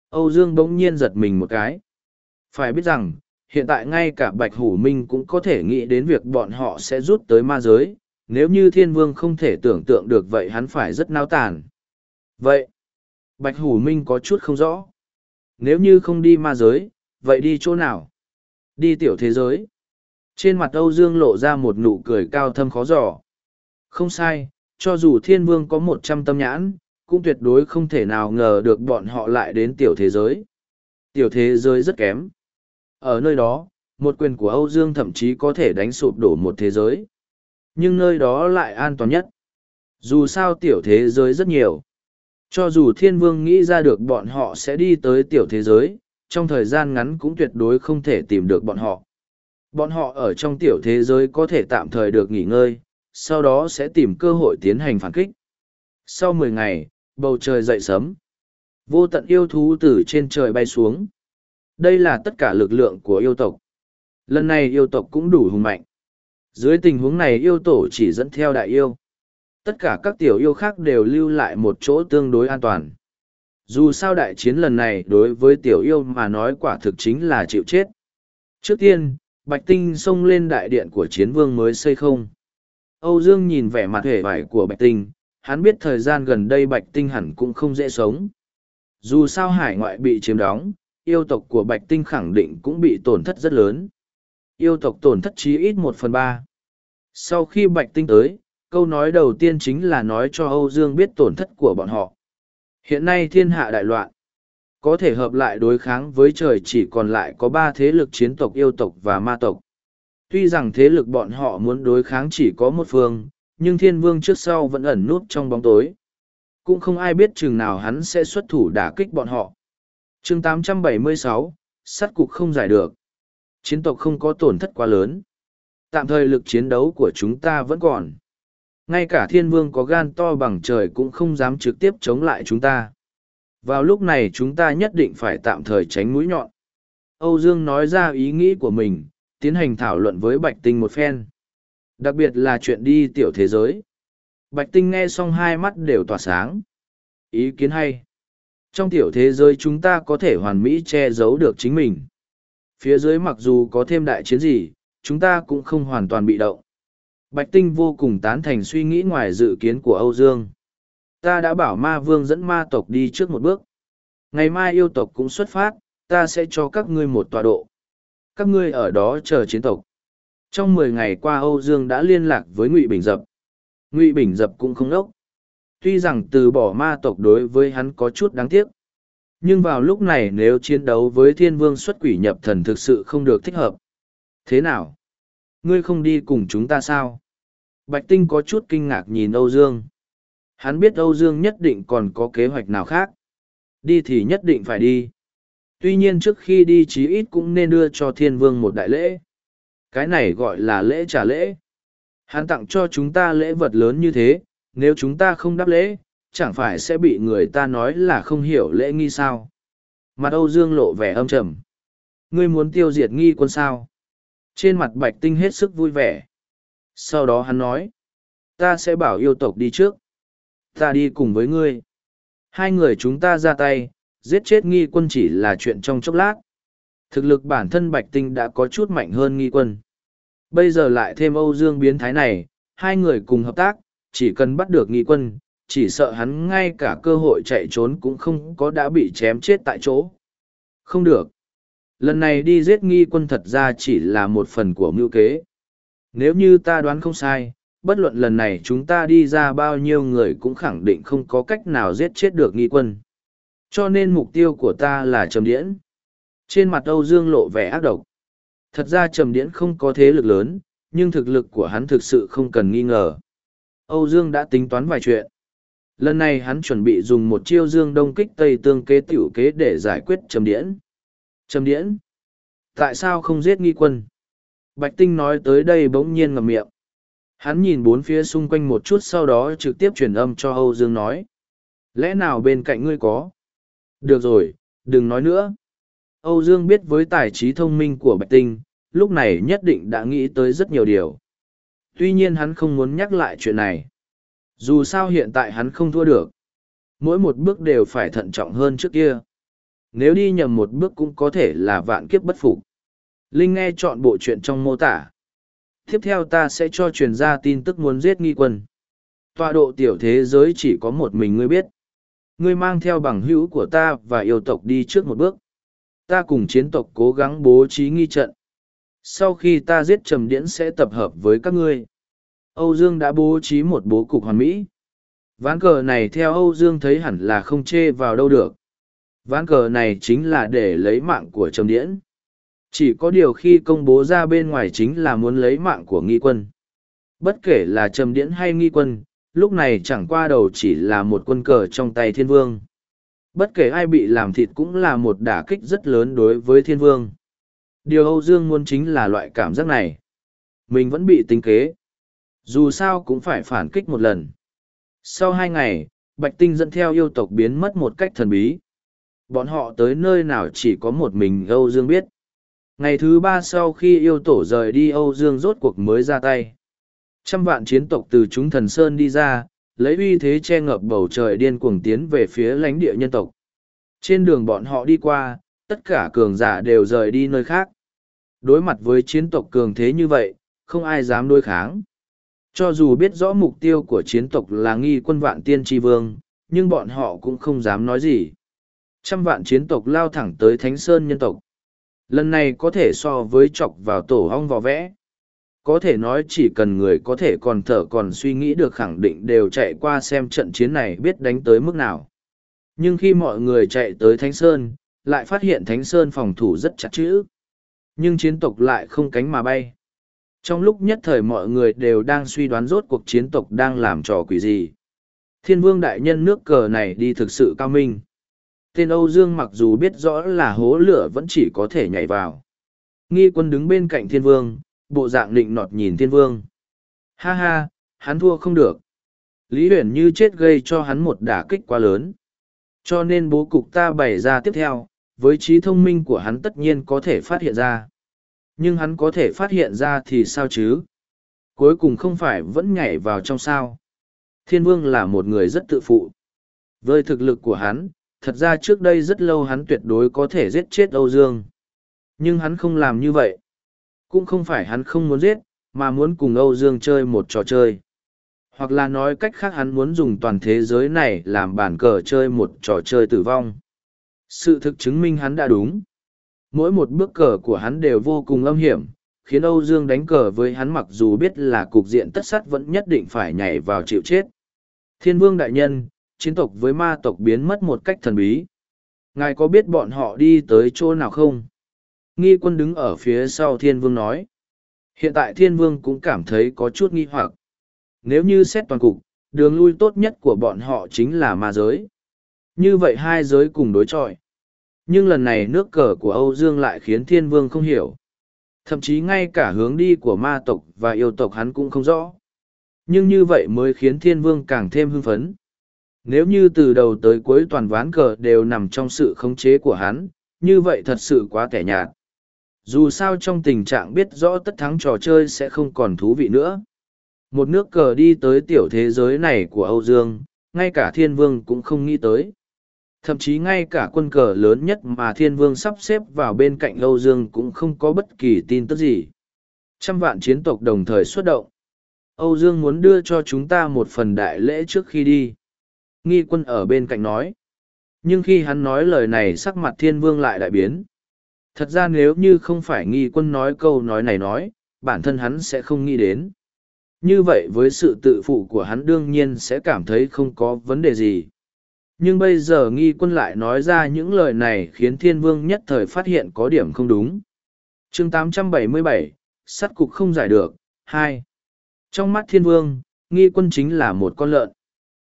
Âu Dương bỗng nhiên giật mình một cái. Phải biết rằng, hiện tại ngay cả Bạch Hủ Minh cũng có thể nghĩ đến việc bọn họ sẽ rút tới ma giới, nếu như thiên vương không thể tưởng tượng được vậy hắn phải rất nao tàn. Vậy, Bạch Hủ Minh có chút không rõ. Nếu như không đi ma giới, vậy đi chỗ nào? Đi tiểu thế giới. Trên mặt Âu Dương lộ ra một nụ cười cao thâm khó giỏ. Không sai, cho dù thiên vương có một trăm tâm nhãn, cũng tuyệt đối không thể nào ngờ được bọn họ lại đến tiểu thế giới. Tiểu thế giới rất kém. Ở nơi đó, một quyền của Âu Dương thậm chí có thể đánh sụp đổ một thế giới. Nhưng nơi đó lại an toàn nhất. Dù sao tiểu thế giới rất nhiều. Cho dù thiên vương nghĩ ra được bọn họ sẽ đi tới tiểu thế giới, trong thời gian ngắn cũng tuyệt đối không thể tìm được bọn họ. Bọn họ ở trong tiểu thế giới có thể tạm thời được nghỉ ngơi, sau đó sẽ tìm cơ hội tiến hành phản kích. Sau mười ngày, bầu trời dậy sấm. Vô tận yêu thú từ trên trời bay xuống. Đây là tất cả lực lượng của yêu tộc. Lần này yêu tộc cũng đủ hùng mạnh. Dưới tình huống này yêu tổ chỉ dẫn theo đại yêu. Tất cả các tiểu yêu khác đều lưu lại một chỗ tương đối an toàn. Dù sao đại chiến lần này đối với tiểu yêu mà nói quả thực chính là chịu chết. Trước tiên, Bạch Tinh xông lên đại điện của chiến vương mới xây không. Âu Dương nhìn vẻ mặt hề vải của Bạch Tinh, hắn biết thời gian gần đây Bạch Tinh hẳn cũng không dễ sống. Dù sao hải ngoại bị chiếm đóng, yêu tộc của Bạch Tinh khẳng định cũng bị tổn thất rất lớn. Yêu tộc tổn thất chí ít một phần ba. Sau khi Bạch Tinh tới, câu nói đầu tiên chính là nói cho Âu Dương biết tổn thất của bọn họ. Hiện nay thiên hạ đại loạn. Có thể hợp lại đối kháng với trời chỉ còn lại có ba thế lực chiến tộc yêu tộc và ma tộc. Tuy rằng thế lực bọn họ muốn đối kháng chỉ có một phương, nhưng thiên vương trước sau vẫn ẩn núp trong bóng tối. Cũng không ai biết chừng nào hắn sẽ xuất thủ đả kích bọn họ chương 876, sắt cục không giải được. Chiến tộc không có tổn thất quá lớn. Tạm thời lực chiến đấu của chúng ta vẫn còn. Ngay cả thiên vương có gan to bằng trời cũng không dám trực tiếp chống lại chúng ta. Vào lúc này chúng ta nhất định phải tạm thời tránh mũi nhọn. Âu Dương nói ra ý nghĩ của mình, tiến hành thảo luận với Bạch Tinh một phen. Đặc biệt là chuyện đi tiểu thế giới. Bạch Tinh nghe xong hai mắt đều tỏa sáng. Ý kiến hay. Trong tiểu thế giới chúng ta có thể hoàn mỹ che giấu được chính mình. Phía dưới mặc dù có thêm đại chiến gì, chúng ta cũng không hoàn toàn bị động. Bạch Tinh vô cùng tán thành suy nghĩ ngoài dự kiến của Âu Dương. Ta đã bảo ma vương dẫn ma tộc đi trước một bước. Ngày mai yêu tộc cũng xuất phát, ta sẽ cho các ngươi một tọa độ. Các ngươi ở đó chờ chiến tộc. Trong mười ngày qua Âu Dương đã liên lạc với Ngụy Bình Dập. Ngụy Bình Dập cũng không đốc. Tuy rằng từ bỏ ma tộc đối với hắn có chút đáng tiếc. Nhưng vào lúc này nếu chiến đấu với thiên vương xuất quỷ nhập thần thực sự không được thích hợp. Thế nào? Ngươi không đi cùng chúng ta sao? Bạch Tinh có chút kinh ngạc nhìn Âu Dương. Hắn biết Âu Dương nhất định còn có kế hoạch nào khác. Đi thì nhất định phải đi. Tuy nhiên trước khi đi chí ít cũng nên đưa cho thiên vương một đại lễ. Cái này gọi là lễ trả lễ. Hắn tặng cho chúng ta lễ vật lớn như thế, nếu chúng ta không đáp lễ, chẳng phải sẽ bị người ta nói là không hiểu lễ nghi sao. Mặt Âu Dương lộ vẻ âm trầm. Ngươi muốn tiêu diệt nghi quân sao? Trên mặt Bạch Tinh hết sức vui vẻ. Sau đó hắn nói, ta sẽ bảo yêu tộc đi trước. Ta đi cùng với ngươi. Hai người chúng ta ra tay, giết chết nghi quân chỉ là chuyện trong chốc lát. Thực lực bản thân Bạch Tinh đã có chút mạnh hơn nghi quân. Bây giờ lại thêm Âu Dương biến thái này, hai người cùng hợp tác, chỉ cần bắt được nghi quân, chỉ sợ hắn ngay cả cơ hội chạy trốn cũng không có đã bị chém chết tại chỗ. Không được. Lần này đi giết nghi quân thật ra chỉ là một phần của mưu kế. Nếu như ta đoán không sai, bất luận lần này chúng ta đi ra bao nhiêu người cũng khẳng định không có cách nào giết chết được nghi quân. Cho nên mục tiêu của ta là trầm điễn. Trên mặt Âu Dương lộ vẻ ác độc. Thật ra trầm điễn không có thế lực lớn, nhưng thực lực của hắn thực sự không cần nghi ngờ. Âu Dương đã tính toán vài chuyện. Lần này hắn chuẩn bị dùng một chiêu dương đông kích tây tương kế tiểu kế để giải quyết trầm điễn. Trầm điễn? Tại sao không giết nghi quân? Bạch Tinh nói tới đây bỗng nhiên ngậm miệng. Hắn nhìn bốn phía xung quanh một chút sau đó trực tiếp truyền âm cho Âu Dương nói. Lẽ nào bên cạnh ngươi có? Được rồi, đừng nói nữa. Âu Dương biết với tài trí thông minh của Bạch Tinh, lúc này nhất định đã nghĩ tới rất nhiều điều. Tuy nhiên hắn không muốn nhắc lại chuyện này. Dù sao hiện tại hắn không thua được. Mỗi một bước đều phải thận trọng hơn trước kia. Nếu đi nhầm một bước cũng có thể là vạn kiếp bất phục. Linh nghe chọn bộ chuyện trong mô tả. Tiếp theo ta sẽ cho truyền ra tin tức muốn giết nghi quân. Tọa độ tiểu thế giới chỉ có một mình ngươi biết. Ngươi mang theo bằng hữu của ta và yêu tộc đi trước một bước. Ta cùng chiến tộc cố gắng bố trí nghi trận. Sau khi ta giết trầm điễn sẽ tập hợp với các ngươi. Âu Dương đã bố trí một bố cục hoàn mỹ. Ván cờ này theo Âu Dương thấy hẳn là không chê vào đâu được. Ván cờ này chính là để lấy mạng của Trầm Điễn. Chỉ có điều khi công bố ra bên ngoài chính là muốn lấy mạng của nghi quân. Bất kể là Trầm Điễn hay nghi quân, lúc này chẳng qua đầu chỉ là một quân cờ trong tay thiên vương. Bất kể ai bị làm thịt cũng là một đả kích rất lớn đối với thiên vương. Điều Âu Dương muốn chính là loại cảm giác này. Mình vẫn bị tính kế. Dù sao cũng phải phản kích một lần. Sau hai ngày, Bạch Tinh dẫn theo yêu tộc biến mất một cách thần bí. Bọn họ tới nơi nào chỉ có một mình Âu Dương biết. Ngày thứ ba sau khi yêu tổ rời đi Âu Dương rốt cuộc mới ra tay. Trăm vạn chiến tộc từ chúng thần Sơn đi ra, lấy uy thế che ngập bầu trời điên cuồng tiến về phía lãnh địa nhân tộc. Trên đường bọn họ đi qua, tất cả cường giả đều rời đi nơi khác. Đối mặt với chiến tộc cường thế như vậy, không ai dám đối kháng. Cho dù biết rõ mục tiêu của chiến tộc là nghi quân vạn tiên tri vương, nhưng bọn họ cũng không dám nói gì. Trăm vạn chiến tộc lao thẳng tới Thánh Sơn nhân tộc. Lần này có thể so với chọc vào tổ hong vò vẽ. Có thể nói chỉ cần người có thể còn thở còn suy nghĩ được khẳng định đều chạy qua xem trận chiến này biết đánh tới mức nào. Nhưng khi mọi người chạy tới Thánh Sơn, lại phát hiện Thánh Sơn phòng thủ rất chặt chẽ. Nhưng chiến tộc lại không cánh mà bay. Trong lúc nhất thời mọi người đều đang suy đoán rốt cuộc chiến tộc đang làm trò quỷ gì. Thiên vương đại nhân nước cờ này đi thực sự cao minh. Tên Âu Dương mặc dù biết rõ là hố lửa vẫn chỉ có thể nhảy vào. Nghi quân đứng bên cạnh thiên vương, bộ dạng định nọt nhìn thiên vương. Ha ha, hắn thua không được. Lý huyền như chết gây cho hắn một đả kích quá lớn. Cho nên bố cục ta bày ra tiếp theo, với trí thông minh của hắn tất nhiên có thể phát hiện ra. Nhưng hắn có thể phát hiện ra thì sao chứ? Cuối cùng không phải vẫn nhảy vào trong sao. Thiên vương là một người rất tự phụ. Với thực lực của hắn, thật ra trước đây rất lâu hắn tuyệt đối có thể giết chết Âu Dương. Nhưng hắn không làm như vậy. Cũng không phải hắn không muốn giết, mà muốn cùng Âu Dương chơi một trò chơi. Hoặc là nói cách khác hắn muốn dùng toàn thế giới này làm bản cờ chơi một trò chơi tử vong. Sự thực chứng minh hắn đã đúng. Mỗi một bước cờ của hắn đều vô cùng âm hiểm, khiến Âu Dương đánh cờ với hắn mặc dù biết là cục diện tất sắt vẫn nhất định phải nhảy vào chịu chết. Thiên vương đại nhân, chiến tộc với ma tộc biến mất một cách thần bí. Ngài có biết bọn họ đi tới chỗ nào không? Nghi quân đứng ở phía sau thiên vương nói. Hiện tại thiên vương cũng cảm thấy có chút nghi hoặc. Nếu như xét toàn cục, đường lui tốt nhất của bọn họ chính là ma giới. Như vậy hai giới cùng đối chọi. Nhưng lần này nước cờ của Âu Dương lại khiến thiên vương không hiểu. Thậm chí ngay cả hướng đi của ma tộc và yêu tộc hắn cũng không rõ. Nhưng như vậy mới khiến thiên vương càng thêm hưng phấn. Nếu như từ đầu tới cuối toàn ván cờ đều nằm trong sự khống chế của hắn, như vậy thật sự quá kẻ nhạt. Dù sao trong tình trạng biết rõ tất thắng trò chơi sẽ không còn thú vị nữa. Một nước cờ đi tới tiểu thế giới này của Âu Dương, ngay cả thiên vương cũng không nghĩ tới. Thậm chí ngay cả quân cờ lớn nhất mà thiên vương sắp xếp vào bên cạnh Âu Dương cũng không có bất kỳ tin tức gì. Trăm vạn chiến tộc đồng thời xuất động. Âu Dương muốn đưa cho chúng ta một phần đại lễ trước khi đi. Nghi quân ở bên cạnh nói. Nhưng khi hắn nói lời này sắc mặt thiên vương lại đại biến. Thật ra nếu như không phải nghi quân nói câu nói này nói, bản thân hắn sẽ không nghĩ đến. Như vậy với sự tự phụ của hắn đương nhiên sẽ cảm thấy không có vấn đề gì. Nhưng bây giờ nghi quân lại nói ra những lời này khiến thiên vương nhất thời phát hiện có điểm không đúng. chương 877, sắt cục không giải được, hai Trong mắt thiên vương, nghi quân chính là một con lợn.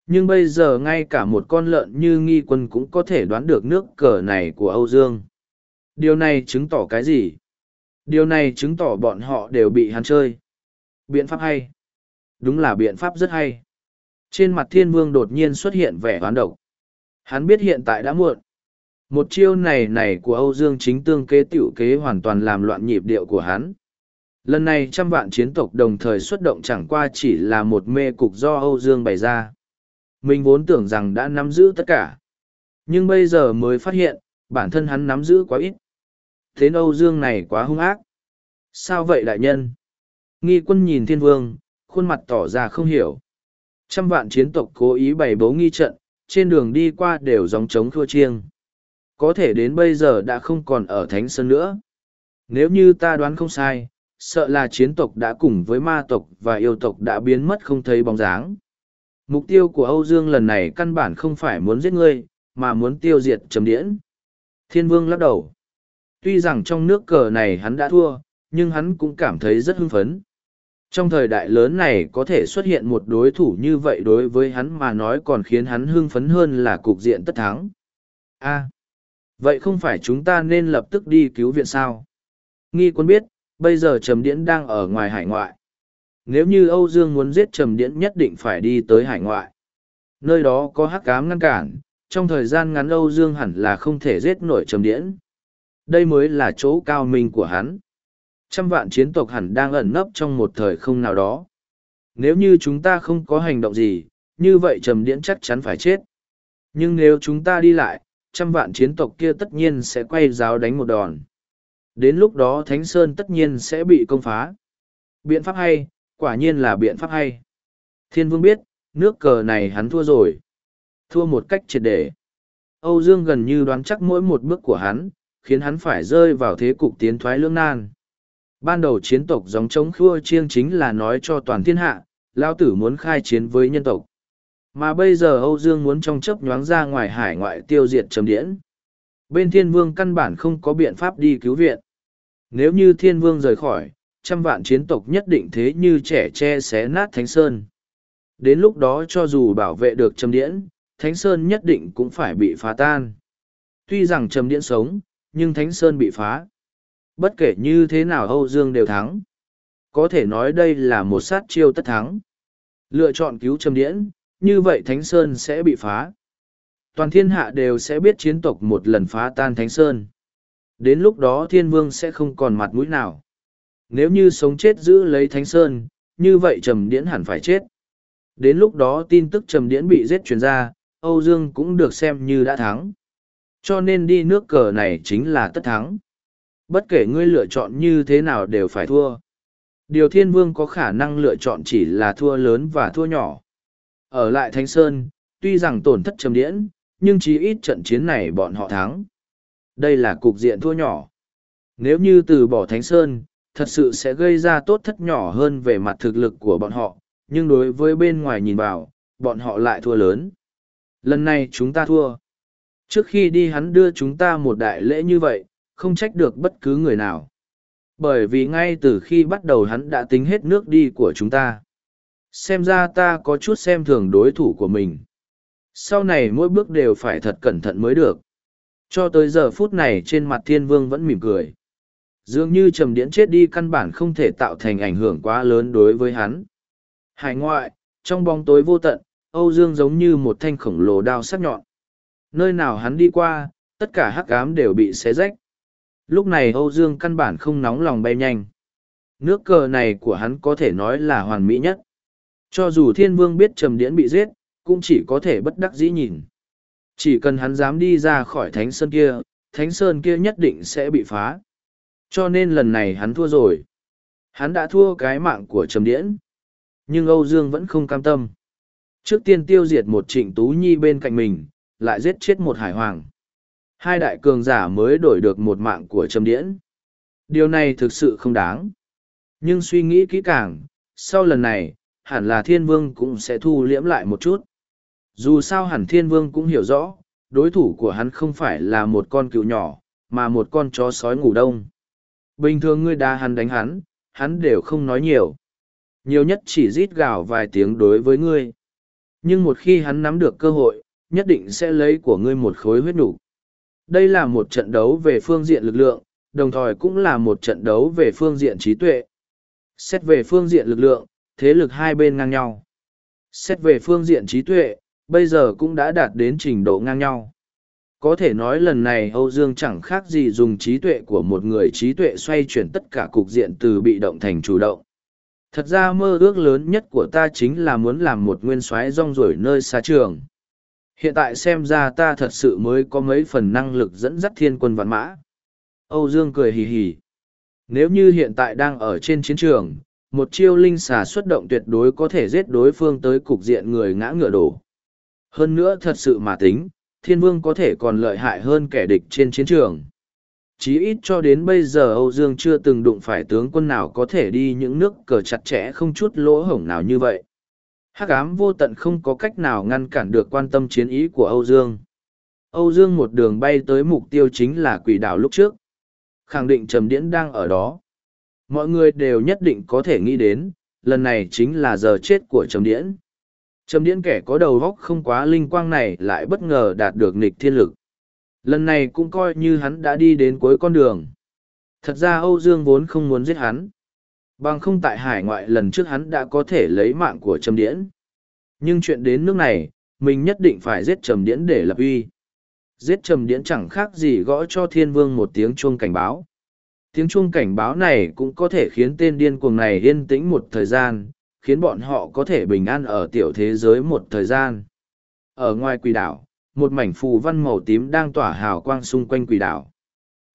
Nhưng bây giờ ngay cả một con lợn như nghi quân cũng có thể đoán được nước cờ này của Âu Dương. Điều này chứng tỏ cái gì? Điều này chứng tỏ bọn họ đều bị hắn chơi. Biện pháp hay. Đúng là biện pháp rất hay. Trên mặt thiên vương đột nhiên xuất hiện vẻ hoán độc. Hắn biết hiện tại đã muộn. Một chiêu này này của Âu Dương chính tương kế tiểu kế hoàn toàn làm loạn nhịp điệu của hắn. Lần này trăm vạn chiến tộc đồng thời xuất động chẳng qua chỉ là một mê cục do Âu Dương bày ra. Mình vốn tưởng rằng đã nắm giữ tất cả. Nhưng bây giờ mới phát hiện, bản thân hắn nắm giữ quá ít. Thế Âu Dương này quá hung ác. Sao vậy đại nhân? Nghi quân nhìn thiên vương, khuôn mặt tỏ ra không hiểu. Trăm vạn chiến tộc cố ý bày bố nghi trận, trên đường đi qua đều dòng trống thua chiêng. Có thể đến bây giờ đã không còn ở Thánh Sơn nữa. Nếu như ta đoán không sai, sợ là chiến tộc đã cùng với ma tộc và yêu tộc đã biến mất không thấy bóng dáng. Mục tiêu của Âu Dương lần này căn bản không phải muốn giết ngươi, mà muốn tiêu diệt trầm điễn. Thiên vương lắc đầu. Tuy rằng trong nước cờ này hắn đã thua, nhưng hắn cũng cảm thấy rất hưng phấn. Trong thời đại lớn này có thể xuất hiện một đối thủ như vậy đối với hắn mà nói còn khiến hắn hưng phấn hơn là cục diện tất thắng. a vậy không phải chúng ta nên lập tức đi cứu viện sao? Nghi quân biết, bây giờ Trầm Điễn đang ở ngoài hải ngoại. Nếu như Âu Dương muốn giết Trầm Điễn nhất định phải đi tới hải ngoại. Nơi đó có hắc cám ngăn cản, trong thời gian ngắn Âu Dương hẳn là không thể giết nổi Trầm Điễn. Đây mới là chỗ cao minh của hắn. Trăm vạn chiến tộc hẳn đang ẩn nấp trong một thời không nào đó. Nếu như chúng ta không có hành động gì, như vậy trầm điễn chắc chắn phải chết. Nhưng nếu chúng ta đi lại, trăm vạn chiến tộc kia tất nhiên sẽ quay giáo đánh một đòn. Đến lúc đó Thánh Sơn tất nhiên sẽ bị công phá. Biện pháp hay, quả nhiên là biện pháp hay. Thiên vương biết, nước cờ này hắn thua rồi. Thua một cách triệt để. Âu Dương gần như đoán chắc mỗi một bước của hắn, khiến hắn phải rơi vào thế cục tiến thoái lưỡng nan. Ban đầu chiến tộc giống chống khua chiêng chính là nói cho toàn thiên hạ, lao tử muốn khai chiến với nhân tộc. Mà bây giờ Âu Dương muốn trong chấp nhoáng ra ngoài hải ngoại tiêu diệt trầm điễn. Bên thiên vương căn bản không có biện pháp đi cứu viện. Nếu như thiên vương rời khỏi, trăm vạn chiến tộc nhất định thế như trẻ che xé nát Thánh Sơn. Đến lúc đó cho dù bảo vệ được trầm điễn, Thánh Sơn nhất định cũng phải bị phá tan. Tuy rằng trầm điễn sống, nhưng Thánh Sơn bị phá bất kể như thế nào Âu Dương đều thắng. Có thể nói đây là một sát chiêu tất thắng. Lựa chọn cứu Trầm Điễn, như vậy Thánh Sơn sẽ bị phá. Toàn thiên hạ đều sẽ biết chiến tộc một lần phá tan Thánh Sơn. Đến lúc đó thiên vương sẽ không còn mặt mũi nào. Nếu như sống chết giữ lấy Thánh Sơn, như vậy Trầm Điễn hẳn phải chết. Đến lúc đó tin tức Trầm Điễn bị giết truyền ra, Âu Dương cũng được xem như đã thắng. Cho nên đi nước cờ này chính là tất thắng bất kể ngươi lựa chọn như thế nào đều phải thua. Điều thiên vương có khả năng lựa chọn chỉ là thua lớn và thua nhỏ. Ở lại thánh sơn, tuy rằng tổn thất trầm điễn, nhưng chí ít trận chiến này bọn họ thắng. Đây là cục diện thua nhỏ. Nếu như từ bỏ thánh sơn, thật sự sẽ gây ra tốt thất nhỏ hơn về mặt thực lực của bọn họ, nhưng đối với bên ngoài nhìn vào, bọn họ lại thua lớn. Lần này chúng ta thua. Trước khi đi hắn đưa chúng ta một đại lễ như vậy không trách được bất cứ người nào. Bởi vì ngay từ khi bắt đầu hắn đã tính hết nước đi của chúng ta. Xem ra ta có chút xem thường đối thủ của mình. Sau này mỗi bước đều phải thật cẩn thận mới được. Cho tới giờ phút này trên mặt thiên vương vẫn mỉm cười. Dường như trầm điễn chết đi căn bản không thể tạo thành ảnh hưởng quá lớn đối với hắn. Hải ngoại, trong bóng tối vô tận, Âu Dương giống như một thanh khổng lồ đao sắc nhọn. Nơi nào hắn đi qua, tất cả hắc ám đều bị xé rách. Lúc này Âu Dương căn bản không nóng lòng bay nhanh. Nước cờ này của hắn có thể nói là hoàn mỹ nhất. Cho dù thiên vương biết trầm điễn bị giết, cũng chỉ có thể bất đắc dĩ nhìn. Chỉ cần hắn dám đi ra khỏi thánh sơn kia, thánh sơn kia nhất định sẽ bị phá. Cho nên lần này hắn thua rồi. Hắn đã thua cái mạng của trầm điễn. Nhưng Âu Dương vẫn không cam tâm. Trước tiên tiêu diệt một trịnh tú nhi bên cạnh mình, lại giết chết một hải hoàng. Hai đại cường giả mới đổi được một mạng của trầm điễn. Điều này thực sự không đáng. Nhưng suy nghĩ kỹ càng, sau lần này, hẳn là thiên vương cũng sẽ thu liễm lại một chút. Dù sao hẳn thiên vương cũng hiểu rõ, đối thủ của hắn không phải là một con cựu nhỏ, mà một con chó sói ngủ đông. Bình thường ngươi đá hắn đánh hắn, hắn đều không nói nhiều. Nhiều nhất chỉ rít gào vài tiếng đối với ngươi. Nhưng một khi hắn nắm được cơ hội, nhất định sẽ lấy của ngươi một khối huyết đủ. Đây là một trận đấu về phương diện lực lượng, đồng thời cũng là một trận đấu về phương diện trí tuệ. Xét về phương diện lực lượng, thế lực hai bên ngang nhau. Xét về phương diện trí tuệ, bây giờ cũng đã đạt đến trình độ ngang nhau. Có thể nói lần này Âu Dương chẳng khác gì dùng trí tuệ của một người trí tuệ xoay chuyển tất cả cục diện từ bị động thành chủ động. Thật ra mơ ước lớn nhất của ta chính là muốn làm một nguyên soái rong ruổi nơi xa trường. Hiện tại xem ra ta thật sự mới có mấy phần năng lực dẫn dắt thiên quân vạn mã. Âu Dương cười hì hì. Nếu như hiện tại đang ở trên chiến trường, một chiêu linh xà xuất động tuyệt đối có thể giết đối phương tới cục diện người ngã ngựa đổ. Hơn nữa thật sự mà tính, thiên vương có thể còn lợi hại hơn kẻ địch trên chiến trường. Chí ít cho đến bây giờ Âu Dương chưa từng đụng phải tướng quân nào có thể đi những nước cờ chặt chẽ không chút lỗ hổng nào như vậy. Hắc ám vô tận không có cách nào ngăn cản được quan tâm chiến ý của Âu Dương. Âu Dương một đường bay tới mục tiêu chính là quỷ đảo lúc trước. Khẳng định Trầm Điễn đang ở đó. Mọi người đều nhất định có thể nghĩ đến, lần này chính là giờ chết của Trầm Điễn. Trầm Điễn kẻ có đầu góc không quá linh quang này lại bất ngờ đạt được nịch thiên lực. Lần này cũng coi như hắn đã đi đến cuối con đường. Thật ra Âu Dương vốn không muốn giết hắn. Bằng không tại hải ngoại lần trước hắn đã có thể lấy mạng của Trầm Điễn. Nhưng chuyện đến nước này, mình nhất định phải giết Trầm Điễn để lập uy. Giết Trầm Điễn chẳng khác gì gõ cho thiên vương một tiếng chuông cảnh báo. Tiếng chuông cảnh báo này cũng có thể khiến tên điên cuồng này yên tĩnh một thời gian, khiến bọn họ có thể bình an ở tiểu thế giới một thời gian. Ở ngoài quỷ đảo, một mảnh phù văn màu tím đang tỏa hào quang xung quanh quỷ đảo.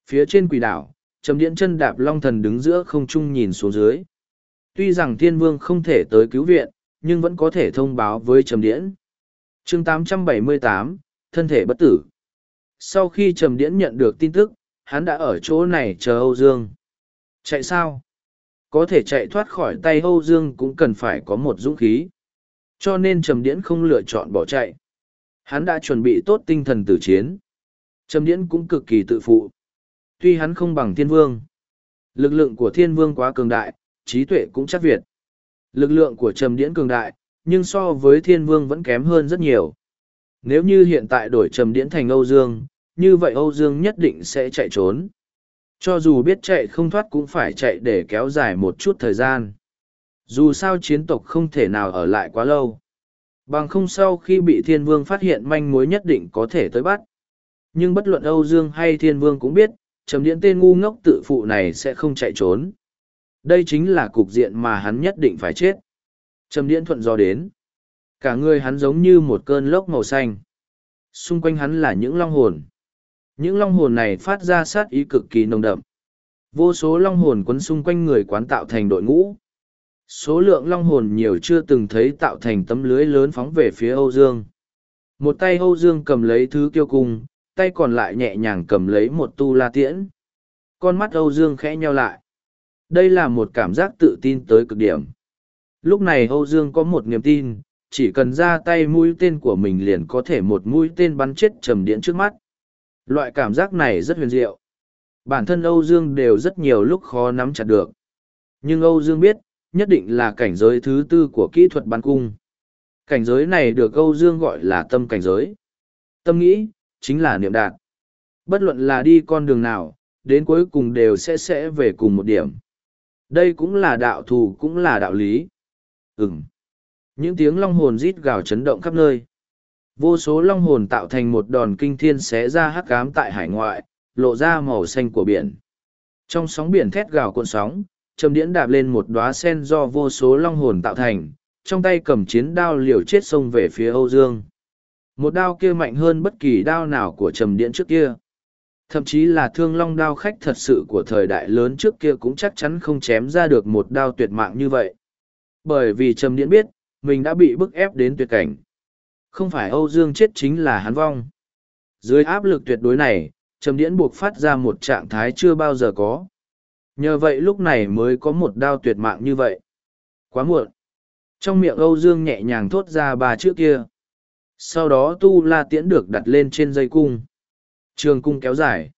Phía trên quỷ đảo, trầm điện chân đạp long thần đứng giữa không trung nhìn xuống dưới. Tuy rằng thiên vương không thể tới cứu viện, nhưng vẫn có thể thông báo với trầm điện chương 878, thân thể bất tử. Sau khi trầm điện nhận được tin tức, hắn đã ở chỗ này chờ Âu Dương. Chạy sao? Có thể chạy thoát khỏi tay Âu Dương cũng cần phải có một dũng khí. Cho nên trầm điện không lựa chọn bỏ chạy. Hắn đã chuẩn bị tốt tinh thần tử chiến. Trầm điện cũng cực kỳ tự phụ. Tuy hắn không bằng thiên vương. Lực lượng của thiên vương quá cường đại, trí tuệ cũng chắc việt. Lực lượng của trầm điễn cường đại, nhưng so với thiên vương vẫn kém hơn rất nhiều. Nếu như hiện tại đổi trầm điễn thành Âu Dương, như vậy Âu Dương nhất định sẽ chạy trốn. Cho dù biết chạy không thoát cũng phải chạy để kéo dài một chút thời gian. Dù sao chiến tộc không thể nào ở lại quá lâu. Bằng không sau khi bị thiên vương phát hiện manh mối nhất định có thể tới bắt. Nhưng bất luận Âu Dương hay thiên vương cũng biết, trầm điện tên ngu ngốc tự phụ này sẽ không chạy trốn. Đây chính là cục diện mà hắn nhất định phải chết. Trầm điện thuận do đến. Cả người hắn giống như một cơn lốc màu xanh. Xung quanh hắn là những long hồn. Những long hồn này phát ra sát ý cực kỳ nồng đậm. Vô số long hồn quấn xung quanh người quán tạo thành đội ngũ. Số lượng long hồn nhiều chưa từng thấy tạo thành tấm lưới lớn phóng về phía Âu Dương. Một tay Âu Dương cầm lấy thứ kiêu cung, tay còn lại nhẹ nhàng cầm lấy một tu la tiễn. Con mắt Âu Dương khẽ nheo lại. Đây là một cảm giác tự tin tới cực điểm. Lúc này Âu Dương có một niềm tin, chỉ cần ra tay mũi tên của mình liền có thể một mũi tên bắn chết trầm điện trước mắt. Loại cảm giác này rất huyền diệu. Bản thân Âu Dương đều rất nhiều lúc khó nắm chặt được. Nhưng Âu Dương biết, nhất định là cảnh giới thứ tư của kỹ thuật bắn cung. Cảnh giới này được Âu Dương gọi là tâm cảnh giới. Tâm nghĩ, chính là niệm đạt. Bất luận là đi con đường nào, đến cuối cùng đều sẽ sẽ về cùng một điểm. Đây cũng là đạo thù cũng là đạo lý. Ừm. Những tiếng long hồn rít gào chấn động khắp nơi. Vô số long hồn tạo thành một đòn kinh thiên xé ra hắc cám tại hải ngoại, lộ ra màu xanh của biển. Trong sóng biển thét gào cuộn sóng, trầm điễn đạp lên một đóa sen do vô số long hồn tạo thành, trong tay cầm chiến đao liều chết xông về phía Âu Dương. Một đao kia mạnh hơn bất kỳ đao nào của trầm điện trước kia. Thậm chí là thương long đao khách thật sự của thời đại lớn trước kia cũng chắc chắn không chém ra được một đao tuyệt mạng như vậy. Bởi vì trầm điện biết, mình đã bị bức ép đến tuyệt cảnh. Không phải Âu Dương chết chính là hắn vong. Dưới áp lực tuyệt đối này, trầm điện buộc phát ra một trạng thái chưa bao giờ có. Nhờ vậy lúc này mới có một đao tuyệt mạng như vậy. Quá muộn. Trong miệng Âu Dương nhẹ nhàng thốt ra ba chữ kia. Sau đó tu la tiễn được đặt lên trên dây cung. Trường cung kéo dài.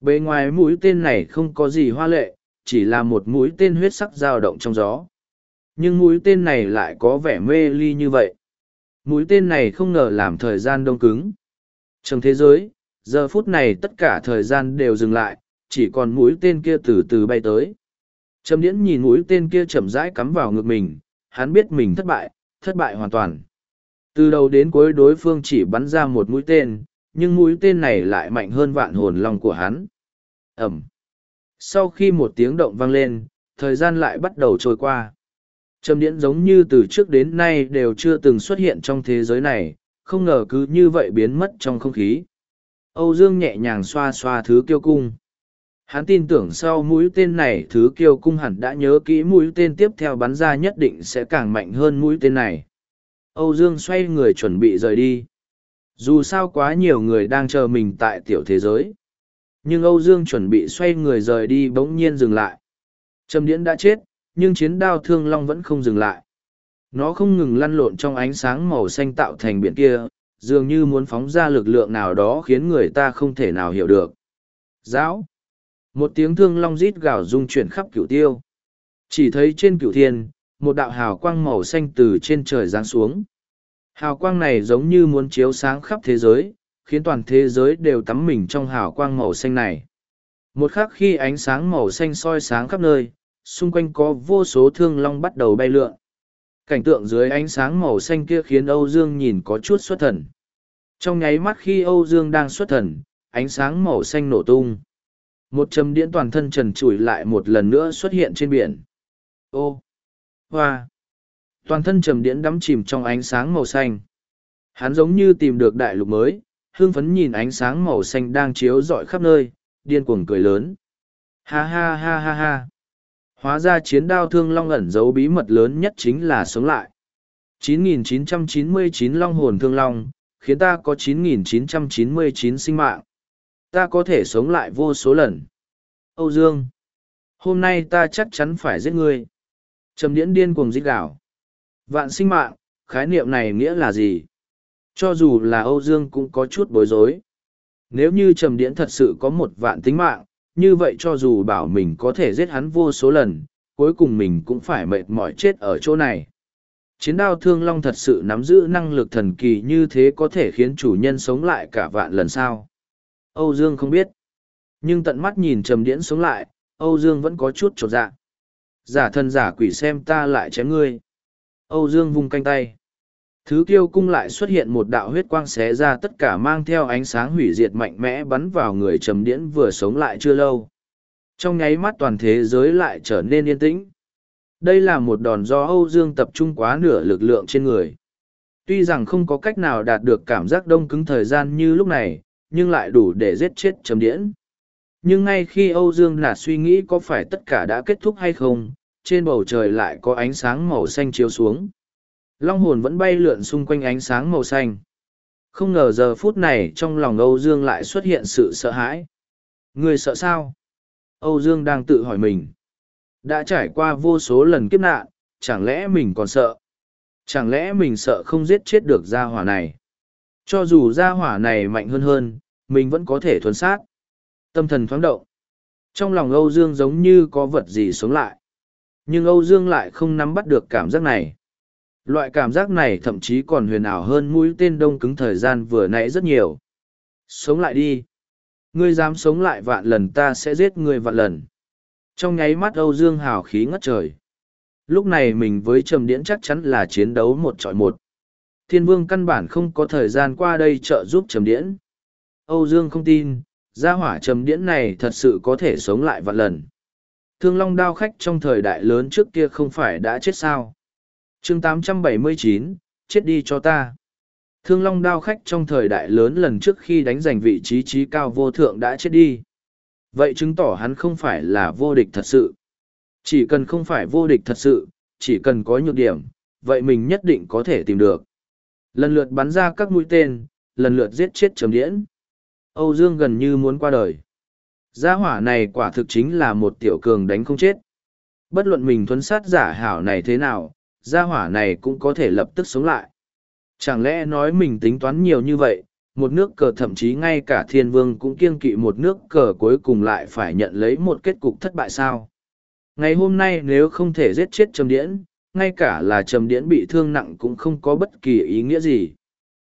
Bề ngoài mũi tên này không có gì hoa lệ, chỉ là một mũi tên huyết sắc dao động trong gió. Nhưng mũi tên này lại có vẻ mê ly như vậy. Mũi tên này không ngờ làm thời gian đông cứng. Trong thế giới, giờ phút này tất cả thời gian đều dừng lại, chỉ còn mũi tên kia từ từ bay tới. Trầm điễn nhìn mũi tên kia chậm rãi cắm vào ngực mình, hắn biết mình thất bại, thất bại hoàn toàn. Từ đầu đến cuối đối phương chỉ bắn ra một mũi tên, nhưng mũi tên này lại mạnh hơn vạn hồn lòng của hắn. Ẩm. Sau khi một tiếng động vang lên, thời gian lại bắt đầu trôi qua. Trầm điễn giống như từ trước đến nay đều chưa từng xuất hiện trong thế giới này, không ngờ cứ như vậy biến mất trong không khí. Âu Dương nhẹ nhàng xoa xoa thứ kiêu cung. Hắn tin tưởng sau mũi tên này thứ kiêu cung hẳn đã nhớ kỹ mũi tên tiếp theo bắn ra nhất định sẽ càng mạnh hơn mũi tên này. Âu Dương xoay người chuẩn bị rời đi. Dù sao quá nhiều người đang chờ mình tại tiểu thế giới. Nhưng Âu Dương chuẩn bị xoay người rời đi bỗng nhiên dừng lại. Trầm Điễn đã chết, nhưng chiến đao thương long vẫn không dừng lại. Nó không ngừng lăn lộn trong ánh sáng màu xanh tạo thành biển kia, dường như muốn phóng ra lực lượng nào đó khiến người ta không thể nào hiểu được. Giáo! Một tiếng thương long rít gào rung chuyển khắp cửu tiêu. Chỉ thấy trên cửu thiên, một đạo hào quang màu xanh từ trên trời giáng xuống. Hào quang này giống như muốn chiếu sáng khắp thế giới, khiến toàn thế giới đều tắm mình trong hào quang màu xanh này. Một khắc khi ánh sáng màu xanh soi sáng khắp nơi, xung quanh có vô số thương long bắt đầu bay lượn. Cảnh tượng dưới ánh sáng màu xanh kia khiến Âu Dương nhìn có chút xuất thần. Trong nháy mắt khi Âu Dương đang xuất thần, ánh sáng màu xanh nổ tung. Một châm điện toàn thân trần trụi lại một lần nữa xuất hiện trên biển. Ô! Hoa! Toàn thân trầm điễn đắm chìm trong ánh sáng màu xanh. Hắn giống như tìm được đại lục mới, hương phấn nhìn ánh sáng màu xanh đang chiếu rọi khắp nơi, điên cuồng cười lớn. Ha ha ha ha ha! Hóa ra chiến đao thương long ẩn giấu bí mật lớn nhất chính là sống lại. 9.999 long hồn thương long, khiến ta có 9.999 sinh mạng. Ta có thể sống lại vô số lần. Âu Dương, hôm nay ta chắc chắn phải giết ngươi. Trầm điễn điên cuồng dích đảo Vạn sinh mạng, khái niệm này nghĩa là gì? Cho dù là Âu Dương cũng có chút bối rối. Nếu như Trầm Điễn thật sự có một vạn tính mạng, như vậy cho dù bảo mình có thể giết hắn vô số lần, cuối cùng mình cũng phải mệt mỏi chết ở chỗ này. Chiến đao thương long thật sự nắm giữ năng lực thần kỳ như thế có thể khiến chủ nhân sống lại cả vạn lần sao. Âu Dương không biết. Nhưng tận mắt nhìn trầm điễn sống lại, Âu Dương vẫn có chút trột dạ. Giả thân giả quỷ xem ta lại chém ngươi. Âu Dương vung canh tay. Thứ kiêu cung lại xuất hiện một đạo huyết quang xé ra tất cả mang theo ánh sáng hủy diệt mạnh mẽ bắn vào người trầm điễn vừa sống lại chưa lâu. Trong nháy mắt toàn thế giới lại trở nên yên tĩnh. Đây là một đòn do Âu Dương tập trung quá nửa lực lượng trên người. Tuy rằng không có cách nào đạt được cảm giác đông cứng thời gian như lúc này, nhưng lại đủ để giết chết trầm điễn. Nhưng ngay khi Âu Dương nạt suy nghĩ có phải tất cả đã kết thúc hay không, trên bầu trời lại có ánh sáng màu xanh chiếu xuống. Long hồn vẫn bay lượn xung quanh ánh sáng màu xanh. Không ngờ giờ phút này trong lòng Âu Dương lại xuất hiện sự sợ hãi. Người sợ sao? Âu Dương đang tự hỏi mình. Đã trải qua vô số lần kiếp nạn, chẳng lẽ mình còn sợ? Chẳng lẽ mình sợ không giết chết được gia hỏa này? Cho dù gia hỏa này mạnh hơn hơn, mình vẫn có thể thuần sát. Tâm thần thoáng động. Trong lòng Âu Dương giống như có vật gì sống lại. Nhưng Âu Dương lại không nắm bắt được cảm giác này. Loại cảm giác này thậm chí còn huyền ảo hơn mũi tên đông cứng thời gian vừa nãy rất nhiều. Sống lại đi. Ngươi dám sống lại vạn lần ta sẽ giết ngươi vạn lần. Trong nháy mắt Âu Dương hào khí ngất trời. Lúc này mình với Trầm Điễn chắc chắn là chiến đấu một trọi một. Thiên Vương căn bản không có thời gian qua đây trợ giúp Trầm Điễn. Âu Dương không tin, gia hỏa Trầm Điễn này thật sự có thể sống lại vạn lần. Thương Long đao khách trong thời đại lớn trước kia không phải đã chết sao. chương 879, chết đi cho ta. Thương Long đao khách trong thời đại lớn lần trước khi đánh giành vị trí trí cao vô thượng đã chết đi. Vậy chứng tỏ hắn không phải là vô địch thật sự. Chỉ cần không phải vô địch thật sự, chỉ cần có nhược điểm, vậy mình nhất định có thể tìm được. Lần lượt bắn ra các mũi tên, lần lượt giết chết trầm điễn. Âu Dương gần như muốn qua đời. Gia hỏa này quả thực chính là một tiểu cường đánh không chết. Bất luận mình thuấn sát giả hảo này thế nào, gia hỏa này cũng có thể lập tức sống lại. Chẳng lẽ nói mình tính toán nhiều như vậy, một nước cờ thậm chí ngay cả thiên vương cũng kiêng kỵ một nước cờ cuối cùng lại phải nhận lấy một kết cục thất bại sao? Ngày hôm nay nếu không thể giết chết Trầm Điễn, ngay cả là Trầm Điễn bị thương nặng cũng không có bất kỳ ý nghĩa gì.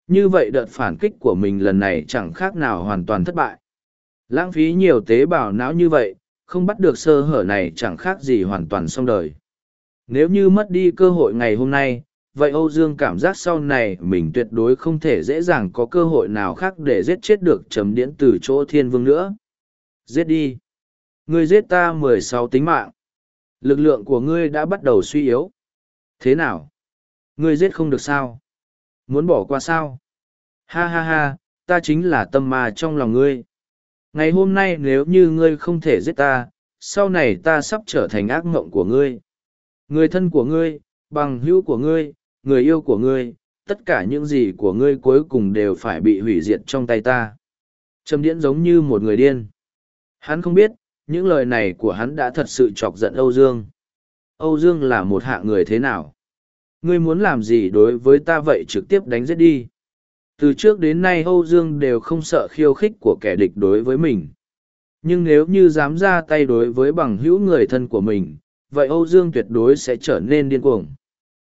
Như vậy đợt phản kích của mình lần này chẳng khác nào hoàn toàn thất bại. Lãng phí nhiều tế bào não như vậy, không bắt được sơ hở này chẳng khác gì hoàn toàn xong đời. Nếu như mất đi cơ hội ngày hôm nay, vậy Âu Dương cảm giác sau này mình tuyệt đối không thể dễ dàng có cơ hội nào khác để giết chết được Trầm Điễn từ chỗ thiên vương nữa. Giết đi! Ngươi giết ta mười sáu tính mạng. Lực lượng của ngươi đã bắt đầu suy yếu. Thế nào? Ngươi giết không được sao? Muốn bỏ qua sao? Ha ha ha, ta chính là tâm ma trong lòng ngươi. Ngày hôm nay nếu như ngươi không thể giết ta, sau này ta sắp trở thành ác mộng của ngươi. Người thân của ngươi, bằng hữu của ngươi, người yêu của ngươi, tất cả những gì của ngươi cuối cùng đều phải bị hủy diệt trong tay ta. Trầm điễn giống như một người điên. Hắn không biết, những lời này của hắn đã thật sự chọc giận Âu Dương. Âu Dương là một hạ người thế nào? Ngươi muốn làm gì đối với ta vậy trực tiếp đánh giết đi. Từ trước đến nay Âu Dương đều không sợ khiêu khích của kẻ địch đối với mình. Nhưng nếu như dám ra tay đối với bằng hữu người thân của mình, vậy Âu Dương tuyệt đối sẽ trở nên điên cuồng.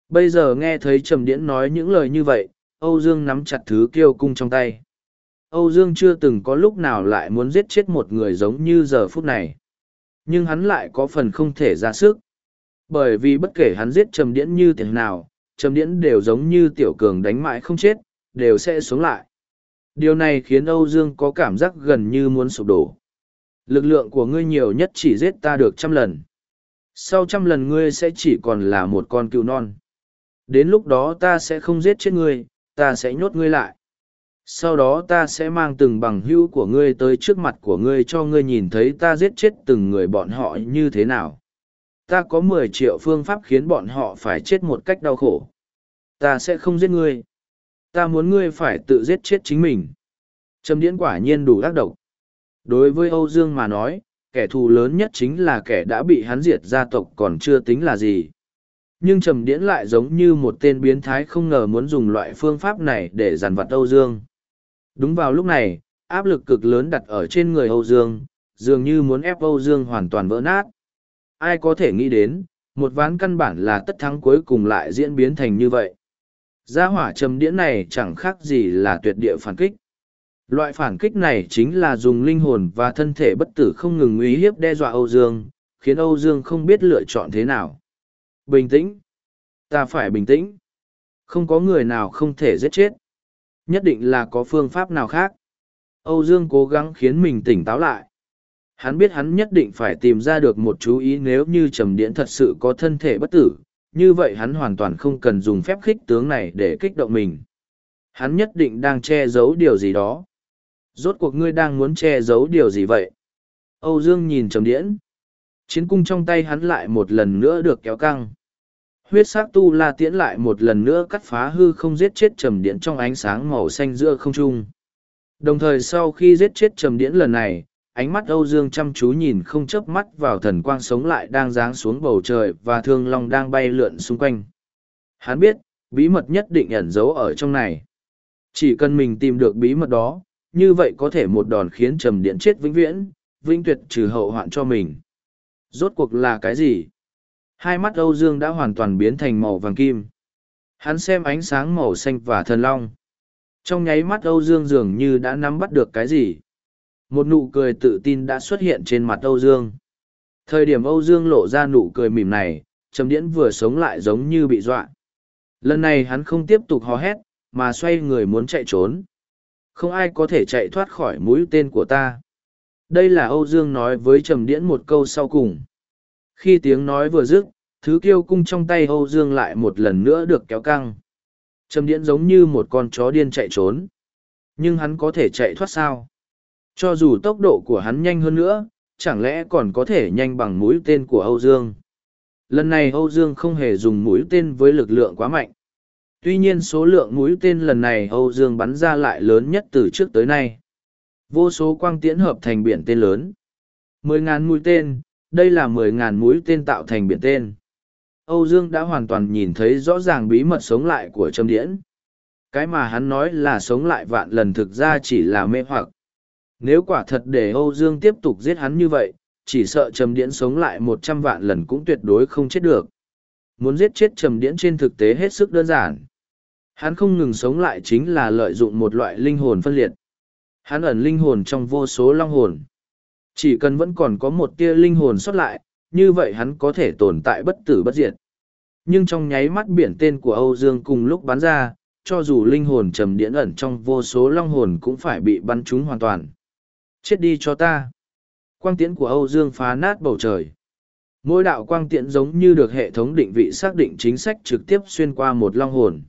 Bây giờ nghe thấy Trầm Điễn nói những lời như vậy, Âu Dương nắm chặt thứ kiêu cung trong tay. Âu Dương chưa từng có lúc nào lại muốn giết chết một người giống như giờ phút này. Nhưng hắn lại có phần không thể ra sức. Bởi vì bất kể hắn giết Trầm Điễn như thế nào, Trầm Điễn đều giống như tiểu cường đánh mãi không chết, đều sẽ sống lại. Điều này khiến Âu Dương có cảm giác gần như muốn sụp đổ. Lực lượng của ngươi nhiều nhất chỉ giết ta được trăm lần. Sau trăm lần ngươi sẽ chỉ còn là một con cừu non. Đến lúc đó ta sẽ không giết chết ngươi, ta sẽ nhốt ngươi lại sau đó ta sẽ mang từng bằng hữu của ngươi tới trước mặt của ngươi cho ngươi nhìn thấy ta giết chết từng người bọn họ như thế nào ta có mười triệu phương pháp khiến bọn họ phải chết một cách đau khổ. Ta sẽ không giết ngươi. Ta muốn ngươi phải tự giết chết chính mình. Trầm điễn quả nhiên đủ ác độc. Đối với âu dương mà nói kẻ thù lớn nhất chính là kẻ đã bị hắn diệt gia tộc còn chưa tính là gì. Nhưng trầm điễn lại giống như một tên biến thái không ngờ muốn dùng loại phương pháp này để giàn vặt âu dương. Đúng vào lúc này, áp lực cực lớn đặt ở trên người Âu Dương, dường như muốn ép Âu Dương hoàn toàn vỡ nát. Ai có thể nghĩ đến, một ván căn bản là tất thắng cuối cùng lại diễn biến thành như vậy. Gia hỏa trầm điễn này chẳng khác gì là tuyệt địa phản kích. Loại phản kích này chính là dùng linh hồn và thân thể bất tử không ngừng uy hiếp đe dọa Âu Dương, khiến Âu Dương không biết lựa chọn thế nào. Bình tĩnh. Ta phải bình tĩnh. Không có người nào không thể giết chết. Nhất định là có phương pháp nào khác. Âu Dương cố gắng khiến mình tỉnh táo lại. Hắn biết hắn nhất định phải tìm ra được một chú ý nếu như trầm điện thật sự có thân thể bất tử, như vậy hắn hoàn toàn không cần dùng phép khích tướng này để kích động mình. Hắn nhất định đang che giấu điều gì đó. Rốt cuộc ngươi đang muốn che giấu điều gì vậy? Âu Dương nhìn trầm điễn. Chiến cung trong tay hắn lại một lần nữa được kéo căng huyết s á c tu la tiễn lại một lần nữa cắt phá hư không giết chết trầm điễn trong ánh sáng màu xanh giữa không trung đồng thời sau khi giết chết trầm điễn lần này ánh mắt âu dương chăm chú nhìn không chớp mắt vào thần quang sống lại đang giáng xuống bầu trời và thương long đang bay lượn xung quanh hắn biết, bí mật nhất định ẩn giấu ở trong này chỉ cần mình tìm được bí mật đó, như vậy có thể một đòn khiến trầm điện chết vĩnh viễn, vĩnh tuyệt trừ hậu hoạn cho mình rốt cuộc là cái gì Hai mắt Âu Dương đã hoàn toàn biến thành màu vàng kim. Hắn xem ánh sáng màu xanh và thần long. Trong nháy mắt Âu Dương dường như đã nắm bắt được cái gì. Một nụ cười tự tin đã xuất hiện trên mặt Âu Dương. Thời điểm Âu Dương lộ ra nụ cười mỉm này, Trầm Điễn vừa sống lại giống như bị dọa. Lần này hắn không tiếp tục hò hét, mà xoay người muốn chạy trốn. Không ai có thể chạy thoát khỏi mũi tên của ta. Đây là Âu Dương nói với Trầm Điễn một câu sau cùng. Khi tiếng nói vừa dứt, thứ kiêu cung trong tay Âu Dương lại một lần nữa được kéo căng. Trầm Điễn giống như một con chó điên chạy trốn. Nhưng hắn có thể chạy thoát sao? Cho dù tốc độ của hắn nhanh hơn nữa, chẳng lẽ còn có thể nhanh bằng mũi tên của Âu Dương? Lần này Âu Dương không hề dùng mũi tên với lực lượng quá mạnh. Tuy nhiên số lượng mũi tên lần này Âu Dương bắn ra lại lớn nhất từ trước tới nay. Vô số quang tiễn hợp thành biển tên lớn. Mười ngàn mũi tên, đây là mười ngàn mũi tên tạo thành biển tên. Âu Dương đã hoàn toàn nhìn thấy rõ ràng bí mật sống lại của Trâm Điễn. Cái mà hắn nói là sống lại vạn lần thực ra chỉ là mê hoặc. Nếu quả thật để Âu Dương tiếp tục giết hắn như vậy, chỉ sợ Trầm Điễn sống lại một trăm vạn lần cũng tuyệt đối không chết được. Muốn giết chết Trầm Điễn trên thực tế hết sức đơn giản. Hắn không ngừng sống lại chính là lợi dụng một loại linh hồn phân liệt. Hắn ẩn linh hồn trong vô số long hồn. Chỉ cần vẫn còn có một tia linh hồn xuất lại, như vậy hắn có thể tồn tại bất tử bất diệt. Nhưng trong nháy mắt biển tên của Âu Dương cùng lúc bắn ra, cho dù linh hồn trầm điễn ẩn trong vô số long hồn cũng phải bị bắn trúng hoàn toàn. Chết đi cho ta. Quang tiễn của Âu Dương phá nát bầu trời. Mỗi đạo quang tiễn giống như được hệ thống định vị xác định chính sách trực tiếp xuyên qua một long hồn.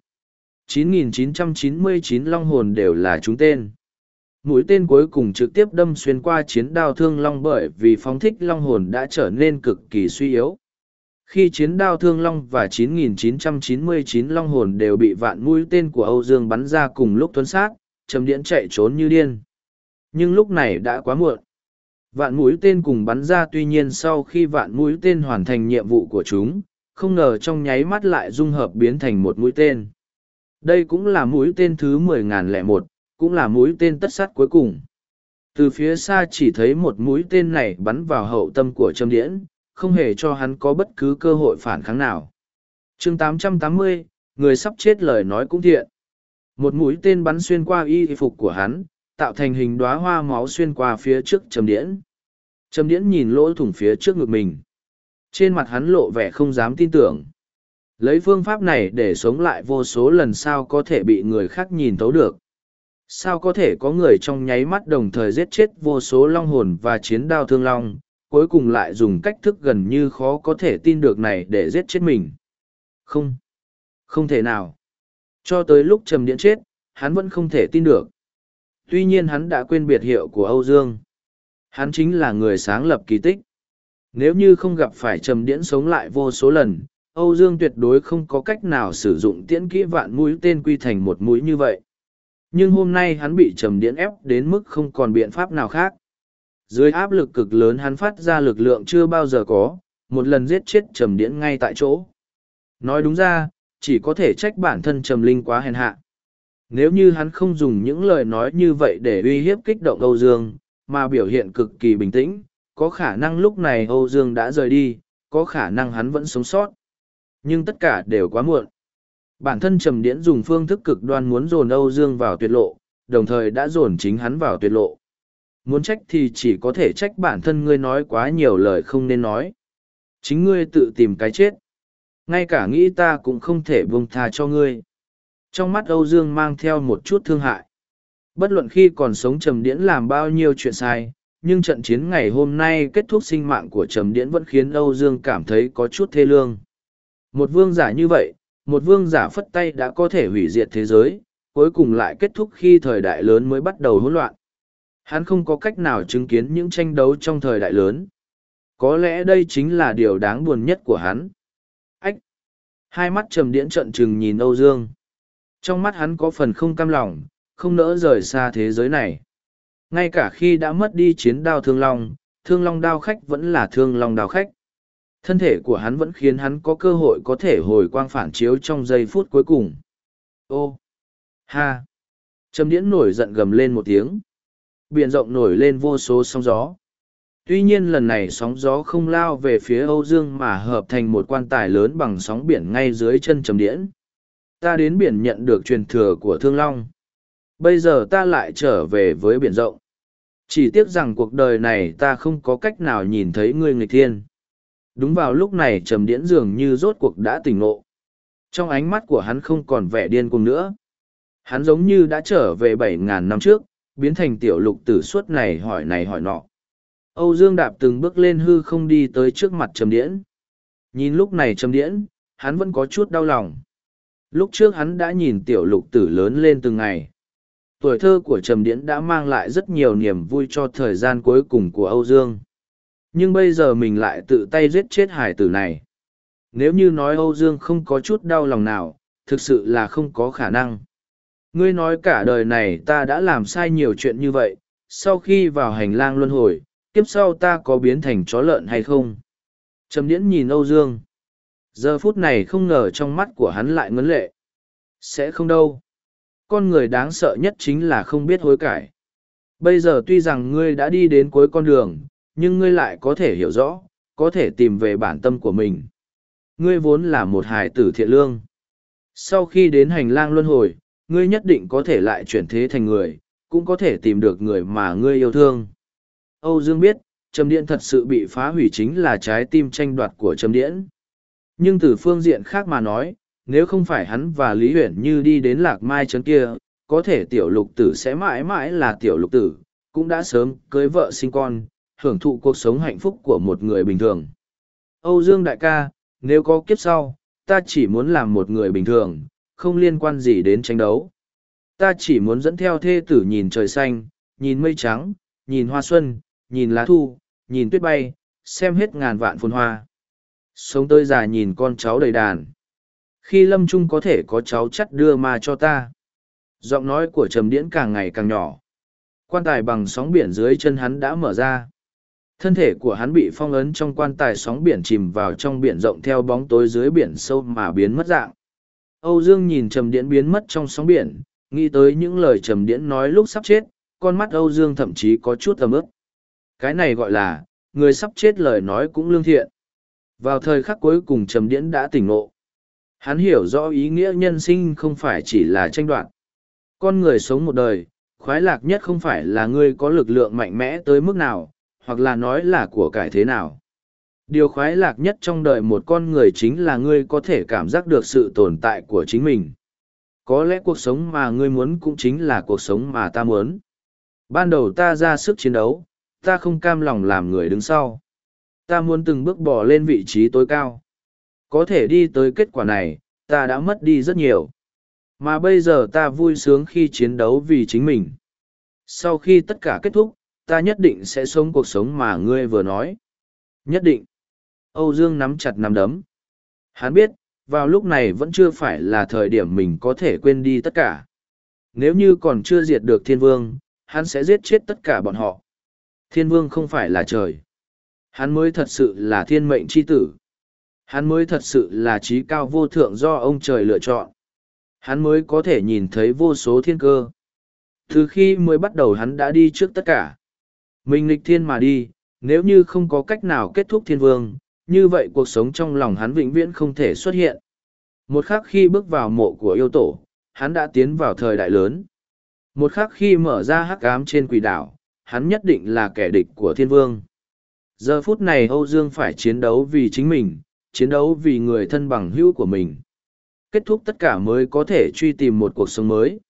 9.999 long hồn đều là chúng tên. Mũi tên cuối cùng trực tiếp đâm xuyên qua chiến đao thương long bởi vì phóng thích long hồn đã trở nên cực kỳ suy yếu. Khi chiến đao thương long và 9.999 long hồn đều bị vạn mũi tên của Âu Dương bắn ra cùng lúc tuấn sát, trầm điện chạy trốn như điên. Nhưng lúc này đã quá muộn. Vạn mũi tên cùng bắn ra tuy nhiên sau khi vạn mũi tên hoàn thành nhiệm vụ của chúng, không ngờ trong nháy mắt lại dung hợp biến thành một mũi tên. Đây cũng là mũi tên thứ 10.001, cũng là mũi tên tất sát cuối cùng. Từ phía xa chỉ thấy một mũi tên này bắn vào hậu tâm của Trâm Điễn, không hề cho hắn có bất cứ cơ hội phản kháng nào. chương 880, người sắp chết lời nói cũng thiện. Một mũi tên bắn xuyên qua y phục của hắn, tạo thành hình đóa hoa máu xuyên qua phía trước trầm Điễn. trầm Điễn nhìn lỗ thủng phía trước ngực mình. Trên mặt hắn lộ vẻ không dám tin tưởng. Lấy phương pháp này để sống lại vô số lần sao có thể bị người khác nhìn thấu được. Sao có thể có người trong nháy mắt đồng thời giết chết vô số long hồn và chiến đao thương long, cuối cùng lại dùng cách thức gần như khó có thể tin được này để giết chết mình. Không. Không thể nào. Cho tới lúc trầm điện chết, hắn vẫn không thể tin được. Tuy nhiên hắn đã quên biệt hiệu của Âu Dương. Hắn chính là người sáng lập kỳ tích. Nếu như không gặp phải trầm điễn sống lại vô số lần, Âu Dương tuyệt đối không có cách nào sử dụng tiễn kỹ vạn mũi tên quy thành một mũi như vậy. Nhưng hôm nay hắn bị trầm điễn ép đến mức không còn biện pháp nào khác. Dưới áp lực cực lớn hắn phát ra lực lượng chưa bao giờ có, một lần giết chết trầm điễn ngay tại chỗ. Nói đúng ra, chỉ có thể trách bản thân trầm linh quá hèn hạ. Nếu như hắn không dùng những lời nói như vậy để uy hiếp kích động Âu Dương, mà biểu hiện cực kỳ bình tĩnh, có khả năng lúc này Âu Dương đã rời đi, có khả năng hắn vẫn sống sót. Nhưng tất cả đều quá muộn. Bản thân Trầm Điễn dùng phương thức cực đoan muốn dồn Âu Dương vào tuyệt lộ, đồng thời đã dồn chính hắn vào tuyệt lộ. Muốn trách thì chỉ có thể trách bản thân ngươi nói quá nhiều lời không nên nói. Chính ngươi tự tìm cái chết. Ngay cả nghĩ ta cũng không thể buông tha cho ngươi. Trong mắt Âu Dương mang theo một chút thương hại. Bất luận khi còn sống Trầm Điễn làm bao nhiêu chuyện sai, nhưng trận chiến ngày hôm nay kết thúc sinh mạng của Trầm Điễn vẫn khiến Âu Dương cảm thấy có chút thê lương. Một vương giả như vậy, một vương giả phất tay đã có thể hủy diệt thế giới, cuối cùng lại kết thúc khi thời đại lớn mới bắt đầu hỗn loạn. Hắn không có cách nào chứng kiến những tranh đấu trong thời đại lớn. Có lẽ đây chính là điều đáng buồn nhất của hắn. Ách! Hai mắt trầm điễn trận trừng nhìn Âu Dương. Trong mắt hắn có phần không cam lòng, không nỡ rời xa thế giới này. Ngay cả khi đã mất đi chiến đao thương long, thương long đao khách vẫn là thương long đao khách. Thân thể của hắn vẫn khiến hắn có cơ hội có thể hồi quang phản chiếu trong giây phút cuối cùng. Ô! Ha! Trầm điễn nổi giận gầm lên một tiếng. Biển rộng nổi lên vô số sóng gió. Tuy nhiên lần này sóng gió không lao về phía Âu Dương mà hợp thành một quan tài lớn bằng sóng biển ngay dưới chân trầm điễn. Ta đến biển nhận được truyền thừa của Thương Long. Bây giờ ta lại trở về với biển rộng. Chỉ tiếc rằng cuộc đời này ta không có cách nào nhìn thấy ngươi nghịch thiên. Đúng vào lúc này trầm điễn dường như rốt cuộc đã tỉnh ngộ. Trong ánh mắt của hắn không còn vẻ điên cuồng nữa. Hắn giống như đã trở về bảy ngàn năm trước, biến thành tiểu lục tử suốt này hỏi này hỏi nọ. Âu Dương đạp từng bước lên hư không đi tới trước mặt trầm điễn. Nhìn lúc này trầm điễn, hắn vẫn có chút đau lòng. Lúc trước hắn đã nhìn tiểu lục tử lớn lên từng ngày. Tuổi thơ của trầm điễn đã mang lại rất nhiều niềm vui cho thời gian cuối cùng của Âu Dương. Nhưng bây giờ mình lại tự tay giết chết hải tử này. Nếu như nói Âu Dương không có chút đau lòng nào, thực sự là không có khả năng. Ngươi nói cả đời này ta đã làm sai nhiều chuyện như vậy, sau khi vào hành lang luân hồi, kiếp sau ta có biến thành chó lợn hay không? Trầm điễn nhìn Âu Dương. Giờ phút này không ngờ trong mắt của hắn lại ngấn lệ. Sẽ không đâu. Con người đáng sợ nhất chính là không biết hối cải. Bây giờ tuy rằng ngươi đã đi đến cuối con đường, nhưng ngươi lại có thể hiểu rõ, có thể tìm về bản tâm của mình. Ngươi vốn là một hài tử thiện lương. Sau khi đến hành lang luân hồi, ngươi nhất định có thể lại chuyển thế thành người, cũng có thể tìm được người mà ngươi yêu thương. Âu Dương biết, Trầm Điện thật sự bị phá hủy chính là trái tim tranh đoạt của Trầm Điện. Nhưng từ phương diện khác mà nói, nếu không phải hắn và Lý Huyển Như đi đến lạc mai trấn kia, có thể tiểu lục tử sẽ mãi mãi là tiểu lục tử, cũng đã sớm cưới vợ sinh con, hưởng thụ cuộc sống hạnh phúc của một người bình thường. Âu Dương đại ca, nếu có kiếp sau, ta chỉ muốn làm một người bình thường, không liên quan gì đến tranh đấu. Ta chỉ muốn dẫn theo thê tử nhìn trời xanh, nhìn mây trắng, nhìn hoa xuân, nhìn lá thu, nhìn tuyết bay, xem hết ngàn vạn phồn hoa. Sống tới già nhìn con cháu đầy đàn. Khi lâm trung có thể có cháu chắt đưa ma cho ta. Giọng nói của trầm điễn càng ngày càng nhỏ. Quan tài bằng sóng biển dưới chân hắn đã mở ra. Thân thể của hắn bị phong ấn trong quan tài sóng biển chìm vào trong biển rộng theo bóng tối dưới biển sâu mà biến mất dạng. Âu Dương nhìn trầm điễn biến mất trong sóng biển, nghĩ tới những lời trầm điễn nói lúc sắp chết, con mắt Âu Dương thậm chí có chút ấm ức. Cái này gọi là, người sắp chết lời nói cũng lương thiện. Vào thời khắc cuối cùng trầm điễn đã tỉnh ngộ. Hắn hiểu rõ ý nghĩa nhân sinh không phải chỉ là tranh đoạt. Con người sống một đời, khoái lạc nhất không phải là ngươi có lực lượng mạnh mẽ tới mức nào, hoặc là nói là của cải thế nào. Điều khoái lạc nhất trong đời một con người chính là ngươi có thể cảm giác được sự tồn tại của chính mình. Có lẽ cuộc sống mà ngươi muốn cũng chính là cuộc sống mà ta muốn. Ban đầu ta ra sức chiến đấu, ta không cam lòng làm người đứng sau. Ta muốn từng bước bỏ lên vị trí tối cao. Có thể đi tới kết quả này, ta đã mất đi rất nhiều. Mà bây giờ ta vui sướng khi chiến đấu vì chính mình. Sau khi tất cả kết thúc, ta nhất định sẽ sống cuộc sống mà ngươi vừa nói. Nhất định. Âu Dương nắm chặt nắm đấm. Hắn biết, vào lúc này vẫn chưa phải là thời điểm mình có thể quên đi tất cả. Nếu như còn chưa diệt được thiên vương, hắn sẽ giết chết tất cả bọn họ. Thiên vương không phải là trời. Hắn mới thật sự là thiên mệnh chi tử. Hắn mới thật sự là trí cao vô thượng do ông trời lựa chọn. Hắn mới có thể nhìn thấy vô số thiên cơ. Từ khi mới bắt đầu hắn đã đi trước tất cả. Mình lịch thiên mà đi, nếu như không có cách nào kết thúc thiên vương, như vậy cuộc sống trong lòng hắn vĩnh viễn không thể xuất hiện. Một khắc khi bước vào mộ của yêu tổ, hắn đã tiến vào thời đại lớn. Một khắc khi mở ra hắc ám trên quỷ đảo, hắn nhất định là kẻ địch của thiên vương. Giờ phút này Âu Dương phải chiến đấu vì chính mình, chiến đấu vì người thân bằng hữu của mình. Kết thúc tất cả mới có thể truy tìm một cuộc sống mới.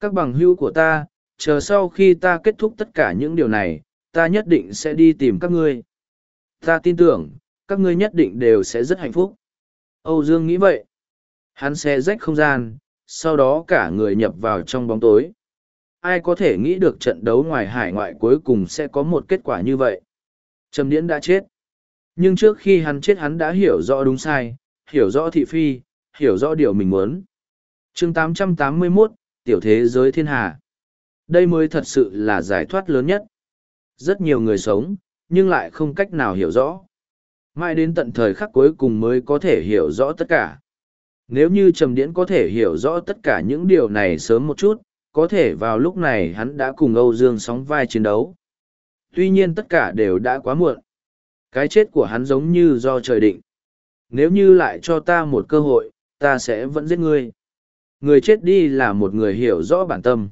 Các bằng hữu của ta, chờ sau khi ta kết thúc tất cả những điều này, ta nhất định sẽ đi tìm các ngươi. Ta tin tưởng, các ngươi nhất định đều sẽ rất hạnh phúc. Âu Dương nghĩ vậy. Hắn sẽ rách không gian, sau đó cả người nhập vào trong bóng tối. Ai có thể nghĩ được trận đấu ngoài hải ngoại cuối cùng sẽ có một kết quả như vậy? Trầm Điễn đã chết. Nhưng trước khi hắn chết hắn đã hiểu rõ đúng sai, hiểu rõ thị phi, hiểu rõ điều mình muốn. chương 881, Tiểu Thế Giới Thiên Hà. Đây mới thật sự là giải thoát lớn nhất. Rất nhiều người sống, nhưng lại không cách nào hiểu rõ. Mãi đến tận thời khắc cuối cùng mới có thể hiểu rõ tất cả. Nếu như Trầm Điễn có thể hiểu rõ tất cả những điều này sớm một chút, có thể vào lúc này hắn đã cùng Âu Dương sóng vai chiến đấu. Tuy nhiên tất cả đều đã quá muộn. Cái chết của hắn giống như do trời định. Nếu như lại cho ta một cơ hội, ta sẽ vẫn giết ngươi. Người chết đi là một người hiểu rõ bản tâm.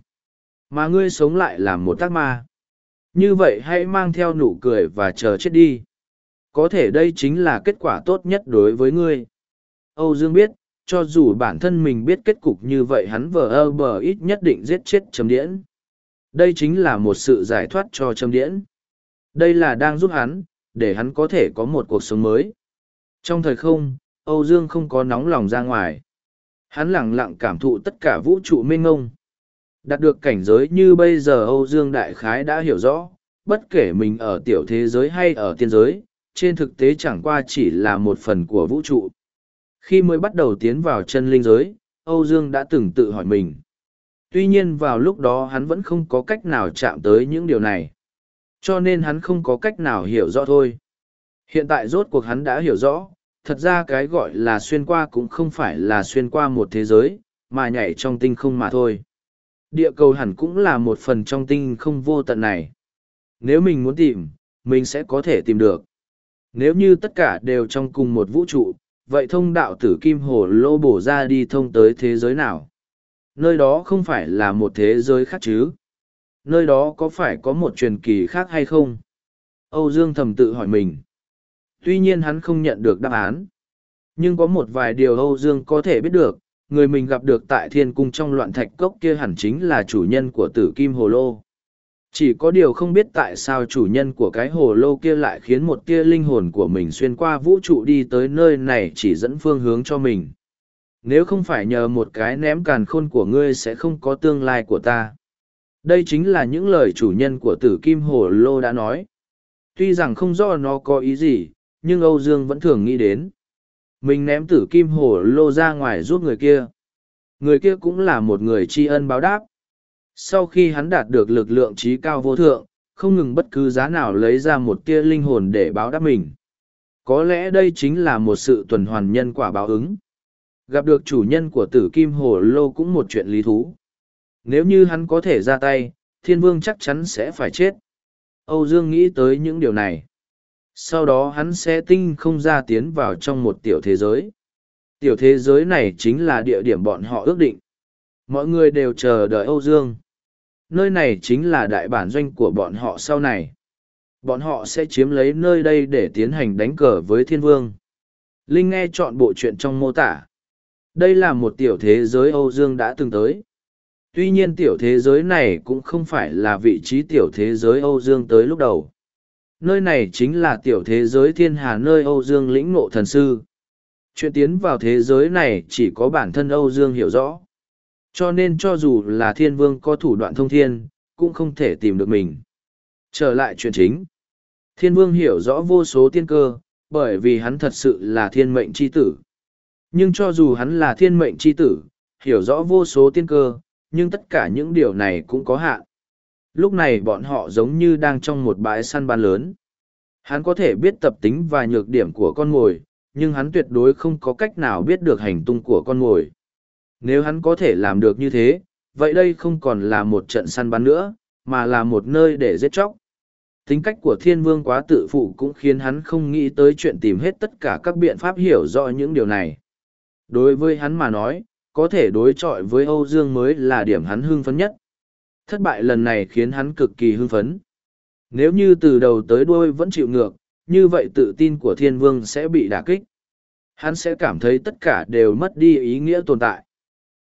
Mà ngươi sống lại là một tác ma. Như vậy hãy mang theo nụ cười và chờ chết đi. Có thể đây chính là kết quả tốt nhất đối với ngươi. Âu Dương biết, cho dù bản thân mình biết kết cục như vậy hắn vờ ơ bờ ít nhất định giết chết Trầm Điễn. Đây chính là một sự giải thoát cho Trâm Điễn. Đây là đang giúp hắn, để hắn có thể có một cuộc sống mới. Trong thời không, Âu Dương không có nóng lòng ra ngoài. Hắn lặng lặng cảm thụ tất cả vũ trụ mênh ngông. Đạt được cảnh giới như bây giờ Âu Dương Đại Khái đã hiểu rõ, bất kể mình ở tiểu thế giới hay ở tiên giới, trên thực tế chẳng qua chỉ là một phần của vũ trụ. Khi mới bắt đầu tiến vào chân linh giới, Âu Dương đã từng tự hỏi mình. Tuy nhiên vào lúc đó hắn vẫn không có cách nào chạm tới những điều này. Cho nên hắn không có cách nào hiểu rõ thôi. Hiện tại rốt cuộc hắn đã hiểu rõ, thật ra cái gọi là xuyên qua cũng không phải là xuyên qua một thế giới, mà nhảy trong tinh không mà thôi. Địa cầu hẳn cũng là một phần trong tinh không vô tận này. Nếu mình muốn tìm, mình sẽ có thể tìm được. Nếu như tất cả đều trong cùng một vũ trụ, vậy thông đạo tử kim hồ lô bổ ra đi thông tới thế giới nào? Nơi đó không phải là một thế giới khác chứ? Nơi đó có phải có một truyền kỳ khác hay không? Âu Dương thầm tự hỏi mình. Tuy nhiên hắn không nhận được đáp án. Nhưng có một vài điều Âu Dương có thể biết được, người mình gặp được tại thiên cung trong loạn thạch cốc kia hẳn chính là chủ nhân của tử kim hồ lô. Chỉ có điều không biết tại sao chủ nhân của cái hồ lô kia lại khiến một tia linh hồn của mình xuyên qua vũ trụ đi tới nơi này chỉ dẫn phương hướng cho mình. Nếu không phải nhờ một cái ném càn khôn của ngươi sẽ không có tương lai của ta. Đây chính là những lời chủ nhân của tử kim hồ lô đã nói. Tuy rằng không rõ nó có ý gì, nhưng Âu Dương vẫn thường nghĩ đến. Mình ném tử kim hồ lô ra ngoài giúp người kia. Người kia cũng là một người tri ân báo đáp. Sau khi hắn đạt được lực lượng trí cao vô thượng, không ngừng bất cứ giá nào lấy ra một tia linh hồn để báo đáp mình. Có lẽ đây chính là một sự tuần hoàn nhân quả báo ứng. Gặp được chủ nhân của tử kim hồ lô cũng một chuyện lý thú. Nếu như hắn có thể ra tay, thiên vương chắc chắn sẽ phải chết. Âu Dương nghĩ tới những điều này. Sau đó hắn sẽ tinh không ra tiến vào trong một tiểu thế giới. Tiểu thế giới này chính là địa điểm bọn họ ước định. Mọi người đều chờ đợi Âu Dương. Nơi này chính là đại bản doanh của bọn họ sau này. Bọn họ sẽ chiếm lấy nơi đây để tiến hành đánh cờ với thiên vương. Linh nghe chọn bộ chuyện trong mô tả. Đây là một tiểu thế giới Âu Dương đã từng tới. Tuy nhiên tiểu thế giới này cũng không phải là vị trí tiểu thế giới Âu Dương tới lúc đầu. Nơi này chính là tiểu thế giới thiên hà nơi Âu Dương lĩnh ngộ thần sư. Chuyện tiến vào thế giới này chỉ có bản thân Âu Dương hiểu rõ. Cho nên cho dù là thiên vương có thủ đoạn thông thiên, cũng không thể tìm được mình. Trở lại chuyện chính. Thiên vương hiểu rõ vô số tiên cơ, bởi vì hắn thật sự là thiên mệnh chi tử. Nhưng cho dù hắn là thiên mệnh chi tử, hiểu rõ vô số tiên cơ, nhưng tất cả những điều này cũng có hạn. Lúc này bọn họ giống như đang trong một bãi săn ban lớn. Hắn có thể biết tập tính và nhược điểm của con mồi, nhưng hắn tuyệt đối không có cách nào biết được hành tung của con mồi. Nếu hắn có thể làm được như thế, vậy đây không còn là một trận săn bắn nữa, mà là một nơi để giết chóc. Tính cách của thiên vương quá tự phụ cũng khiến hắn không nghĩ tới chuyện tìm hết tất cả các biện pháp hiểu rõ những điều này. Đối với hắn mà nói, có thể đối chọi với Âu Dương mới là điểm hắn hưng phấn nhất. Thất bại lần này khiến hắn cực kỳ hưng phấn. Nếu như từ đầu tới đuôi vẫn chịu ngược, như vậy tự tin của thiên vương sẽ bị đả kích. Hắn sẽ cảm thấy tất cả đều mất đi ý nghĩa tồn tại.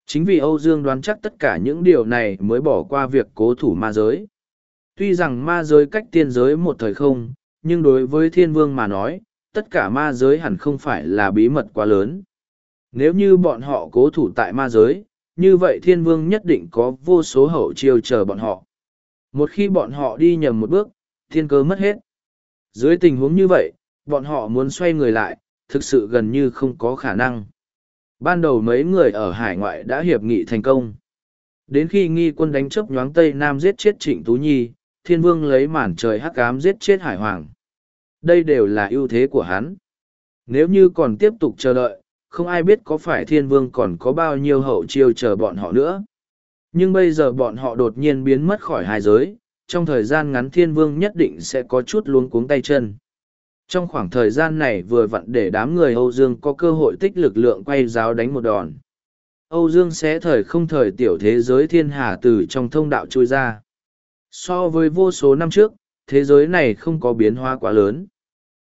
Chính vì Âu Dương đoán chắc tất cả những điều này mới bỏ qua việc cố thủ ma giới. Tuy rằng ma giới cách tiên giới một thời không, nhưng đối với thiên vương mà nói, tất cả ma giới hẳn không phải là bí mật quá lớn. Nếu như bọn họ cố thủ tại ma giới, như vậy thiên vương nhất định có vô số hậu chiêu chờ bọn họ. Một khi bọn họ đi nhầm một bước, thiên cơ mất hết. Dưới tình huống như vậy, bọn họ muốn xoay người lại, thực sự gần như không có khả năng. Ban đầu mấy người ở hải ngoại đã hiệp nghị thành công. Đến khi nghi quân đánh chấp nhoáng Tây Nam giết chết Trịnh Tú Nhi, thiên vương lấy màn trời hắc ám giết chết hải hoàng. Đây đều là ưu thế của hắn. Nếu như còn tiếp tục chờ đợi, không ai biết có phải thiên vương còn có bao nhiêu hậu chiêu chờ bọn họ nữa. Nhưng bây giờ bọn họ đột nhiên biến mất khỏi hai giới, trong thời gian ngắn thiên vương nhất định sẽ có chút luống cuống tay chân. Trong khoảng thời gian này vừa vặn để đám người Âu Dương có cơ hội tích lực lượng quay giáo đánh một đòn. Âu Dương sẽ thời không thời tiểu thế giới thiên hà từ trong thông đạo trôi ra. So với vô số năm trước, thế giới này không có biến hóa quá lớn.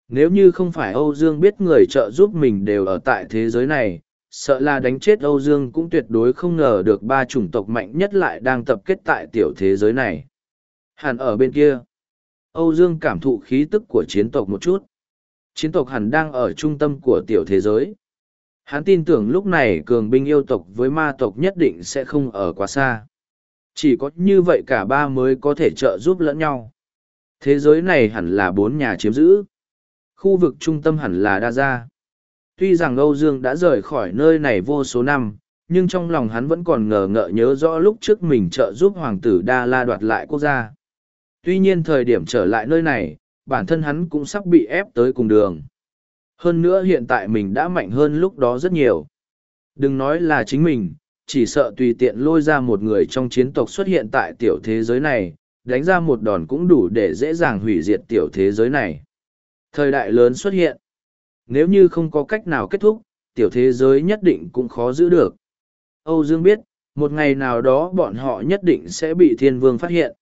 Nếu như không phải Âu Dương biết người trợ giúp mình đều ở tại thế giới này, sợ là đánh chết Âu Dương cũng tuyệt đối không ngờ được ba chủng tộc mạnh nhất lại đang tập kết tại tiểu thế giới này. Hẳn ở bên kia. Âu Dương cảm thụ khí tức của chiến tộc một chút. Chiến tộc hẳn đang ở trung tâm của tiểu thế giới. Hắn tin tưởng lúc này cường binh yêu tộc với ma tộc nhất định sẽ không ở quá xa. Chỉ có như vậy cả ba mới có thể trợ giúp lẫn nhau. Thế giới này hẳn là bốn nhà chiếm giữ. Khu vực trung tâm hẳn là đa gia. Tuy rằng Âu Dương đã rời khỏi nơi này vô số năm, nhưng trong lòng hắn vẫn còn ngờ ngợ nhớ rõ lúc trước mình trợ giúp hoàng tử Đa La đoạt lại quốc gia. Tuy nhiên thời điểm trở lại nơi này, bản thân hắn cũng sắp bị ép tới cùng đường. Hơn nữa hiện tại mình đã mạnh hơn lúc đó rất nhiều. Đừng nói là chính mình, chỉ sợ tùy tiện lôi ra một người trong chiến tộc xuất hiện tại tiểu thế giới này, đánh ra một đòn cũng đủ để dễ dàng hủy diệt tiểu thế giới này. Thời đại lớn xuất hiện. Nếu như không có cách nào kết thúc, tiểu thế giới nhất định cũng khó giữ được. Âu Dương biết, một ngày nào đó bọn họ nhất định sẽ bị thiên vương phát hiện.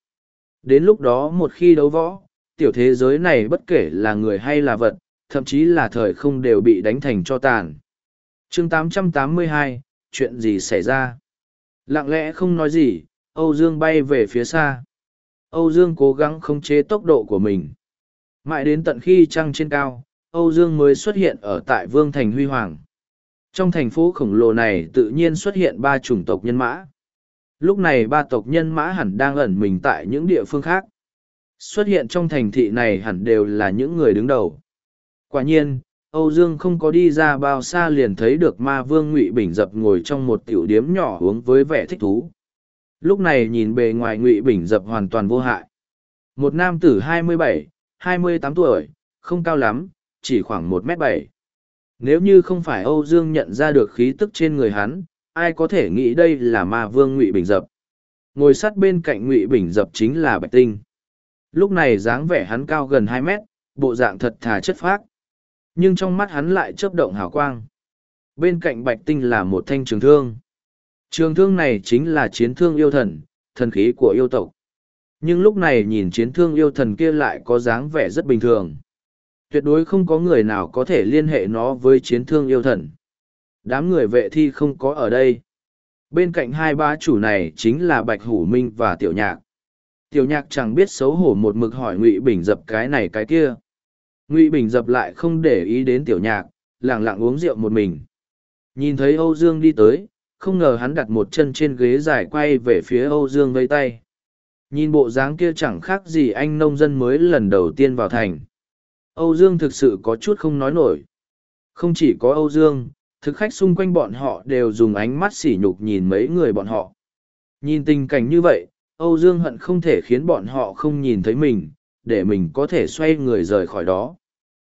Đến lúc đó một khi đấu võ, tiểu thế giới này bất kể là người hay là vật, thậm chí là thời không đều bị đánh thành cho tàn. chương 882, chuyện gì xảy ra? Lặng lẽ không nói gì, Âu Dương bay về phía xa. Âu Dương cố gắng khống chế tốc độ của mình. Mãi đến tận khi trăng trên cao, Âu Dương mới xuất hiện ở tại Vương Thành Huy Hoàng. Trong thành phố khổng lồ này tự nhiên xuất hiện ba chủng tộc nhân mã. Lúc này ba tộc nhân mã hẳn đang ẩn mình tại những địa phương khác. Xuất hiện trong thành thị này hẳn đều là những người đứng đầu. Quả nhiên, Âu Dương không có đi ra bao xa liền thấy được ma vương Ngụy Bình Dập ngồi trong một tiểu điếm nhỏ uống với vẻ thích thú. Lúc này nhìn bề ngoài Ngụy Bình Dập hoàn toàn vô hại. Một nam tử 27, 28 tuổi, không cao lắm, chỉ khoảng 1m7. nếu như không phải âu dương nhận ra được khí tức trên người hắn ai có thể nghĩ đây là ma vương ngụy bình dập? Ngồi sát bên cạnh ngụy bình dập chính là bạch tinh. Lúc này dáng vẻ hắn cao gần 2 mét, bộ dạng thật thà chất phác. Nhưng trong mắt hắn lại chớp động hào quang. Bên cạnh bạch tinh là một thanh trường thương. Trường thương này chính là chiến thương yêu thần thần khí của yêu tộc nhưng lúc này nhìn chiến thương yêu thần kia lại có dáng vẻ rất bình thường tuyệt đối không có người nào có thể liên hệ nó với chiến thương yêu thần. Đám người vệ thi không có ở đây. Bên cạnh hai ba chủ này chính là Bạch Hủ Minh và Tiểu Nhạc. Tiểu Nhạc chẳng biết xấu hổ một mực hỏi Ngụy Bình dập cái này cái kia. Ngụy Bình dập lại không để ý đến Tiểu Nhạc, lẳng lặng uống rượu một mình. Nhìn thấy Âu Dương đi tới, không ngờ hắn đặt một chân trên ghế dài quay về phía Âu Dương vây tay. Nhìn bộ dáng kia chẳng khác gì anh nông dân mới lần đầu tiên vào thành. Âu Dương thực sự có chút không nói nổi. Không chỉ có Âu Dương, thực khách xung quanh bọn họ đều dùng ánh mắt sỉ nhục nhìn mấy người bọn họ. Nhìn tình cảnh như vậy, Âu Dương hận không thể khiến bọn họ không nhìn thấy mình, để mình có thể xoay người rời khỏi đó.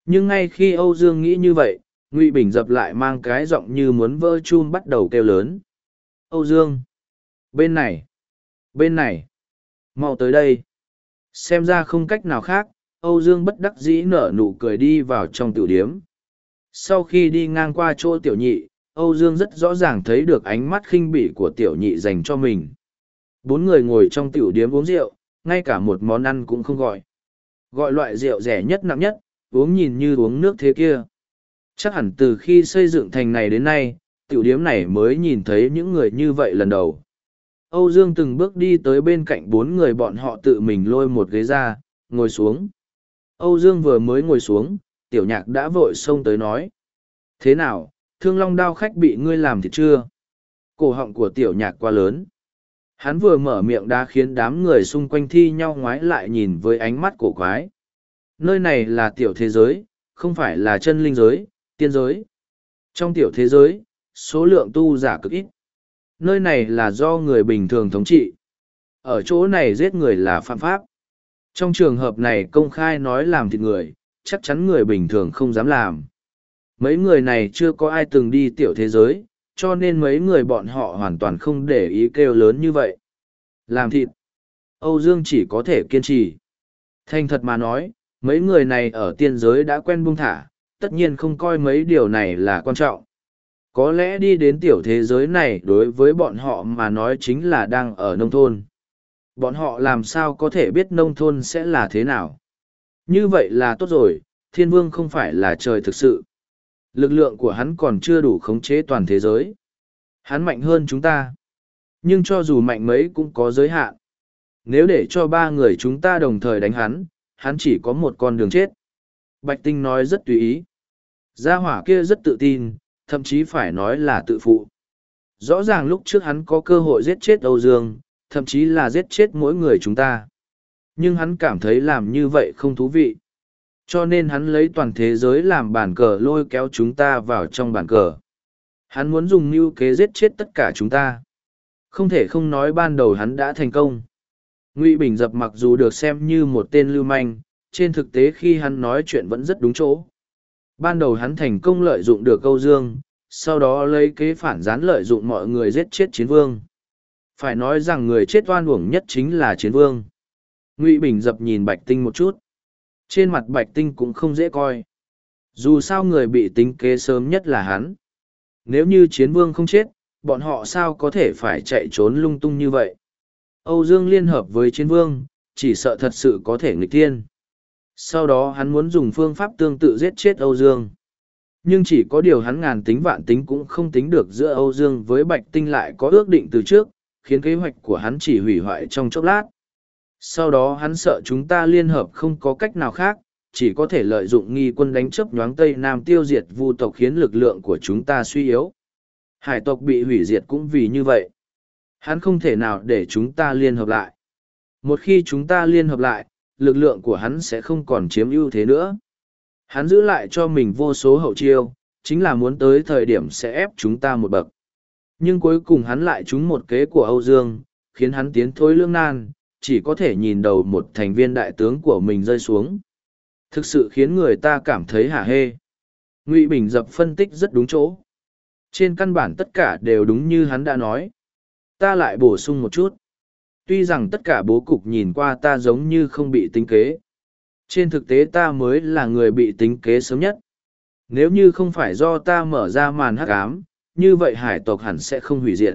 Nhưng ngay khi Âu Dương nghĩ như vậy, Ngụy Bình dập lại mang cái giọng như muốn vỡ chum bắt đầu kêu lớn. Âu Dương! Bên này! Bên này! Mau tới đây! Xem ra không cách nào khác, Âu Dương bất đắc dĩ nở nụ cười đi vào trong tiểu điếm. Sau khi đi ngang qua chỗ tiểu nhị, Âu Dương rất rõ ràng thấy được ánh mắt khinh bỉ của tiểu nhị dành cho mình. Bốn người ngồi trong tiểu điếm uống rượu, ngay cả một món ăn cũng không gọi. Gọi loại rượu rẻ nhất nặng nhất, uống nhìn như uống nước thế kia. Chắc hẳn từ khi xây dựng thành này đến nay, tiểu điếm này mới nhìn thấy những người như vậy lần đầu. Âu Dương từng bước đi tới bên cạnh bốn người bọn họ tự mình lôi một ghế ra, ngồi xuống. Âu Dương vừa mới ngồi xuống, tiểu nhạc đã vội xông tới nói. Thế nào, thương long đao khách bị ngươi làm thì chưa? Cổ họng của tiểu nhạc quá lớn. Hắn vừa mở miệng đã khiến đám người xung quanh thi nhau ngoái lại nhìn với ánh mắt cổ quái. Nơi này là tiểu thế giới, không phải là chân linh giới, tiên giới. Trong tiểu thế giới, số lượng tu giả cực ít. Nơi này là do người bình thường thống trị. Ở chỗ này giết người là phạm pháp. Trong trường hợp này công khai nói làm thịt người, chắc chắn người bình thường không dám làm. Mấy người này chưa có ai từng đi tiểu thế giới, cho nên mấy người bọn họ hoàn toàn không để ý kêu lớn như vậy. Làm thịt. Âu Dương chỉ có thể kiên trì. Thành thật mà nói, mấy người này ở tiên giới đã quen buông thả, tất nhiên không coi mấy điều này là quan trọng. Có lẽ đi đến tiểu thế giới này đối với bọn họ mà nói chính là đang ở nông thôn. Bọn họ làm sao có thể biết nông thôn sẽ là thế nào? Như vậy là tốt rồi, thiên vương không phải là trời thực sự. Lực lượng của hắn còn chưa đủ khống chế toàn thế giới. Hắn mạnh hơn chúng ta. Nhưng cho dù mạnh mấy cũng có giới hạn. Nếu để cho ba người chúng ta đồng thời đánh hắn, hắn chỉ có một con đường chết. Bạch Tinh nói rất tùy ý. Gia hỏa kia rất tự tin, thậm chí phải nói là tự phụ. Rõ ràng lúc trước hắn có cơ hội giết chết Âu Dương, thậm chí là giết chết mỗi người chúng ta. Nhưng hắn cảm thấy làm như vậy không thú vị. Cho nên hắn lấy toàn thế giới làm bàn cờ lôi kéo chúng ta vào trong bàn cờ. Hắn muốn dùng mưu kế giết chết tất cả chúng ta. Không thể không nói ban đầu hắn đã thành công. Ngụy Bình dập mặc dù được xem như một tên lưu manh, trên thực tế khi hắn nói chuyện vẫn rất đúng chỗ. Ban đầu hắn thành công lợi dụng được câu dương, sau đó lấy kế phản gián lợi dụng mọi người giết chết chiến vương. Phải nói rằng người chết oan uổng nhất chính là chiến vương. Ngụy Bình dập nhìn Bạch Tinh một chút. Trên mặt Bạch Tinh cũng không dễ coi. Dù sao người bị tính kế sớm nhất là hắn. Nếu như chiến vương không chết, bọn họ sao có thể phải chạy trốn lung tung như vậy? Âu Dương liên hợp với chiến vương, chỉ sợ thật sự có thể nghịch thiên. Sau đó hắn muốn dùng phương pháp tương tự giết chết Âu Dương. Nhưng chỉ có điều hắn ngàn tính vạn tính cũng không tính được giữa Âu Dương với Bạch Tinh lại có ước định từ trước, khiến kế hoạch của hắn chỉ hủy hoại trong chốc lát. Sau đó hắn sợ chúng ta liên hợp không có cách nào khác, chỉ có thể lợi dụng nghi quân đánh chấp nhoáng Tây Nam tiêu diệt vu tộc khiến lực lượng của chúng ta suy yếu. Hải tộc bị hủy diệt cũng vì như vậy. Hắn không thể nào để chúng ta liên hợp lại. Một khi chúng ta liên hợp lại, lực lượng của hắn sẽ không còn chiếm ưu thế nữa. Hắn giữ lại cho mình vô số hậu chiêu, chính là muốn tới thời điểm sẽ ép chúng ta một bậc. Nhưng cuối cùng hắn lại trúng một kế của Âu Dương, khiến hắn tiến thối lương nan, chỉ có thể nhìn đầu một thành viên đại tướng của mình rơi xuống. Thực sự khiến người ta cảm thấy hả hê. Ngụy Bình dập phân tích rất đúng chỗ. Trên căn bản tất cả đều đúng như hắn đã nói. Ta lại bổ sung một chút. Tuy rằng tất cả bố cục nhìn qua ta giống như không bị tính kế. Trên thực tế ta mới là người bị tính kế sớm nhất. Nếu như không phải do ta mở ra màn hắc ám, như vậy hải tộc hẳn sẽ không hủy diệt.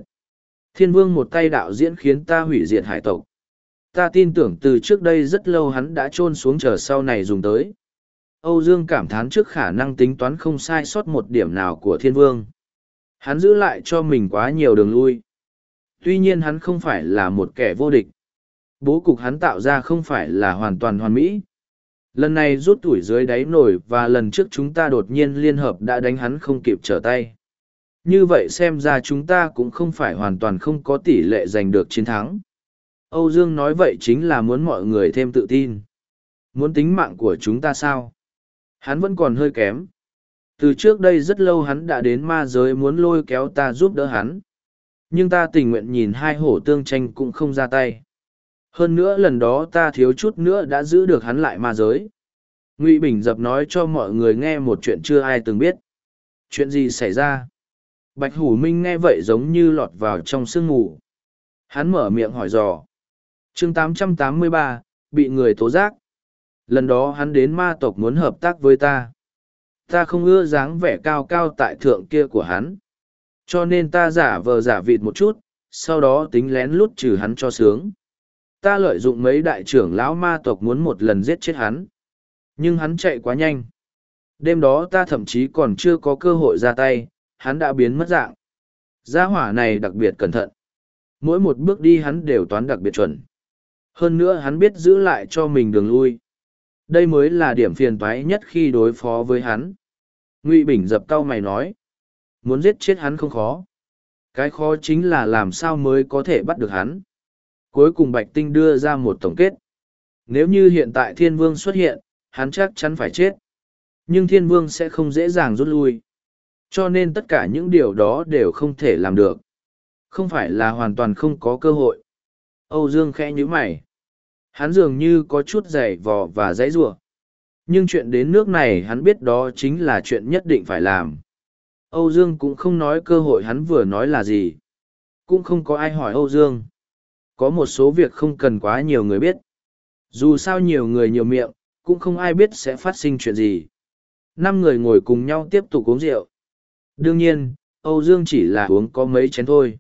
Thiên vương một tay đạo diễn khiến ta hủy diệt hải tộc. Ta tin tưởng từ trước đây rất lâu hắn đã trôn xuống chờ sau này dùng tới. Âu Dương cảm thán trước khả năng tính toán không sai sót một điểm nào của thiên vương. Hắn giữ lại cho mình quá nhiều đường lui. Tuy nhiên hắn không phải là một kẻ vô địch. Bố cục hắn tạo ra không phải là hoàn toàn hoàn mỹ. Lần này rút tuổi dưới đáy nổi và lần trước chúng ta đột nhiên liên hợp đã đánh hắn không kịp trở tay. Như vậy xem ra chúng ta cũng không phải hoàn toàn không có tỷ lệ giành được chiến thắng. Âu Dương nói vậy chính là muốn mọi người thêm tự tin. Muốn tính mạng của chúng ta sao? Hắn vẫn còn hơi kém. Từ trước đây rất lâu hắn đã đến ma giới muốn lôi kéo ta giúp đỡ hắn. Nhưng ta tình nguyện nhìn hai hổ tương tranh cũng không ra tay. Hơn nữa lần đó ta thiếu chút nữa đã giữ được hắn lại ma giới. Ngụy Bình dập nói cho mọi người nghe một chuyện chưa ai từng biết. Chuyện gì xảy ra? Bạch Hủ Minh nghe vậy giống như lọt vào trong sương mù. Hắn mở miệng hỏi dò. chương 883, bị người tố giác. Lần đó hắn đến ma tộc muốn hợp tác với ta. Ta không ưa dáng vẻ cao cao tại thượng kia của hắn. Cho nên ta giả vờ giả vịt một chút, sau đó tính lén lút trừ hắn cho sướng. Ta lợi dụng mấy đại trưởng lão ma tộc muốn một lần giết chết hắn. Nhưng hắn chạy quá nhanh. Đêm đó ta thậm chí còn chưa có cơ hội ra tay, hắn đã biến mất dạng. Gia hỏa này đặc biệt cẩn thận. Mỗi một bước đi hắn đều toán đặc biệt chuẩn. Hơn nữa hắn biết giữ lại cho mình đường lui. Đây mới là điểm phiền toái nhất khi đối phó với hắn. Ngụy Bình dập tao mày nói. Muốn giết chết hắn không khó. Cái khó chính là làm sao mới có thể bắt được hắn. Cuối cùng Bạch Tinh đưa ra một tổng kết. Nếu như hiện tại Thiên Vương xuất hiện, hắn chắc chắn phải chết. Nhưng Thiên Vương sẽ không dễ dàng rút lui. Cho nên tất cả những điều đó đều không thể làm được. Không phải là hoàn toàn không có cơ hội. Âu Dương khẽ nhíu mày. Hắn dường như có chút giày vò và dãy giụa Nhưng chuyện đến nước này hắn biết đó chính là chuyện nhất định phải làm. Âu Dương cũng không nói cơ hội hắn vừa nói là gì. Cũng không có ai hỏi Âu Dương. Có một số việc không cần quá nhiều người biết. Dù sao nhiều người nhiều miệng, cũng không ai biết sẽ phát sinh chuyện gì. Năm người ngồi cùng nhau tiếp tục uống rượu. Đương nhiên, Âu Dương chỉ là uống có mấy chén thôi.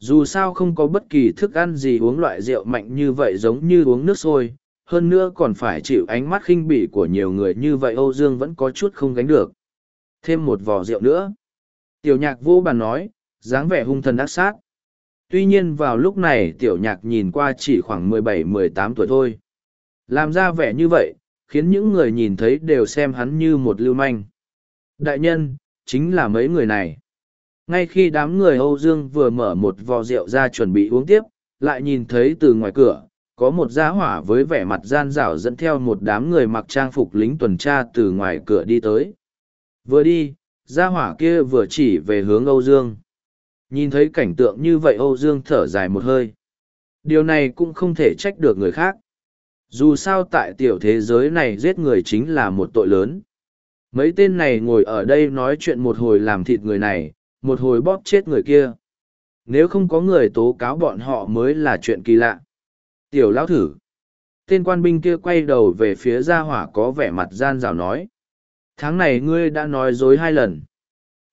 dù sao không có bất kỳ thức ăn gì uống loại rượu mạnh như vậy giống như uống nước sôi hơn nữa còn phải chịu ánh mắt khinh bỉ của nhiều người như vậy âu dương vẫn có chút không gánh được thêm một vò rượu nữa. Tiểu nhạc vô bàn nói, dáng vẻ hung thần ác sát. Tuy nhiên vào lúc này tiểu nhạc nhìn qua chỉ khoảng mười bảy, mười tám tuổi thôi. Làm ra vẻ như vậy, khiến những người nhìn thấy đều xem hắn như một lưu manh. Đại nhân, chính là mấy người này. Ngay khi đám người âu dương vừa mở một vò rượu ra chuẩn bị uống tiếp, lại nhìn thấy từ ngoài cửa, có một gia hỏa với vẻ mặt gian rảo dẫn theo một đám người mặc trang phục lính tuần tra từ ngoài cửa đi tới vừa đi, gia hỏa kia vừa chỉ về hướng âu dương. Nhìn thấy cảnh tượng như vậy âu dương thở dài một hơi. Điều này cũng không thể trách được người khác. Dù sao tại tiểu thế giới này giết người chính là một tội lớn. Mấy tên này ngồi ở đây nói chuyện một hồi làm thịt người này, một hồi bóp chết người kia. Nếu không có người tố cáo bọn họ mới là chuyện kỳ lạ. Tiểu lão thử. Tên quan binh kia quay đầu về phía gia hỏa có vẻ mặt gian rào nói tháng này ngươi đã nói dối hai lần.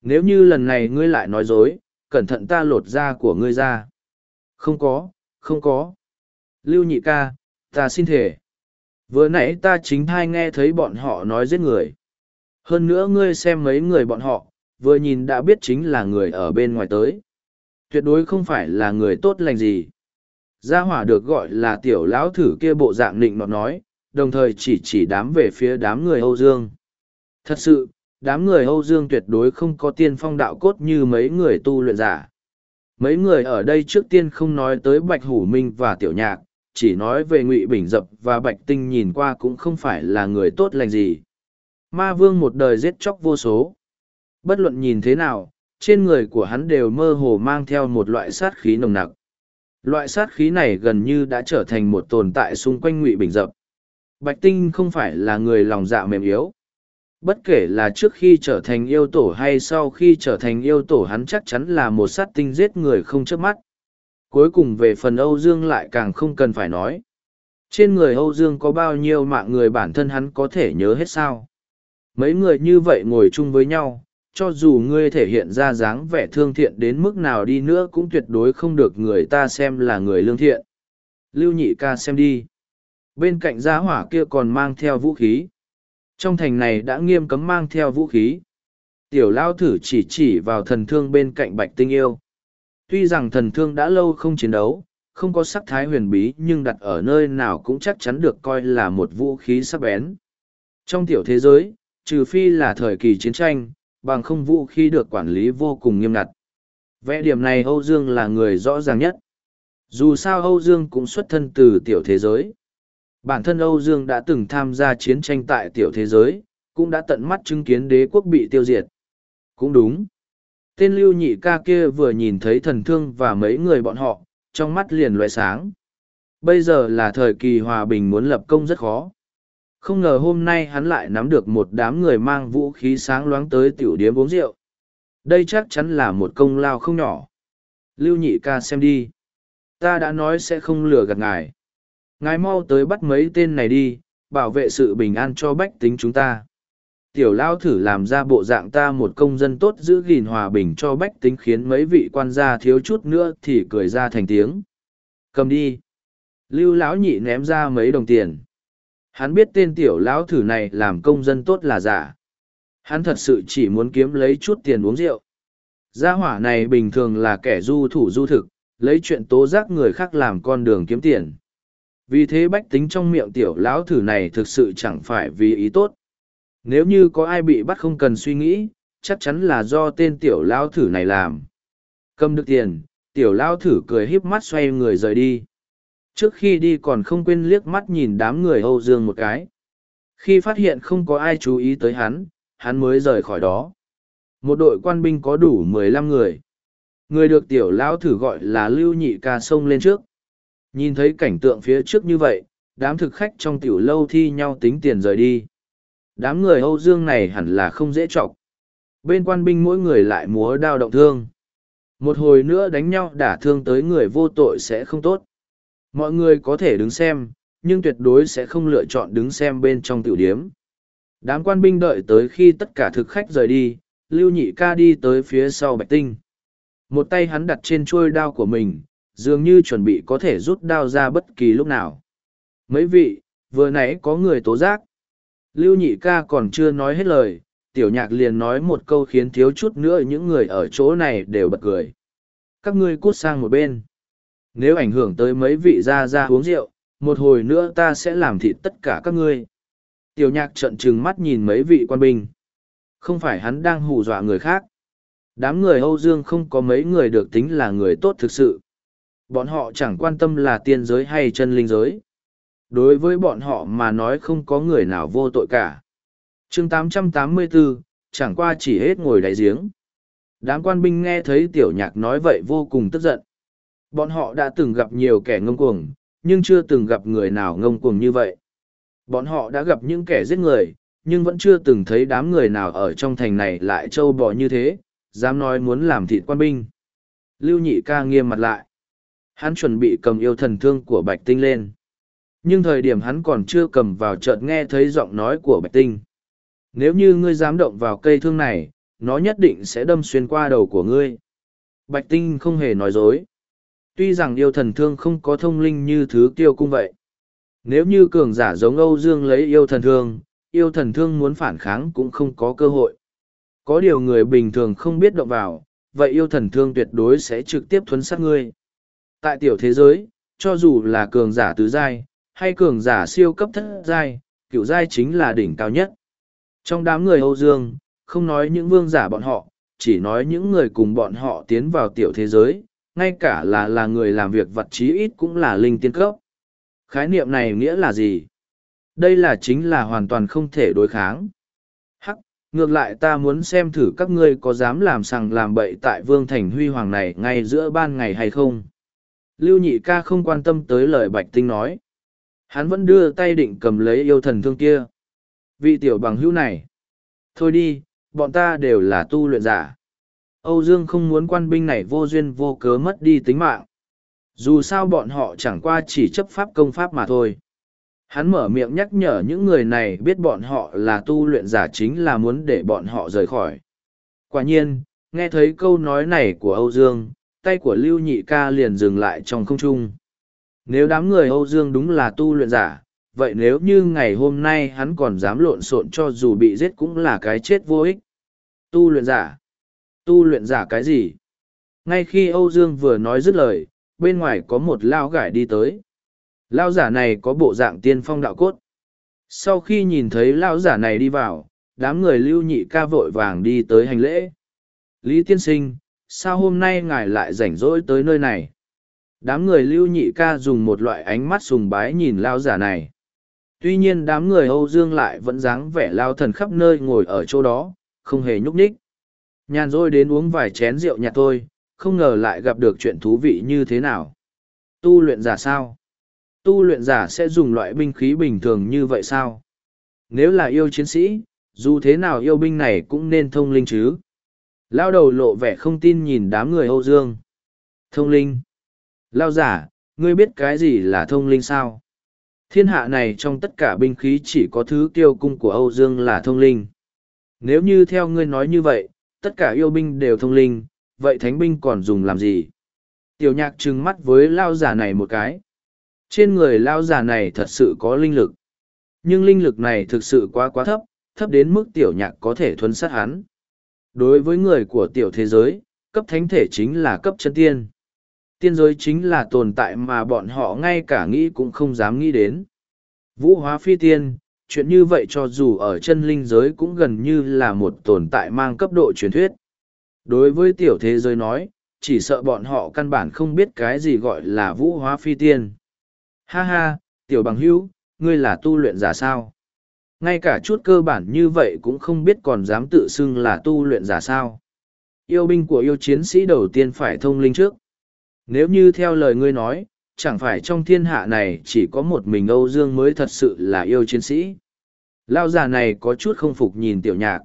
Nếu như lần này ngươi lại nói dối, cẩn thận ta lột da của ngươi ra. Không có không có. Lưu nhị ca, ta xin thể vừa nãy ta chính thai nghe thấy bọn họ nói giết người. Hơn nữa ngươi xem mấy người bọn họ, vừa nhìn đã biết chính là người ở bên ngoài tới. Tuyệt đối không phải là người tốt lành gì. Gia hỏa được gọi là tiểu lão thử kia bộ dạng định nọt nói, đồng thời chỉ chỉ đám về phía đám người âu dương thật sự, đám người âu dương tuyệt đối không có tiên phong đạo cốt như mấy người tu luyện giả. Mấy người ở đây trước tiên không nói tới bạch hủ minh và tiểu nhạc, chỉ nói về ngụy bình dập và bạch tinh nhìn qua cũng không phải là người tốt lành gì. Ma vương một đời giết chóc vô số. Bất luận nhìn thế nào, trên người của hắn đều mơ hồ mang theo một loại sát khí nồng nặc. Loại sát khí này gần như đã trở thành một tồn tại xung quanh ngụy bình dập. Bạch tinh không phải là người lòng dạ mềm yếu bất kể là trước khi trở thành yêu tổ hay sau khi trở thành yêu tổ hắn chắc chắn là một sát tinh giết người không chớp mắt. Cuối cùng về phần âu dương lại càng không cần phải nói. Trên người âu dương có bao nhiêu mạng người bản thân hắn có thể nhớ hết sao? Mấy người như vậy ngồi chung với nhau, cho dù ngươi thể hiện ra dáng vẻ thương thiện đến mức nào đi nữa cũng tuyệt đối không được người ta xem là người lương thiện. Lưu nhị ca xem đi. Bên cạnh gia hỏa kia còn mang theo vũ khí trong thành này đã nghiêm cấm mang theo vũ khí. Tiểu lao thử chỉ chỉ vào thần thương bên cạnh bạch tinh yêu. Tuy rằng thần thương đã lâu không chiến đấu, không có sắc thái huyền bí, nhưng đặt ở nơi nào cũng chắc chắn được coi là một vũ khí sắc bén. Trong tiểu thế giới, trừ phi là thời kỳ chiến tranh, bằng không vũ khí được quản lý vô cùng nghiêm ngặt. Vẽ điểm này âu dương là người rõ ràng nhất. Dù sao âu dương cũng xuất thân từ tiểu thế giới bản thân âu dương đã từng tham gia chiến tranh tại tiểu thế giới, cũng đã tận mắt chứng kiến đế quốc bị tiêu diệt. Cũng đúng. Tên lưu nhị ca kia vừa nhìn thấy thần thương và mấy người bọn họ, trong mắt liền loại sáng. Bây giờ là thời kỳ hòa bình muốn lập công rất khó. Không ngờ hôm nay hắn lại nắm được một đám người mang vũ khí sáng loáng tới tiểu điếm uống rượu. Đây chắc chắn là một công lao không nhỏ. Lưu nhị ca xem đi. Ta đã nói sẽ không lừa gạt ngài ngài mau tới bắt mấy tên này đi, bảo vệ sự bình an cho bách tính chúng ta. Tiểu lao thử làm ra bộ dạng ta một công dân tốt giữ gìn hòa bình cho bách tính khiến mấy vị quan gia thiếu chút nữa thì cười ra thành tiếng. Cầm đi. Lưu lão nhị ném ra mấy đồng tiền. Hắn biết tên tiểu lão thử này làm công dân tốt là giả. Hắn thật sự chỉ muốn kiếm lấy chút tiền uống rượu. Gia hỏa này bình thường là kẻ du thủ du thực, lấy chuyện tố giác người khác làm con đường kiếm tiền vì thế bách tính trong miệng tiểu lão thử này thực sự chẳng phải vì ý tốt. Nếu như có ai bị bắt không cần suy nghĩ, chắc chắn là do tên tiểu lão thử này làm. Cầm được tiền, tiểu lão thử cười híp mắt xoay người rời đi. Trước khi đi còn không quên liếc mắt nhìn đám người âu dương một cái. Khi phát hiện không có ai chú ý tới hắn hắn mới rời khỏi đó. Một đội quan binh có đủ mười lăm người. Người được tiểu lão thử gọi là lưu nhị ca sông lên trước nhìn thấy cảnh tượng phía trước như vậy đám thực khách trong tiểu lâu thi nhau tính tiền rời đi. Đám người âu dương này hẳn là không dễ chọc. Bên quan binh mỗi người lại múa đao động thương. Một hồi nữa đánh nhau đả thương tới người vô tội sẽ không tốt. Mọi người có thể đứng xem nhưng tuyệt đối sẽ không lựa chọn đứng xem bên trong tiểu điếm. Đám quan binh đợi tới khi tất cả thực khách rời đi lưu nhị ca đi tới phía sau bạch tinh. Một tay hắn đặt trên chuôi đao của mình, dường như chuẩn bị có thể rút đao ra bất kỳ lúc nào. Mấy vị, vừa nãy có người tố giác. Lưu nhị ca còn chưa nói hết lời, tiểu nhạc liền nói một câu khiến thiếu chút nữa những người ở chỗ này đều bật cười. Các ngươi cút sang một bên. Nếu ảnh hưởng tới mấy vị ra ra uống rượu, một hồi nữa ta sẽ làm thịt tất cả các ngươi. Tiểu nhạc trận trừng mắt nhìn mấy vị quan binh. Không phải hắn đang hù dọa người khác. Đám người Âu Dương không có mấy người được tính là người tốt thực sự. Bọn họ chẳng quan tâm là tiên giới hay chân linh giới. Đối với bọn họ mà nói không có người nào vô tội cả. chương 884, chẳng qua chỉ hết ngồi đáy giếng. Đám quan binh nghe thấy tiểu nhạc nói vậy vô cùng tức giận. Bọn họ đã từng gặp nhiều kẻ ngông cuồng, nhưng chưa từng gặp người nào ngông cuồng như vậy. Bọn họ đã gặp những kẻ giết người, nhưng vẫn chưa từng thấy đám người nào ở trong thành này lại trâu bò như thế, dám nói muốn làm thịt quan binh. Lưu nhị ca nghiêm mặt lại. Hắn chuẩn bị cầm yêu thần thương của Bạch Tinh lên. Nhưng thời điểm hắn còn chưa cầm vào chợt nghe thấy giọng nói của Bạch Tinh. Nếu như ngươi dám động vào cây thương này, nó nhất định sẽ đâm xuyên qua đầu của ngươi. Bạch Tinh không hề nói dối. Tuy rằng yêu thần thương không có thông linh như thứ tiêu cung vậy. Nếu như cường giả giống Âu Dương lấy yêu thần thương, yêu thần thương muốn phản kháng cũng không có cơ hội. Có điều người bình thường không biết động vào, vậy yêu thần thương tuyệt đối sẽ trực tiếp thuấn sát ngươi. Tại tiểu thế giới, cho dù là cường giả tứ giai, hay cường giả siêu cấp thất giai, cựu giai chính là đỉnh cao nhất. Trong đám người Âu Dương, không nói những vương giả bọn họ, chỉ nói những người cùng bọn họ tiến vào tiểu thế giới, ngay cả là là người làm việc vật trí ít cũng là linh tiên cấp. Khái niệm này nghĩa là gì? Đây là chính là hoàn toàn không thể đối kháng. Hắc, ngược lại ta muốn xem thử các ngươi có dám làm sằng làm bậy tại vương thành huy hoàng này ngay giữa ban ngày hay không. Lưu nhị ca không quan tâm tới lời bạch tinh nói. Hắn vẫn đưa tay định cầm lấy yêu thần thương kia. Vị tiểu bằng hữu này. Thôi đi, bọn ta đều là tu luyện giả. Âu Dương không muốn quan binh này vô duyên vô cớ mất đi tính mạng. Dù sao bọn họ chẳng qua chỉ chấp pháp công pháp mà thôi. Hắn mở miệng nhắc nhở những người này biết bọn họ là tu luyện giả chính là muốn để bọn họ rời khỏi. Quả nhiên, nghe thấy câu nói này của Âu Dương, tay của Lưu Nhị Ca liền dừng lại trong không trung. Nếu đám người Âu Dương đúng là tu luyện giả, vậy nếu như ngày hôm nay hắn còn dám lộn xộn cho dù bị giết cũng là cái chết vô ích. Tu luyện giả? Tu luyện giả cái gì? Ngay khi Âu Dương vừa nói dứt lời, bên ngoài có một lao gải đi tới. Lao giả này có bộ dạng tiên phong đạo cốt. Sau khi nhìn thấy lao giả này đi vào, đám người lưu nhị ca vội vàng đi tới hành lễ. Lý tiên sinh, sao hôm nay ngài lại rảnh rỗi tới nơi này? Đám người lưu nhị ca dùng một loại ánh mắt sùng bái nhìn lao giả này. Tuy nhiên đám người Âu Dương lại vẫn dáng vẻ lao thần khắp nơi ngồi ở chỗ đó, không hề nhúc nhích. Nhàn rỗi đến uống vài chén rượu nhạt thôi, không ngờ lại gặp được chuyện thú vị như thế nào. Tu luyện giả sao? Tu luyện giả sẽ dùng loại binh khí bình thường như vậy sao? Nếu là yêu chiến sĩ, dù thế nào yêu binh này cũng nên thông linh chứ. Lao đầu lộ vẻ không tin nhìn đám người Âu Dương. Thông linh. Lao giả, ngươi biết cái gì là thông linh sao? Thiên hạ này trong tất cả binh khí chỉ có thứ tiêu cung của Âu Dương là thông linh. Nếu như theo ngươi nói như vậy, tất cả yêu binh đều thông linh, vậy thánh binh còn dùng làm gì? Tiểu nhạc trừng mắt với lao giả này một cái. Trên người lao giả này thật sự có linh lực. Nhưng linh lực này thực sự quá quá thấp, thấp đến mức tiểu nhạc có thể thuấn sát hắn. Đối với người của tiểu thế giới, cấp thánh thể chính là cấp chân tiên. Tiên giới chính là tồn tại mà bọn họ ngay cả nghĩ cũng không dám nghĩ đến. Vũ hóa phi tiên, chuyện như vậy cho dù ở chân linh giới cũng gần như là một tồn tại mang cấp độ truyền thuyết. Đối với tiểu thế giới nói, chỉ sợ bọn họ căn bản không biết cái gì gọi là vũ hóa phi tiên. Ha ha, tiểu bằng hữu, ngươi là tu luyện giả sao? Ngay cả chút cơ bản như vậy cũng không biết còn dám tự xưng là tu luyện giả sao. Yêu binh của yêu chiến sĩ đầu tiên phải thông linh trước. Nếu như theo lời ngươi nói, chẳng phải trong thiên hạ này chỉ có một mình Âu Dương mới thật sự là yêu chiến sĩ. Lao già này có chút không phục nhìn tiểu nhạc.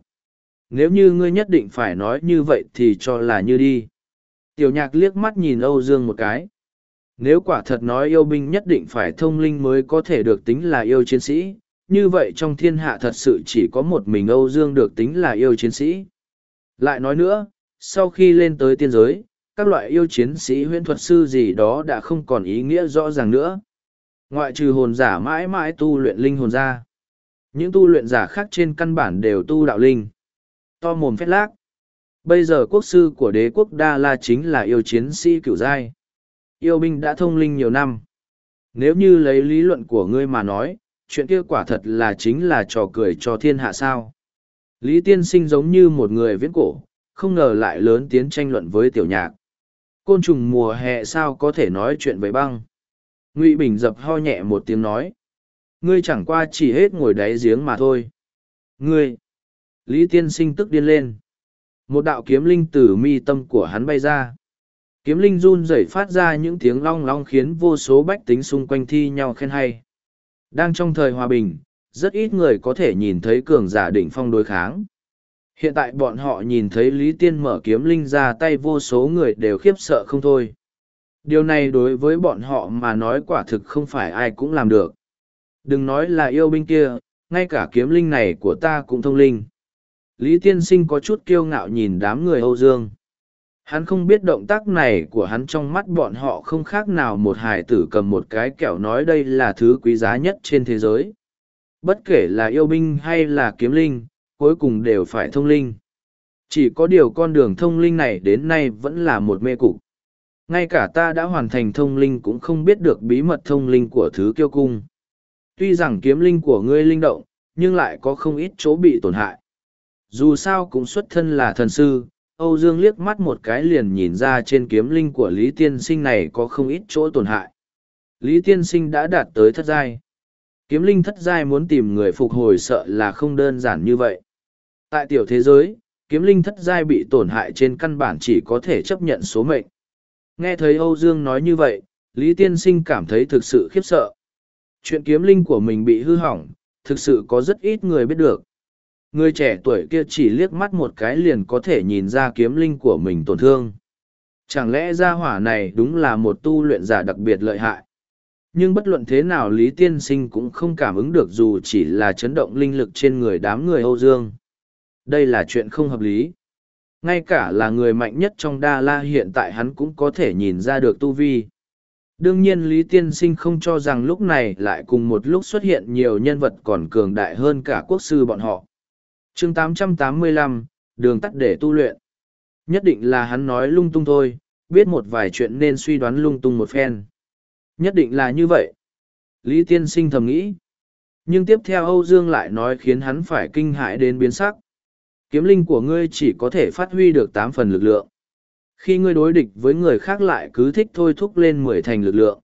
Nếu như ngươi nhất định phải nói như vậy thì cho là như đi. Tiểu nhạc liếc mắt nhìn Âu Dương một cái. Nếu quả thật nói yêu binh nhất định phải thông linh mới có thể được tính là yêu chiến sĩ, như vậy trong thiên hạ thật sự chỉ có một mình Âu Dương được tính là yêu chiến sĩ. Lại nói nữa, sau khi lên tới tiên giới, các loại yêu chiến sĩ huyễn thuật sư gì đó đã không còn ý nghĩa rõ ràng nữa. Ngoại trừ hồn giả mãi mãi tu luyện linh hồn ra. Những tu luyện giả khác trên căn bản đều tu đạo linh. To mồm phét lác. Bây giờ quốc sư của đế quốc Đa La chính là yêu chiến sĩ cửu giai. Yêu binh đã thông linh nhiều năm. Nếu như lấy lý luận của ngươi mà nói, chuyện kia quả thật là chính là trò cười cho thiên hạ sao. Lý tiên sinh giống như một người viễn cổ, không ngờ lại lớn tiến tranh luận với tiểu nhạc. Côn trùng mùa hè sao có thể nói chuyện với băng. Ngụy Bình dập ho nhẹ một tiếng nói. Ngươi chẳng qua chỉ hết ngồi đáy giếng mà thôi. Ngươi! Lý tiên sinh tức điên lên. Một đạo kiếm linh từ mi tâm của hắn bay ra. Kiếm linh run rẩy phát ra những tiếng long long khiến vô số bách tính xung quanh thi nhau khen hay. Đang trong thời hòa bình, rất ít người có thể nhìn thấy cường giả đỉnh phong đối kháng. Hiện tại bọn họ nhìn thấy Lý Tiên mở kiếm linh ra tay vô số người đều khiếp sợ không thôi. Điều này đối với bọn họ mà nói quả thực không phải ai cũng làm được. Đừng nói là yêu binh kia, ngay cả kiếm linh này của ta cũng thông linh. Lý Tiên Sinh có chút kiêu ngạo nhìn đám người Âu Dương. Hắn không biết động tác này của hắn trong mắt bọn họ không khác nào một hải tử cầm một cái kẹo nói đây là thứ quý giá nhất trên thế giới. Bất kể là yêu binh hay là kiếm linh, cuối cùng đều phải thông linh. Chỉ có điều con đường thông linh này đến nay vẫn là một mê cục. Ngay cả ta đã hoàn thành thông linh cũng không biết được bí mật thông linh của thứ kiêu cung. Tuy rằng kiếm linh của ngươi linh động, nhưng lại có không ít chỗ bị tổn hại. Dù sao cũng xuất thân là thần sư, Âu Dương liếc mắt một cái liền nhìn ra trên kiếm linh của Lý Tiên Sinh này có không ít chỗ tổn hại. Lý Tiên Sinh đã đạt tới thất giai. Kiếm linh thất giai muốn tìm người phục hồi sợ là không đơn giản như vậy. Tại tiểu thế giới, kiếm linh thất giai bị tổn hại trên căn bản chỉ có thể chấp nhận số mệnh. Nghe thấy Âu Dương nói như vậy, Lý Tiên Sinh cảm thấy thực sự khiếp sợ. Chuyện kiếm linh của mình bị hư hỏng, thực sự có rất ít người biết được. Người trẻ tuổi kia chỉ liếc mắt một cái liền có thể nhìn ra kiếm linh của mình tổn thương. Chẳng lẽ gia hỏa này đúng là một tu luyện giả đặc biệt lợi hại? Nhưng bất luận thế nào Lý Tiên Sinh cũng không cảm ứng được dù chỉ là chấn động linh lực trên người đám người Âu Dương. Đây là chuyện không hợp lý. Ngay cả là người mạnh nhất trong Đa La hiện tại hắn cũng có thể nhìn ra được tu vi. Đương nhiên Lý Tiên Sinh không cho rằng lúc này lại cùng một lúc xuất hiện nhiều nhân vật còn cường đại hơn cả quốc sư bọn họ chương 885, đường tắt để tu luyện. Nhất định là hắn nói lung tung thôi, biết một vài chuyện nên suy đoán lung tung một phen. Nhất định là như vậy. Lý Tiên Sinh thầm nghĩ. Nhưng tiếp theo Âu Dương lại nói khiến hắn phải kinh hãi đến biến sắc. Kiếm linh của ngươi chỉ có thể phát huy được tám phần lực lượng. Khi ngươi đối địch với người khác lại cứ thích thôi thúc lên mười thành lực lượng.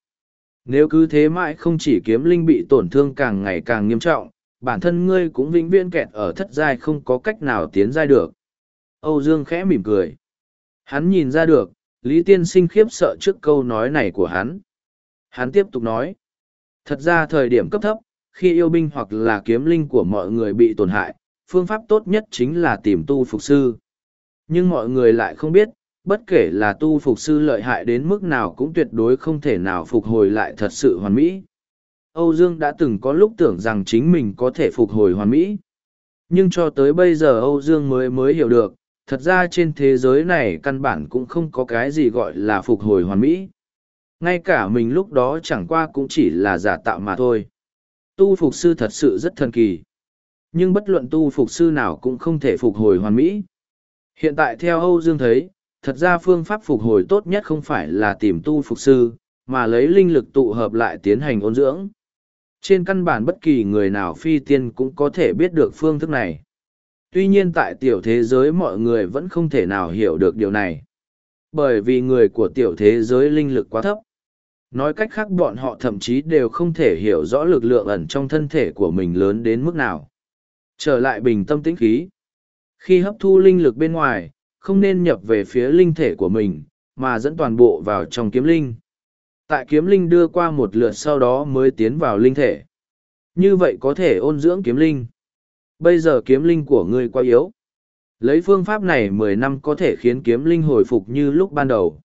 Nếu cứ thế mãi không chỉ kiếm linh bị tổn thương càng ngày càng nghiêm trọng, bản thân ngươi cũng vĩnh viễn kẹt ở thất giai không có cách nào tiến giai được. Âu Dương khẽ mỉm cười. Hắn nhìn ra được, Lý Tiên sinh khiếp sợ trước câu nói này của hắn. Hắn tiếp tục nói. Thật ra thời điểm cấp thấp, khi yêu binh hoặc là kiếm linh của mọi người bị tổn hại, phương pháp tốt nhất chính là tìm tu phục sư. Nhưng mọi người lại không biết, bất kể là tu phục sư lợi hại đến mức nào cũng tuyệt đối không thể nào phục hồi lại thật sự hoàn mỹ. Âu Dương đã từng có lúc tưởng rằng chính mình có thể phục hồi hoàn mỹ. Nhưng cho tới bây giờ Âu Dương mới mới hiểu được, thật ra trên thế giới này căn bản cũng không có cái gì gọi là phục hồi hoàn mỹ. Ngay cả mình lúc đó chẳng qua cũng chỉ là giả tạo mà thôi. Tu phục sư thật sự rất thần kỳ. Nhưng bất luận tu phục sư nào cũng không thể phục hồi hoàn mỹ. Hiện tại theo Âu Dương thấy, thật ra phương pháp phục hồi tốt nhất không phải là tìm tu phục sư, mà lấy linh lực tụ hợp lại tiến hành ôn dưỡng. Trên căn bản bất kỳ người nào phi tiên cũng có thể biết được phương thức này. Tuy nhiên tại tiểu thế giới mọi người vẫn không thể nào hiểu được điều này. Bởi vì người của tiểu thế giới linh lực quá thấp. Nói cách khác bọn họ thậm chí đều không thể hiểu rõ lực lượng ẩn trong thân thể của mình lớn đến mức nào. Trở lại bình tâm tĩnh khí. Khi hấp thu linh lực bên ngoài, không nên nhập về phía linh thể của mình, mà dẫn toàn bộ vào trong kiếm linh. Tại kiếm linh đưa qua một lượt sau đó mới tiến vào linh thể. Như vậy có thể ôn dưỡng kiếm linh. Bây giờ kiếm linh của ngươi quá yếu. Lấy phương pháp này mười năm có thể khiến kiếm linh hồi phục như lúc ban đầu.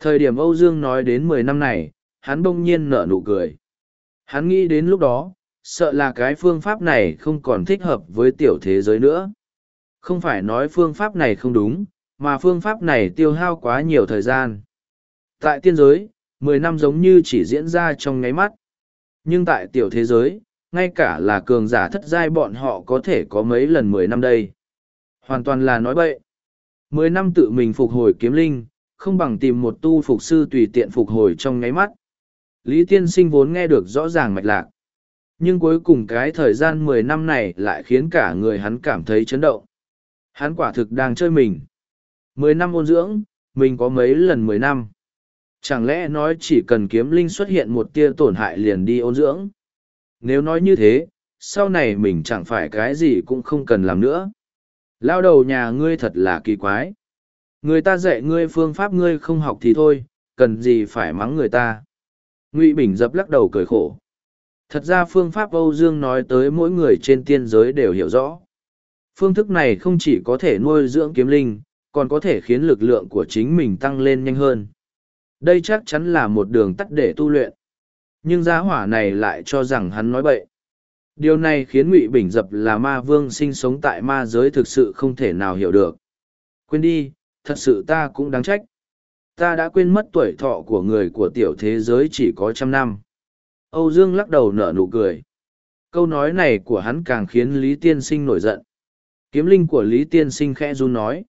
Thời điểm Âu Dương nói đến mười năm này, hắn bỗng nhiên nở nụ cười. Hắn nghĩ đến lúc đó, sợ là cái phương pháp này không còn thích hợp với tiểu thế giới nữa. Không phải nói phương pháp này không đúng, mà phương pháp này tiêu hao quá nhiều thời gian. Tại tiên giới, mười năm giống như chỉ diễn ra trong nháy mắt. Nhưng tại tiểu thế giới, ngay cả là cường giả thất giai bọn họ có thể có mấy lần mười năm đây. Hoàn toàn là nói bậy. Mười năm tự mình phục hồi kiếm linh, không bằng tìm một tu phục sư tùy tiện phục hồi trong nháy mắt. Lý tiên sinh vốn nghe được rõ ràng mạch lạc. Nhưng cuối cùng cái thời gian mười năm này lại khiến cả người hắn cảm thấy chấn động. Hắn quả thực đang chơi mình. Mười năm ôn dưỡng, mình có mấy lần mười năm. Chẳng lẽ nói chỉ cần kiếm linh xuất hiện một tia tổn hại liền đi ôn dưỡng? Nếu nói như thế, sau này mình chẳng phải cái gì cũng không cần làm nữa. Lao đầu nhà ngươi thật là kỳ quái. Người ta dạy ngươi phương pháp ngươi không học thì thôi, cần gì phải mắng người ta. Ngụy Bình dập lắc đầu cười khổ. Thật ra phương pháp Âu Dương nói tới mỗi người trên tiên giới đều hiểu rõ. Phương thức này không chỉ có thể nuôi dưỡng kiếm linh, còn có thể khiến lực lượng của chính mình tăng lên nhanh hơn. Đây chắc chắn là một đường tắt để tu luyện. Nhưng giá hỏa này lại cho rằng hắn nói bậy. Điều này khiến Ngụy Bình Dập là ma vương sinh sống tại ma giới thực sự không thể nào hiểu được. Quên đi, thật sự ta cũng đáng trách. Ta đã quên mất tuổi thọ của người của tiểu thế giới chỉ có trăm năm. Âu Dương lắc đầu nở nụ cười. Câu nói này của hắn càng khiến Lý Tiên Sinh nổi giận. Kiếm linh của Lý Tiên Sinh khẽ run nói.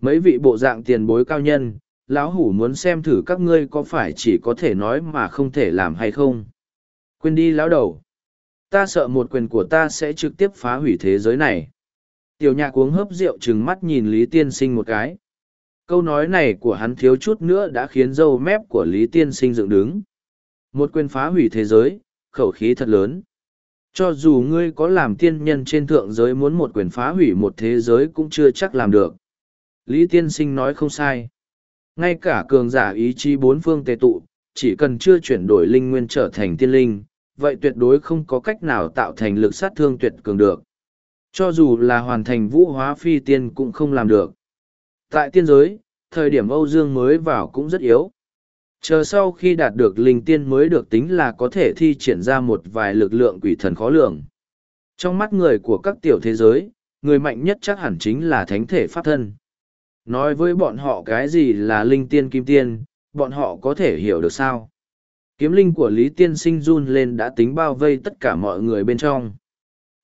Mấy vị bộ dạng tiền bối cao nhân, lão hủ muốn xem thử các ngươi có phải chỉ có thể nói mà không thể làm hay không. Quên đi lão đầu. Ta sợ một quyền của ta sẽ trực tiếp phá hủy thế giới này. Tiểu nhạc uống hớp rượu trừng mắt nhìn Lý Tiên Sinh một cái. Câu nói này của hắn thiếu chút nữa đã khiến râu mép của Lý Tiên Sinh dựng đứng. Một quyền phá hủy thế giới, khẩu khí thật lớn. Cho dù ngươi có làm tiên nhân trên thượng giới muốn một quyền phá hủy một thế giới cũng chưa chắc làm được. Lý Tiên Sinh nói không sai. Ngay cả cường giả ý chí bốn phương tề tụ, chỉ cần chưa chuyển đổi linh nguyên trở thành tiên linh, vậy tuyệt đối không có cách nào tạo thành lực sát thương tuyệt cường được. Cho dù là hoàn thành vũ hóa phi tiên cũng không làm được. Tại tiên giới, thời điểm Âu Dương mới vào cũng rất yếu. Chờ sau khi đạt được linh tiên mới được tính là có thể thi triển ra một vài lực lượng quỷ thần khó lường. Trong mắt người của các tiểu thế giới, người mạnh nhất chắc hẳn chính là thánh thể pháp thân. Nói với bọn họ cái gì là linh tiên kim tiên, bọn họ có thể hiểu được sao? Kiếm linh của Lý Tiên Sinh run lên đã tính bao vây tất cả mọi người bên trong.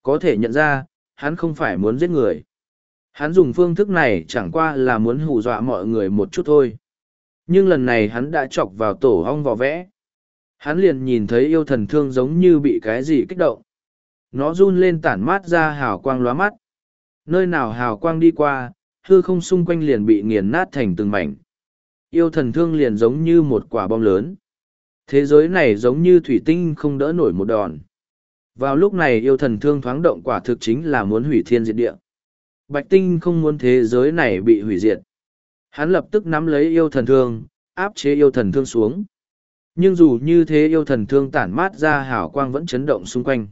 Có thể nhận ra, hắn không phải muốn giết người. Hắn dùng phương thức này chẳng qua là muốn hù dọa mọi người một chút thôi. Nhưng lần này hắn đã chọc vào tổ hong vò vẽ. Hắn liền nhìn thấy yêu thần thương giống như bị cái gì kích động. Nó run lên tản mát ra hào quang lóa mắt. Nơi nào hào quang đi qua, hư không xung quanh liền bị nghiền nát thành từng mảnh. Yêu thần thương liền giống như một quả bom lớn. Thế giới này giống như thủy tinh không đỡ nổi một đòn. Vào lúc này yêu thần thương thoáng động quả thực chính là muốn hủy thiên diệt địa. Bạch tinh không muốn thế giới này bị hủy diệt. Hắn lập tức nắm lấy yêu thần thương, áp chế yêu thần thương xuống. Nhưng dù như thế yêu thần thương tản mát ra hào quang vẫn chấn động xung quanh.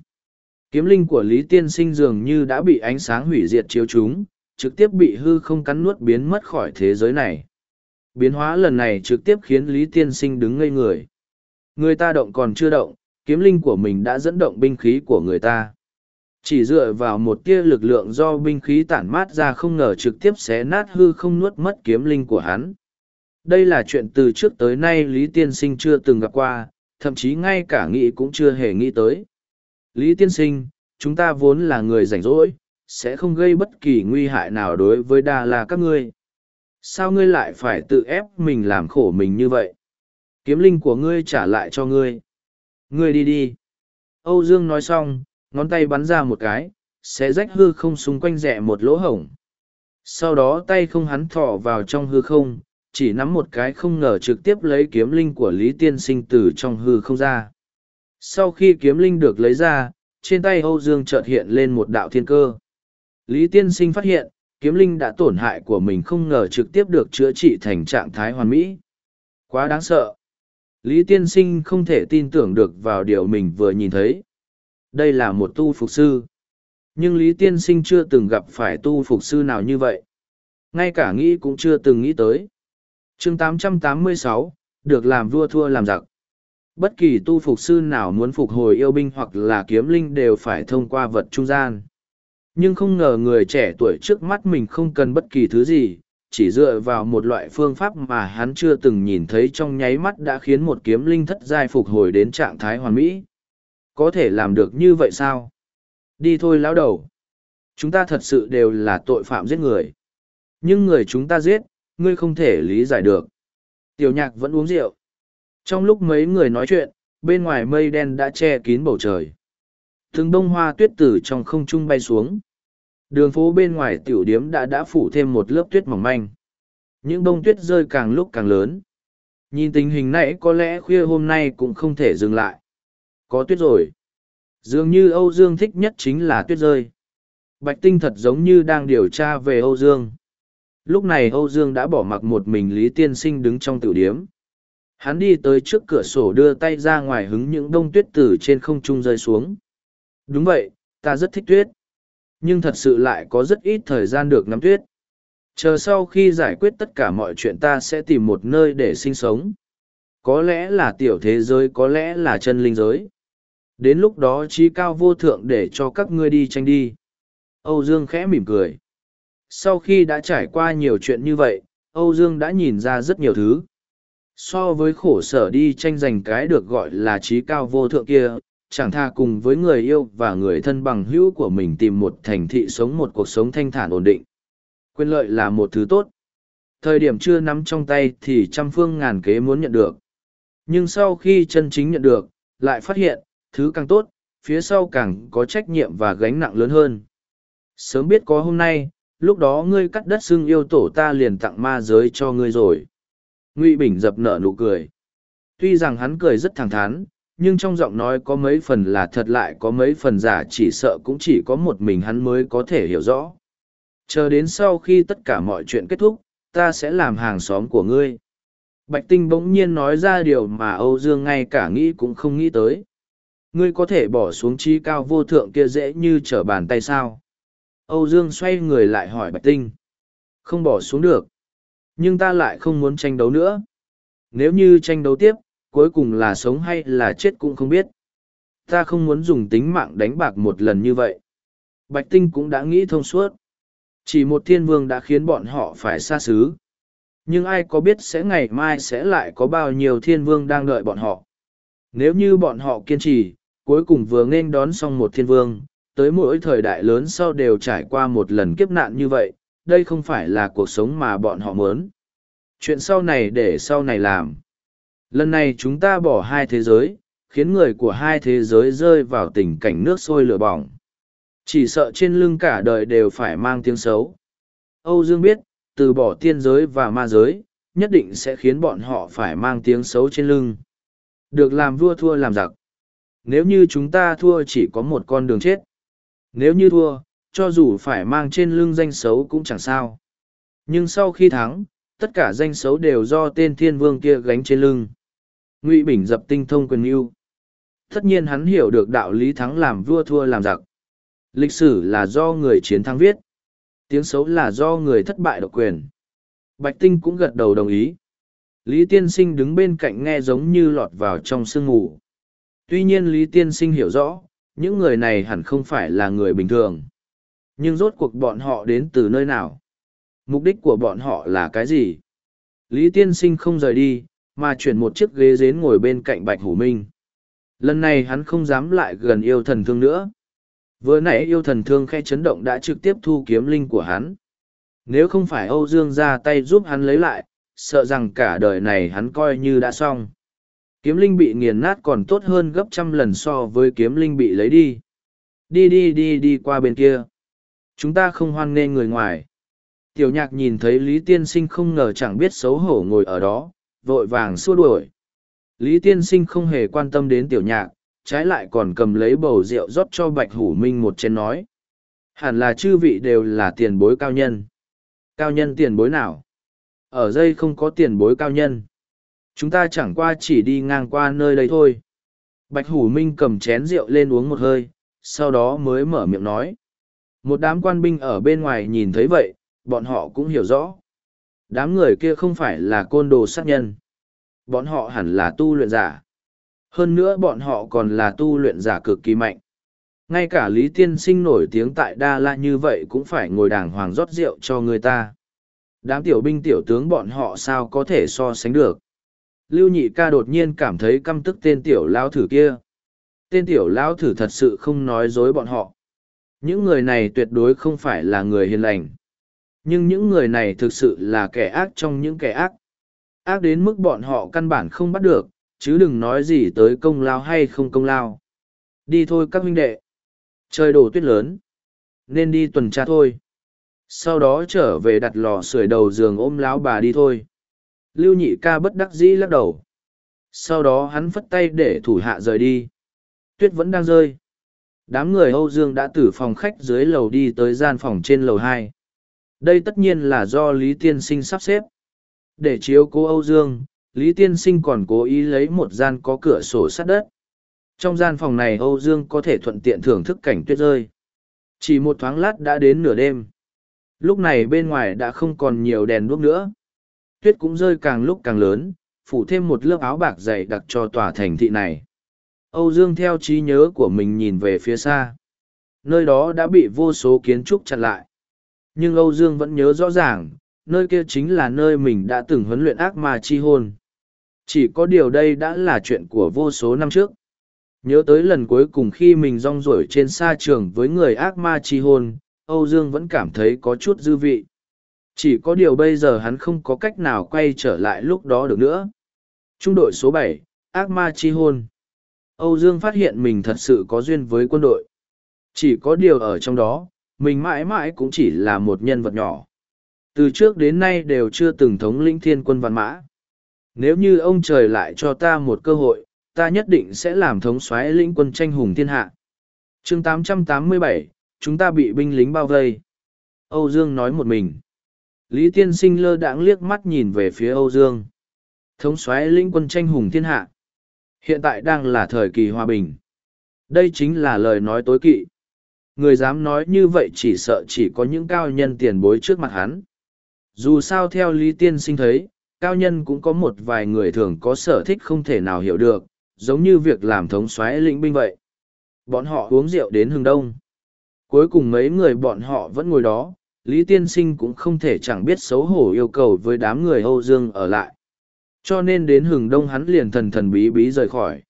Kiếm linh của Lý Tiên Sinh dường như đã bị ánh sáng hủy diệt chiếu chúng, trực tiếp bị hư không cắn nuốt biến mất khỏi thế giới này. Biến hóa lần này trực tiếp khiến Lý Tiên Sinh đứng ngây người. Người ta động còn chưa động, kiếm linh của mình đã dẫn động binh khí của người ta. Chỉ dựa vào một tia lực lượng do binh khí tản mát ra không ngờ trực tiếp xé nát hư không nuốt mất kiếm linh của hắn. Đây là chuyện từ trước tới nay Lý Tiên Sinh chưa từng gặp qua, thậm chí ngay cả nghĩ cũng chưa hề nghĩ tới. Lý Tiên Sinh, chúng ta vốn là người rảnh rỗi, sẽ không gây bất kỳ nguy hại nào đối với đa La các ngươi. Sao ngươi lại phải tự ép mình làm khổ mình như vậy? Kiếm linh của ngươi trả lại cho ngươi. Ngươi đi đi. Âu Dương nói xong, ngón tay bắn ra một cái, sẽ rách hư không xung quanh rẽ một lỗ hổng. Sau đó tay không hắn thọ vào trong hư không, chỉ nắm một cái không ngờ trực tiếp lấy kiếm linh của Lý Tiên Sinh từ trong hư không ra. Sau khi kiếm linh được lấy ra, trên tay Âu Dương chợt hiện lên một đạo thiên cơ. Lý Tiên Sinh phát hiện, kiếm linh đã tổn hại của mình không ngờ trực tiếp được chữa trị thành trạng thái hoàn mỹ. Quá đáng sợ. Lý Tiên Sinh không thể tin tưởng được vào điều mình vừa nhìn thấy. Đây là một tu phục sư. Nhưng Lý Tiên Sinh chưa từng gặp phải tu phục sư nào như vậy. Ngay cả nghĩ cũng chưa từng nghĩ tới. chương 886, được làm vua thua làm giặc. Bất kỳ tu phục sư nào muốn phục hồi yêu binh hoặc là kiếm linh đều phải thông qua vật trung gian. Nhưng không ngờ người trẻ tuổi trước mắt mình không cần bất kỳ thứ gì, chỉ dựa vào một loại phương pháp mà hắn chưa từng nhìn thấy trong nháy mắt đã khiến một kiếm linh thất giai phục hồi đến trạng thái hoàn mỹ. Có thể làm được như vậy sao? Đi thôi lão đầu. Chúng ta thật sự đều là tội phạm giết người. Nhưng người chúng ta giết, ngươi không thể lý giải được. Tiểu nhạc vẫn uống rượu. Trong lúc mấy người nói chuyện, bên ngoài mây đen đã che kín bầu trời. Từng bông hoa tuyết tử trong không trung bay xuống. Đường phố bên ngoài tiểu điếm đã đã phủ thêm một lớp tuyết mỏng manh. Những bông tuyết rơi càng lúc càng lớn. Nhìn tình hình nãy có lẽ khuya hôm nay cũng không thể dừng lại. Có tuyết rồi. Dường như Âu Dương thích nhất chính là tuyết rơi. Bạch Tinh thật giống như đang điều tra về Âu Dương. Lúc này Âu Dương đã bỏ mặc một mình Lý Tiên Sinh đứng trong tiểu điếm. Hắn đi tới trước cửa sổ đưa tay ra ngoài hứng những đông tuyết từ trên không trung rơi xuống. Đúng vậy, ta rất thích tuyết. Nhưng thật sự lại có rất ít thời gian được ngắm tuyết. Chờ sau khi giải quyết tất cả mọi chuyện ta sẽ tìm một nơi để sinh sống. Có lẽ là tiểu thế giới, có lẽ là chân linh giới. Đến lúc đó trí cao vô thượng để cho các ngươi đi tranh đi. Âu Dương khẽ mỉm cười. Sau khi đã trải qua nhiều chuyện như vậy, Âu Dương đã nhìn ra rất nhiều thứ. So với khổ sở đi tranh giành cái được gọi là trí cao vô thượng kia, chẳng tha cùng với người yêu và người thân bằng hữu của mình tìm một thành thị sống một cuộc sống thanh thản ổn định. Quyền lợi là một thứ tốt. Thời điểm chưa nắm trong tay thì trăm phương ngàn kế muốn nhận được. Nhưng sau khi chân chính nhận được, lại phát hiện, thứ càng tốt, phía sau càng có trách nhiệm và gánh nặng lớn hơn. Sớm biết có hôm nay, lúc đó ngươi cắt đất xưng yêu tổ ta liền tặng ma giới cho ngươi rồi. Ngụy Bình dập nở nụ cười. Tuy rằng hắn cười rất thẳng thắn, nhưng trong giọng nói có mấy phần là thật lại có mấy phần giả chỉ sợ cũng chỉ có một mình hắn mới có thể hiểu rõ. Chờ đến sau khi tất cả mọi chuyện kết thúc, ta sẽ làm hàng xóm của ngươi. Bạch Tinh bỗng nhiên nói ra điều mà Âu Dương ngay cả nghĩ cũng không nghĩ tới. Ngươi có thể bỏ xuống trí cao vô thượng kia dễ như trở bàn tay sao? Âu Dương xoay người lại hỏi Bạch Tinh. Không bỏ xuống được. Nhưng ta lại không muốn tranh đấu nữa. Nếu như tranh đấu tiếp, cuối cùng là sống hay là chết cũng không biết. Ta không muốn dùng tính mạng đánh bạc một lần như vậy. Bạch Tinh cũng đã nghĩ thông suốt. Chỉ một thiên vương đã khiến bọn họ phải xa xứ. Nhưng ai có biết sẽ ngày mai sẽ lại có bao nhiêu thiên vương đang đợi bọn họ. Nếu như bọn họ kiên trì, cuối cùng vừa nên đón xong một thiên vương, tới mỗi thời đại lớn sau đều trải qua một lần kiếp nạn như vậy, đây không phải là cuộc sống mà bọn họ muốn. Chuyện sau này để sau này làm. Lần này chúng ta bỏ hai thế giới, khiến người của hai thế giới rơi vào tình cảnh nước sôi lửa bỏng. Chỉ sợ trên lưng cả đời đều phải mang tiếng xấu. Âu Dương biết, từ bỏ tiên giới và ma giới, nhất định sẽ khiến bọn họ phải mang tiếng xấu trên lưng. Được làm vua thua làm giặc. Nếu như chúng ta thua chỉ có một con đường chết. Nếu như thua, cho dù phải mang trên lưng danh xấu cũng chẳng sao. Nhưng sau khi thắng, tất cả danh xấu đều do tên thiên vương kia gánh trên lưng. Ngụy Bình dập tinh thông quyền yêu. Tất nhiên hắn hiểu được đạo lý thắng làm vua thua làm giặc. Lịch sử là do người chiến thắng viết. Tiếng xấu là do người thất bại độc quyền. Bạch Tinh cũng gật đầu đồng ý. Lý Tiên Sinh đứng bên cạnh nghe giống như lọt vào trong sương ngủ. Tuy nhiên Lý Tiên Sinh hiểu rõ, những người này hẳn không phải là người bình thường. Nhưng rốt cuộc bọn họ đến từ nơi nào? Mục đích của bọn họ là cái gì? Lý Tiên Sinh không rời đi, mà chuyển một chiếc ghế dến ngồi bên cạnh Bạch Hủ Minh. Lần này hắn không dám lại gần yêu thần thương nữa. Vừa nãy yêu thần thương khe chấn động đã trực tiếp thu kiếm linh của hắn. Nếu không phải Âu Dương ra tay giúp hắn lấy lại, sợ rằng cả đời này hắn coi như đã xong. Kiếm linh bị nghiền nát còn tốt hơn gấp trăm lần so với kiếm linh bị lấy đi. Đi đi đi đi qua bên kia. Chúng ta không hoan nghê người ngoài. Tiểu nhạc nhìn thấy Lý Tiên Sinh không ngờ chẳng biết xấu hổ ngồi ở đó, vội vàng xua đuổi. Lý Tiên Sinh không hề quan tâm đến tiểu nhạc, trái lại còn cầm lấy bầu rượu rót cho Bạch Hủ Minh một chén nói. Hẳn là chư vị đều là tiền bối cao nhân. Cao nhân tiền bối nào? Ở đây không có tiền bối cao nhân. Chúng ta chẳng qua chỉ đi ngang qua nơi đây thôi. Bạch Hủ Minh cầm chén rượu lên uống một hơi, sau đó mới mở miệng nói. Một đám quan binh ở bên ngoài nhìn thấy vậy, bọn họ cũng hiểu rõ. Đám người kia không phải là côn đồ sát nhân. Bọn họ hẳn là tu luyện giả. Hơn nữa bọn họ còn là tu luyện giả cực kỳ mạnh. Ngay cả Lý Tiên Sinh nổi tiếng tại Đa La như vậy cũng phải ngồi đàng hoàng rót rượu cho người ta. Đám tiểu binh tiểu tướng bọn họ sao có thể so sánh được. Lưu nhị ca đột nhiên cảm thấy căm tức tên tiểu lao thử kia. Tên tiểu lao thử thật sự không nói dối bọn họ. Những người này tuyệt đối không phải là người hiền lành. Nhưng những người này thực sự là kẻ ác trong những kẻ ác. Ác đến mức bọn họ căn bản không bắt được, chứ đừng nói gì tới công lao hay không công lao. Đi thôi các huynh đệ. Trời đổ tuyết lớn. Nên đi tuần tra thôi. Sau đó trở về đặt lò sưởi đầu giường ôm láo bà đi thôi. Lưu nhị ca bất đắc dĩ lắc đầu. Sau đó hắn phất tay để thủ hạ rời đi. Tuyết vẫn đang rơi. Đám người Âu Dương đã từ phòng khách dưới lầu đi tới gian phòng trên lầu hai. Đây tất nhiên là do Lý Tiên Sinh sắp xếp. Để chiếu cố Âu Dương, Lý Tiên Sinh còn cố ý lấy một gian có cửa sổ sát đất. Trong gian phòng này Âu Dương có thể thuận tiện thưởng thức cảnh tuyết rơi. Chỉ một thoáng lát đã đến nửa đêm. Lúc này bên ngoài đã không còn nhiều đèn đuốc nữa. Tuyết cũng rơi càng lúc càng lớn, phủ thêm một lớp áo bạc dày đặc cho tòa thành thị này. Âu Dương theo trí nhớ của mình nhìn về phía xa. Nơi đó đã bị vô số kiến trúc chặn lại. Nhưng Âu Dương vẫn nhớ rõ ràng, nơi kia chính là nơi mình đã từng huấn luyện ác ma chi hôn. Chỉ có điều đây đã là chuyện của vô số năm trước. Nhớ tới lần cuối cùng khi mình rong ruổi trên sa trường với người ác ma chi hôn, Âu Dương vẫn cảm thấy có chút dư vị. Chỉ có điều bây giờ hắn không có cách nào quay trở lại lúc đó được nữa. Trung đội số bảy, ác ma chi hôn. Âu Dương phát hiện mình thật sự có duyên với quân đội. Chỉ có điều ở trong đó, mình mãi mãi cũng chỉ là một nhân vật nhỏ. Từ trước đến nay đều chưa từng thống lĩnh thiên quân văn mã. Nếu như ông trời lại cho ta một cơ hội, ta nhất định sẽ làm thống soái lĩnh quân tranh hùng thiên hạ. chương 887, chúng ta bị binh lính bao vây. Âu Dương nói một mình. Lý Tiên Sinh lơ đãng liếc mắt nhìn về phía Âu Dương. Thống soái lĩnh quân tranh hùng thiên hạ. Hiện tại đang là thời kỳ hòa bình. Đây chính là lời nói tối kỵ. Người dám nói như vậy chỉ sợ chỉ có những cao nhân tiền bối trước mặt hắn. Dù sao theo Lý Tiên Sinh thấy, cao nhân cũng có một vài người thường có sở thích không thể nào hiểu được, giống như việc làm thống soái lĩnh binh vậy. Bọn họ uống rượu đến hừng đông. Cuối cùng mấy người bọn họ vẫn ngồi đó, Lý Tiên Sinh cũng không thể chẳng biết xấu hổ yêu cầu với đám người Âu Dương ở lại. Cho nên đến hừng đông hắn liền thần thần bí bí rời khỏi.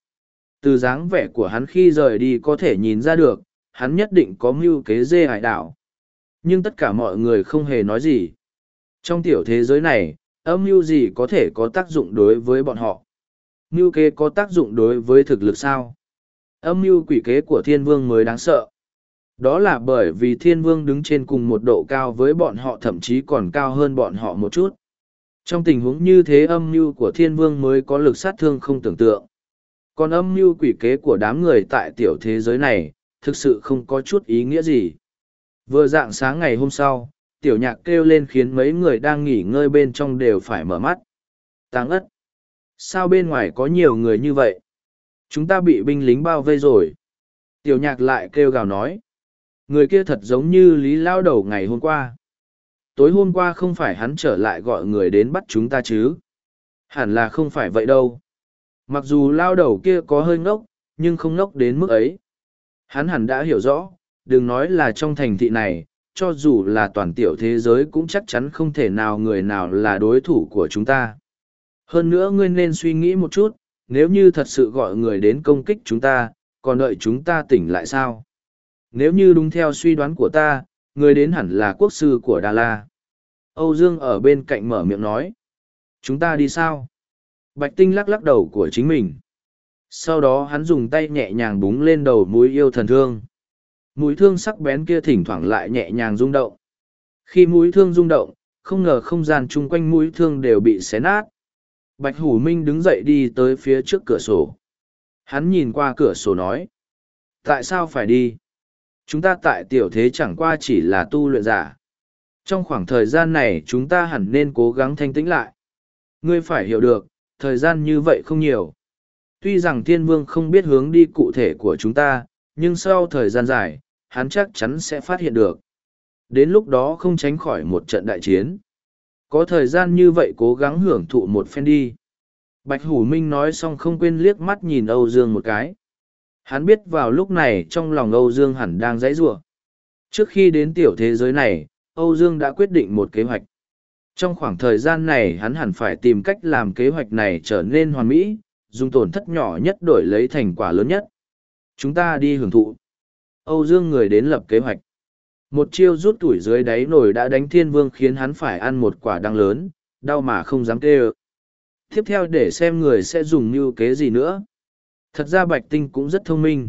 Từ dáng vẻ của hắn khi rời đi có thể nhìn ra được, hắn nhất định có mưu kế dê hải đảo. Nhưng tất cả mọi người không hề nói gì. Trong tiểu thế giới này, âm mưu gì có thể có tác dụng đối với bọn họ? Mưu kế có tác dụng đối với thực lực sao? Âm mưu quỷ kế của thiên vương mới đáng sợ. Đó là bởi vì thiên vương đứng trên cùng một độ cao với bọn họ thậm chí còn cao hơn bọn họ một chút. Trong tình huống như thế âm mưu của thiên vương mới có lực sát thương không tưởng tượng. Còn âm mưu quỷ kế của đám người tại tiểu thế giới này, thực sự không có chút ý nghĩa gì. Vừa dạng sáng ngày hôm sau, tiểu nhạc kêu lên khiến mấy người đang nghỉ ngơi bên trong đều phải mở mắt. Táng ất! Sao bên ngoài có nhiều người như vậy? Chúng ta bị binh lính bao vây rồi. Tiểu nhạc lại kêu gào nói. Người kia thật giống như Lý Lao Đầu ngày hôm qua. Tối hôm qua không phải hắn trở lại gọi người đến bắt chúng ta chứ. Hẳn là không phải vậy đâu. Mặc dù Lao Đầu kia có hơi ngốc, nhưng không ngốc đến mức ấy. Hắn hẳn đã hiểu rõ, đừng nói là trong thành thị này, cho dù là toàn tiểu thế giới cũng chắc chắn không thể nào người nào là đối thủ của chúng ta. Hơn nữa ngươi nên suy nghĩ một chút, nếu như thật sự gọi người đến công kích chúng ta, còn đợi chúng ta tỉnh lại sao? Nếu như đúng theo suy đoán của ta, người đến hẳn là quốc sư của Đà La. Âu Dương ở bên cạnh mở miệng nói. Chúng ta đi sao? Bạch Tinh lắc lắc đầu của chính mình. Sau đó hắn dùng tay nhẹ nhàng búng lên đầu mũi yêu thần thương. Mũi thương sắc bén kia thỉnh thoảng lại nhẹ nhàng rung động. Khi mũi thương rung động, không ngờ không gian chung quanh mũi thương đều bị xé nát. Bạch Hủ Minh đứng dậy đi tới phía trước cửa sổ. Hắn nhìn qua cửa sổ nói. Tại sao phải đi? Chúng ta tại tiểu thế chẳng qua chỉ là tu luyện giả. Trong khoảng thời gian này chúng ta hẳn nên cố gắng thanh tĩnh lại. Ngươi phải hiểu được, thời gian như vậy không nhiều. Tuy rằng thiên vương không biết hướng đi cụ thể của chúng ta, nhưng sau thời gian dài, hắn chắc chắn sẽ phát hiện được. Đến lúc đó không tránh khỏi một trận đại chiến. Có thời gian như vậy cố gắng hưởng thụ một phen đi. Bạch Hủ Minh nói xong không quên liếc mắt nhìn Âu Dương một cái. Hắn biết vào lúc này trong lòng Âu Dương hẳn đang dãy rủa. Trước khi đến tiểu thế giới này, Âu Dương đã quyết định một kế hoạch. Trong khoảng thời gian này hắn hẳn phải tìm cách làm kế hoạch này trở nên hoàn mỹ, dùng tổn thất nhỏ nhất đổi lấy thành quả lớn nhất. Chúng ta đi hưởng thụ. Âu Dương người đến lập kế hoạch. Một chiêu rút tuổi dưới đáy nổi đã đánh thiên vương khiến hắn phải ăn một quả đăng lớn, đau mà không dám kêu. Tiếp theo để xem người sẽ dùng như kế gì nữa. Thật ra Bạch Tinh cũng rất thông minh.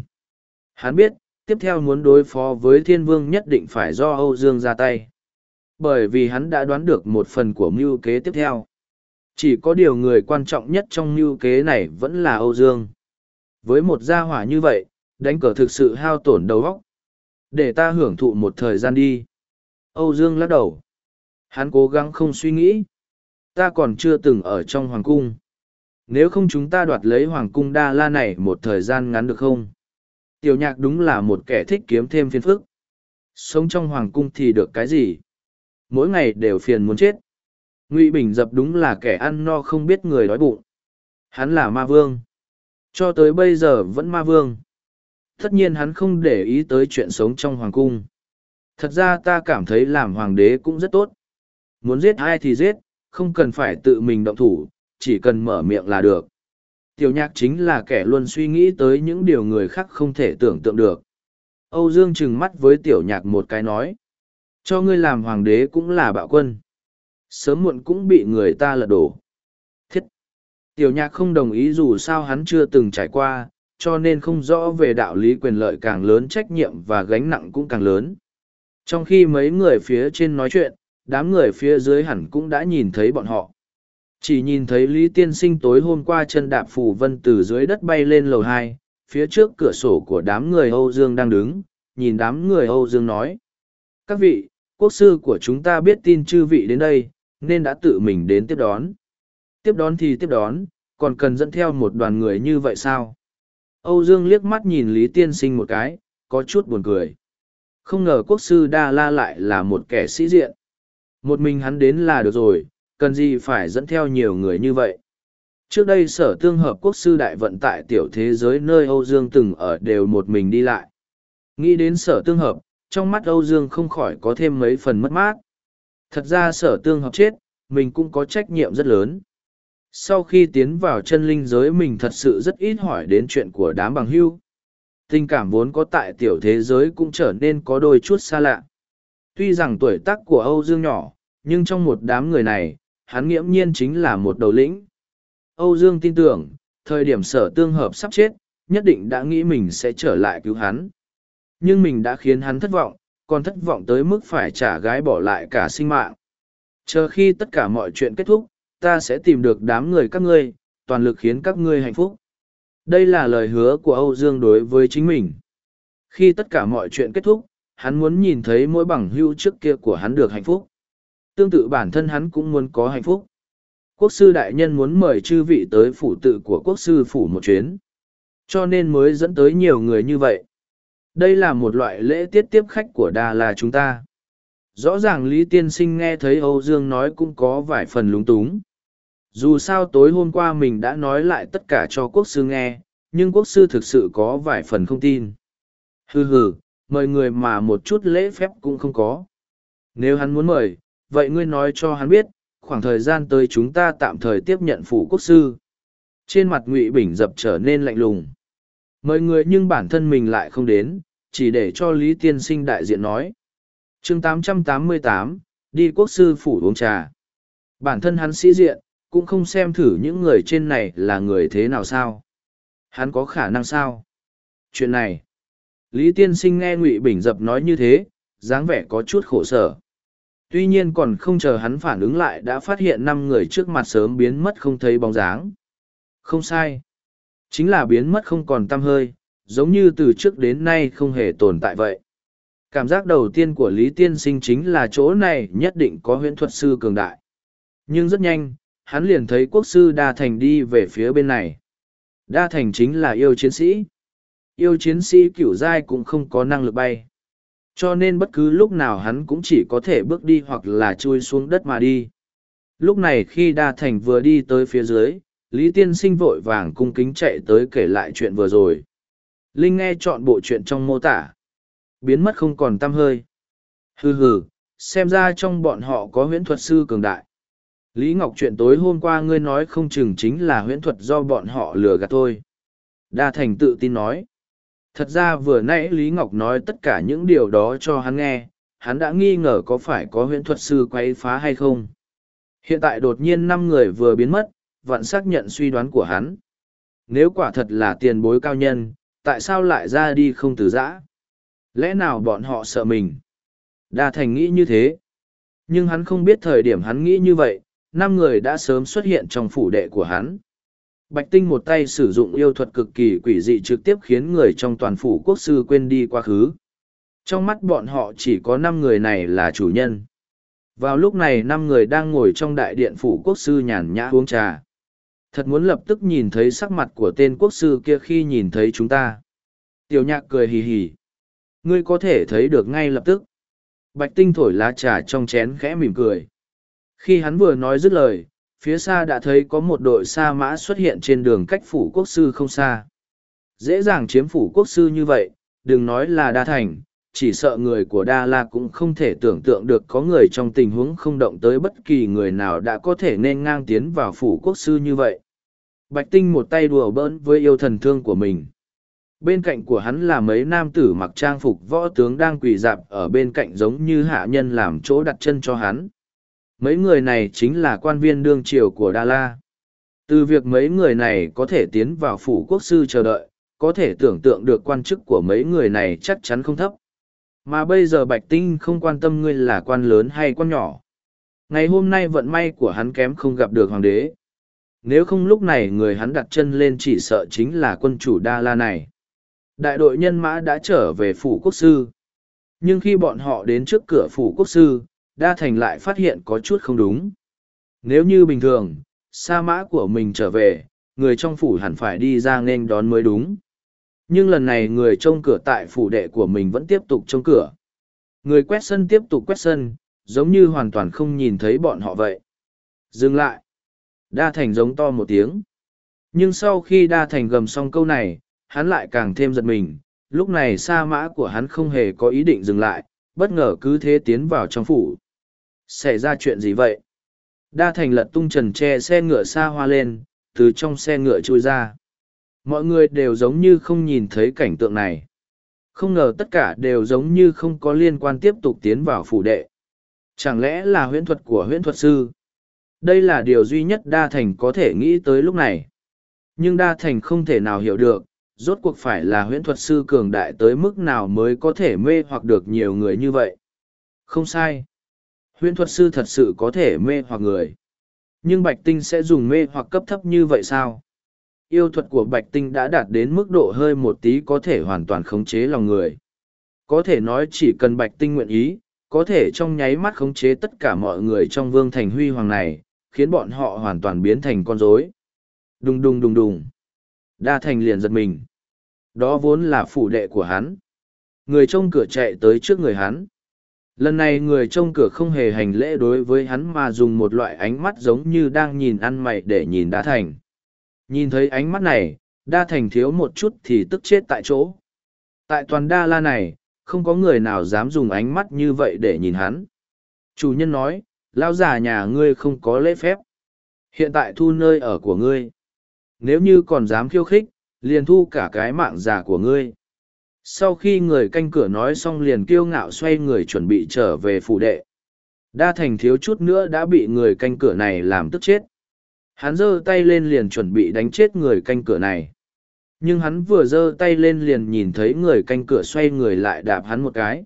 Hắn biết, tiếp theo muốn đối phó với thiên vương nhất định phải do Âu Dương ra tay. Bởi vì hắn đã đoán được một phần của mưu kế tiếp theo. Chỉ có điều người quan trọng nhất trong mưu kế này vẫn là Âu Dương. Với một gia hỏa như vậy, đánh cờ thực sự hao tổn đầu óc. Để ta hưởng thụ một thời gian đi. Âu Dương lắc đầu. Hắn cố gắng không suy nghĩ. Ta còn chưa từng ở trong hoàng cung. Nếu không chúng ta đoạt lấy hoàng cung đa la này một thời gian ngắn được không? Tiểu nhạc đúng là một kẻ thích kiếm thêm phiền phức. Sống trong hoàng cung thì được cái gì? Mỗi ngày đều phiền muốn chết. Ngụy Bình dập đúng là kẻ ăn no không biết người đói bụng. Hắn là ma vương. Cho tới bây giờ vẫn ma vương. Tất nhiên hắn không để ý tới chuyện sống trong hoàng cung. Thật ra ta cảm thấy làm hoàng đế cũng rất tốt. Muốn giết ai thì giết, không cần phải tự mình động thủ, chỉ cần mở miệng là được. Tiểu nhạc chính là kẻ luôn suy nghĩ tới những điều người khác không thể tưởng tượng được. Âu Dương trừng mắt với tiểu nhạc một cái nói. Cho ngươi làm hoàng đế cũng là bạo quân. Sớm muộn cũng bị người ta lật đổ. Thiết! Tiểu nhạc không đồng ý dù sao hắn chưa từng trải qua, cho nên không rõ về đạo lý quyền lợi càng lớn trách nhiệm và gánh nặng cũng càng lớn. Trong khi mấy người phía trên nói chuyện, đám người phía dưới hẳn cũng đã nhìn thấy bọn họ. Chỉ nhìn thấy Lý Tiên Sinh tối hôm qua chân đạp phù vân từ dưới đất bay lên lầu hai, phía trước cửa sổ của đám người Âu Dương đang đứng, nhìn đám người Âu Dương nói. Các vị, quốc sư của chúng ta biết tin chư vị đến đây, nên đã tự mình đến tiếp đón. Tiếp đón thì tiếp đón, còn cần dẫn theo một đoàn người như vậy sao? Âu Dương liếc mắt nhìn Lý Tiên Sinh một cái, có chút buồn cười. Không ngờ quốc sư Đa La lại là một kẻ sĩ diện. Một mình hắn đến là được rồi, cần gì phải dẫn theo nhiều người như vậy. Trước đây sở tương hợp quốc sư đại vận tại tiểu thế giới nơi Âu Dương từng ở đều một mình đi lại. Nghĩ đến sở tương hợp, trong mắt Âu Dương không khỏi có thêm mấy phần mất mát. Thật ra sở tương hợp chết, mình cũng có trách nhiệm rất lớn. Sau khi tiến vào chân linh giới mình thật sự rất ít hỏi đến chuyện của đám bằng hưu. Tình cảm vốn có tại tiểu thế giới cũng trở nên có đôi chút xa lạ. Tuy rằng tuổi tác của Âu Dương nhỏ, nhưng trong một đám người này, hắn nghiễm nhiên chính là một đầu lĩnh. Âu Dương tin tưởng, thời điểm sở tương hợp sắp chết, nhất định đã nghĩ mình sẽ trở lại cứu hắn. Nhưng mình đã khiến hắn thất vọng, còn thất vọng tới mức phải trả gái bỏ lại cả sinh mạng. Chờ khi tất cả mọi chuyện kết thúc, ta sẽ tìm được đám người các ngươi, toàn lực khiến các ngươi hạnh phúc. Đây là lời hứa của Âu Dương đối với chính mình. Khi tất cả mọi chuyện kết thúc, hắn muốn nhìn thấy mỗi bằng hưu trước kia của hắn được hạnh phúc. Tương tự bản thân hắn cũng muốn có hạnh phúc. Quốc sư đại nhân muốn mời chư vị tới phủ tự của quốc sư phủ một chuyến. Cho nên mới dẫn tới nhiều người như vậy. Đây là một loại lễ tiết tiếp khách của Đà là chúng ta. Rõ ràng Lý Tiên Sinh nghe thấy Âu Dương nói cũng có vài phần lúng túng. Dù sao tối hôm qua mình đã nói lại tất cả cho quốc sư nghe, nhưng quốc sư thực sự có vài phần không tin. Hừ hừ, mời người mà một chút lễ phép cũng không có. Nếu hắn muốn mời, vậy ngươi nói cho hắn biết, khoảng thời gian tới chúng ta tạm thời tiếp nhận phủ quốc sư. Trên mặt Ngụy Bình dập trở nên lạnh lùng. Mời người nhưng bản thân mình lại không đến, chỉ để cho Lý Tiên Sinh đại diện nói. chương 888, đi quốc sư phủ uống trà. Bản thân hắn sĩ diện, cũng không xem thử những người trên này là người thế nào sao. Hắn có khả năng sao? Chuyện này, Lý Tiên Sinh nghe Ngụy Bình Dập nói như thế, dáng vẻ có chút khổ sở. Tuy nhiên còn không chờ hắn phản ứng lại đã phát hiện năm người trước mặt sớm biến mất không thấy bóng dáng. Không sai. Chính là biến mất không còn tăm hơi, giống như từ trước đến nay không hề tồn tại vậy. Cảm giác đầu tiên của Lý Tiên Sinh chính là chỗ này nhất định có huyễn thuật sư cường đại. Nhưng rất nhanh, hắn liền thấy quốc sư Đa Thành đi về phía bên này. Đa Thành chính là yêu chiến sĩ. Yêu chiến sĩ kiểu giai cũng không có năng lực bay. Cho nên bất cứ lúc nào hắn cũng chỉ có thể bước đi hoặc là chui xuống đất mà đi. Lúc này khi Đa Thành vừa đi tới phía dưới, Lý Tiên Sinh vội vàng cung kính chạy tới kể lại chuyện vừa rồi. Linh nghe chọn bộ chuyện trong mô tả. Biến mất không còn tăm hơi. Hừ hừ, xem ra trong bọn họ có huyễn thuật sư cường đại. Lý Ngọc chuyện tối hôm qua ngươi nói không chừng chính là huyễn thuật do bọn họ lừa gạt thôi. Đa Thành tự tin nói. Thật ra vừa nãy Lý Ngọc nói tất cả những điều đó cho hắn nghe, hắn đã nghi ngờ có phải có huyễn thuật sư quay phá hay không. Hiện tại đột nhiên năm người vừa biến mất, vặn xác nhận suy đoán của hắn. Nếu quả thật là tiền bối cao nhân, tại sao lại ra đi không từ giã? Lẽ nào bọn họ sợ mình? Đa Thành nghĩ như thế. Nhưng hắn không biết thời điểm hắn nghĩ như vậy, năm người đã sớm xuất hiện trong phủ đệ của hắn. Bạch Tinh một tay sử dụng yêu thuật cực kỳ quỷ dị trực tiếp khiến người trong toàn phủ quốc sư quên đi quá khứ. Trong mắt bọn họ chỉ có năm người này là chủ nhân. Vào lúc này năm người đang ngồi trong đại điện phủ quốc sư nhàn nhã uống trà. Thật muốn lập tức nhìn thấy sắc mặt của tên quốc sư kia khi nhìn thấy chúng ta. Tiểu nhạc cười hì hì. Ngươi có thể thấy được ngay lập tức. Bạch tinh thổi lá trà trong chén khẽ mỉm cười. Khi hắn vừa nói dứt lời, phía xa đã thấy có một đội sa mã xuất hiện trên đường cách phủ quốc sư không xa. Dễ dàng chiếm phủ quốc sư như vậy, đừng nói là đa thành, chỉ sợ người của Đa La cũng không thể tưởng tượng được có người trong tình huống không động tới bất kỳ người nào đã có thể nên ngang tiến vào phủ quốc sư như vậy. Bạch Tinh một tay đùa bỡn với yêu thần thương của mình. Bên cạnh của hắn là mấy nam tử mặc trang phục võ tướng đang quỳ dạp ở bên cạnh giống như hạ nhân làm chỗ đặt chân cho hắn. Mấy người này chính là quan viên đương triều của Đa La. Từ việc mấy người này có thể tiến vào phủ quốc sư chờ đợi, có thể tưởng tượng được quan chức của mấy người này chắc chắn không thấp. Mà bây giờ Bạch Tinh không quan tâm ngươi là quan lớn hay quan nhỏ. Ngày hôm nay vận may của hắn kém không gặp được hoàng đế. Nếu không lúc này người hắn đặt chân lên chỉ sợ chính là quân chủ Đa La này. Đại đội nhân mã đã trở về phủ quốc sư. Nhưng khi bọn họ đến trước cửa phủ quốc sư, Đa Thành lại phát hiện có chút không đúng. Nếu như bình thường, sa mã của mình trở về, người trong phủ hẳn phải đi ra nên đón mới đúng. Nhưng lần này người trông cửa tại phủ đệ của mình vẫn tiếp tục trông cửa. Người quét sân tiếp tục quét sân, giống như hoàn toàn không nhìn thấy bọn họ vậy. Dừng lại. Đa Thành giống to một tiếng. Nhưng sau khi Đa Thành gầm xong câu này, hắn lại càng thêm giật mình. Lúc này sa mã của hắn không hề có ý định dừng lại, bất ngờ cứ thế tiến vào trong phủ. Xảy ra chuyện gì vậy? Đa Thành lật tung trần tre xe ngựa xa hoa lên, từ trong xe ngựa trôi ra mọi người đều giống như không nhìn thấy cảnh tượng này. Không ngờ tất cả đều giống như không có liên quan tiếp tục tiến vào phủ đệ. Chẳng lẽ là huyễn thuật của huyễn thuật sư? Đây là điều duy nhất đa thành có thể nghĩ tới lúc này. Nhưng đa thành không thể nào hiểu được, rốt cuộc phải là huyễn thuật sư cường đại tới mức nào mới có thể mê hoặc được nhiều người như vậy. Không sai. Huyễn thuật sư thật sự có thể mê hoặc người. Nhưng bạch tinh sẽ dùng mê hoặc cấp thấp như vậy sao? Yêu thuật của bạch tinh đã đạt đến mức độ hơi một tí có thể hoàn toàn khống chế lòng người. Có thể nói chỉ cần bạch tinh nguyện ý, có thể trong nháy mắt khống chế tất cả mọi người trong vương thành huy hoàng này, khiến bọn họ hoàn toàn biến thành con rối. Đùng đùng đùng đùng. Đa thành liền giật mình. Đó vốn là phủ đệ của hắn. Người trông cửa chạy tới trước người hắn. Lần này người trông cửa không hề hành lễ đối với hắn mà dùng một loại ánh mắt giống như đang nhìn ăn mày để nhìn đá thành. Nhìn thấy ánh mắt này, đa thành thiếu một chút thì tức chết tại chỗ. Tại toàn đa la này, không có người nào dám dùng ánh mắt như vậy để nhìn hắn. Chủ nhân nói, lao già nhà ngươi không có lễ phép. Hiện tại thu nơi ở của ngươi. Nếu như còn dám khiêu khích, liền thu cả cái mạng già của ngươi. Sau khi người canh cửa nói xong liền kiêu ngạo xoay người chuẩn bị trở về phủ đệ. Đa thành thiếu chút nữa đã bị người canh cửa này làm tức chết. Hắn giơ tay lên liền chuẩn bị đánh chết người canh cửa này. Nhưng hắn vừa giơ tay lên liền nhìn thấy người canh cửa xoay người lại đạp hắn một cái.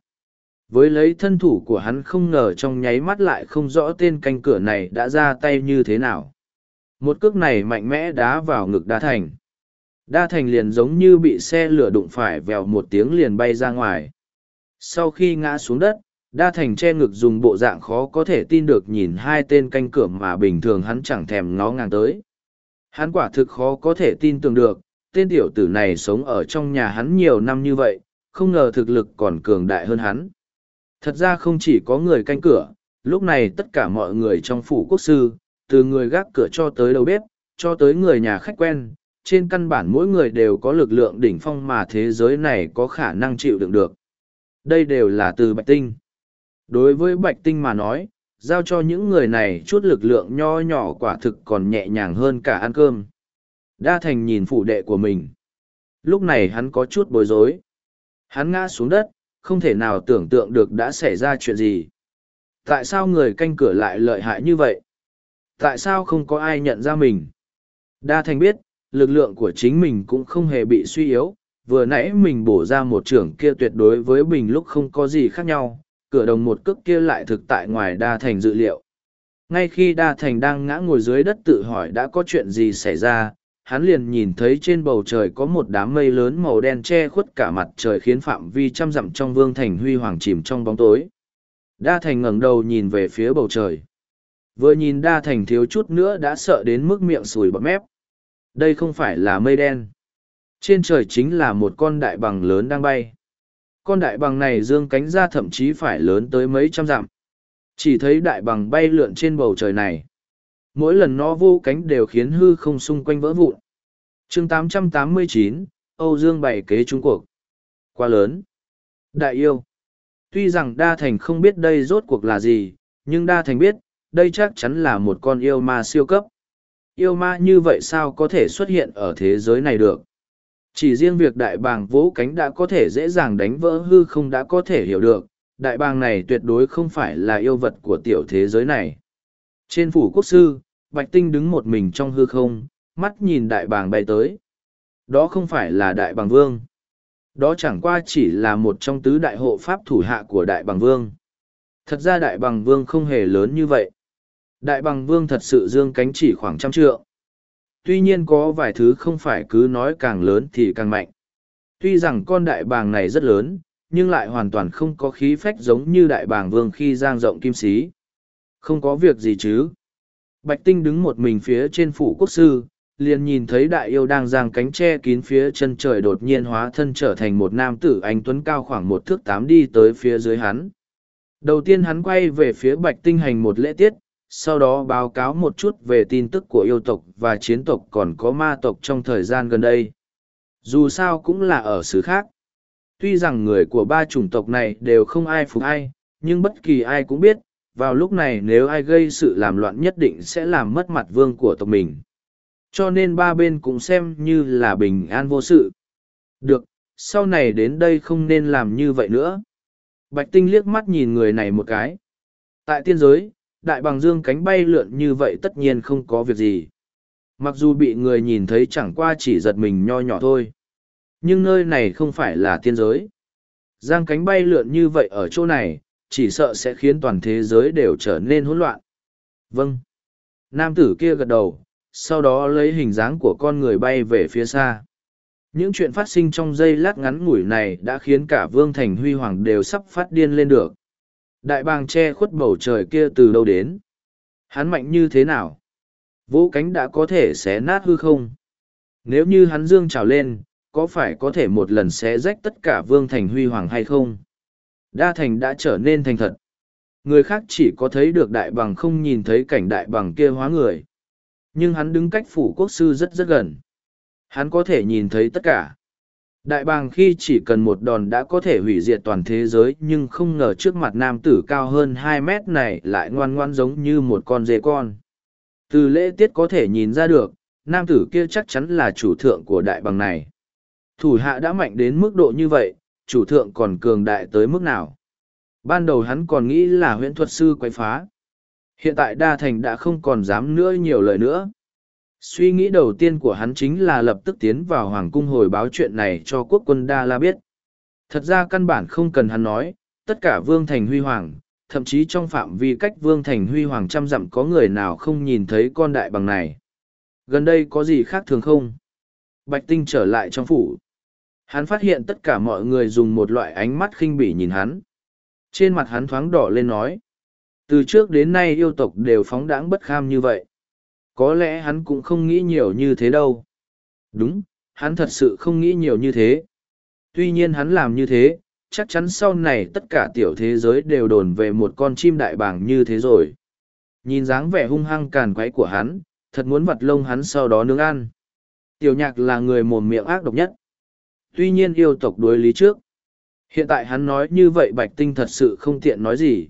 Với lấy thân thủ của hắn không ngờ trong nháy mắt lại không rõ tên canh cửa này đã ra tay như thế nào. Một cước này mạnh mẽ đá vào ngực đa thành. Đa thành liền giống như bị xe lửa đụng phải vèo một tiếng liền bay ra ngoài. Sau khi ngã xuống đất, đa thành che ngực dùng bộ dạng khó có thể tin được nhìn hai tên canh cửa mà bình thường hắn chẳng thèm ngó ngang tới. Hắn quả thực khó có thể tin tưởng được, tên tiểu tử này sống ở trong nhà hắn nhiều năm như vậy, không ngờ thực lực còn cường đại hơn hắn. Thật ra không chỉ có người canh cửa, lúc này tất cả mọi người trong phủ quốc sư, từ người gác cửa cho tới đầu bếp, cho tới người nhà khách quen, trên căn bản mỗi người đều có lực lượng đỉnh phong mà thế giới này có khả năng chịu đựng được. Đây đều là từ bạch tinh. Đối với Bạch Tinh mà nói, giao cho những người này chút lực lượng nho nhỏ quả thực còn nhẹ nhàng hơn cả ăn cơm. Đa thành nhìn phủ đệ của mình. Lúc này hắn có chút bối rối. Hắn ngã xuống đất, không thể nào tưởng tượng được đã xảy ra chuyện gì. Tại sao người canh cửa lại lợi hại như vậy? Tại sao không có ai nhận ra mình? Đa thành biết, lực lượng của chính mình cũng không hề bị suy yếu, vừa nãy mình bổ ra một trưởng kia tuyệt đối với bình lúc không có gì khác nhau, cửa đồng một cước kia lại thực tại ngoài đa thành dự liệu. Ngay khi đa thành đang ngã ngồi dưới đất tự hỏi đã có chuyện gì xảy ra, hắn liền nhìn thấy trên bầu trời có một đám mây lớn màu đen che khuất cả mặt trời khiến phạm vi trăm dặm trong vương thành huy hoàng chìm trong bóng tối. Đa thành ngẩng đầu nhìn về phía bầu trời. Vừa nhìn đa thành thiếu chút nữa đã sợ đến mức miệng sùi bọt mép. Đây không phải là mây đen. Trên trời chính là một con đại bằng lớn đang bay. Con đại bằng này dương cánh ra thậm chí phải lớn tới mấy trăm dặm. Chỉ thấy đại bằng bay lượn trên bầu trời này. Mỗi lần nó vô cánh đều khiến hư không xung quanh vỡ vụn. chương 889, Âu Dương bày kế Trung cuộc. Quá lớn. Đại yêu. Tuy rằng Đa Thành không biết đây rốt cuộc là gì, nhưng Đa Thành biết, đây chắc chắn là một con yêu ma siêu cấp. Yêu ma như vậy sao có thể xuất hiện ở thế giới này được? Chỉ riêng việc đại bàng vỗ cánh đã có thể dễ dàng đánh vỡ hư không đã có thể hiểu được, đại bàng này tuyệt đối không phải là yêu vật của tiểu thế giới này. Trên phủ quốc sư, Bạch Tinh đứng một mình trong hư không, mắt nhìn đại bàng bay tới. Đó không phải là đại bàng vương. Đó chẳng qua chỉ là một trong tứ đại hộ pháp thủ hạ của đại bàng vương. Thật ra đại bàng vương không hề lớn như vậy. Đại bàng vương thật sự dương cánh chỉ khoảng trăm trượng tuy nhiên có vài thứ không phải cứ nói càng lớn thì càng mạnh. Tuy rằng con đại bàng này rất lớn, nhưng lại hoàn toàn không có khí phách giống như đại bàng vương khi giang rộng kim sĩ. Không có việc gì chứ. Bạch Tinh đứng một mình phía trên phủ quốc sư, liền nhìn thấy đại yêu đang giang cánh che kín phía chân trời đột nhiên hóa thân trở thành một nam tử anh tuấn cao khoảng một thước tám đi tới phía dưới hắn. Đầu tiên hắn quay về phía Bạch Tinh hành một lễ tiết, sau đó báo cáo một chút về tin tức của yêu tộc và chiến tộc còn có ma tộc trong thời gian gần đây. Dù sao cũng là ở xứ khác. Tuy rằng người của ba chủng tộc này đều không ai phục ai, nhưng bất kỳ ai cũng biết, vào lúc này nếu ai gây sự làm loạn nhất định sẽ làm mất mặt vương của tộc mình. Cho nên ba bên cũng xem như là bình an vô sự. Được, sau này đến đây không nên làm như vậy nữa. Bạch tinh liếc mắt nhìn người này một cái. Tại tiên giới đại bằng dương cánh bay lượn như vậy tất nhiên không có việc gì. Mặc dù bị người nhìn thấy chẳng qua chỉ giật mình nho nhỏ thôi. Nhưng nơi này không phải là tiên giới. Giang cánh bay lượn như vậy ở chỗ này, chỉ sợ sẽ khiến toàn thế giới đều trở nên hỗn loạn. Vâng. Nam tử kia gật đầu, sau đó lấy hình dáng của con người bay về phía xa. Những chuyện phát sinh trong giây lát ngắn ngủi này đã khiến cả Vương Thành Huy Hoàng đều sắp phát điên lên được. Đại bàng che khuất bầu trời kia từ đâu đến? Hắn mạnh như thế nào? Vũ cánh đã có thể xé nát hư không? Nếu như hắn dương trào lên, có phải có thể một lần xé rách tất cả vương thành huy hoàng hay không? Đa thành đã trở nên thành thật. Người khác chỉ có thấy được đại bằng không nhìn thấy cảnh đại bằng kia hóa người. Nhưng hắn đứng cách phủ quốc sư rất rất gần. Hắn có thể nhìn thấy tất cả. Đại bàng khi chỉ cần một đòn đã có thể hủy diệt toàn thế giới nhưng không ngờ trước mặt nam tử cao hơn hai mét này lại ngoan ngoan giống như một con dê con. Từ lễ tiết có thể nhìn ra được, nam tử kia chắc chắn là chủ thượng của đại bàng này. Thủ hạ đã mạnh đến mức độ như vậy, chủ thượng còn cường đại tới mức nào. Ban đầu hắn còn nghĩ là huyễn thuật sư quay phá. Hiện tại đa thành đã không còn dám nữa nhiều lời nữa. Suy nghĩ đầu tiên của hắn chính là lập tức tiến vào Hoàng cung hồi báo chuyện này cho quốc quân Đa La biết. Thật ra căn bản không cần hắn nói, tất cả vương thành huy hoàng, thậm chí trong phạm vi cách vương thành huy hoàng trăm dặm có người nào không nhìn thấy con đại bằng này. Gần đây có gì khác thường không? Bạch Tinh trở lại trong phủ. Hắn phát hiện tất cả mọi người dùng một loại ánh mắt khinh bỉ nhìn hắn. Trên mặt hắn thoáng đỏ lên nói. Từ trước đến nay yêu tộc đều phóng đãng bất kham như vậy. Có lẽ hắn cũng không nghĩ nhiều như thế đâu. Đúng, hắn thật sự không nghĩ nhiều như thế. Tuy nhiên hắn làm như thế, chắc chắn sau này tất cả tiểu thế giới đều đồn về một con chim đại bàng như thế rồi. Nhìn dáng vẻ hung hăng càn quấy của hắn, thật muốn vặt lông hắn sau đó nướng ăn. Tiểu nhạc là người mồm miệng ác độc nhất. Tuy nhiên yêu tộc đối lý trước. Hiện tại hắn nói như vậy bạch tinh thật sự không tiện nói gì.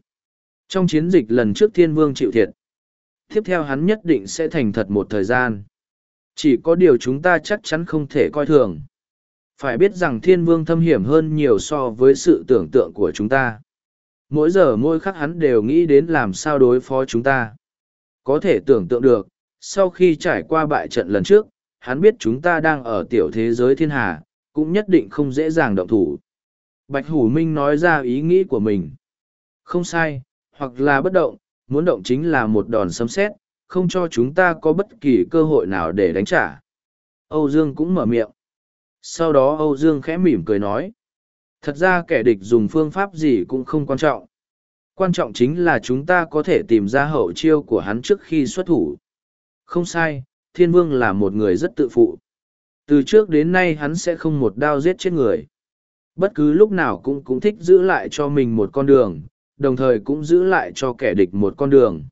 Trong chiến dịch lần trước thiên vương chịu thiệt. Tiếp theo hắn nhất định sẽ thành thật một thời gian. Chỉ có điều chúng ta chắc chắn không thể coi thường. Phải biết rằng thiên vương thâm hiểm hơn nhiều so với sự tưởng tượng của chúng ta. Mỗi giờ mỗi khắc hắn đều nghĩ đến làm sao đối phó chúng ta. Có thể tưởng tượng được, sau khi trải qua bại trận lần trước, hắn biết chúng ta đang ở tiểu thế giới thiên hà, cũng nhất định không dễ dàng động thủ. Bạch Hủ Minh nói ra ý nghĩ của mình. Không sai, hoặc là bất động, muốn động chính là một đòn sấm sét, không cho chúng ta có bất kỳ cơ hội nào để đánh trả. Âu Dương cũng mở miệng. Sau đó Âu Dương khẽ mỉm cười nói. Thật ra kẻ địch dùng phương pháp gì cũng không quan trọng. Quan trọng chính là chúng ta có thể tìm ra hậu chiêu của hắn trước khi xuất thủ. Không sai, Thiên Vương là một người rất tự phụ. Từ trước đến nay hắn sẽ không một đao giết chết người. Bất cứ lúc nào cũng cũng thích giữ lại cho mình một con đường, đồng thời cũng giữ lại cho kẻ địch một con đường.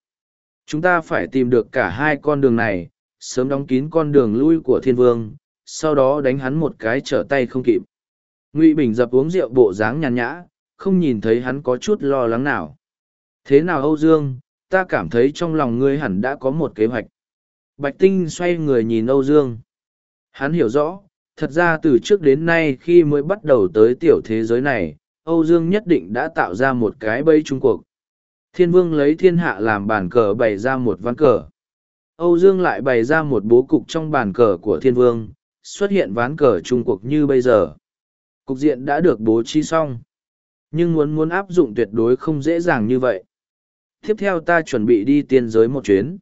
Chúng ta phải tìm được cả hai con đường này, sớm đóng kín con đường lui của thiên vương, sau đó đánh hắn một cái trở tay không kịp. Ngụy Bình dập uống rượu bộ dáng nhàn nhã, không nhìn thấy hắn có chút lo lắng nào. Thế nào Âu Dương, ta cảm thấy trong lòng ngươi hẳn đã có một kế hoạch. Bạch Tinh xoay người nhìn Âu Dương. Hắn hiểu rõ, thật ra từ trước đến nay khi mới bắt đầu tới tiểu thế giới này, Âu Dương nhất định đã tạo ra một cái bẫy trung cuộc. Thiên vương lấy thiên hạ làm bàn cờ bày ra một ván cờ. Âu Dương lại bày ra một bố cục trong bàn cờ của thiên vương, xuất hiện ván cờ trung cuộc như bây giờ. Cục diện đã được bố trí xong. Nhưng muốn muốn áp dụng tuyệt đối không dễ dàng như vậy. Tiếp theo ta chuẩn bị đi tiên giới một chuyến.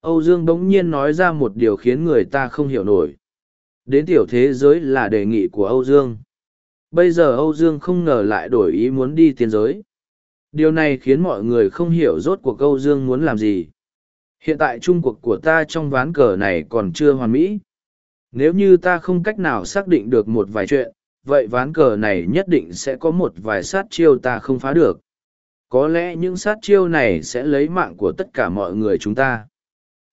Âu Dương bỗng nhiên nói ra một điều khiến người ta không hiểu nổi. Đến tiểu thế giới là đề nghị của Âu Dương. Bây giờ Âu Dương không ngờ lại đổi ý muốn đi tiên giới. Điều này khiến mọi người không hiểu rốt cuộc Âu Dương muốn làm gì. Hiện tại trung cuộc của ta trong ván cờ này còn chưa hoàn mỹ. Nếu như ta không cách nào xác định được một vài chuyện, vậy ván cờ này nhất định sẽ có một vài sát chiêu ta không phá được. Có lẽ những sát chiêu này sẽ lấy mạng của tất cả mọi người chúng ta.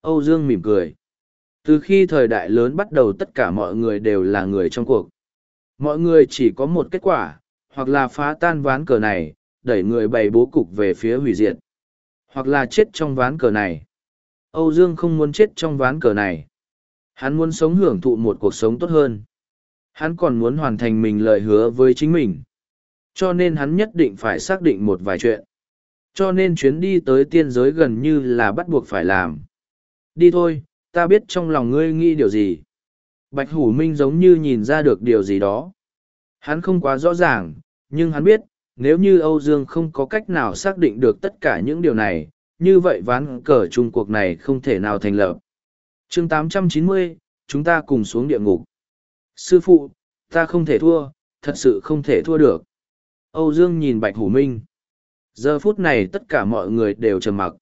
Âu Dương mỉm cười. Từ khi thời đại lớn bắt đầu tất cả mọi người đều là người trong cuộc. Mọi người chỉ có một kết quả, hoặc là phá tan ván cờ này, đẩy người bày bố cục về phía hủy diệt, hoặc là chết trong ván cờ này. Âu Dương không muốn chết trong ván cờ này. Hắn muốn sống hưởng thụ một cuộc sống tốt hơn. Hắn còn muốn hoàn thành mình lời hứa với chính mình. Cho nên hắn nhất định phải xác định một vài chuyện. Cho nên chuyến đi tới tiên giới gần như là bắt buộc phải làm. Đi thôi, ta biết trong lòng ngươi nghĩ điều gì. Bạch Hủ Minh giống như nhìn ra được điều gì đó. Hắn không quá rõ ràng, nhưng hắn biết, nếu như Âu Dương không có cách nào xác định được tất cả những điều này, như vậy ván cờ chung cuộc này không thể nào thành lập. chương 890, chúng ta cùng xuống địa ngục. Sư phụ, ta không thể thua, thật sự không thể thua được. Âu Dương nhìn Bạch Hủ Minh. Giờ phút này tất cả mọi người đều trầm mặc.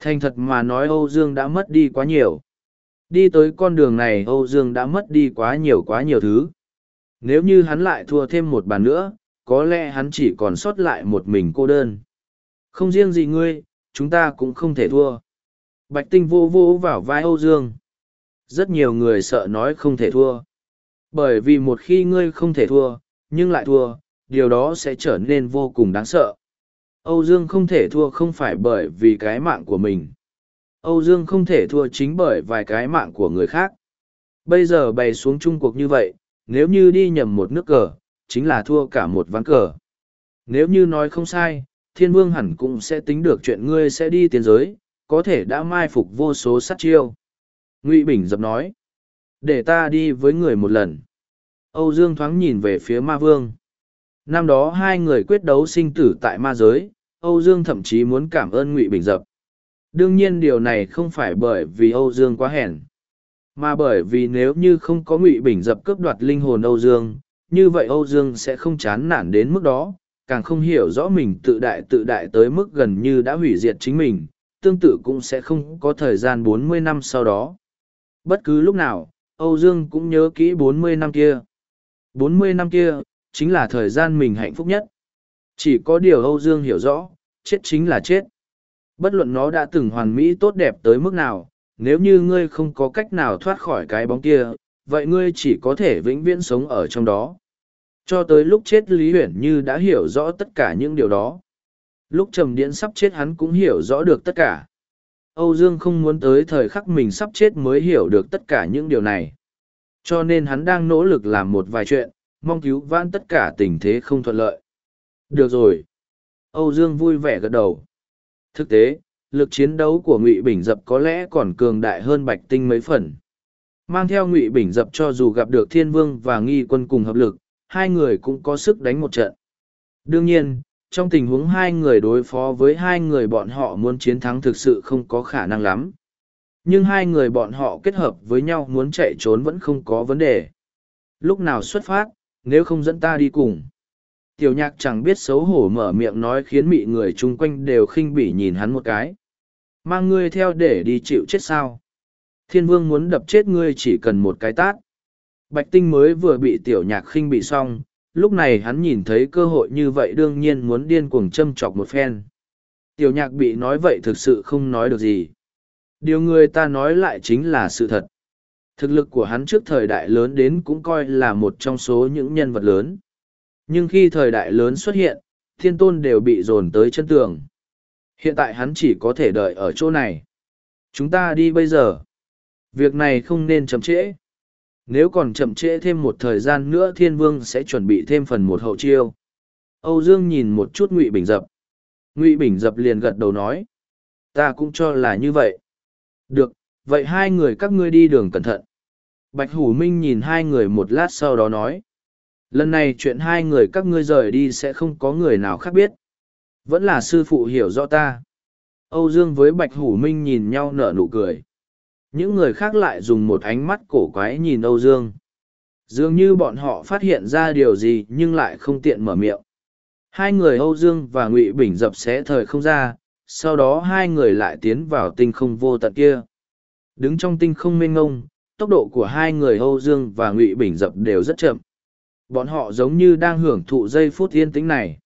Thành thật mà nói Âu Dương đã mất đi quá nhiều. Đi tới con đường này Âu Dương đã mất đi quá nhiều quá nhiều thứ. Nếu như hắn lại thua thêm một bàn nữa, có lẽ hắn chỉ còn sót lại một mình cô đơn. Không riêng gì ngươi, chúng ta cũng không thể thua. Bạch tinh vô vô vào vai Âu Dương. Rất nhiều người sợ nói không thể thua. Bởi vì một khi ngươi không thể thua, nhưng lại thua, điều đó sẽ trở nên vô cùng đáng sợ. Âu Dương không thể thua không phải bởi vì cái mạng của mình. Âu Dương không thể thua chính bởi vài cái mạng của người khác. Bây giờ bày xuống chung cuộc như vậy, nếu như đi nhầm một nước cờ, chính là thua cả một ván cờ. Nếu như nói không sai, thiên vương hẳn cũng sẽ tính được chuyện ngươi sẽ đi tiến giới, có thể đã mai phục vô số sát chiêu. Ngụy Bình dập nói, để ta đi với người một lần. Âu Dương thoáng nhìn về phía ma vương. Năm đó hai người quyết đấu sinh tử tại ma giới, Âu Dương thậm chí muốn cảm ơn Ngụy Bình dập. Đương nhiên điều này không phải bởi vì Âu Dương quá hèn, mà bởi vì nếu như không có Ngụy Bình dập cướp đoạt linh hồn Âu Dương, như vậy Âu Dương sẽ không chán nản đến mức đó, càng không hiểu rõ mình tự đại tự đại tới mức gần như đã hủy diệt chính mình, tương tự cũng sẽ không có thời gian bốn mươi năm sau đó. Bất cứ lúc nào, Âu Dương cũng nhớ kỹ bốn mươi năm kia. bốn mươi năm kia, chính là thời gian mình hạnh phúc nhất. Chỉ có điều Âu Dương hiểu rõ, chết chính là chết. Bất luận nó đã từng hoàn mỹ tốt đẹp tới mức nào, nếu như ngươi không có cách nào thoát khỏi cái bóng kia, vậy ngươi chỉ có thể vĩnh viễn sống ở trong đó. Cho tới lúc chết Lý Huyển Như đã hiểu rõ tất cả những điều đó. Lúc trầm điễn sắp chết hắn cũng hiểu rõ được tất cả. Âu Dương không muốn tới thời khắc mình sắp chết mới hiểu được tất cả những điều này. Cho nên hắn đang nỗ lực làm một vài chuyện, mong cứu vãn tất cả tình thế không thuận lợi. Được rồi. Âu Dương vui vẻ gật đầu. Thực tế, lực chiến đấu của Ngụy Bình Dập có lẽ còn cường đại hơn Bạch Tinh mấy phần. Mang theo Ngụy Bình Dập cho dù gặp được Thiên Vương và Nghi Quân cùng hợp lực, hai người cũng có sức đánh một trận. Đương nhiên, trong tình huống hai người đối phó với hai người bọn họ muốn chiến thắng thực sự không có khả năng lắm. Nhưng hai người bọn họ kết hợp với nhau muốn chạy trốn vẫn không có vấn đề. Lúc nào xuất phát, nếu không dẫn ta đi cùng. Tiểu nhạc chẳng biết xấu hổ mở miệng nói khiến mị người chung quanh đều khinh bỉ nhìn hắn một cái. Mang ngươi theo để đi chịu chết sao. Thiên vương muốn đập chết ngươi chỉ cần một cái tát. Bạch tinh mới vừa bị tiểu nhạc khinh bị xong, lúc này hắn nhìn thấy cơ hội như vậy đương nhiên muốn điên cuồng châm chọc một phen. Tiểu nhạc bị nói vậy thực sự không nói được gì. Điều người ta nói lại chính là sự thật. Thực lực của hắn trước thời đại lớn đến cũng coi là một trong số những nhân vật lớn. Nhưng khi thời đại lớn xuất hiện, thiên tôn đều bị dồn tới chân tường. Hiện tại hắn chỉ có thể đợi ở chỗ này. Chúng ta đi bây giờ. Việc này không nên chậm trễ. Nếu còn chậm trễ thêm một thời gian nữa thiên vương sẽ chuẩn bị thêm phần một hậu chiêu. Âu Dương nhìn một chút Ngụy Bình Dập. Ngụy Bình Dập liền gật đầu nói. Ta cũng cho là như vậy. Được, vậy hai người các ngươi đi đường cẩn thận. Bạch Hủ Minh nhìn hai người một lát sau đó nói. Lần này chuyện hai người các ngươi rời đi sẽ không có người nào khác biết. Vẫn là sư phụ hiểu rõ ta. Âu Dương với Bạch Hủ Minh nhìn nhau nở nụ cười. Những người khác lại dùng một ánh mắt cổ quái nhìn Âu Dương. Dường như bọn họ phát hiện ra điều gì nhưng lại không tiện mở miệng. Hai người Âu Dương và Ngụy Bình dập xé thời không ra, sau đó hai người lại tiến vào tinh không vô tận kia. Đứng trong tinh không mênh ngông, tốc độ của hai người Âu Dương và Ngụy Bình dập đều rất chậm. Bọn họ giống như đang hưởng thụ giây phút yên tĩnh này.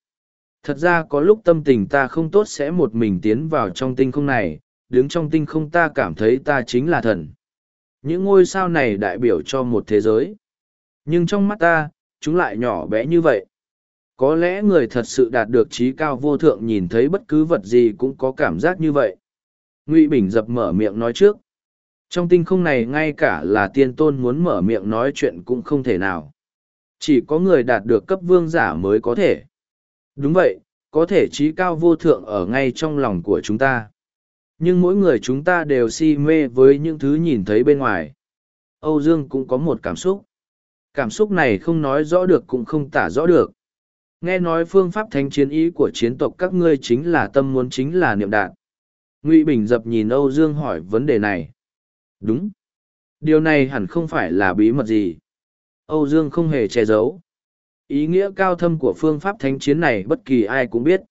Thật ra có lúc tâm tình ta không tốt sẽ một mình tiến vào trong tinh không này, đứng trong tinh không ta cảm thấy ta chính là thần. Những ngôi sao này đại biểu cho một thế giới. Nhưng trong mắt ta, chúng lại nhỏ bé như vậy. Có lẽ người thật sự đạt được trí cao vô thượng nhìn thấy bất cứ vật gì cũng có cảm giác như vậy. Ngụy Bình dập mở miệng nói trước. Trong tinh không này ngay cả là tiên tôn muốn mở miệng nói chuyện cũng không thể nào. Chỉ có người đạt được cấp vương giả mới có thể. Đúng vậy, có thể trí cao vô thượng ở ngay trong lòng của chúng ta. Nhưng mỗi người chúng ta đều si mê với những thứ nhìn thấy bên ngoài. Âu Dương cũng có một cảm xúc. Cảm xúc này không nói rõ được cũng không tả rõ được. Nghe nói phương pháp thánh chiến ý của chiến tộc các ngươi chính là tâm muốn chính là niệm đạn. Ngụy Bình dập nhìn Âu Dương hỏi vấn đề này. Đúng. Điều này hẳn không phải là bí mật gì. Âu Dương không hề che giấu. Ý nghĩa cao thâm của phương pháp thánh chiến này bất kỳ ai cũng biết.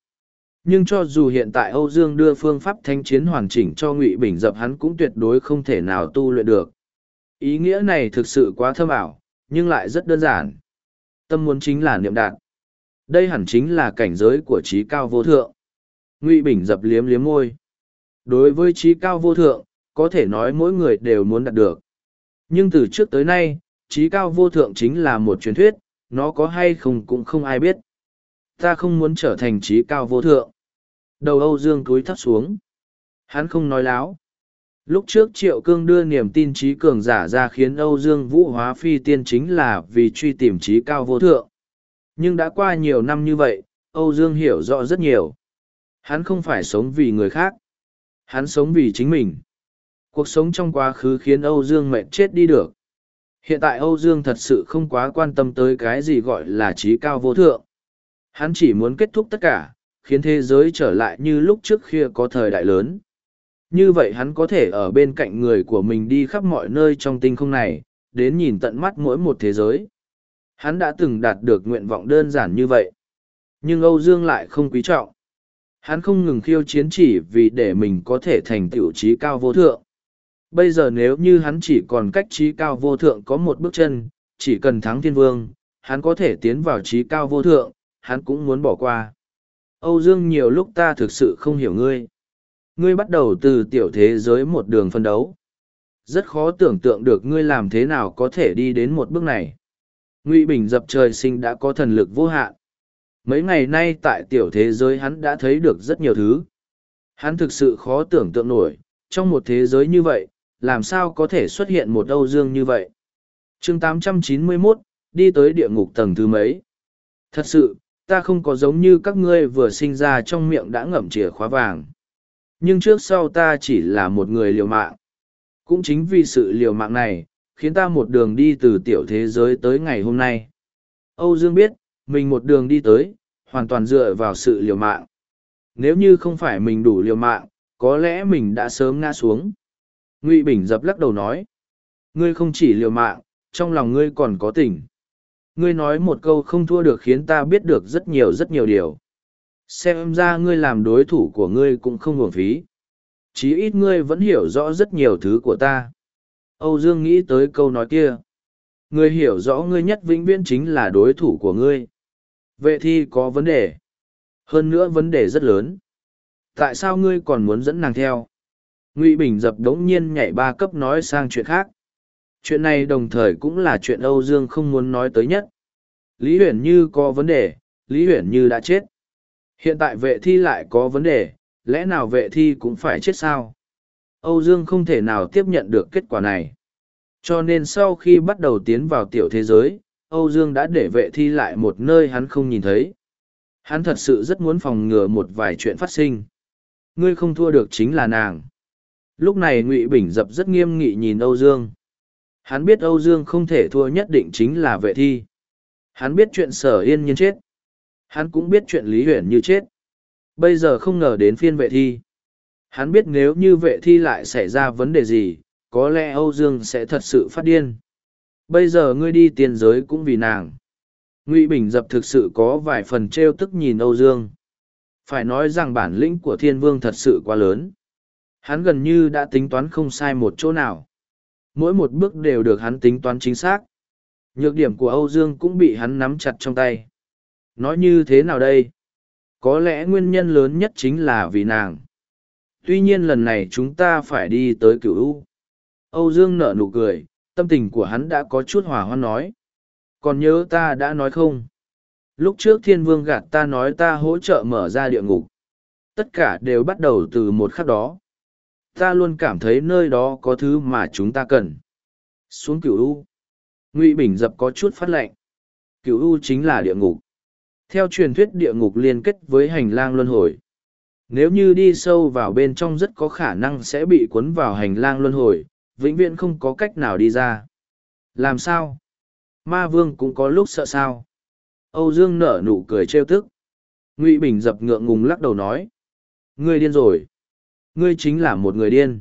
Nhưng cho dù hiện tại Âu Dương đưa phương pháp thánh chiến hoàn chỉnh cho Ngụy Bình dập hắn cũng tuyệt đối không thể nào tu luyện được. Ý nghĩa này thực sự quá thâm ảo, nhưng lại rất đơn giản. Tâm muốn chính là niệm đạt. Đây hẳn chính là cảnh giới của trí cao vô thượng. Ngụy Bình dập liếm liếm môi. Đối với trí cao vô thượng, có thể nói mỗi người đều muốn đạt được. Nhưng từ trước tới nay, trí cao vô thượng chính là một truyền thuyết, nó có hay không cũng không ai biết. Ta không muốn trở thành trí cao vô thượng. Đầu Âu Dương túi thấp xuống. Hắn không nói láo. Lúc trước Triệu Cương đưa niềm tin trí cường giả ra khiến Âu Dương vũ hóa phi tiên chính là vì truy tìm trí cao vô thượng. Nhưng đã qua nhiều năm như vậy, Âu Dương hiểu rõ rất nhiều. Hắn không phải sống vì người khác. Hắn sống vì chính mình. Cuộc sống trong quá khứ khiến Âu Dương mệt chết đi được. Hiện tại Âu Dương thật sự không quá quan tâm tới cái gì gọi là trí cao vô thượng. Hắn chỉ muốn kết thúc tất cả, khiến thế giới trở lại như lúc trước khi có thời đại lớn. Như vậy hắn có thể ở bên cạnh người của mình đi khắp mọi nơi trong tinh không này, đến nhìn tận mắt mỗi một thế giới. Hắn đã từng đạt được nguyện vọng đơn giản như vậy. Nhưng Âu Dương lại không quý trọng. Hắn không ngừng khiêu chiến chỉ vì để mình có thể thành tiểu trí cao vô thượng. Bây giờ nếu như hắn chỉ còn cách trí cao vô thượng có một bước chân, chỉ cần thắng thiên vương, hắn có thể tiến vào trí cao vô thượng, hắn cũng muốn bỏ qua. Âu Dương nhiều lúc ta thực sự không hiểu ngươi. Ngươi bắt đầu từ tiểu thế giới một đường phân đấu. Rất khó tưởng tượng được ngươi làm thế nào có thể đi đến một bước này. Ngụy Bình dập trời sinh đã có thần lực vô hạn. Mấy ngày nay tại tiểu thế giới hắn đã thấy được rất nhiều thứ. Hắn thực sự khó tưởng tượng nổi, trong một thế giới như vậy, làm sao có thể xuất hiện một Âu Dương như vậy. chương 891, đi tới địa ngục tầng thứ mấy. Thật sự, ta không có giống như các ngươi vừa sinh ra trong miệng đã ngậm chìa khóa vàng. Nhưng trước sau ta chỉ là một người liều mạng. Cũng chính vì sự liều mạng này, khiến ta một đường đi từ tiểu thế giới tới ngày hôm nay. Âu Dương biết, mình một đường đi tới, hoàn toàn dựa vào sự liều mạng. Nếu như không phải mình đủ liều mạng, có lẽ mình đã sớm ngã xuống. Ngụy Bình dập lắc đầu nói. Ngươi không chỉ liều mạng, trong lòng ngươi còn có tình. Ngươi nói một câu không thua được khiến ta biết được rất nhiều rất nhiều điều. Xem ra ngươi làm đối thủ của ngươi cũng không uổng phí. Chí ít ngươi vẫn hiểu rõ rất nhiều thứ của ta. Âu Dương nghĩ tới câu nói kia. Ngươi hiểu rõ ngươi nhất vĩnh viễn chính là đối thủ của ngươi. Vệ thi có vấn đề. Hơn nữa vấn đề rất lớn. Tại sao ngươi còn muốn dẫn nàng theo? Ngụy Bình dập đống nhiên nhảy ba cấp nói sang chuyện khác. Chuyện này đồng thời cũng là chuyện Âu Dương không muốn nói tới nhất. Lý Huyền Như có vấn đề, Lý Huyền Như đã chết. Hiện tại vệ thi lại có vấn đề, lẽ nào vệ thi cũng phải chết sao? Âu Dương không thể nào tiếp nhận được kết quả này. Cho nên sau khi bắt đầu tiến vào tiểu thế giới, Âu Dương đã để vệ thi lại một nơi hắn không nhìn thấy. Hắn thật sự rất muốn phòng ngừa một vài chuyện phát sinh. Ngươi không thua được chính là nàng. Lúc này Ngụy Bình dập rất nghiêm nghị nhìn Âu Dương. Hắn biết Âu Dương không thể thua nhất định chính là vệ thi. Hắn biết chuyện sở yên nhiên chết. Hắn cũng biết chuyện Lý Huyền như chết. Bây giờ không ngờ đến phiên vệ thi. Hắn biết nếu như vệ thi lại xảy ra vấn đề gì, có lẽ Âu Dương sẽ thật sự phát điên. Bây giờ ngươi đi tiền giới cũng vì nàng. Ngụy Bình Dập thực sự có vài phần trêu tức nhìn Âu Dương. Phải nói rằng bản lĩnh của thiên vương thật sự quá lớn. Hắn gần như đã tính toán không sai một chỗ nào. Mỗi một bước đều được hắn tính toán chính xác. Nhược điểm của Âu Dương cũng bị hắn nắm chặt trong tay. Nói như thế nào đây? Có lẽ nguyên nhân lớn nhất chính là vì nàng. Tuy nhiên lần này chúng ta phải đi tới cửu U. Âu Dương nở nụ cười, tâm tình của hắn đã có chút hòa hoan nói. Còn nhớ ta đã nói không? Lúc trước thiên vương gạt ta nói ta hỗ trợ mở ra địa ngục. Tất cả đều bắt đầu từ một khắc đó. Ta luôn cảm thấy nơi đó có thứ mà chúng ta cần. Xuống cửu U. Ngụy Bình dập có chút phát lệnh. Cửu U chính là địa ngục. Theo truyền thuyết địa ngục liên kết với hành lang luân hồi. Nếu như đi sâu vào bên trong rất có khả năng sẽ bị cuốn vào hành lang luân hồi, vĩnh viễn không có cách nào đi ra. Làm sao? Ma vương cũng có lúc sợ sao? Âu Dương nở nụ cười trêu tức. Ngụy Bình dập ngượng ngùng lắc đầu nói. Ngươi điên rồi. Ngươi chính là một người điên.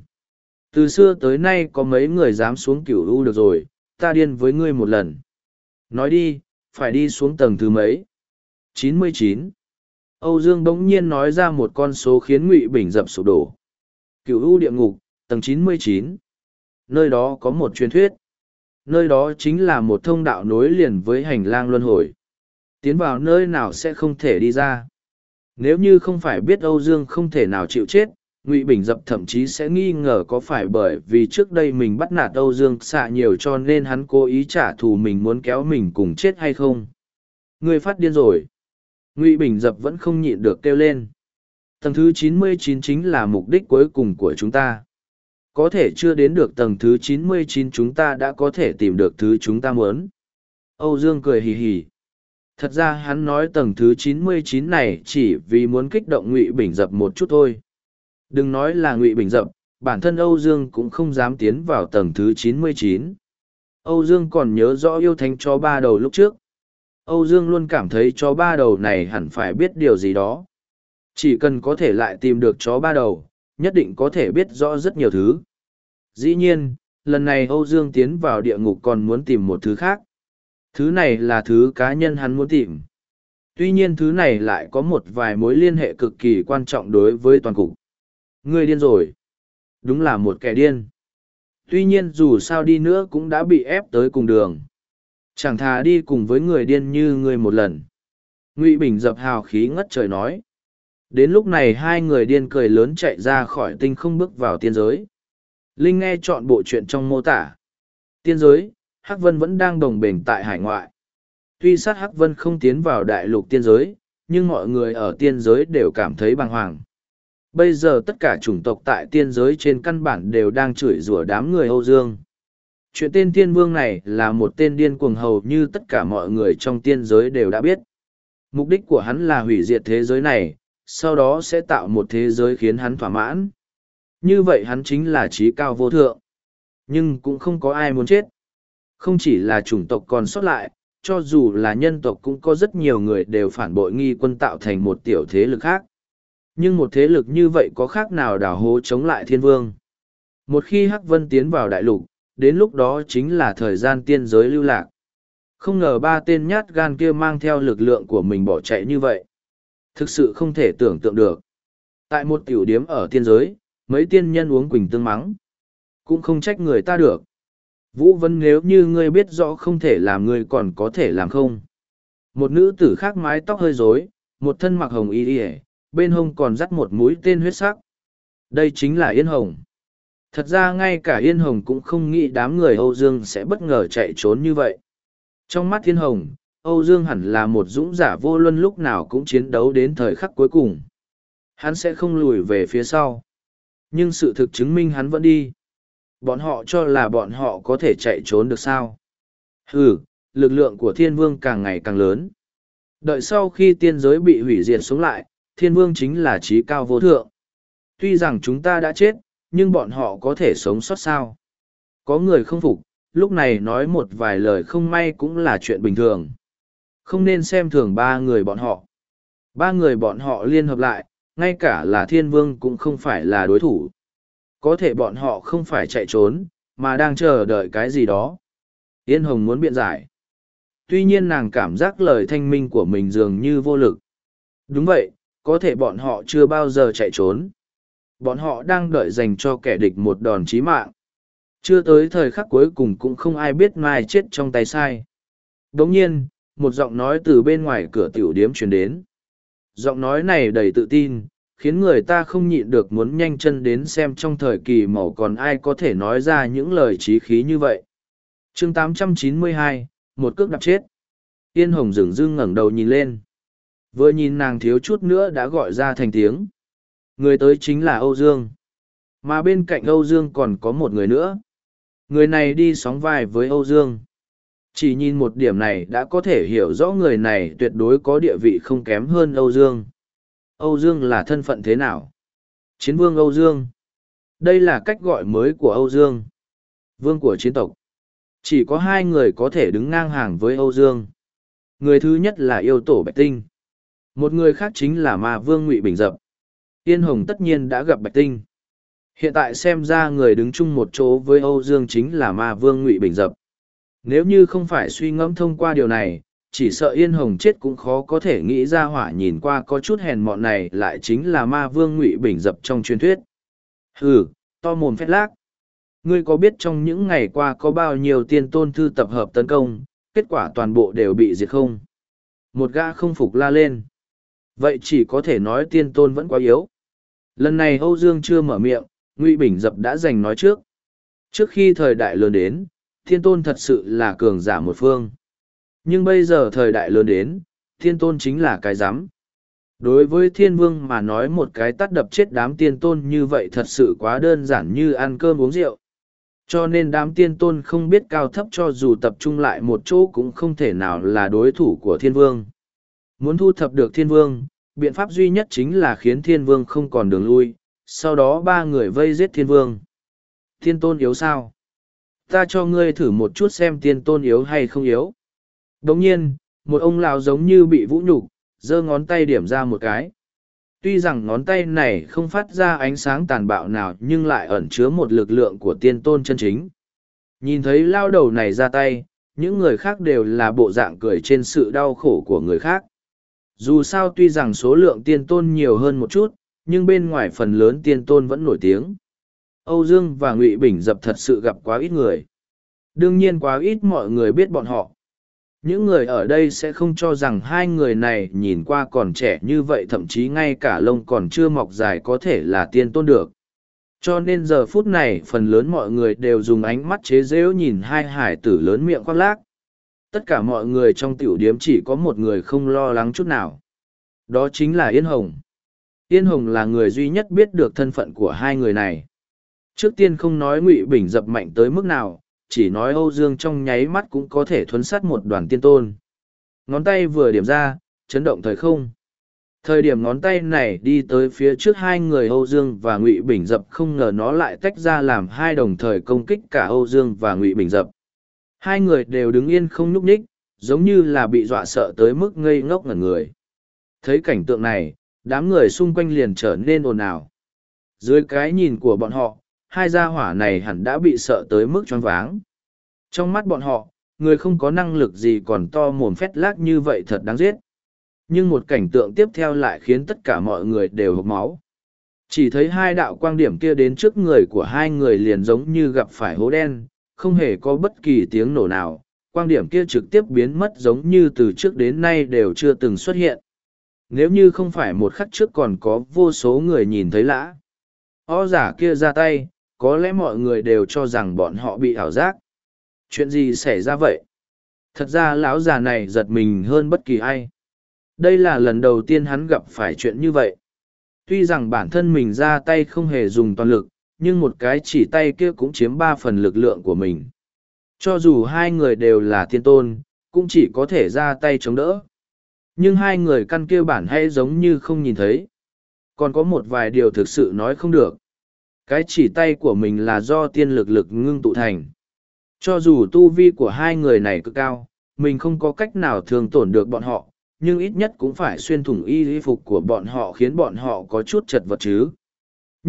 Từ xưa tới nay có mấy người dám xuống cửu u được rồi, ta điên với ngươi một lần. Nói đi, phải đi xuống tầng thứ mấy? 99. Âu Dương bỗng nhiên nói ra một con số khiến Ngụy Bình dập sụp đổ. Cửu u địa ngục, tầng 99. Nơi đó có một truyền thuyết. Nơi đó chính là một thông đạo nối liền với hành lang luân hồi. Tiến vào nơi nào sẽ không thể đi ra. Nếu như không phải biết Âu Dương không thể nào chịu chết, Ngụy Bình Dập thậm chí sẽ nghi ngờ có phải bởi vì trước đây mình bắt nạt Âu Dương xạ nhiều cho nên hắn cố ý trả thù mình muốn kéo mình cùng chết hay không. Người phát điên rồi. Ngụy Bình Dập vẫn không nhịn được kêu lên. Tầng thứ 99 chính là mục đích cuối cùng của chúng ta. Có thể chưa đến được tầng thứ 99 chúng ta đã có thể tìm được thứ chúng ta muốn. Âu Dương cười hì hì. Thật ra hắn nói tầng thứ 99 này chỉ vì muốn kích động Ngụy Bình Dập một chút thôi. Đừng nói là Ngụy Bình Dập, bản thân Âu Dương cũng không dám tiến vào tầng thứ 99. Âu Dương còn nhớ rõ yêu thánh cho ba đầu lúc trước. Âu Dương luôn cảm thấy chó ba đầu này hẳn phải biết điều gì đó. Chỉ cần có thể lại tìm được chó ba đầu, nhất định có thể biết rõ rất nhiều thứ. Dĩ nhiên, lần này Âu Dương tiến vào địa ngục còn muốn tìm một thứ khác. Thứ này là thứ cá nhân hắn muốn tìm. Tuy nhiên thứ này lại có một vài mối liên hệ cực kỳ quan trọng đối với toàn cục. Ngươi điên rồi. Đúng là một kẻ điên. Tuy nhiên dù sao đi nữa cũng đã bị ép tới cùng đường. Chẳng thà đi cùng với người điên như ngươi một lần. Ngụy Bình dập hào khí ngất trời nói. Đến lúc này hai người điên cười lớn chạy ra khỏi tinh không bước vào tiên giới. Linh nghe chọn bộ chuyện trong mô tả. Tiên giới, Hắc Vân vẫn đang đồng bền tại hải ngoại. Tuy sát Hắc Vân không tiến vào đại lục tiên giới, nhưng mọi người ở tiên giới đều cảm thấy bàng hoàng. Bây giờ tất cả chủng tộc tại tiên giới trên căn bản đều đang chửi rủa đám người Âu Dương. Chuyện tên tiên vương này là một tên điên cuồng hầu như tất cả mọi người trong tiên giới đều đã biết. Mục đích của hắn là hủy diệt thế giới này, sau đó sẽ tạo một thế giới khiến hắn thỏa mãn. Như vậy hắn chính là trí cao vô thượng. Nhưng cũng không có ai muốn chết. Không chỉ là chủng tộc còn sót lại, cho dù là nhân tộc cũng có rất nhiều người đều phản bội nghi quân tạo thành một tiểu thế lực khác. Nhưng một thế lực như vậy có khác nào đảo hố chống lại thiên vương. Một khi Hắc Vân tiến vào đại lục, đến lúc đó chính là thời gian tiên giới lưu lạc. Không ngờ ba tên nhát gan kia mang theo lực lượng của mình bỏ chạy như vậy. Thực sự không thể tưởng tượng được. Tại một tiểu điếm ở tiên giới, mấy tiên nhân uống quỳnh tương mắng. Cũng không trách người ta được. Vũ Vân nếu như ngươi biết rõ không thể làm ngươi còn có thể làm không. Một nữ tử khác mái tóc hơi rối, một thân mặc hồng y y bên hông còn dắt một mũi tên huyết sắc. Đây chính là Yên Hồng. Thật ra ngay cả Yên Hồng cũng không nghĩ đám người Âu Dương sẽ bất ngờ chạy trốn như vậy. Trong mắt Yên Hồng, Âu Dương hẳn là một dũng giả vô luân lúc nào cũng chiến đấu đến thời khắc cuối cùng. Hắn sẽ không lùi về phía sau. Nhưng sự thực chứng minh hắn vẫn đi. Bọn họ cho là bọn họ có thể chạy trốn được sao. Ừ, lực lượng của thiên vương càng ngày càng lớn. Đợi sau khi tiên giới bị hủy diệt xuống lại, thiên vương chính là trí cao vô thượng. Tuy rằng chúng ta đã chết, nhưng bọn họ có thể sống sót sao. Có người không phục, lúc này nói một vài lời không may cũng là chuyện bình thường. Không nên xem thường ba người bọn họ. Ba người bọn họ liên hợp lại, ngay cả là thiên vương cũng không phải là đối thủ. Có thể bọn họ không phải chạy trốn, mà đang chờ đợi cái gì đó. Yên Hồng muốn biện giải. Tuy nhiên nàng cảm giác lời thanh minh của mình dường như vô lực. Đúng vậy, có thể bọn họ chưa bao giờ chạy trốn. Bọn họ đang đợi dành cho kẻ địch một đòn chí mạng. Chưa tới thời khắc cuối cùng cũng không ai biết mai chết trong tay sai. Đồng nhiên, một giọng nói từ bên ngoài cửa tiểu điếm truyền đến. Giọng nói này đầy tự tin, khiến người ta không nhịn được muốn nhanh chân đến xem trong thời kỳ màu còn ai có thể nói ra những lời trí khí như vậy. chương 892, một cước đạp chết. Yên Hồng dửng dưng ngẩng đầu nhìn lên. Vừa nhìn nàng thiếu chút nữa đã gọi ra thành tiếng. Người tới chính là Âu Dương. Mà bên cạnh Âu Dương còn có một người nữa. Người này đi sóng vai với Âu Dương. Chỉ nhìn một điểm này đã có thể hiểu rõ người này tuyệt đối có địa vị không kém hơn Âu Dương. Âu Dương là thân phận thế nào? Chiến vương Âu Dương. Đây là cách gọi mới của Âu Dương. Vương của chiến tộc. Chỉ có hai người có thể đứng ngang hàng với Âu Dương. Người thứ nhất là yêu tổ Bạch Tinh. Một người khác chính là ma vương Ngụy Bình Dập. Yên Hồng tất nhiên đã gặp Bạch Tinh. Hiện tại xem ra người đứng chung một chỗ với Âu Dương chính là ma vương Ngụy Bình Dập. Nếu như không phải suy ngẫm thông qua điều này, chỉ sợ Yên Hồng chết cũng khó có thể nghĩ ra hỏa nhìn qua có chút hèn mọn này lại chính là ma vương Ngụy Bình Dập trong truyền thuyết. Hừ, to mồm phét lác. Ngươi có biết trong những ngày qua có bao nhiêu tiên tôn thư tập hợp tấn công, kết quả toàn bộ đều bị diệt không? Một gã không phục la lên. Vậy chỉ có thể nói tiên tôn vẫn quá yếu. Lần này Âu Dương chưa mở miệng, Ngụy Bình Dập đã giành nói trước. Trước khi thời đại lớn đến, thiên tôn thật sự là cường giả một phương. Nhưng bây giờ thời đại lớn đến, thiên tôn chính là cái rắm Đối với thiên vương mà nói một cái tắt đập chết đám tiên tôn như vậy thật sự quá đơn giản như ăn cơm uống rượu. Cho nên đám tiên tôn không biết cao thấp cho dù tập trung lại một chỗ cũng không thể nào là đối thủ của thiên vương. Muốn thu thập được thiên vương, biện pháp duy nhất chính là khiến thiên vương không còn đường lui, sau đó ba người vây giết thiên vương. Thiên tôn yếu sao? Ta cho ngươi thử một chút xem thiên tôn yếu hay không yếu. Đồng nhiên, một ông lão giống như bị vũ nhục, giơ ngón tay điểm ra một cái. Tuy rằng ngón tay này không phát ra ánh sáng tàn bạo nào nhưng lại ẩn chứa một lực lượng của tiên tôn chân chính. Nhìn thấy lao đầu này ra tay, những người khác đều là bộ dạng cười trên sự đau khổ của người khác. Dù sao tuy rằng số lượng tiên tôn nhiều hơn một chút, nhưng bên ngoài phần lớn tiên tôn vẫn nổi tiếng. Âu Dương và Ngụy Bình dập thật sự gặp quá ít người. Đương nhiên quá ít mọi người biết bọn họ. Những người ở đây sẽ không cho rằng hai người này nhìn qua còn trẻ như vậy thậm chí ngay cả lông còn chưa mọc dài có thể là tiên tôn được. Cho nên giờ phút này phần lớn mọi người đều dùng ánh mắt chế rễu nhìn hai hải tử lớn miệng khoác lác. Tất cả mọi người trong tiểu điếm chỉ có một người không lo lắng chút nào. Đó chính là Yên Hồng. Yên Hồng là người duy nhất biết được thân phận của hai người này. Trước tiên không nói Ngụy Bình dập mạnh tới mức nào, chỉ nói Âu Dương trong nháy mắt cũng có thể thuấn sát một đoàn tiên tôn. Ngón tay vừa điểm ra, chấn động thời không. Thời điểm ngón tay này đi tới phía trước hai người Âu Dương và Ngụy Bình Dập không ngờ nó lại tách ra làm hai đồng thời công kích cả Âu Dương và Ngụy Bình Dập. Hai người đều đứng yên không nhúc nhích, giống như là bị dọa sợ tới mức ngây ngốc ngẩn người. Thấy cảnh tượng này, đám người xung quanh liền trở nên ồn ào. Dưới cái nhìn của bọn họ, hai gia hỏa này hẳn đã bị sợ tới mức choáng váng. Trong mắt bọn họ, người không có năng lực gì còn to mồm phét lác như vậy thật đáng giết. Nhưng một cảnh tượng tiếp theo lại khiến tất cả mọi người đều hộp máu. Chỉ thấy hai đạo quang điểm kia đến trước người của hai người liền giống như gặp phải hố đen, không hề có bất kỳ tiếng nổ nào, quang điểm kia trực tiếp biến mất giống như từ trước đến nay đều chưa từng xuất hiện. Nếu như không phải một khắc trước còn có vô số người nhìn thấy lã. O giả kia ra tay, có lẽ mọi người đều cho rằng bọn họ bị ảo giác. Chuyện gì xảy ra vậy? Thật ra lão già này giật mình hơn bất kỳ ai. Đây là lần đầu tiên hắn gặp phải chuyện như vậy. Tuy rằng bản thân mình ra tay không hề dùng toàn lực, nhưng một cái chỉ tay kia cũng chiếm ba phần lực lượng của mình. Cho dù hai người đều là thiên tôn, cũng chỉ có thể ra tay chống đỡ. Nhưng hai người căn kia bản hay giống như không nhìn thấy. Còn có một vài điều thực sự nói không được. Cái chỉ tay của mình là do tiên lực lực ngưng tụ thành. Cho dù tu vi của hai người này cực cao, mình không có cách nào thường tổn được bọn họ, nhưng ít nhất cũng phải xuyên thủng y y phục của bọn họ khiến bọn họ có chút chật vật chứ.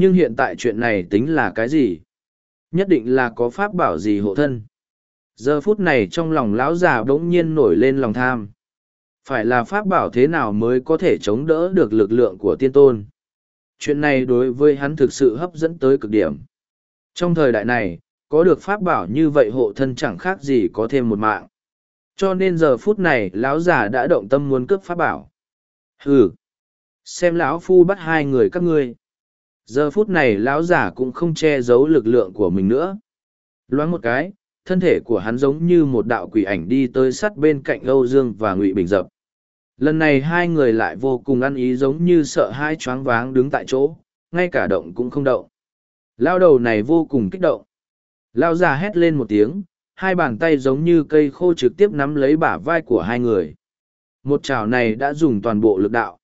Nhưng hiện tại chuyện này tính là cái gì? Nhất định là có pháp bảo gì hộ thân. Giờ phút này trong lòng lão già bỗng nhiên nổi lên lòng tham. Phải là pháp bảo thế nào mới có thể chống đỡ được lực lượng của tiên tôn? Chuyện này đối với hắn thực sự hấp dẫn tới cực điểm. Trong thời đại này, có được pháp bảo như vậy hộ thân chẳng khác gì có thêm một mạng cho nên giờ phút này lão già đã động tâm muốn cướp pháp bảo hừ xem lão phu bắt hai người các ngươi giờ phút này lão già cũng không che giấu lực lượng của mình nữa loáng một cái, thân thể của hắn giống như một đạo quỷ ảnh đi tới sát bên cạnh âu dương và ngụy bình dập lần này hai người lại vô cùng ăn ý giống như sợ hai choáng váng đứng tại chỗ, ngay cả động cũng không động lao đầu này vô cùng kích động lao già hét lên một tiếng, hai bàn tay giống như cây khô trực tiếp nắm lấy bả vai của hai người. Một chảo này đã dùng toàn bộ lực đạo.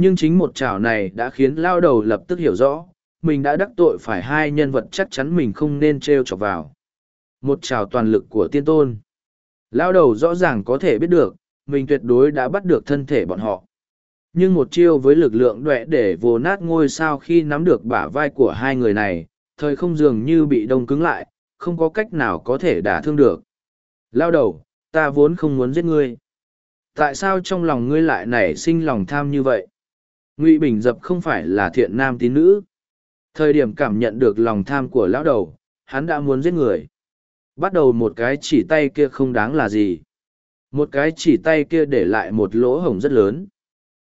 Nhưng chính một chảo này đã khiến lao đầu lập tức hiểu rõ, mình đã đắc tội phải hai nhân vật chắc chắn mình không nên trêu chọc vào. Một chảo toàn lực của tiên tôn. Lao đầu rõ ràng có thể biết được, mình tuyệt đối đã bắt được thân thể bọn họ. Nhưng một chiêu với lực lượng đọe để vồ nát ngôi sao khi nắm được bả vai của hai người này, thời không dường như bị đông cứng lại, không có cách nào có thể đả thương được. Lao đầu, ta vốn không muốn giết ngươi. Tại sao trong lòng ngươi lại nảy sinh lòng tham như vậy? Ngụy Bình Dập không phải là thiện nam tín nữ. Thời điểm cảm nhận được lòng tham của lão đầu, hắn đã muốn giết người. Bắt đầu một cái chỉ tay kia không đáng là gì. Một cái chỉ tay kia để lại một lỗ hổng rất lớn.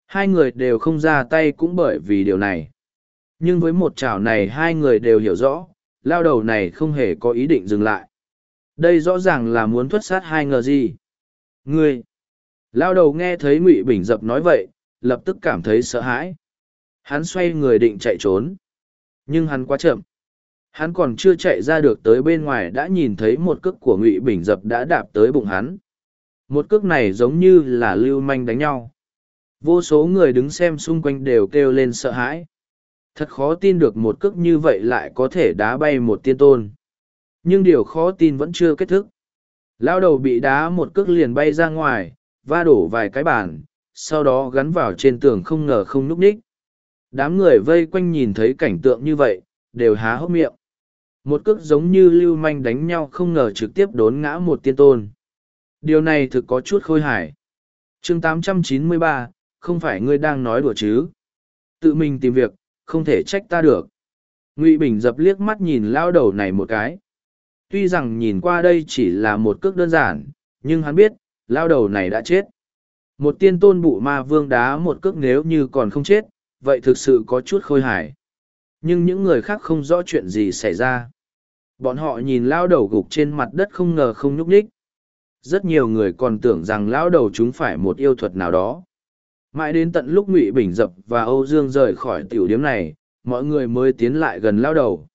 Hai người đều không ra tay cũng bởi vì điều này. Nhưng với một chảo này hai người đều hiểu rõ, lao đầu này không hề có ý định dừng lại. Đây rõ ràng là muốn thuất sát hai ngờ gì. Ngươi! Lao đầu nghe thấy Ngụy Bình Dập nói vậy, lập tức cảm thấy sợ hãi. Hắn xoay người định chạy trốn. Nhưng hắn quá chậm. Hắn còn chưa chạy ra được tới bên ngoài đã nhìn thấy một cước của Ngụy Bình Dập đã đạp tới bụng hắn. Một cước này giống như là lưu manh đánh nhau. Vô số người đứng xem xung quanh đều kêu lên sợ hãi. Thật khó tin được một cước như vậy lại có thể đá bay một tiên tôn. Nhưng điều khó tin vẫn chưa kết thúc. Lao đầu bị đá một cước liền bay ra ngoài, va đổ vài cái bàn, sau đó gắn vào trên tường không ngờ không núp ních. Đám người vây quanh nhìn thấy cảnh tượng như vậy, đều há hốc miệng. Một cước giống như lưu manh đánh nhau không ngờ trực tiếp đốn ngã một tiên tôn. Điều này thực có chút khôi hài. chương 893, không phải ngươi đang nói đùa chứ. Tự mình tìm việc, không thể trách ta được ngụy bình dập liếc mắt nhìn lao đầu này một cái tuy rằng nhìn qua đây chỉ là một cước đơn giản nhưng hắn biết lao đầu này đã chết một tiên tôn bụ ma vương đá một cước nếu như còn không chết, vậy thực sự có chút khôi hài. Nhưng những người khác không rõ chuyện gì xảy ra. Bọn họ nhìn lao đầu gục trên mặt đất không ngờ không nhúc nhích. Rất nhiều người còn tưởng rằng lao đầu chúng phải một yêu thuật nào đó. Mãi đến tận lúc ngụy bình dập và âu dương rời khỏi tiểu điếm này, mọi người mới tiến lại gần lao đầu.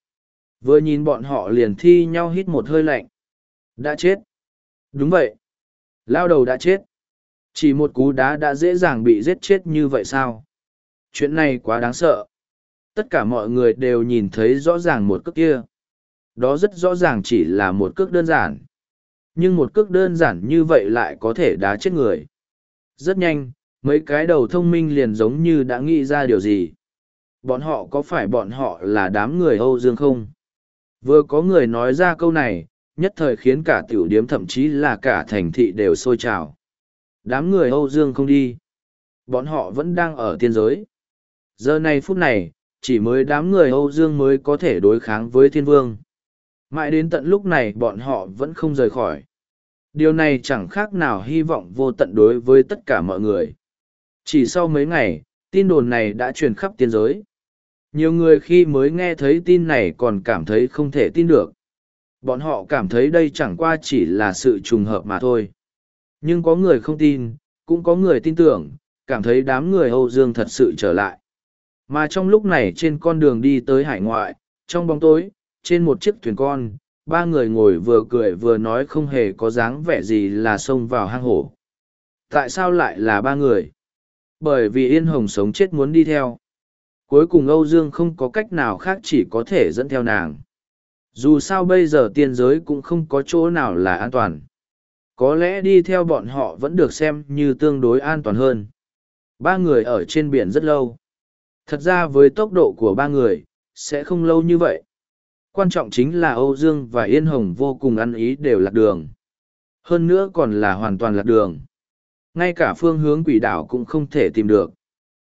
Vừa nhìn bọn họ liền thi nhau hít một hơi lạnh. Đã chết. Đúng vậy. Lao đầu đã chết chỉ một cú đá đã dễ dàng bị giết chết như vậy sao? Chuyện này quá đáng sợ. Tất cả mọi người đều nhìn thấy rõ ràng một cước kia. Đó rất rõ ràng chỉ là một cước đơn giản. Nhưng một cước đơn giản như vậy lại có thể đá chết người. Rất nhanh, mấy cái đầu thông minh liền giống như đã nghĩ ra điều gì. Bọn họ có phải bọn họ là đám người âu dương không? Vừa có người nói ra câu này, nhất thời khiến cả tiểu điếm thậm chí là cả thành thị đều sôi trào đám người âu dương không đi. Bọn họ vẫn đang ở tiên giới. Giờ này phút này, chỉ mới đám người âu dương mới có thể đối kháng với thiên vương. Mãi đến tận lúc này bọn họ vẫn không rời khỏi. Điều này chẳng khác nào hy vọng vô tận đối với tất cả mọi người. Chỉ sau mấy ngày, tin đồn này đã truyền khắp tiên giới. Nhiều người khi mới nghe thấy tin này còn cảm thấy không thể tin được. Bọn họ cảm thấy đây chẳng qua chỉ là sự trùng hợp mà thôi nhưng có người không tin, cũng có người tin tưởng, cảm thấy đám người âu dương thật sự trở lại. Mà trong lúc này trên con đường đi tới hải ngoại, trong bóng tối, trên một chiếc thuyền con, ba người ngồi vừa cười vừa nói không hề có dáng vẻ gì là xông vào hang hổ. Tại sao lại là ba người? Bởi vì yên hồng sống chết muốn đi theo. Cuối cùng âu dương không có cách nào khác chỉ có thể dẫn theo nàng. Dù sao bây giờ tiên giới cũng không có chỗ nào là an toàn có lẽ đi theo bọn họ vẫn được xem như tương đối an toàn hơn. Ba người ở trên biển rất lâu. Thật ra với tốc độ của ba người, sẽ không lâu như vậy. Quan trọng chính là âu dương và yên hồng vô cùng ăn ý đều lạc đường. Hơn nữa còn là hoàn toàn lạc đường. Ngay cả phương hướng quỷ đảo cũng không thể tìm được.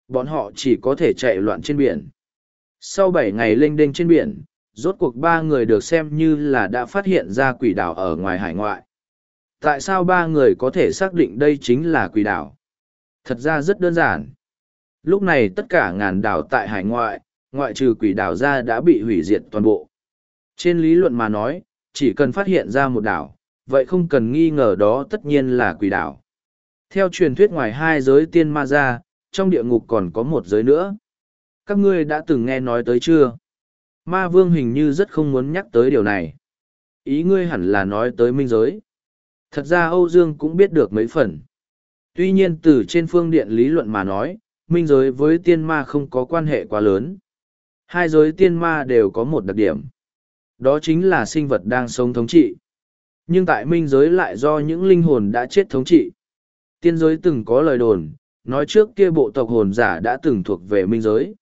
Bọn họ chỉ có thể chạy loạn trên biển. Sau bảy ngày lênh đênh trên biển, rốt cuộc ba người được xem như là đã phát hiện ra quỷ đảo ở ngoài hải ngoại tại sao ba người có thể xác định đây chính là quỷ đảo? Thật ra rất đơn giản. Lúc này tất cả ngàn đảo tại hải ngoại ngoại trừ quỷ đảo ra đã bị hủy diệt toàn bộ. Trên lý luận mà nói, chỉ cần phát hiện ra một đảo, vậy không cần nghi ngờ đó tất nhiên là quỷ đảo. Theo truyền thuyết ngoài hai giới tiên ma ra, trong địa ngục còn có một giới nữa. Các ngươi đã từng nghe nói tới chưa? Ma vương hình như rất không muốn nhắc tới điều này. Ý ngươi hẳn là nói tới minh giới thật ra âu dương cũng biết được mấy phần. Tuy nhiên từ trên phương điện lý luận mà nói, minh giới với tiên ma không có quan hệ quá lớn. Hai giới tiên ma đều có một đặc điểm. Đó chính là sinh vật đang sống thống trị. Nhưng tại minh giới lại do những linh hồn đã chết thống trị. Tiên giới từng có lời đồn, nói trước kia bộ tộc hồn giả đã từng thuộc về minh giới.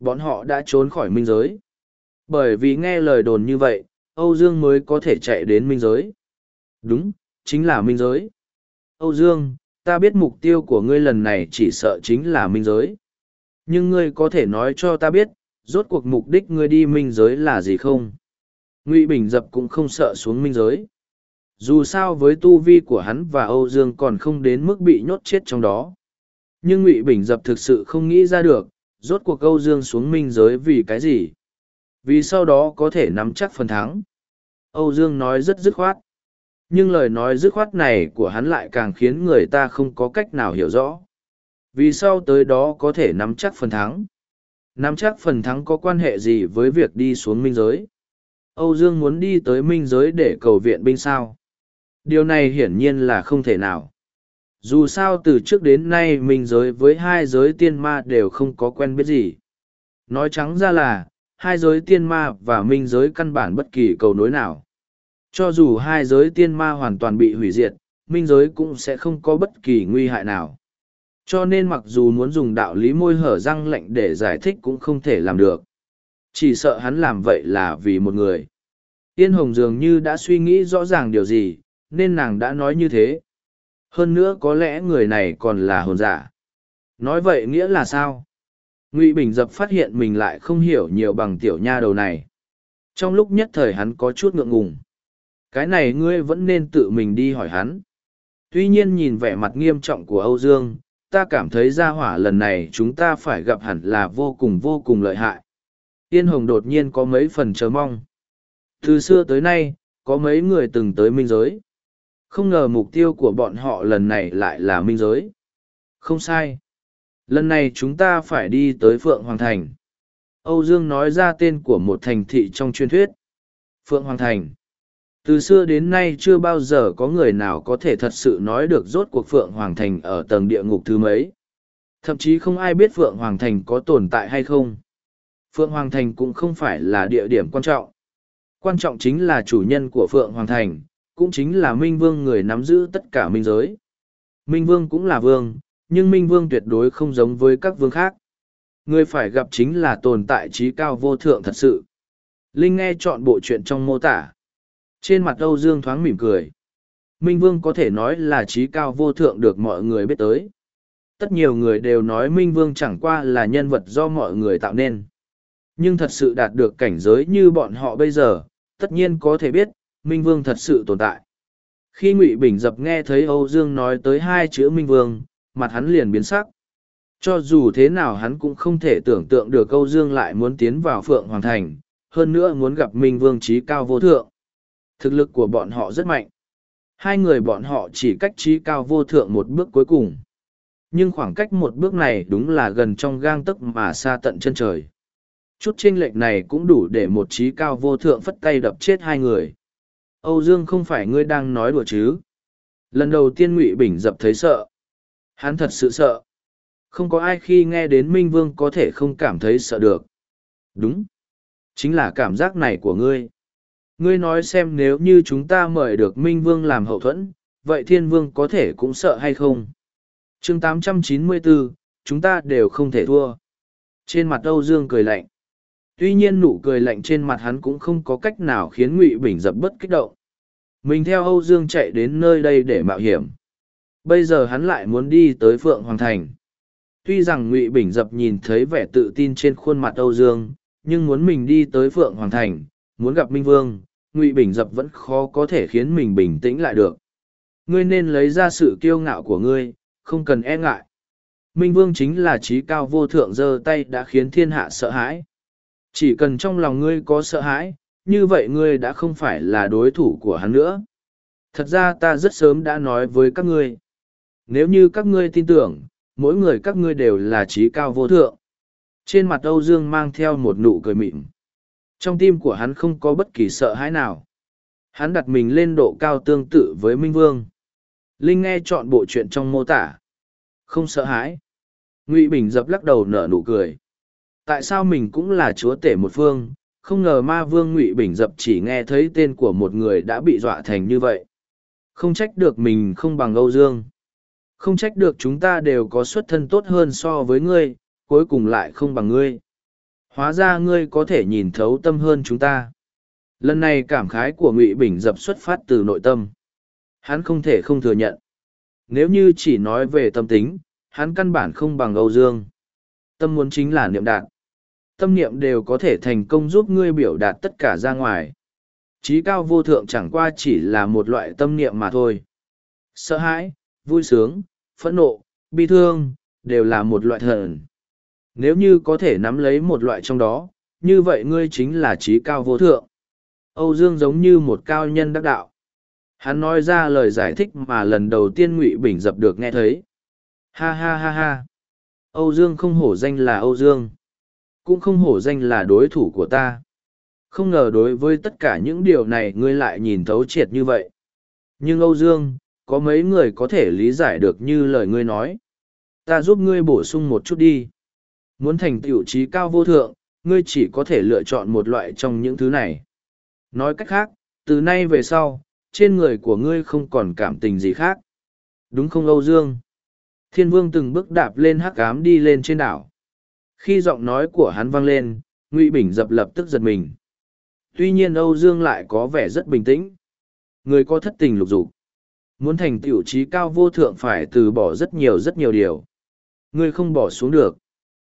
Bọn họ đã trốn khỏi minh giới. Bởi vì nghe lời đồn như vậy, âu dương mới có thể chạy đến minh giới. Đúng chính là minh giới. Âu dương, ta biết mục tiêu của ngươi lần này chỉ sợ chính là minh giới. Nhưng ngươi có thể nói cho ta biết, rốt cuộc mục đích ngươi đi minh giới là gì không? Ngụy bình dập cũng không sợ xuống minh giới. Dù sao với tu vi của hắn và âu dương còn không đến mức bị nhốt chết trong đó. Nhưng ngụy bình dập thực sự không nghĩ ra được, rốt cuộc âu dương xuống minh giới vì cái gì? Vì sau đó có thể nắm chắc phần thắng. Âu dương nói rất dứt khoát nhưng lời nói dứt khoát này của hắn lại càng khiến người ta không có cách nào hiểu rõ. Vì sau tới đó có thể nắm chắc phần thắng? Nắm chắc phần thắng có quan hệ gì với việc đi xuống minh giới? Âu dương muốn đi tới minh giới để cầu viện binh sao? Điều này hiển nhiên là không thể nào. Dù sao từ trước đến nay minh giới với hai giới tiên ma đều không có quen biết gì. Nói trắng ra là, hai giới tiên ma và minh giới căn bản bất kỳ cầu nối nào cho dù hai giới tiên ma hoàn toàn bị hủy diệt, minh giới cũng sẽ không có bất kỳ nguy hại nào. Cho nên mặc dù muốn dùng đạo lý môi hở răng lệnh để giải thích cũng không thể làm được. Chỉ sợ hắn làm vậy là vì một người. Yên hồng dường như đã suy nghĩ rõ ràng điều gì, nên nàng đã nói như thế. Hơn nữa có lẽ người này còn là hồn giả. Nói vậy nghĩa là sao? Ngụy bình dập phát hiện mình lại không hiểu nhiều bằng tiểu nha đầu này. Trong lúc nhất thời hắn có chút ngượng ngùng cái này ngươi vẫn nên tự mình đi hỏi hắn. Tuy nhiên nhìn vẻ mặt nghiêm trọng của âu dương, ta cảm thấy ra hỏa lần này chúng ta phải gặp hẳn là vô cùng vô cùng lợi hại. Tiên hồng đột nhiên có mấy phần chờ mong. Từ xưa tới nay, có mấy người từng tới minh giới. Không ngờ mục tiêu của bọn họ lần này lại là minh giới. Không sai. Lần này chúng ta phải đi tới phượng hoàng thành. Âu dương nói ra tên của một thành thị trong truyền thuyết. Phượng hoàng thành từ xưa đến nay chưa bao giờ có người nào có thể thật sự nói được rốt cuộc phượng hoàng thành ở tầng địa ngục thứ mấy. Thậm chí không ai biết phượng hoàng thành có tồn tại hay không. Phượng hoàng thành cũng không phải là địa điểm quan trọng. Quan trọng chính là chủ nhân của phượng hoàng thành, cũng chính là minh vương người nắm giữ tất cả minh giới. Minh vương cũng là vương, nhưng minh vương tuyệt đối không giống với các vương khác. Người phải gặp chính là tồn tại trí cao vô thượng thật sự. Linh nghe chọn bộ chuyện trong mô tả trên mặt âu dương thoáng mỉm cười. Minh vương có thể nói là trí cao vô thượng được mọi người biết tới. Tất nhiều người đều nói minh vương chẳng qua là nhân vật do mọi người tạo nên. Nhưng thật sự đạt được cảnh giới như bọn họ bây giờ, tất nhiên có thể biết, minh vương thật sự tồn tại. Khi ngụy bình dập nghe thấy âu dương nói tới hai chữ minh vương, mặt hắn liền biến sắc. Cho dù thế nào hắn cũng không thể tưởng tượng được âu dương lại muốn tiến vào phượng hoàng thành, hơn nữa muốn gặp minh vương trí cao vô thượng thực lực của bọn họ rất mạnh. Hai người bọn họ chỉ cách trí cao vô thượng một bước cuối cùng. Nhưng khoảng cách một bước này đúng là gần trong gang tấc mà xa tận chân trời. Chút chênh lệch này cũng đủ để một trí cao vô thượng phất tay đập chết hai người. Âu dương không phải ngươi đang nói đùa chứ? Lần đầu tiên ngụy bình dập thấy sợ. Hắn thật sự sợ. Không có ai khi nghe đến minh vương có thể không cảm thấy sợ được. Đúng. Chính là cảm giác này của ngươi ngươi nói xem nếu như chúng ta mời được minh vương làm hậu thuẫn vậy thiên vương có thể cũng sợ hay không? Chương 894, chúng ta đều không thể thua. Trên mặt âu dương cười lạnh. Tuy nhiên nụ cười lạnh trên mặt hắn cũng không có cách nào khiến ngụy bình dập bất kích động. Mình theo âu dương chạy đến nơi đây để mạo hiểm. Bây giờ hắn lại muốn đi tới phượng hoàng thành. Tuy rằng ngụy bình dập nhìn thấy vẻ tự tin trên khuôn mặt âu dương nhưng muốn mình đi tới phượng hoàng thành muốn gặp minh vương, ngụy bình dập vẫn khó có thể khiến mình bình tĩnh lại được. Ngươi nên lấy ra sự kiêu ngạo của ngươi, không cần e ngại. Minh vương chính là trí cao vô thượng giơ tay đã khiến thiên hạ sợ hãi. Chỉ cần trong lòng ngươi có sợ hãi, như vậy ngươi đã không phải là đối thủ của hắn nữa. Thật ra ta rất sớm đã nói với các ngươi. Nếu như các ngươi tin tưởng, mỗi người các ngươi đều là trí cao vô thượng. Trên mặt âu dương mang theo một nụ cười mịn trong tim của hắn không có bất kỳ sợ hãi nào. Hắn đặt mình lên độ cao tương tự với minh vương. Linh nghe chọn bộ chuyện trong mô tả. Không sợ hãi. Ngụy bình dập lắc đầu nở nụ cười. Tại sao mình cũng là chúa tể một phương? Không ngờ ma vương ngụy bình dập chỉ nghe thấy tên của một người đã bị dọa thành như vậy. Không trách được mình không bằng âu dương. Không trách được chúng ta đều có xuất thân tốt hơn so với ngươi, cuối cùng lại không bằng ngươi hóa ra ngươi có thể nhìn thấu tâm hơn chúng ta. Lần này cảm khái của ngụy bình dập xuất phát từ nội tâm. Hắn không thể không thừa nhận. Nếu như chỉ nói về tâm tính, hắn căn bản không bằng âu dương. Tâm muốn chính là niệm đạt. Tâm niệm đều có thể thành công giúp ngươi biểu đạt tất cả ra ngoài. Trí cao vô thượng chẳng qua chỉ là một loại tâm niệm mà thôi. Sợ hãi, vui sướng, phẫn nộ, bi thương, đều là một loại thần nếu như có thể nắm lấy một loại trong đó, như vậy ngươi chính là trí cao vô thượng. Âu dương giống như một cao nhân đắc đạo. Hắn nói ra lời giải thích mà lần đầu tiên ngụy bình dập được nghe thấy. Ha ha ha ha. Âu dương không hổ danh là âu dương. Cũng không hổ danh là đối thủ của ta. Không ngờ đối với tất cả những điều này ngươi lại nhìn thấu triệt như vậy. Nhưng âu dương, có mấy người có thể lý giải được như lời ngươi nói. Ta giúp ngươi bổ sung một chút đi muốn thành tựu trí cao vô thượng, ngươi chỉ có thể lựa chọn một loại trong những thứ này. Nói cách khác, từ nay về sau, trên người của ngươi không còn cảm tình gì khác. Đúng không âu dương? Thiên vương từng bước đạp lên hắc cám đi lên trên đảo. Khi giọng nói của hắn vang lên, ngụy bình dập lập tức giật mình. Tuy nhiên âu dương lại có vẻ rất bình tĩnh. Người có thất tình lục dục. Muốn thành tiểu trí cao vô thượng phải từ bỏ rất nhiều rất nhiều điều. Ngươi không bỏ xuống được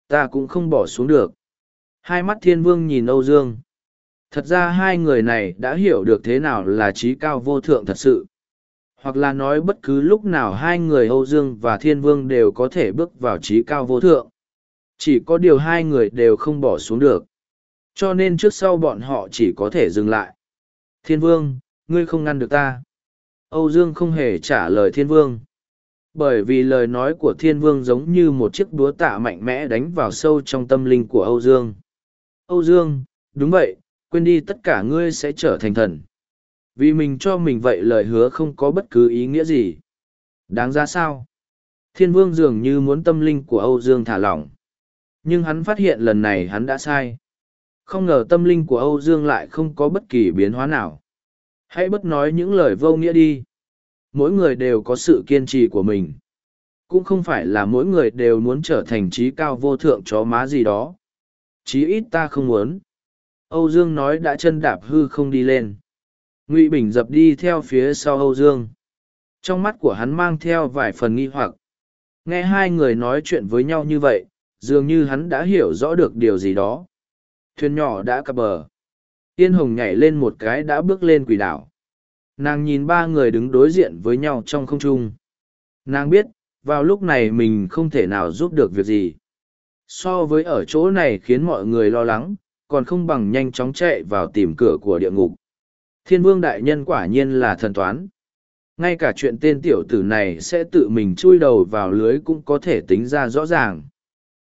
ta cũng không bỏ xuống được. Hai mắt thiên vương nhìn âu dương. Thật ra hai người này đã hiểu được thế nào là trí cao vô thượng thật sự. Hoặc là nói bất cứ lúc nào hai người âu dương và thiên vương đều có thể bước vào trí cao vô thượng. Chỉ có điều hai người đều không bỏ xuống được. Cho nên trước sau bọn họ chỉ có thể dừng lại. Thiên vương, ngươi không ngăn được ta. Âu dương không hề trả lời thiên vương. Bởi vì lời nói của thiên vương giống như một chiếc búa tạ mạnh mẽ đánh vào sâu trong tâm linh của Âu Dương. Âu Dương, đúng vậy, quên đi tất cả ngươi sẽ trở thành thần. Vì mình cho mình vậy lời hứa không có bất cứ ý nghĩa gì. Đáng ra sao? Thiên vương dường như muốn tâm linh của Âu Dương thả lỏng. Nhưng hắn phát hiện lần này hắn đã sai. Không ngờ tâm linh của Âu Dương lại không có bất kỳ biến hóa nào. Hãy bất nói những lời vô nghĩa đi. Mỗi người đều có sự kiên trì của mình. Cũng không phải là mỗi người đều muốn trở thành trí cao vô thượng chó má gì đó. Chí ít ta không muốn. Âu Dương nói đã chân đạp hư không đi lên. Ngụy Bình dập đi theo phía sau Âu Dương. Trong mắt của hắn mang theo vài phần nghi hoặc. Nghe hai người nói chuyện với nhau như vậy, dường như hắn đã hiểu rõ được điều gì đó. Thuyền nhỏ đã cập bờ. Yên Hồng nhảy lên một cái đã bước lên quỷ đảo. Nàng nhìn ba người đứng đối diện với nhau trong không trung. Nàng biết, vào lúc này mình không thể nào giúp được việc gì. So với ở chỗ này khiến mọi người lo lắng, còn không bằng nhanh chóng chạy vào tìm cửa của địa ngục. Thiên vương đại nhân quả nhiên là thần toán. Ngay cả chuyện tên tiểu tử này sẽ tự mình chui đầu vào lưới cũng có thể tính ra rõ ràng.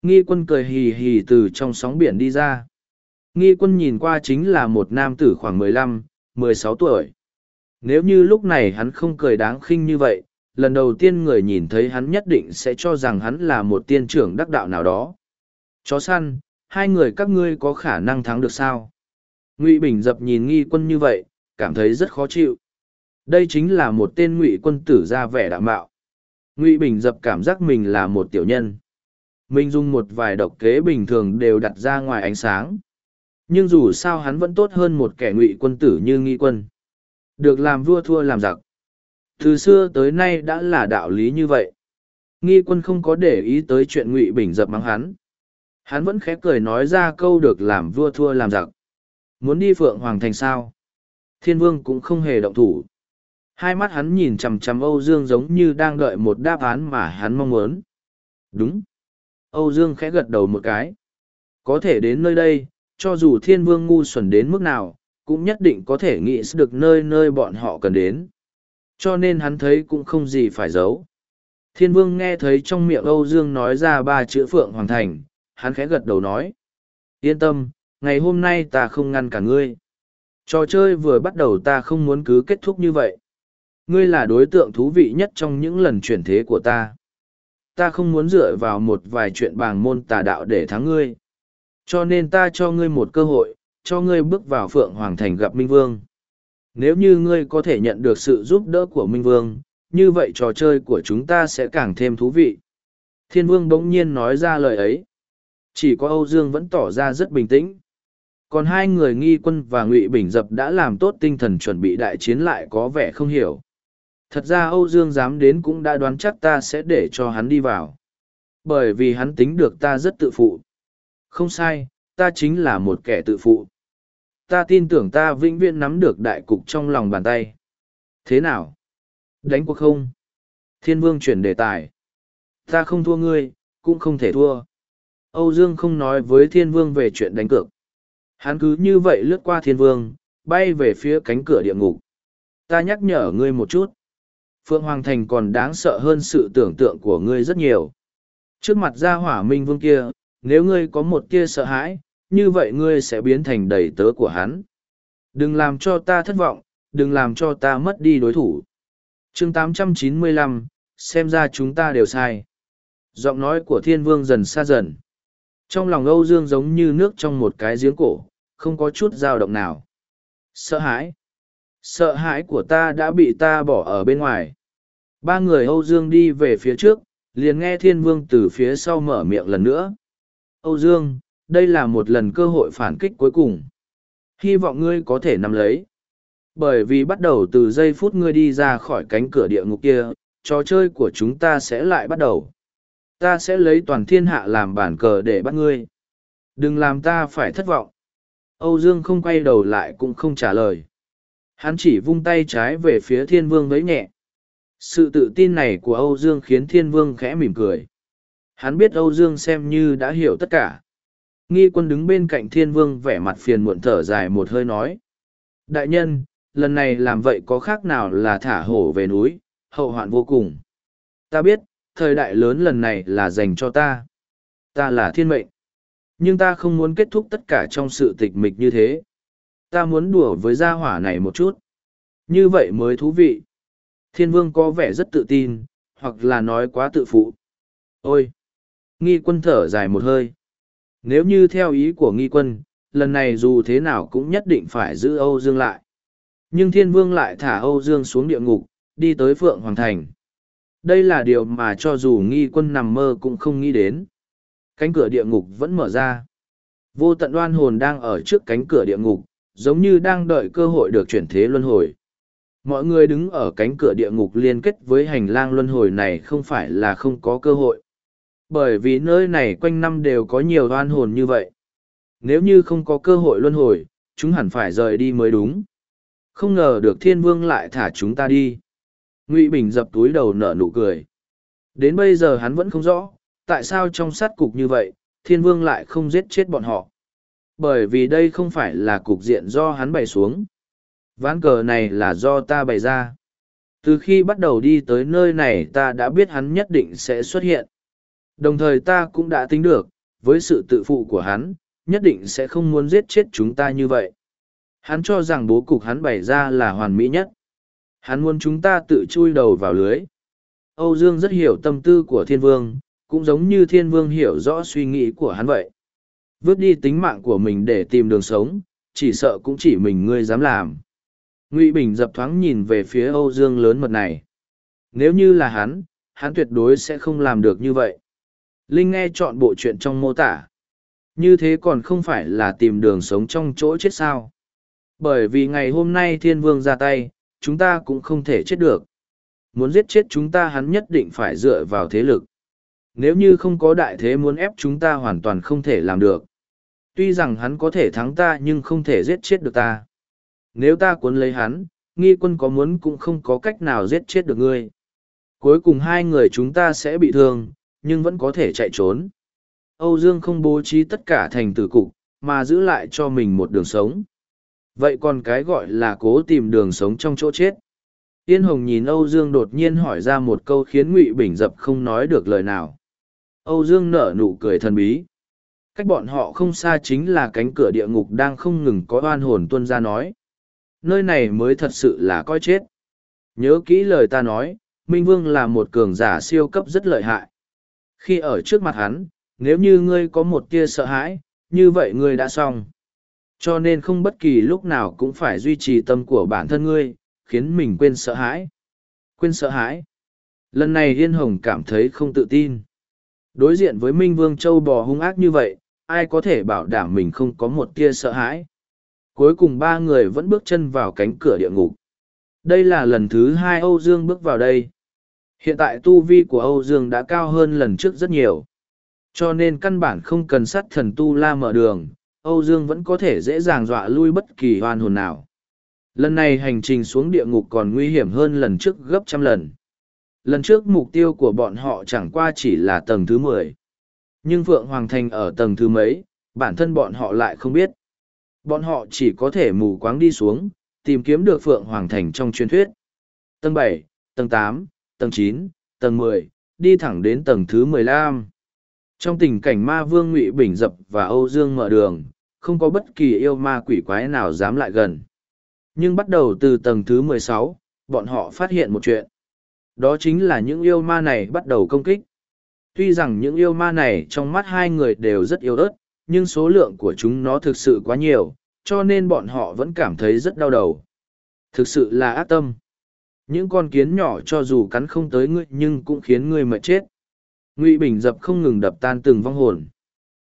Nghi quân cười hì hì từ trong sóng biển đi ra. Nghi quân nhìn qua chính là một nam tử khoảng mười lăm, mười sáu tuổi. Nếu như lúc này hắn không cười đáng khinh như vậy, lần đầu tiên người nhìn thấy hắn nhất định sẽ cho rằng hắn là một tiên trưởng đắc đạo nào đó. Chó săn, hai người các ngươi có khả năng thắng được sao? Ngụy Bình dập nhìn nghi quân như vậy, cảm thấy rất khó chịu. Đây chính là một tên ngụy quân tử ra vẻ đạo mạo. Ngụy Bình dập cảm giác mình là một tiểu nhân. Mình dùng một vài độc kế bình thường đều đặt ra ngoài ánh sáng. Nhưng dù sao hắn vẫn tốt hơn một kẻ ngụy quân tử như nghi quân. Được làm vua thua làm giặc. Từ xưa tới nay đã là đạo lý như vậy. Nghi quân không có để ý tới chuyện ngụy bình dập mắng hắn. Hắn vẫn khẽ cười nói ra câu được làm vua thua làm giặc. Muốn đi Phượng Hoàng Thành sao? Thiên vương cũng không hề động thủ. Hai mắt hắn nhìn chằm chằm Âu Dương giống như đang đợi một đáp án mà hắn mong muốn. Đúng. Âu Dương khẽ gật đầu một cái. Có thể đến nơi đây, cho dù thiên vương ngu xuẩn đến mức nào, cũng nhất định có thể nghĩ được nơi nơi bọn họ cần đến. Cho nên hắn thấy cũng không gì phải giấu. Thiên vương nghe thấy trong miệng Âu Dương nói ra ba chữ Phượng Hoàng Thành, hắn khẽ gật đầu nói. Yên tâm, ngày hôm nay ta không ngăn cả ngươi. Trò chơi vừa bắt đầu ta không muốn cứ kết thúc như vậy. Ngươi là đối tượng thú vị nhất trong những lần chuyển thế của ta. Ta không muốn dựa vào một vài chuyện bàng môn tà đạo để thắng ngươi. Cho nên ta cho ngươi một cơ hội, cho ngươi bước vào Phượng Hoàng Thành gặp Minh Vương. Nếu như ngươi có thể nhận được sự giúp đỡ của Minh Vương, như vậy trò chơi của chúng ta sẽ càng thêm thú vị. Thiên Vương bỗng nhiên nói ra lời ấy. Chỉ có Âu Dương vẫn tỏ ra rất bình tĩnh. Còn hai người nghi quân và Ngụy Bình Dập đã làm tốt tinh thần chuẩn bị đại chiến lại có vẻ không hiểu. Thật ra Âu Dương dám đến cũng đã đoán chắc ta sẽ để cho hắn đi vào. Bởi vì hắn tính được ta rất tự phụ. Không sai, ta chính là một kẻ tự phụ. Ta tin tưởng ta vĩnh viễn nắm được đại cục trong lòng bàn tay. Thế nào? Đánh cuộc không? Thiên vương chuyển đề tài. Ta không thua ngươi, cũng không thể thua. Âu Dương không nói với thiên vương về chuyện đánh cược. Hắn cứ như vậy lướt qua thiên vương, bay về phía cánh cửa địa ngục. Ta nhắc nhở ngươi một chút. Phượng Hoàng Thành còn đáng sợ hơn sự tưởng tượng của ngươi rất nhiều. Trước mặt gia hỏa minh vương kia, nếu ngươi có một tia sợ hãi, như vậy ngươi sẽ biến thành đầy tớ của hắn. Đừng làm cho ta thất vọng, đừng làm cho ta mất đi đối thủ. chương 895, xem ra chúng ta đều sai. Giọng nói của thiên vương dần xa dần. Trong lòng Âu Dương giống như nước trong một cái giếng cổ, không có chút dao động nào. Sợ hãi. Sợ hãi của ta đã bị ta bỏ ở bên ngoài. Ba người Âu Dương đi về phía trước, liền nghe thiên vương từ phía sau mở miệng lần nữa. Âu Dương, đây là một lần cơ hội phản kích cuối cùng. Hy vọng ngươi có thể nắm lấy. Bởi vì bắt đầu từ giây phút ngươi đi ra khỏi cánh cửa địa ngục kia, trò chơi của chúng ta sẽ lại bắt đầu. Ta sẽ lấy toàn thiên hạ làm bản cờ để bắt ngươi. Đừng làm ta phải thất vọng. Âu Dương không quay đầu lại cũng không trả lời. Hắn chỉ vung tay trái về phía thiên vương với nhẹ. Sự tự tin này của Âu Dương khiến thiên vương khẽ mỉm cười. Hắn biết Âu Dương xem như đã hiểu tất cả. Nghi quân đứng bên cạnh thiên vương vẻ mặt phiền muộn thở dài một hơi nói. Đại nhân, lần này làm vậy có khác nào là thả hổ về núi, hậu hoạn vô cùng. Ta biết, thời đại lớn lần này là dành cho ta. Ta là thiên mệnh. Nhưng ta không muốn kết thúc tất cả trong sự tịch mịch như thế. Ta muốn đùa với gia hỏa này một chút. Như vậy mới thú vị. Thiên vương có vẻ rất tự tin, hoặc là nói quá tự phụ. Ôi! Nghi quân thở dài một hơi. Nếu như theo ý của nghi quân, lần này dù thế nào cũng nhất định phải giữ Âu Dương lại. Nhưng thiên vương lại thả Âu Dương xuống địa ngục, đi tới Phượng Hoàng Thành. Đây là điều mà cho dù nghi quân nằm mơ cũng không nghĩ đến. Cánh cửa địa ngục vẫn mở ra. Vô tận đoan hồn đang ở trước cánh cửa địa ngục, giống như đang đợi cơ hội được chuyển thế luân hồi. Mọi người đứng ở cánh cửa địa ngục liên kết với hành lang luân hồi này không phải là không có cơ hội. Bởi vì nơi này quanh năm đều có nhiều đoan hồn như vậy. Nếu như không có cơ hội luân hồi, chúng hẳn phải rời đi mới đúng. Không ngờ được thiên vương lại thả chúng ta đi. Ngụy Bình dập túi đầu nở nụ cười. Đến bây giờ hắn vẫn không rõ, tại sao trong sát cục như vậy, thiên vương lại không giết chết bọn họ. Bởi vì đây không phải là cục diện do hắn bày xuống. Ván cờ này là do ta bày ra. Từ khi bắt đầu đi tới nơi này ta đã biết hắn nhất định sẽ xuất hiện. Đồng thời ta cũng đã tính được, với sự tự phụ của hắn, nhất định sẽ không muốn giết chết chúng ta như vậy. Hắn cho rằng bố cục hắn bày ra là hoàn mỹ nhất. Hắn muốn chúng ta tự chui đầu vào lưới. Âu Dương rất hiểu tâm tư của thiên vương, cũng giống như thiên vương hiểu rõ suy nghĩ của hắn vậy. Vứt đi tính mạng của mình để tìm đường sống, chỉ sợ cũng chỉ mình ngươi dám làm. Ngụy Bình dập thoáng nhìn về phía Âu Dương lớn mật này. Nếu như là hắn, hắn tuyệt đối sẽ không làm được như vậy. Linh nghe chọn bộ chuyện trong mô tả. Như thế còn không phải là tìm đường sống trong chỗ chết sao. Bởi vì ngày hôm nay thiên vương ra tay, chúng ta cũng không thể chết được. Muốn giết chết chúng ta hắn nhất định phải dựa vào thế lực. Nếu như không có đại thế muốn ép chúng ta hoàn toàn không thể làm được. Tuy rằng hắn có thể thắng ta nhưng không thể giết chết được ta. Nếu ta cuốn lấy hắn, nghi quân có muốn cũng không có cách nào giết chết được ngươi. Cuối cùng hai người chúng ta sẽ bị thương, nhưng vẫn có thể chạy trốn. Âu Dương không bố trí tất cả thành tử cục, mà giữ lại cho mình một đường sống. Vậy còn cái gọi là cố tìm đường sống trong chỗ chết. Yên Hồng nhìn Âu Dương đột nhiên hỏi ra một câu khiến Ngụy Bình Dập không nói được lời nào. Âu Dương nở nụ cười thần bí. Cách bọn họ không xa chính là cánh cửa địa ngục đang không ngừng có oan hồn tuân ra nói. Nơi này mới thật sự là coi chết. Nhớ kỹ lời ta nói, Minh Vương là một cường giả siêu cấp rất lợi hại. Khi ở trước mặt hắn, nếu như ngươi có một tia sợ hãi, như vậy ngươi đã xong. Cho nên không bất kỳ lúc nào cũng phải duy trì tâm của bản thân ngươi, khiến mình quên sợ hãi. Quên sợ hãi. Lần này Yên Hồng cảm thấy không tự tin. Đối diện với Minh Vương Châu bò hung ác như vậy, ai có thể bảo đảm mình không có một tia sợ hãi. Cuối cùng ba người vẫn bước chân vào cánh cửa địa ngục. Đây là lần thứ hai Âu Dương bước vào đây. Hiện tại tu vi của Âu Dương đã cao hơn lần trước rất nhiều. Cho nên căn bản không cần sát thần tu la mở đường, Âu Dương vẫn có thể dễ dàng dọa lui bất kỳ hoan hồn nào. Lần này hành trình xuống địa ngục còn nguy hiểm hơn lần trước gấp trăm lần. Lần trước mục tiêu của bọn họ chẳng qua chỉ là tầng thứ mười, Nhưng Phượng Hoàng Thành ở tầng thứ mấy, bản thân bọn họ lại không biết. Bọn họ chỉ có thể mù quáng đi xuống, tìm kiếm được Phượng Hoàng Thành trong truyền thuyết. Tầng bảy, tầng tám, tầng chín, tầng mười, đi thẳng đến tầng thứ mười lăm. Trong tình cảnh ma vương Ngụy Bình Dập và Âu Dương mở đường, không có bất kỳ yêu ma quỷ quái nào dám lại gần. Nhưng bắt đầu từ tầng thứ mười sáu, bọn họ phát hiện một chuyện. Đó chính là những yêu ma này bắt đầu công kích. Tuy rằng những yêu ma này trong mắt hai người đều rất yếu ớt, nhưng số lượng của chúng nó thực sự quá nhiều, cho nên bọn họ vẫn cảm thấy rất đau đầu. Thực sự là ác tâm. Những con kiến nhỏ cho dù cắn không tới ngươi nhưng cũng khiến ngươi mệt chết. Ngụy Bình Dập không ngừng đập tan từng vong hồn.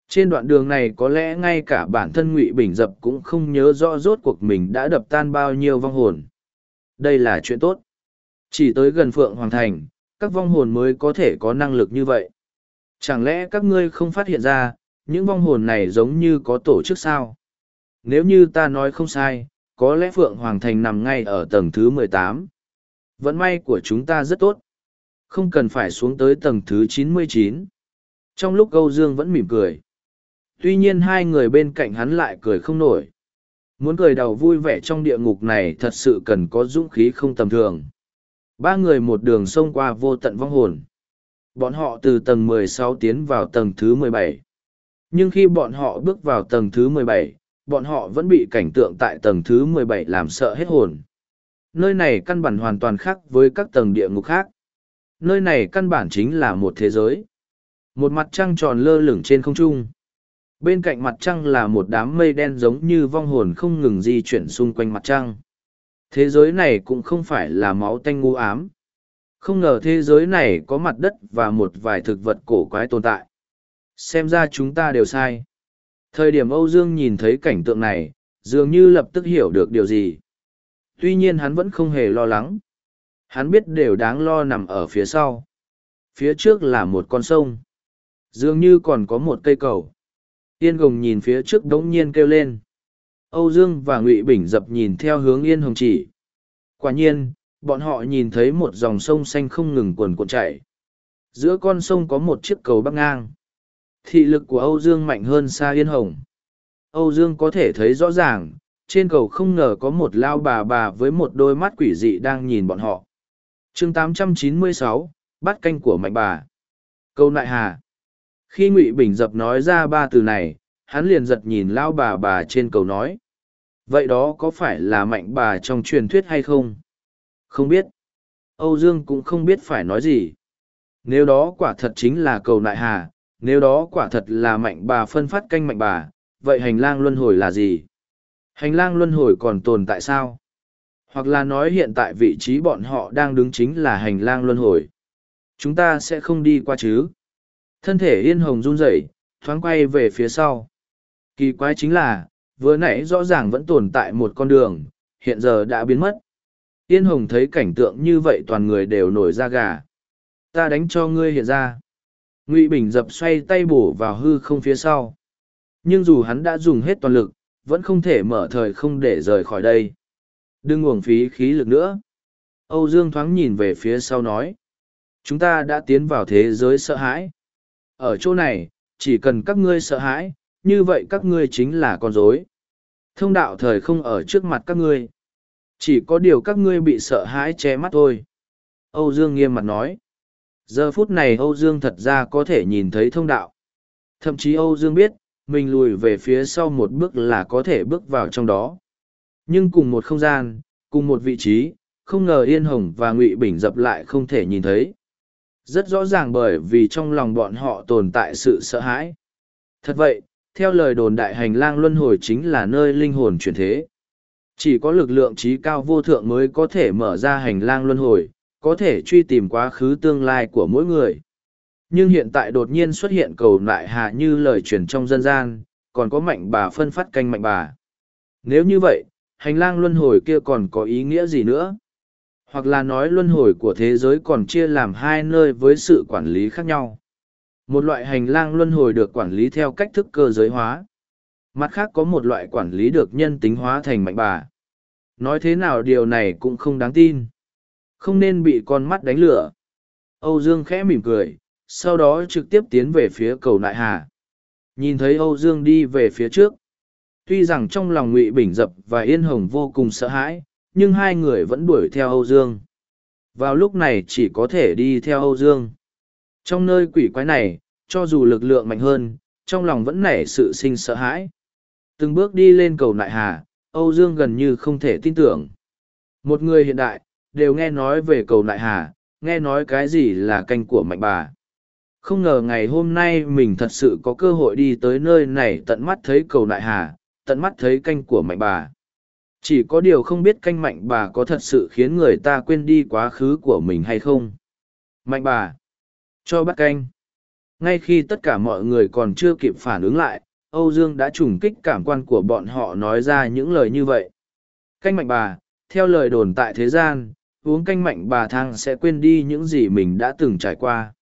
Trên đoạn đường này có lẽ ngay cả bản thân Ngụy Bình Dập cũng không nhớ rõ rốt cuộc mình đã đập tan bao nhiêu vong hồn. Đây là chuyện tốt. Chỉ tới gần Phượng Hoàng Thành, các vong hồn mới có thể có năng lực như vậy. Chẳng lẽ các ngươi không phát hiện ra, những vong hồn này giống như có tổ chức sao? Nếu như ta nói không sai, có lẽ Phượng Hoàng Thành nằm ngay ở tầng thứ mười tám. Vận may của chúng ta rất tốt. Không cần phải xuống tới tầng thứ chín mươi chín. Trong lúc Âu Dương vẫn mỉm cười. Tuy nhiên hai người bên cạnh hắn lại cười không nổi. Muốn cười đầu vui vẻ trong địa ngục này thật sự cần có dũng khí không tầm thường. Ba người một đường xông qua vô tận vong hồn. bọn họ từ tầng 16 tiến vào tầng thứ 17. Nhưng khi bọn họ bước vào tầng thứ 17, bọn họ vẫn bị cảnh tượng tại tầng thứ 17 làm sợ hết hồn. Nơi này căn bản hoàn toàn khác với các tầng địa ngục khác. Nơi này căn bản chính là một thế giới. Một mặt trăng tròn lơ lửng trên không trung. Bên cạnh mặt trăng là một đám mây đen giống như vong hồn không ngừng di chuyển xung quanh mặt trăng. Thế giới này cũng không phải là máu tanh ngu ám. Không ngờ thế giới này có mặt đất và một vài thực vật cổ quái tồn tại. Xem ra chúng ta đều sai. Thời điểm Âu Dương nhìn thấy cảnh tượng này, dường như lập tức hiểu được điều gì. Tuy nhiên hắn vẫn không hề lo lắng. Hắn biết đều đáng lo nằm ở phía sau. Phía trước là một con sông. Dường như còn có một cây cầu. Yên Hồng nhìn phía trước đống nhiên kêu lên. Âu Dương và Ngụy Bình dập nhìn theo hướng Yên Hồng chỉ. Quả nhiên, bọn họ nhìn thấy một dòng sông xanh không ngừng cuồn cuộn chảy. Giữa con sông có một chiếc cầu bắc ngang. Thị lực của Âu Dương mạnh hơn xa Yên Hồng. Âu Dương có thể thấy rõ ràng, trên cầu không ngờ có một lao bà bà với một đôi mắt quỷ dị đang nhìn bọn họ. chương 896, bắt canh của mạnh bà. Câu nại hà. Khi Ngụy Bình dập nói ra ba từ này, hắn liền giật nhìn lao bà bà trên cầu nói. Vậy đó có phải là mạnh bà trong truyền thuyết hay không? Không biết. Âu Dương cũng không biết phải nói gì. Nếu đó quả thật chính là cầu nại hà, nếu đó quả thật là mạnh bà phân phát canh mạnh bà, vậy hành lang luân hồi là gì? Hành lang luân hồi còn tồn tại sao? Hoặc là nói hiện tại vị trí bọn họ đang đứng chính là hành lang luân hồi. Chúng ta sẽ không đi qua chứ? Thân thể yên hồng run rẩy, thoáng quay về phía sau. Kỳ quái chính là, vừa nãy rõ ràng vẫn tồn tại một con đường, hiện giờ đã biến mất. Yên hồng thấy cảnh tượng như vậy toàn người đều nổi da gà. Ta đánh cho ngươi hiện ra. Ngụy Bình dập xoay tay bổ vào hư không phía sau. Nhưng dù hắn đã dùng hết toàn lực, vẫn không thể mở thời không để rời khỏi đây. Đừng uổng phí khí lực nữa. Âu Dương thoáng nhìn về phía sau nói. Chúng ta đã tiến vào thế giới sợ hãi. Ở chỗ này, chỉ cần các ngươi sợ hãi, như vậy các ngươi chính là con rối. Thông đạo thời không ở trước mặt các ngươi. Chỉ có điều các ngươi bị sợ hãi che mắt thôi. Âu Dương nghiêm mặt nói. Giờ phút này Âu Dương thật ra có thể nhìn thấy thông đạo. Thậm chí Âu Dương biết, mình lùi về phía sau một bước là có thể bước vào trong đó. Nhưng cùng một không gian, cùng một vị trí, không ngờ Yên Hồng và Ngụy Bình dập lại không thể nhìn thấy. Rất rõ ràng bởi vì trong lòng bọn họ tồn tại sự sợ hãi. Thật vậy, theo lời đồn đại hành lang luân hồi chính là nơi linh hồn chuyển thế. Chỉ có lực lượng trí cao vô thượng mới có thể mở ra hành lang luân hồi, có thể truy tìm quá khứ tương lai của mỗi người. Nhưng hiện tại đột nhiên xuất hiện cầu lại hà như lời truyền trong dân gian, còn có mạnh bà phân phát canh mạnh bà. Nếu như vậy, hành lang luân hồi kia còn có ý nghĩa gì nữa? Hoặc là nói luân hồi của thế giới còn chia làm hai nơi với sự quản lý khác nhau. Một loại hành lang luân hồi được quản lý theo cách thức cơ giới hóa. Mặt khác có một loại quản lý được nhân tính hóa thành mạnh bà. Nói thế nào điều này cũng không đáng tin. Không nên bị con mắt đánh lửa. Âu Dương khẽ mỉm cười, sau đó trực tiếp tiến về phía cầu nại hà. Nhìn thấy Âu Dương đi về phía trước. Tuy rằng trong lòng Ngụy Bình Dập và Yên Hồng vô cùng sợ hãi, nhưng hai người vẫn đuổi theo Âu Dương. Vào lúc này chỉ có thể đi theo Âu Dương. Trong nơi quỷ quái này, cho dù lực lượng mạnh hơn, trong lòng vẫn nảy sự sinh sợ hãi. Từng bước đi lên cầu nại hà, Âu Dương gần như không thể tin tưởng. Một người hiện đại, đều nghe nói về cầu nại hà, nghe nói cái gì là canh của mạnh bà. Không ngờ ngày hôm nay mình thật sự có cơ hội đi tới nơi này tận mắt thấy cầu nại hà, tận mắt thấy canh của mạnh bà. Chỉ có điều không biết canh mạnh bà có thật sự khiến người ta quên đi quá khứ của mình hay không. Mạnh bà, cho bắt canh. Ngay khi tất cả mọi người còn chưa kịp phản ứng lại, Âu Dương đã trùng kích cảm quan của bọn họ nói ra những lời như vậy. Canh mạnh bà, theo lời đồn tại thế gian, uống canh mạnh bà thang sẽ quên đi những gì mình đã từng trải qua.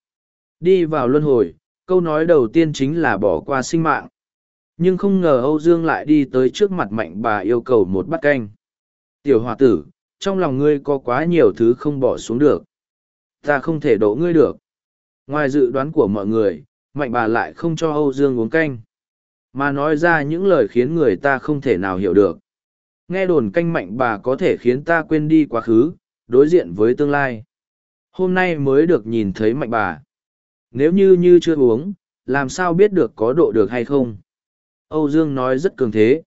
Đi vào luân hồi, câu nói đầu tiên chính là bỏ qua sinh mạng. Nhưng không ngờ Âu Dương lại đi tới trước mặt mạnh bà yêu cầu một bát canh. Tiểu hòa tử, trong lòng ngươi có quá nhiều thứ không bỏ xuống được. Ta không thể đổ ngươi được. Ngoài dự đoán của mọi người, mạnh bà lại không cho Âu Dương uống canh. Mà nói ra những lời khiến người ta không thể nào hiểu được. Nghe đồn canh mạnh bà có thể khiến ta quên đi quá khứ, đối diện với tương lai. Hôm nay mới được nhìn thấy mạnh bà. Nếu như như chưa uống, làm sao biết được có độ được hay không? Âu Dương nói rất cường thế.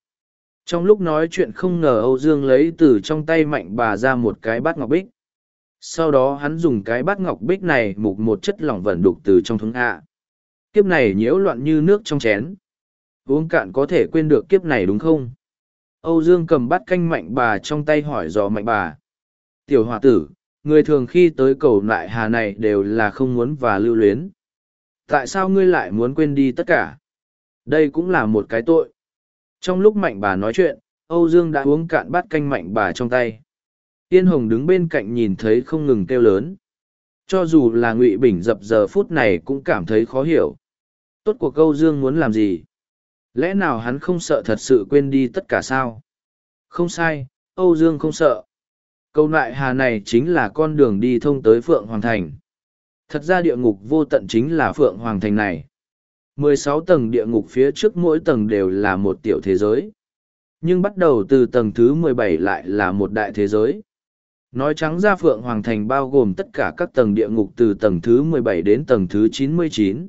Trong lúc nói chuyện không ngờ Âu Dương lấy từ trong tay mạnh bà ra một cái bát ngọc bích. Sau đó hắn dùng cái bát ngọc bích này mục một chất lỏng vẩn đục từ trong thúng hạ. Kiếp này nhiễu loạn như nước trong chén. Uống cạn có thể quên được kiếp này đúng không? Âu Dương cầm bát canh mạnh bà trong tay hỏi dò mạnh bà. Tiểu hòa tử, người thường khi tới cầu lại hà này đều là không muốn và lưu luyến. Tại sao ngươi lại muốn quên đi tất cả? Đây cũng là một cái tội. Trong lúc mạnh bà nói chuyện, Âu Dương đã uống cạn bát canh mạnh bà trong tay. Yên Hồng đứng bên cạnh nhìn thấy không ngừng kêu lớn. Cho dù là Ngụy Bình dập giờ phút này cũng cảm thấy khó hiểu. Tốt của Âu Dương muốn làm gì? Lẽ nào hắn không sợ thật sự quên đi tất cả sao? Không sai, Âu Dương không sợ. Câu nại hà này chính là con đường đi thông tới Phượng Hoàng Thành. Thật ra địa ngục vô tận chính là Phượng Hoàng Thành này. 16 tầng địa ngục phía trước mỗi tầng đều là một tiểu thế giới. Nhưng bắt đầu từ tầng thứ 17 lại là một đại thế giới. Nói trắng ra Phượng Hoàng Thành bao gồm tất cả các tầng địa ngục từ tầng thứ 17 đến tầng thứ 99.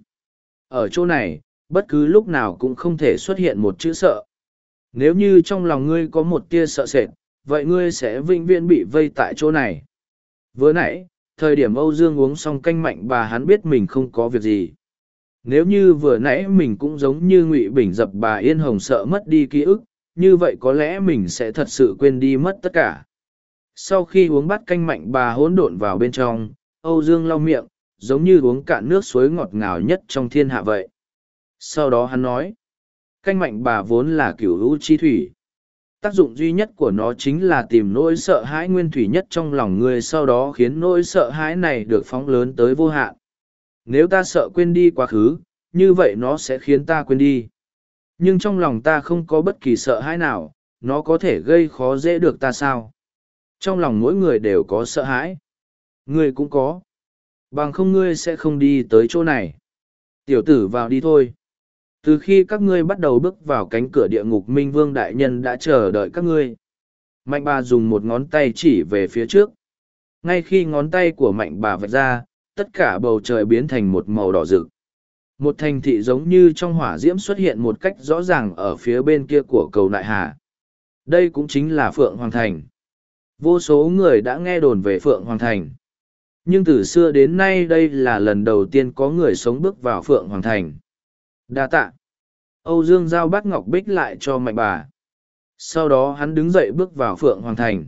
Ở chỗ này, bất cứ lúc nào cũng không thể xuất hiện một chữ sợ. Nếu như trong lòng ngươi có một tia sợ sệt, vậy ngươi sẽ vĩnh viễn bị vây tại chỗ này. Vừa nãy, thời điểm Âu Dương uống xong canh mạnh bà hắn biết mình không có việc gì. Nếu như vừa nãy mình cũng giống như Ngụy Bình dập bà Yên Hồng sợ mất đi ký ức, như vậy có lẽ mình sẽ thật sự quên đi mất tất cả. Sau khi uống bát canh mạnh bà hỗn độn vào bên trong, Âu Dương lau miệng, giống như uống cạn nước suối ngọt ngào nhất trong thiên hạ vậy. Sau đó hắn nói, canh mạnh bà vốn là kiểu hữu chi thủy. Tác dụng duy nhất của nó chính là tìm nỗi sợ hãi nguyên thủy nhất trong lòng người sau đó khiến nỗi sợ hãi này được phóng lớn tới vô hạn. Nếu ta sợ quên đi quá khứ, như vậy nó sẽ khiến ta quên đi. Nhưng trong lòng ta không có bất kỳ sợ hãi nào, nó có thể gây khó dễ được ta sao? Trong lòng mỗi người đều có sợ hãi. Ngươi cũng có. Bằng không ngươi sẽ không đi tới chỗ này. Tiểu tử vào đi thôi. Từ khi các ngươi bắt đầu bước vào cánh cửa địa ngục Minh Vương Đại Nhân đã chờ đợi các ngươi. Mạnh bà dùng một ngón tay chỉ về phía trước. Ngay khi ngón tay của mạnh bà vạch ra, tất cả bầu trời biến thành một màu đỏ rực. Một thành thị giống như trong hỏa diễm xuất hiện một cách rõ ràng ở phía bên kia của cầu Nại Hà. Đây cũng chính là Phượng Hoàng Thành. Vô số người đã nghe đồn về Phượng Hoàng Thành. Nhưng từ xưa đến nay đây là lần đầu tiên có người sống bước vào Phượng Hoàng Thành. Đa tạ. Âu Dương giao bắt Ngọc Bích lại cho mạnh bà. Sau đó hắn đứng dậy bước vào Phượng Hoàng Thành.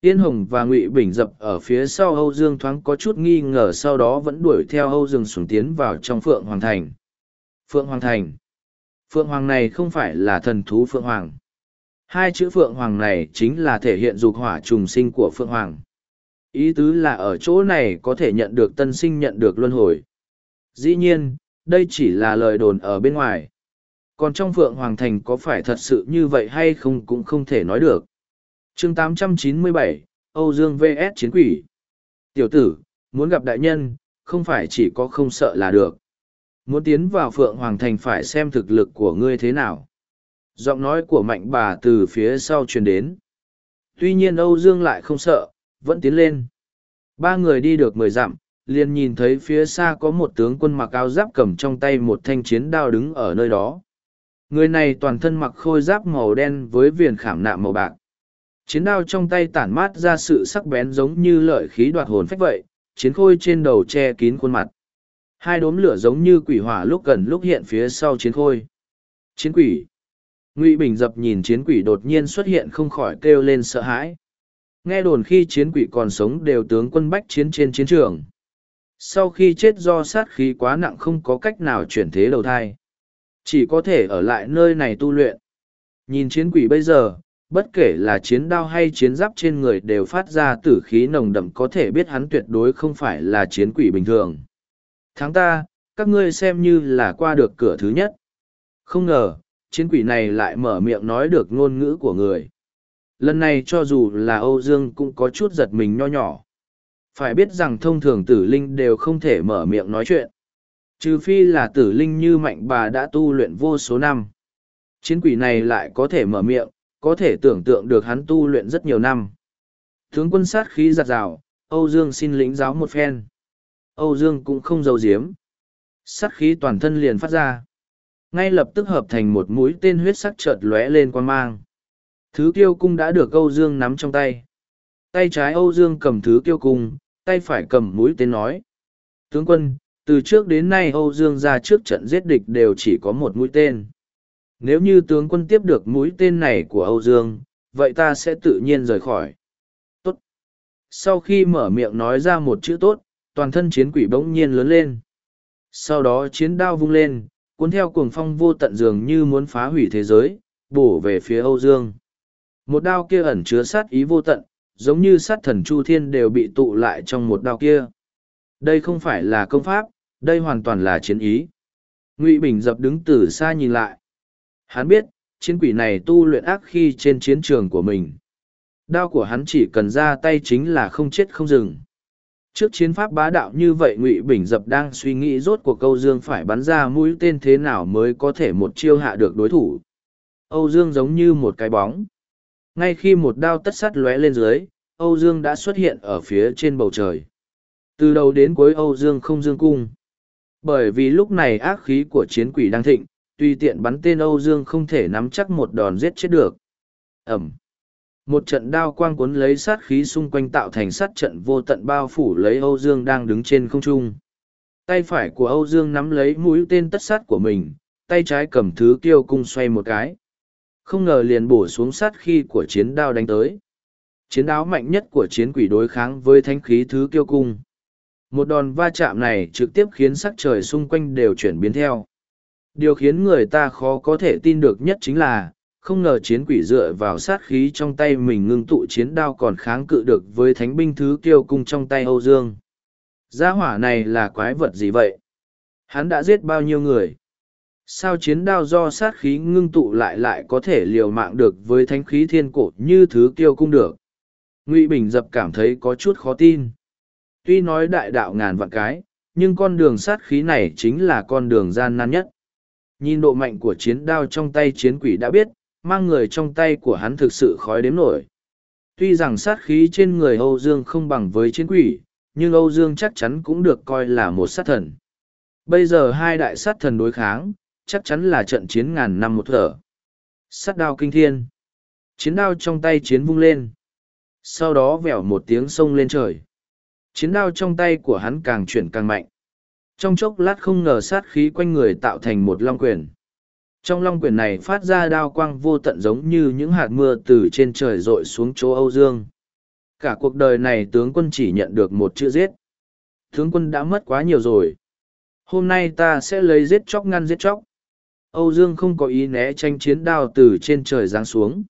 Yên Hồng và Ngụy Bình dập ở phía sau Âu Dương thoáng có chút nghi ngờ sau đó vẫn đuổi theo Âu Dương xuống tiến vào trong Phượng Hoàng Thành. Phượng Hoàng Thành. Phượng Hoàng này không phải là thần thú Phượng Hoàng. Hai chữ Phượng Hoàng này chính là thể hiện dục hỏa trùng sinh của Phượng Hoàng. Ý tứ là ở chỗ này có thể nhận được tân sinh nhận được luân hồi. Dĩ nhiên, đây chỉ là lời đồn ở bên ngoài. Còn trong Phượng Hoàng Thành có phải thật sự như vậy hay không cũng không thể nói được chương 897, Âu Dương vs Chiến Quỷ Tiểu tử, muốn gặp đại nhân, không phải chỉ có không sợ là được. Muốn tiến vào Phượng Hoàng Thành phải xem thực lực của ngươi thế nào. Giọng nói của mạnh bà từ phía sau truyền đến. Tuy nhiên Âu Dương lại không sợ, vẫn tiến lên. Ba người đi được mười dặm, liền nhìn thấy phía xa có một tướng quân mặc áo giáp cầm trong tay một thanh chiến đao đứng ở nơi đó. Người này toàn thân mặc khôi giáp màu đen với viền khảm nạm màu bạc. Chiến đao trong tay tản mát ra sự sắc bén giống như lợi khí đoạt hồn phách vậy, chiến khôi trên đầu che kín khuôn mặt. Hai đốm lửa giống như quỷ hỏa lúc gần lúc hiện phía sau chiến khôi. Chiến quỷ. Ngụy bình dập nhìn chiến quỷ đột nhiên xuất hiện không khỏi kêu lên sợ hãi. Nghe đồn khi chiến quỷ còn sống đều tướng quân bách chiến trên chiến trường sau khi chết do sát khí quá nặng không có cách nào chuyển thế đầu thai chỉ có thể ở lại nơi này tu luyện nhìn chiến quỷ bây giờ bất kể là chiến đao hay chiến giáp trên người đều phát ra tử khí nồng đậm có thể biết hắn tuyệt đối không phải là chiến quỷ bình thường. Tháng ta, các ngươi xem như là qua được cửa thứ nhất. Không ngờ, chiến quỷ này lại mở miệng nói được ngôn ngữ của người. Lần này cho dù là Âu Dương cũng có chút giật mình nho nhỏ. Phải biết rằng thông thường tử linh đều không thể mở miệng nói chuyện. Trừ phi là tử linh như mạnh bà đã tu luyện vô số năm. Chiến quỷ này lại có thể mở miệng, có thể tưởng tượng được hắn tu luyện rất nhiều năm. Tướng quân sát khí giặt rào, Âu Dương xin lĩnh giáo một phen. Âu Dương cũng không giấu giếm. sát khí toàn thân liền phát ra. Ngay lập tức hợp thành một mũi tên huyết sắc chợt lóe lên quan mang. Thứ kiêu cung đã được Âu Dương nắm trong tay. Tay trái Âu Dương cầm thứ kiêu cung, tay phải cầm mũi tên nói. Tướng quân, từ trước đến nay Âu Dương ra trước trận giết địch đều chỉ có một mũi tên. Nếu như tướng quân tiếp được mũi tên này của Âu Dương, vậy ta sẽ tự nhiên rời khỏi. Tốt. Sau khi mở miệng nói ra một chữ tốt, toàn thân chiến quỷ bỗng nhiên lớn lên. Sau đó chiến đao vung lên, cuốn theo cuồng phong vô tận dường như muốn phá hủy thế giới, bổ về phía Âu Dương. Một đao kia ẩn chứa sát ý vô tận, giống như sát thần Chu Thiên đều bị tụ lại trong một đao kia. Đây không phải là công pháp, đây hoàn toàn là chiến ý. Ngụy Bình dập đứng từ xa nhìn lại. Hắn biết, chiến quỷ này tu luyện ác khi trên chiến trường của mình. Đao của hắn chỉ cần ra tay chính là không chết không dừng. Trước chiến pháp bá đạo như vậy Ngụy Bình dập đang suy nghĩ rốt cuộc câu Dương phải bắn ra mũi tên thế nào mới có thể một chiêu hạ được đối thủ. Âu Dương giống như một cái bóng. Ngay khi một đao tất sắt lóe lên dưới, Âu Dương đã xuất hiện ở phía trên bầu trời. Từ đầu đến cuối Âu Dương không dương cung. Bởi vì lúc này ác khí của chiến quỷ đang thịnh, tùy tiện bắn tên Âu Dương không thể nắm chắc một đòn giết chết được. Ẩm. Một trận đao quang cuốn lấy sát khí xung quanh tạo thành sát trận vô tận bao phủ lấy Âu Dương đang đứng trên không trung. Tay phải của Âu Dương nắm lấy mũi tên tất sát của mình, tay trái cầm thứ kiêu cung xoay một cái. Không ngờ liền bổ xuống sát khi của chiến đao đánh tới. Chiến đao mạnh nhất của chiến quỷ đối kháng với Thánh khí thứ kiêu cung. Một đòn va chạm này trực tiếp khiến sắc trời xung quanh đều chuyển biến theo. Điều khiến người ta khó có thể tin được nhất chính là, không ngờ chiến quỷ dựa vào sát khí trong tay mình ngưng tụ chiến đao còn kháng cự được với thánh binh thứ kiêu cung trong tay Âu Dương. Gia hỏa này là quái vật gì vậy? Hắn đã giết bao nhiêu người? Sao chiến đao do sát khí ngưng tụ lại lại có thể liều mạng được với thánh khí thiên cổ như thứ kiêu cung được? Ngụy Bình dập cảm thấy có chút khó tin. Tuy nói đại đạo ngàn vạn cái, nhưng con đường sát khí này chính là con đường gian nan nhất. Nhìn độ mạnh của chiến đao trong tay chiến quỷ đã biết, mang người trong tay của hắn thực sự khói đếm nổi. Tuy rằng sát khí trên người Âu Dương không bằng với chiến quỷ, nhưng Âu Dương chắc chắn cũng được coi là một sát thần. Bây giờ hai đại sát thần đối kháng, chắc chắn là trận chiến ngàn năm một thở. Sát đao kinh thiên. Chiến đao trong tay chiến vung lên. Sau đó vẻo một tiếng sông lên trời. Chiến đao trong tay của hắn càng chuyển càng mạnh. Trong chốc lát không ngờ sát khí quanh người tạo thành một long quyền. Trong long quyền này phát ra đao quang vô tận giống như những hạt mưa từ trên trời rội xuống chỗ Âu Dương. Cả cuộc đời này tướng quân chỉ nhận được một chữ giết. Tướng quân đã mất quá nhiều rồi. Hôm nay ta sẽ lấy giết chóc ngăn giết chóc. Âu Dương không có ý né tranh chiến đao từ trên trời giáng xuống.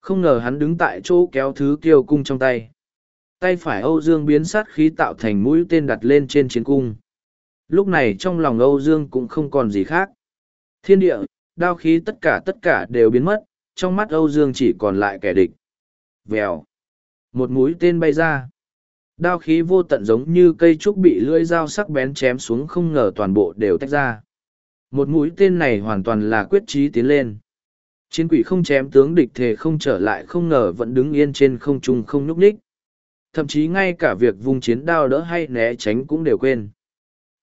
Không ngờ hắn đứng tại chỗ kéo thứ kiêu cung trong tay. Tay phải Âu Dương biến sát khí tạo thành mũi tên đặt lên trên chiến cung. Lúc này trong lòng Âu Dương cũng không còn gì khác. Thiên địa, đao khí tất cả tất cả đều biến mất, trong mắt Âu Dương chỉ còn lại kẻ địch. Vèo. Một mũi tên bay ra. Đao khí vô tận giống như cây trúc bị lưỡi dao sắc bén chém xuống không ngờ toàn bộ đều tách ra. Một mũi tên này hoàn toàn là quyết chí tiến lên. Chiến quỷ không chém tướng địch thề không trở lại không ngờ vẫn đứng yên trên không trung không nhúc nhích. Thậm chí ngay cả việc vung chiến đao đỡ hay né tránh cũng đều quên.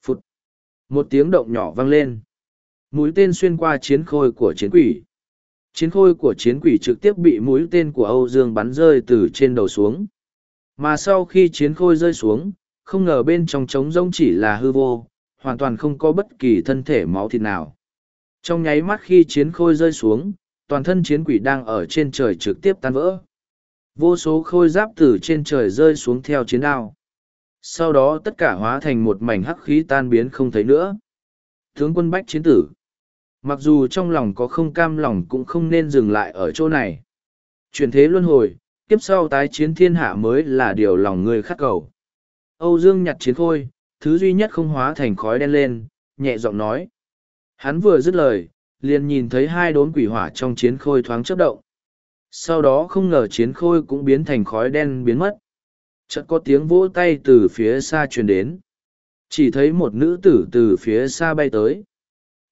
Phụt. Một tiếng động nhỏ vang lên. Mũi tên xuyên qua chiến khôi của chiến quỷ. Chiến khôi của chiến quỷ trực tiếp bị mũi tên của Âu Dương bắn rơi từ trên đầu xuống. Mà sau khi chiến khôi rơi xuống, không ngờ bên trong trống rông chỉ là hư vô, hoàn toàn không có bất kỳ thân thể máu thịt nào. Trong nháy mắt khi chiến khôi rơi xuống, toàn thân chiến quỷ đang ở trên trời trực tiếp tan vỡ. Vô số khôi giáp từ trên trời rơi xuống theo chiến đao. Sau đó tất cả hóa thành một mảnh hắc khí tan biến không thấy nữa. Tướng quân bách chiến tử. Mặc dù trong lòng có không cam lòng cũng không nên dừng lại ở chỗ này. Chuyển thế luân hồi, tiếp sau tái chiến thiên hạ mới là điều lòng người khắc cầu. Âu Dương nhặt chiến khôi, thứ duy nhất không hóa thành khói đen lên, nhẹ giọng nói. Hắn vừa dứt lời, liền nhìn thấy hai đốn quỷ hỏa trong chiến khôi thoáng chớp động. Sau đó không ngờ chiến khôi cũng biến thành khói đen biến mất. Chợt có tiếng vỗ tay từ phía xa truyền đến. Chỉ thấy một nữ tử từ phía xa bay tới.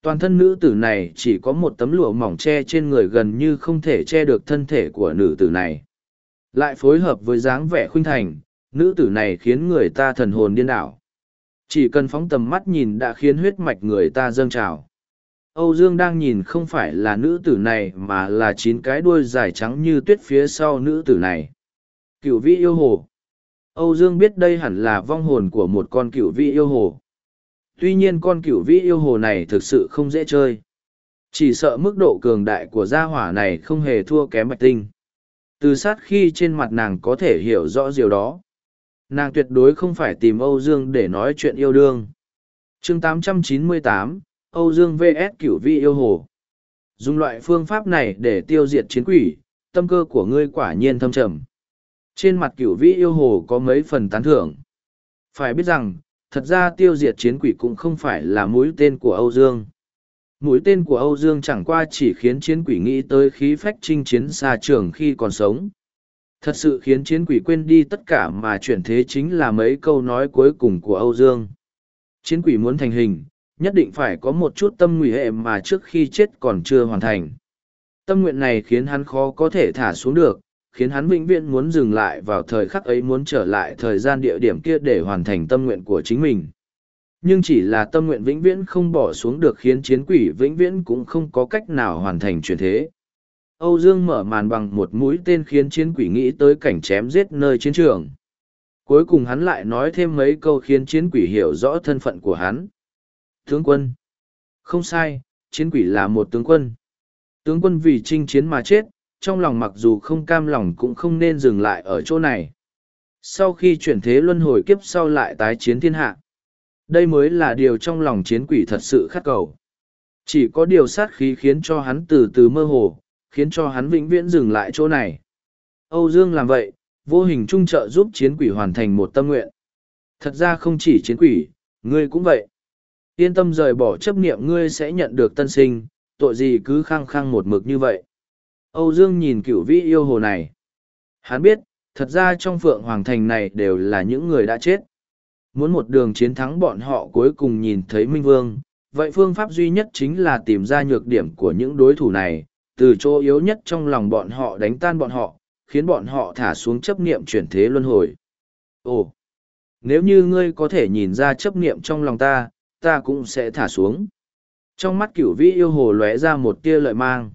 Toàn thân nữ tử này chỉ có một tấm lụa mỏng che trên người gần như không thể che được thân thể của nữ tử này. Lại phối hợp với dáng vẻ khuynh thành, nữ tử này khiến người ta thần hồn điên đảo. Chỉ cần phóng tầm mắt nhìn đã khiến huyết mạch người ta dâng trào. Âu Dương đang nhìn không phải là nữ tử này mà là chín cái đuôi dài trắng như tuyết phía sau nữ tử này. Cựu vĩ yêu hồ. Âu Dương biết đây hẳn là vong hồn của một con cựu vĩ yêu hồ. Tuy nhiên con cựu vĩ yêu hồ này thực sự không dễ chơi. Chỉ sợ mức độ cường đại của gia hỏa này không hề thua kém bạch tinh. Từ sát khi trên mặt nàng có thể hiểu rõ điều đó. Nàng tuyệt đối không phải tìm Âu Dương để nói chuyện yêu đương. chương 898, Âu Dương vs cửu vi yêu hồ. Dùng loại phương pháp này để tiêu diệt chiến quỷ, tâm cơ của ngươi quả nhiên thâm trầm. Trên mặt cửu vĩ yêu hồ có mấy phần tán thưởng. Phải biết rằng, thật ra tiêu diệt chiến quỷ cũng không phải là mũi tên của Âu Dương. Mũi tên của Âu Dương chẳng qua chỉ khiến chiến quỷ nghĩ tới khí phách chinh chiến xa trường khi còn sống. Thật sự khiến chiến quỷ quên đi tất cả mà chuyển thế chính là mấy câu nói cuối cùng của Âu Dương. Chiến quỷ muốn thành hình, nhất định phải có một chút tâm nguyện hệ mà trước khi chết còn chưa hoàn thành. Tâm nguyện này khiến hắn khó có thể thả xuống được, khiến hắn vĩnh viễn muốn dừng lại vào thời khắc ấy muốn trở lại thời gian địa điểm kia để hoàn thành tâm nguyện của chính mình. Nhưng chỉ là tâm nguyện vĩnh viễn không bỏ xuống được khiến chiến quỷ vĩnh viễn cũng không có cách nào hoàn thành chuyển thế. Âu Dương mở màn bằng một mũi tên khiến chiến quỷ nghĩ tới cảnh chém giết nơi chiến trường. Cuối cùng hắn lại nói thêm mấy câu khiến chiến quỷ hiểu rõ thân phận của hắn. Tướng quân. Không sai, chiến quỷ là một tướng quân. Tướng quân vì chinh chiến mà chết, trong lòng mặc dù không cam lòng cũng không nên dừng lại ở chỗ này. Sau khi chuyển thế luân hồi kiếp sau lại tái chiến thiên hạ. Đây mới là điều trong lòng chiến quỷ thật sự khát cầu. Chỉ có điều sát khí khiến cho hắn từ từ mơ hồ, khiến cho hắn vĩnh viễn dừng lại chỗ này. Âu Dương làm vậy, vô hình trung trợ giúp chiến quỷ hoàn thành một tâm nguyện. Thật ra không chỉ chiến quỷ, ngươi cũng vậy. Yên tâm rời bỏ chấp niệm ngươi sẽ nhận được tân sinh, tội gì cứ khăng khăng một mực như vậy. Âu Dương nhìn cửu vĩ yêu hồ này. Hắn biết, thật ra trong phượng hoàng thành này đều là những người đã chết. Muốn một đường chiến thắng bọn họ cuối cùng nhìn thấy Minh Vương, vậy phương pháp duy nhất chính là tìm ra nhược điểm của những đối thủ này, từ chỗ yếu nhất trong lòng bọn họ đánh tan bọn họ, khiến bọn họ thả xuống chấp niệm chuyển thế luân hồi. Ồ, nếu như ngươi có thể nhìn ra chấp niệm trong lòng ta, ta cũng sẽ thả xuống. Trong mắt cửu vĩ yêu hồ lóe ra một tia lợi mang.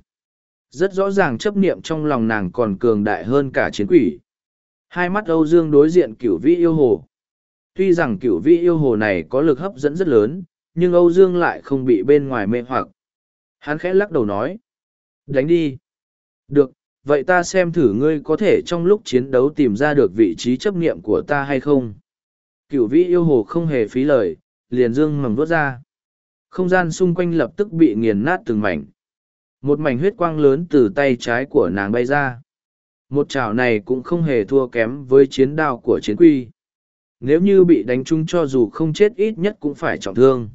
Rất rõ ràng chấp niệm trong lòng nàng còn cường đại hơn cả chiến quỷ. Hai mắt Âu Dương đối diện cửu vĩ yêu hồ. Tuy rằng cửu vĩ yêu hồ này có lực hấp dẫn rất lớn, nhưng Âu Dương lại không bị bên ngoài mê hoặc. Hắn khẽ lắc đầu nói. Đánh đi. Được, vậy ta xem thử ngươi có thể trong lúc chiến đấu tìm ra được vị trí chấp niệm của ta hay không. Cửu vĩ yêu hồ không hề phí lời, liền dương mầm vốt ra. Không gian xung quanh lập tức bị nghiền nát từng mảnh. Một mảnh huyết quang lớn từ tay trái của nàng bay ra. Một chảo này cũng không hề thua kém với chiến đao của chiến quy. Nếu như bị đánh trúng cho dù không chết ít nhất cũng phải trọng thương.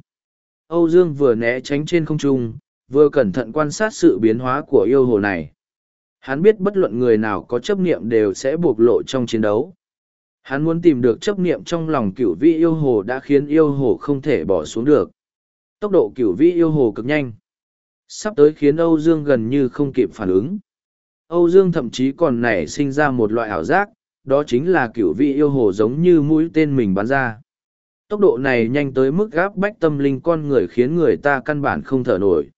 Âu Dương vừa né tránh trên không trung, vừa cẩn thận quan sát sự biến hóa của yêu hồ này. Hắn biết bất luận người nào có chấp niệm đều sẽ bộc lộ trong chiến đấu. Hắn muốn tìm được chấp niệm trong lòng cửu vĩ yêu hồ đã khiến yêu hồ không thể bỏ xuống được. Tốc độ cửu vĩ yêu hồ cực nhanh. Sắp tới khiến Âu Dương gần như không kịp phản ứng. Âu Dương thậm chí còn nảy sinh ra một loại ảo giác, đó chính là cửu vĩ yêu hồ giống như mũi tên mình bắn ra. Tốc độ này nhanh tới mức gáp bách tâm linh con người khiến người ta căn bản không thở nổi.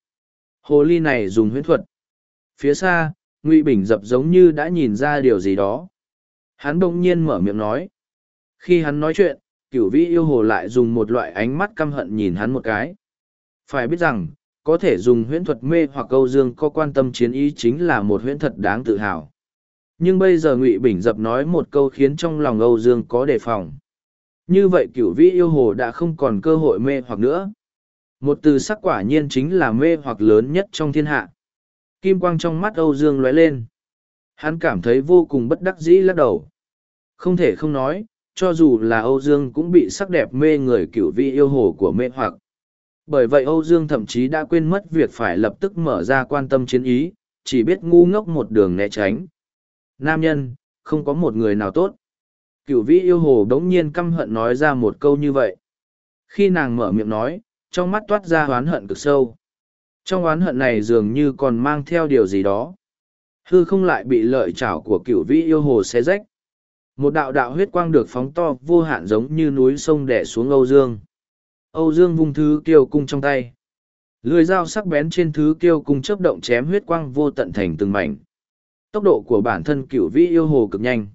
Hồ ly này dùng huyễn thuật. Phía xa, Ngụy Bình dập giống như đã nhìn ra điều gì đó. Hắn bỗng nhiên mở miệng nói. Khi hắn nói chuyện, cửu vĩ yêu hồ lại dùng một loại ánh mắt căm hận nhìn hắn một cái. Phải biết rằng, có thể dùng huyễn thuật mê hoặc câu dương có quan tâm chiến ý chính là một huyễn thuật đáng tự hào. Nhưng bây giờ Ngụy Bình dập nói một câu khiến trong lòng Âu Dương có đề phòng. Như vậy cửu vĩ yêu hồ đã không còn cơ hội mê hoặc nữa. Một từ sắc quả nhiên chính là mê hoặc lớn nhất trong thiên hạ. Kim quang trong mắt Âu Dương lóe lên. Hắn cảm thấy vô cùng bất đắc dĩ lắc đầu. Không thể không nói, cho dù là Âu Dương cũng bị sắc đẹp mê người cửu vị yêu hồ của mê hoặc. Bởi vậy Âu Dương thậm chí đã quên mất việc phải lập tức mở ra quan tâm chiến ý, chỉ biết ngu ngốc một đường né tránh. Nam nhân, không có một người nào tốt. Cửu vĩ yêu hồ đống nhiên căm hận nói ra một câu như vậy. Khi nàng mở miệng nói, trong mắt toát ra oán hận cực sâu. Trong oán hận này dường như còn mang theo điều gì đó. Hư không lại bị lợi chảo của cửu vĩ yêu hồ xé rách. Một đạo đạo huyết quang được phóng to vô hạn giống như núi sông đẻ xuống Âu Dương. Âu Dương vung thứ kiêu cung trong tay. Lưỡi dao sắc bén trên thứ kiêu cung chớp động chém huyết quang vô tận thành từng mảnh. Tốc độ của bản thân cửu vĩ yêu hồ cực nhanh.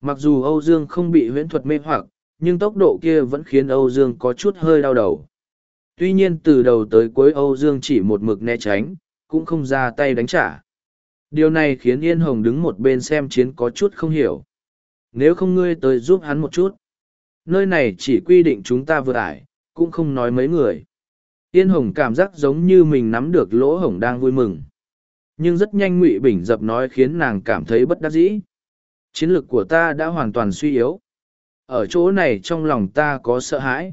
Mặc dù Âu Dương không bị huyễn thuật mê hoặc, nhưng tốc độ kia vẫn khiến Âu Dương có chút hơi đau đầu. Tuy nhiên từ đầu tới cuối Âu Dương chỉ một mực né tránh, cũng không ra tay đánh trả. Điều này khiến Yên Hồng đứng một bên xem chiến có chút không hiểu. Nếu không ngươi tới giúp hắn một chút. Nơi này chỉ quy định chúng ta vừa ải, cũng không nói mấy người. Yên Hồng cảm giác giống như mình nắm được lỗ hổng đang vui mừng. Nhưng rất nhanh Ngụy Bình dập nói khiến nàng cảm thấy bất đắc dĩ. Chiến lược của ta đã hoàn toàn suy yếu. Ở chỗ này trong lòng ta có sợ hãi.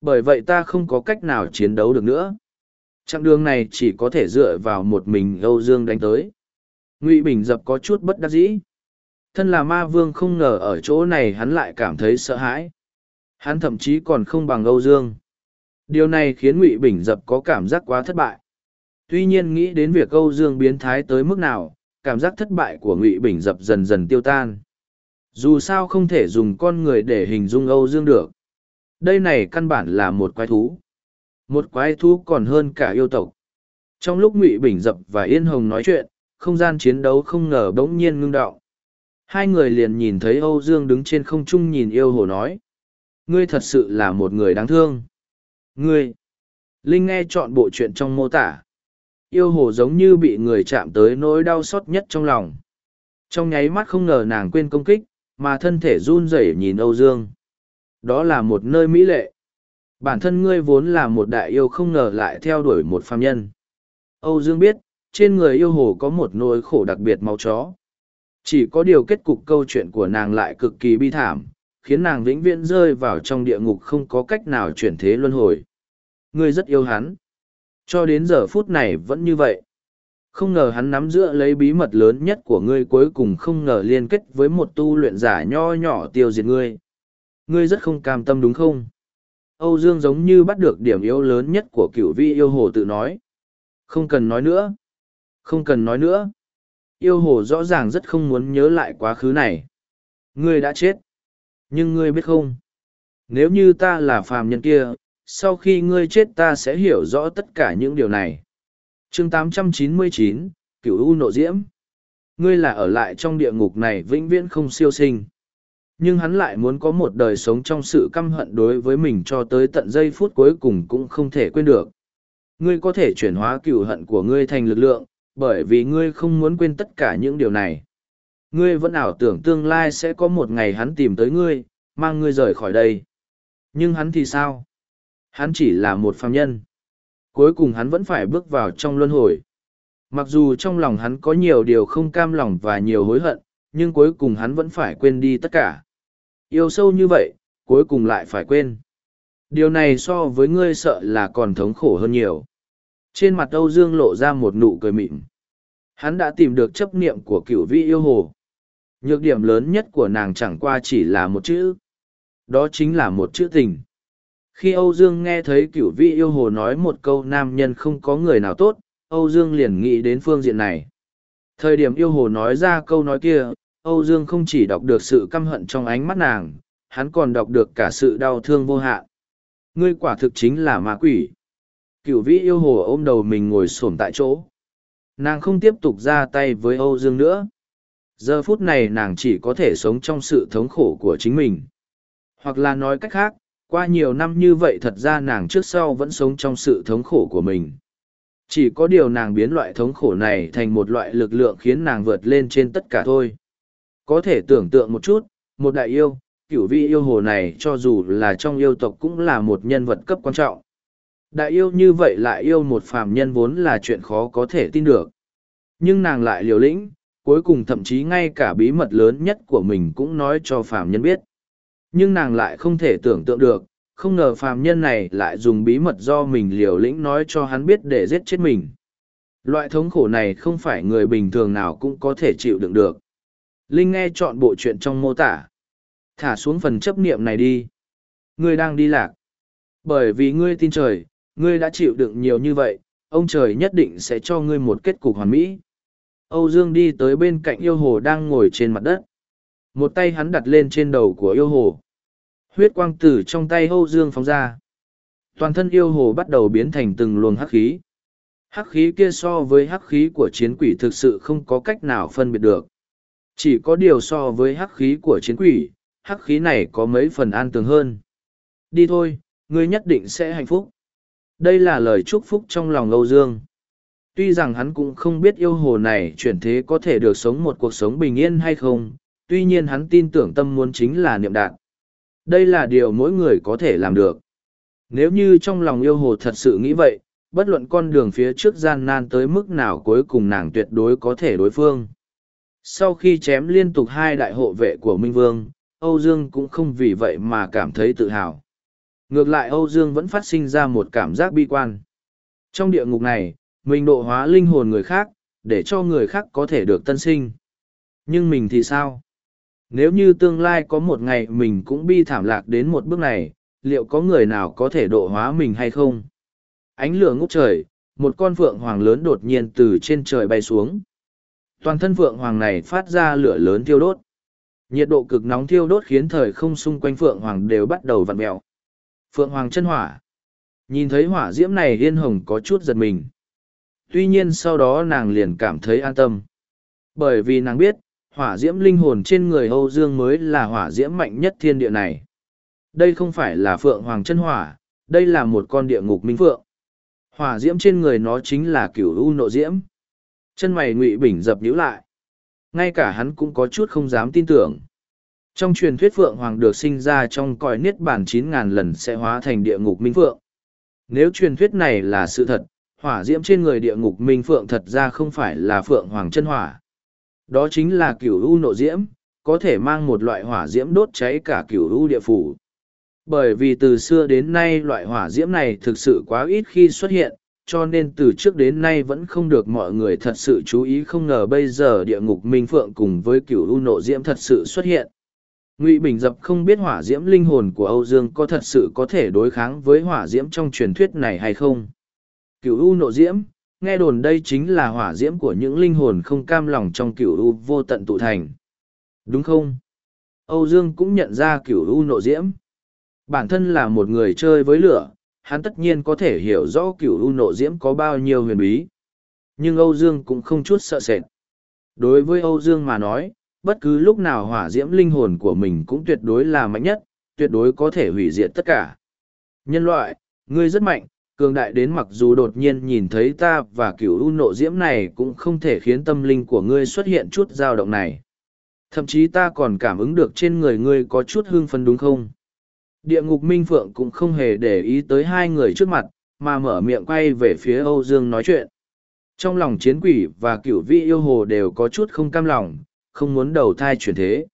Bởi vậy ta không có cách nào chiến đấu được nữa. Chặng đường này chỉ có thể dựa vào một mình Âu Dương đánh tới. Ngụy Bình dập có chút bất đắc dĩ. Thân là ma vương không ngờ ở chỗ này hắn lại cảm thấy sợ hãi. Hắn thậm chí còn không bằng Âu Dương. Điều này khiến Ngụy Bình dập có cảm giác quá thất bại. Tuy nhiên nghĩ đến việc Âu Dương biến thái tới mức nào, cảm giác thất bại của Ngụy Bình dập dần dần tiêu tan. Dù sao không thể dùng con người để hình dung Âu Dương được. Đây này căn bản là một quái thú. Một quái thú còn hơn cả yêu tộc. Trong lúc Ngụy Bình dập và Yên Hồng nói chuyện, không gian chiến đấu không ngờ bỗng nhiên ngưng đạo. Hai người liền nhìn thấy Âu Dương đứng trên không trung nhìn yêu hồ nói. Ngươi thật sự là một người đáng thương. Ngươi! Linh nghe chọn bộ chuyện trong mô tả. Yêu hồ giống như bị người chạm tới nỗi đau xót nhất trong lòng. Trong nháy mắt không ngờ nàng quên công kích, mà thân thể run rẩy nhìn Âu Dương. Đó là một nơi mỹ lệ. Bản thân ngươi vốn là một đại yêu không ngờ lại theo đuổi một phàm nhân. Âu Dương biết, trên người yêu hồ có một nỗi khổ đặc biệt máu chó. Chỉ có điều kết cục câu chuyện của nàng lại cực kỳ bi thảm, khiến nàng vĩnh viễn rơi vào trong địa ngục không có cách nào chuyển thế luân hồi. Ngươi rất yêu hắn. Cho đến giờ phút này vẫn như vậy. Không ngờ hắn nắm giữa lấy bí mật lớn nhất của ngươi cuối cùng không ngờ liên kết với một tu luyện giả nho nhỏ tiêu diệt ngươi. Ngươi rất không cam tâm đúng không? Âu Dương giống như bắt được điểm yếu lớn nhất của cựu vi yêu hồ tự nói. Không cần nói nữa. Không cần nói nữa. Yêu hồ rõ ràng rất không muốn nhớ lại quá khứ này. Ngươi đã chết. Nhưng ngươi biết không? Nếu như ta là phàm nhân kia, sau khi ngươi chết ta sẽ hiểu rõ tất cả những điều này. chương 899, Cửu U Nộ Diễm. Ngươi là ở lại trong địa ngục này vĩnh viễn không siêu sinh. Nhưng hắn lại muốn có một đời sống trong sự căm hận đối với mình cho tới tận giây phút cuối cùng cũng không thể quên được. Ngươi có thể chuyển hóa cựu hận của ngươi thành lực lượng, bởi vì ngươi không muốn quên tất cả những điều này. Ngươi vẫn ảo tưởng tương lai sẽ có một ngày hắn tìm tới ngươi, mang ngươi rời khỏi đây. Nhưng hắn thì sao? Hắn chỉ là một phàm nhân. Cuối cùng hắn vẫn phải bước vào trong luân hồi. Mặc dù trong lòng hắn có nhiều điều không cam lòng và nhiều hối hận, nhưng cuối cùng hắn vẫn phải quên đi tất cả. Yêu sâu như vậy, cuối cùng lại phải quên. Điều này so với ngươi sợ là còn thống khổ hơn nhiều. Trên mặt Âu Dương lộ ra một nụ cười mịn. Hắn đã tìm được chấp niệm của cửu Vi yêu hồ. Nhược điểm lớn nhất của nàng chẳng qua chỉ là một chữ. Đó chính là một chữ tình. Khi Âu Dương nghe thấy cửu Vi yêu hồ nói một câu nam nhân không có người nào tốt, Âu Dương liền nghĩ đến phương diện này. Thời điểm yêu hồ nói ra câu nói kia, Âu Dương không chỉ đọc được sự căm hận trong ánh mắt nàng, hắn còn đọc được cả sự đau thương vô hạn. Ngươi quả thực chính là ma quỷ. Cửu vĩ yêu hồ ôm đầu mình ngồi xổm tại chỗ. Nàng không tiếp tục ra tay với Âu Dương nữa. Giờ phút này nàng chỉ có thể sống trong sự thống khổ của chính mình. Hoặc là nói cách khác, qua nhiều năm như vậy thật ra nàng trước sau vẫn sống trong sự thống khổ của mình. Chỉ có điều nàng biến loại thống khổ này thành một loại lực lượng khiến nàng vượt lên trên tất cả thôi. Có thể tưởng tượng một chút, một đại yêu, cửu vị yêu hồ này cho dù là trong yêu tộc cũng là một nhân vật cấp quan trọng. Đại yêu như vậy lại yêu một phàm nhân vốn là chuyện khó có thể tin được. Nhưng nàng lại liều lĩnh, cuối cùng thậm chí ngay cả bí mật lớn nhất của mình cũng nói cho phàm nhân biết. Nhưng nàng lại không thể tưởng tượng được, không ngờ phàm nhân này lại dùng bí mật do mình liều lĩnh nói cho hắn biết để giết chết mình. Loại thống khổ này không phải người bình thường nào cũng có thể chịu đựng được. Linh nghe chọn bộ chuyện trong mô tả. Thả xuống phần chấp niệm này đi. Ngươi đang đi lạc. Bởi vì ngươi tin trời, ngươi đã chịu đựng nhiều như vậy, ông trời nhất định sẽ cho ngươi một kết cục hoàn mỹ. Âu Dương đi tới bên cạnh yêu hồ đang ngồi trên mặt đất. Một tay hắn đặt lên trên đầu của yêu hồ. Huyết quang tử trong tay Âu Dương phóng ra. Toàn thân yêu hồ bắt đầu biến thành từng luồng hắc khí. Hắc khí kia so với hắc khí của chiến quỷ thực sự không có cách nào phân biệt được. Chỉ có điều so với hắc khí của chiến quỷ, hắc khí này có mấy phần an tường hơn. Đi thôi, ngươi nhất định sẽ hạnh phúc. Đây là lời chúc phúc trong lòng Âu Dương. Tuy rằng hắn cũng không biết yêu hồ này chuyển thế có thể được sống một cuộc sống bình yên hay không, tuy nhiên hắn tin tưởng tâm muốn chính là niệm đạt. Đây là điều mỗi người có thể làm được. Nếu như trong lòng yêu hồ thật sự nghĩ vậy, bất luận con đường phía trước gian nan tới mức nào cuối cùng nàng tuyệt đối có thể đối phương. Sau khi chém liên tục hai đại hộ vệ của Minh Vương, Âu Dương cũng không vì vậy mà cảm thấy tự hào. Ngược lại Âu Dương vẫn phát sinh ra một cảm giác bi quan. Trong địa ngục này, mình độ hóa linh hồn người khác, để cho người khác có thể được tân sinh. Nhưng mình thì sao? Nếu như tương lai có một ngày mình cũng bi thảm lạc đến một bước này, liệu có người nào có thể độ hóa mình hay không? Ánh lửa ngút trời, một con phượng hoàng lớn đột nhiên từ trên trời bay xuống. Toàn thân phượng hoàng này phát ra lửa lớn thiêu đốt. Nhiệt độ cực nóng thiêu đốt khiến thời không xung quanh phượng hoàng đều bắt đầu vặn mẹo. Phượng hoàng chân hỏa. Nhìn thấy hỏa diễm này yên hồng có chút giật mình. Tuy nhiên sau đó nàng liền cảm thấy an tâm. Bởi vì nàng biết, hỏa diễm linh hồn trên người Âu Dương mới là hỏa diễm mạnh nhất thiên địa này. Đây không phải là phượng hoàng chân hỏa, đây là một con địa ngục minh phượng. Hỏa diễm trên người nó chính là cửu u nộ diễm. Chân mày ngụy bình dập nhíu lại. Ngay cả hắn cũng có chút không dám tin tưởng. Trong truyền thuyết Phượng Hoàng được sinh ra trong cõi niết bàn chín ngàn lần sẽ hóa thành địa ngục minh phượng. Nếu truyền thuyết này là sự thật, hỏa diễm trên người địa ngục minh phượng thật ra không phải là Phượng Hoàng chân hỏa. Đó chính là cửu u nộ diễm, có thể mang một loại hỏa diễm đốt cháy cả cửu u địa phủ. Bởi vì từ xưa đến nay loại hỏa diễm này thực sự quá ít khi xuất hiện, cho nên từ trước đến nay vẫn không được mọi người thật sự chú ý không ngờ bây giờ địa ngục minh phượng cùng với cửu u nộ diễm thật sự xuất hiện ngụy bình dập không biết hỏa diễm linh hồn của âu dương có thật sự có thể đối kháng với hỏa diễm trong truyền thuyết này hay không? Cửu u nộ diễm, nghe đồn đây chính là hỏa diễm của những linh hồn không cam lòng trong cửu u vô tận tụ thành. Đúng không? Âu dương cũng nhận ra cửu u nộ diễm. Bản thân là một người chơi với lửa, hắn tất nhiên có thể hiểu rõ cửu u nộ diễm có bao nhiêu huyền bí. Nhưng âu dương cũng không chút sợ sệt. Đối với âu dương mà nói bất cứ lúc nào hỏa diễm linh hồn của mình cũng tuyệt đối là mạnh nhất tuyệt đối có thể hủy diệt tất cả. Nhân loại ngươi rất mạnh cường đại đến mặc dù đột nhiên nhìn thấy ta và cửu u nộ diễm này cũng không thể khiến tâm linh của ngươi xuất hiện chút dao động này. Thậm chí ta còn cảm ứng được trên người ngươi có chút hương phấn đúng không? Địa ngục Minh Phượng cũng không hề để ý tới hai người trước mặt, mà mở miệng quay về phía Âu Dương nói chuyện. Trong lòng chiến quỷ và cửu vị yêu hồ đều có chút không cam lòng, không muốn đầu thai chuyển thế.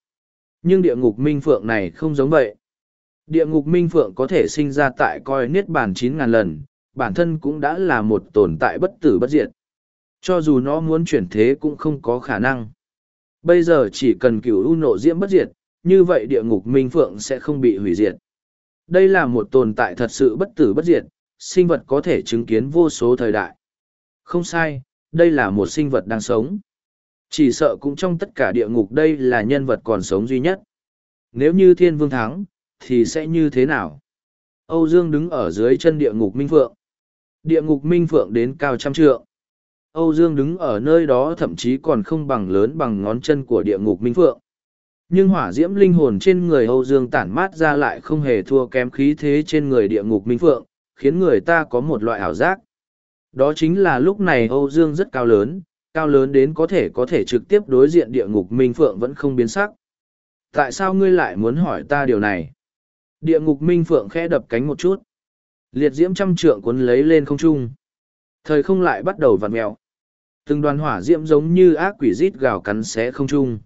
Nhưng địa ngục Minh Phượng này không giống vậy. Địa ngục Minh Phượng có thể sinh ra tại coi niết bàn chín ngàn lần, bản thân cũng đã là một tồn tại bất tử bất diệt. Cho dù nó muốn chuyển thế cũng không có khả năng. Bây giờ chỉ cần cửu u nộ diễm bất diệt, như vậy địa ngục Minh Phượng sẽ không bị hủy diệt. Đây là một tồn tại thật sự bất tử bất diệt, sinh vật có thể chứng kiến vô số thời đại. Không sai, đây là một sinh vật đang sống. Chỉ sợ cũng trong tất cả địa ngục đây là nhân vật còn sống duy nhất. Nếu như thiên vương thắng, thì sẽ như thế nào? Âu Dương đứng ở dưới chân địa ngục Minh Phượng. Địa ngục Minh Phượng đến cao trăm trượng. Âu Dương đứng ở nơi đó thậm chí còn không bằng lớn bằng ngón chân của địa ngục Minh Phượng nhưng hỏa diễm linh hồn trên người Âu Dương tản mát ra lại không hề thua kém khí thế trên người địa ngục minh phượng, khiến người ta có một loại ảo giác. Đó chính là lúc này Âu Dương rất cao lớn, cao lớn đến có thể có thể trực tiếp đối diện địa ngục minh phượng vẫn không biến sắc. Tại sao ngươi lại muốn hỏi ta điều này? Địa ngục minh phượng khẽ đập cánh một chút. Liệt diễm trăm trượng cuốn lấy lên không trung. Thời không lại bắt đầu vặn mèo. Từng đoàn hỏa diễm giống như ác quỷ rít gào cắn xé không trung.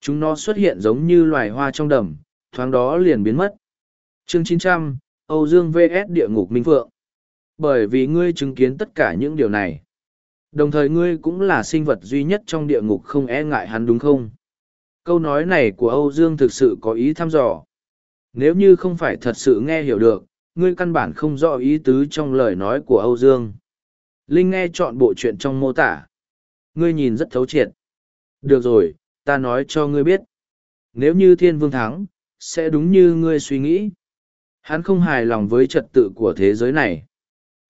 Chúng nó xuất hiện giống như loài hoa trong đầm, thoáng đó liền biến mất. Chương 900, Âu Dương VS Địa ngục Minh Phượng. Bởi vì ngươi chứng kiến tất cả những điều này. Đồng thời ngươi cũng là sinh vật duy nhất trong địa ngục không e ngại hắn đúng không? Câu nói này của Âu Dương thực sự có ý thăm dò. Nếu như không phải thật sự nghe hiểu được, ngươi căn bản không rõ ý tứ trong lời nói của Âu Dương. Linh nghe chọn bộ chuyện trong mô tả. Ngươi nhìn rất thấu triệt. Được rồi, ta nói cho ngươi biết. Nếu như thiên vương thắng, sẽ đúng như ngươi suy nghĩ. Hắn không hài lòng với trật tự của thế giới này.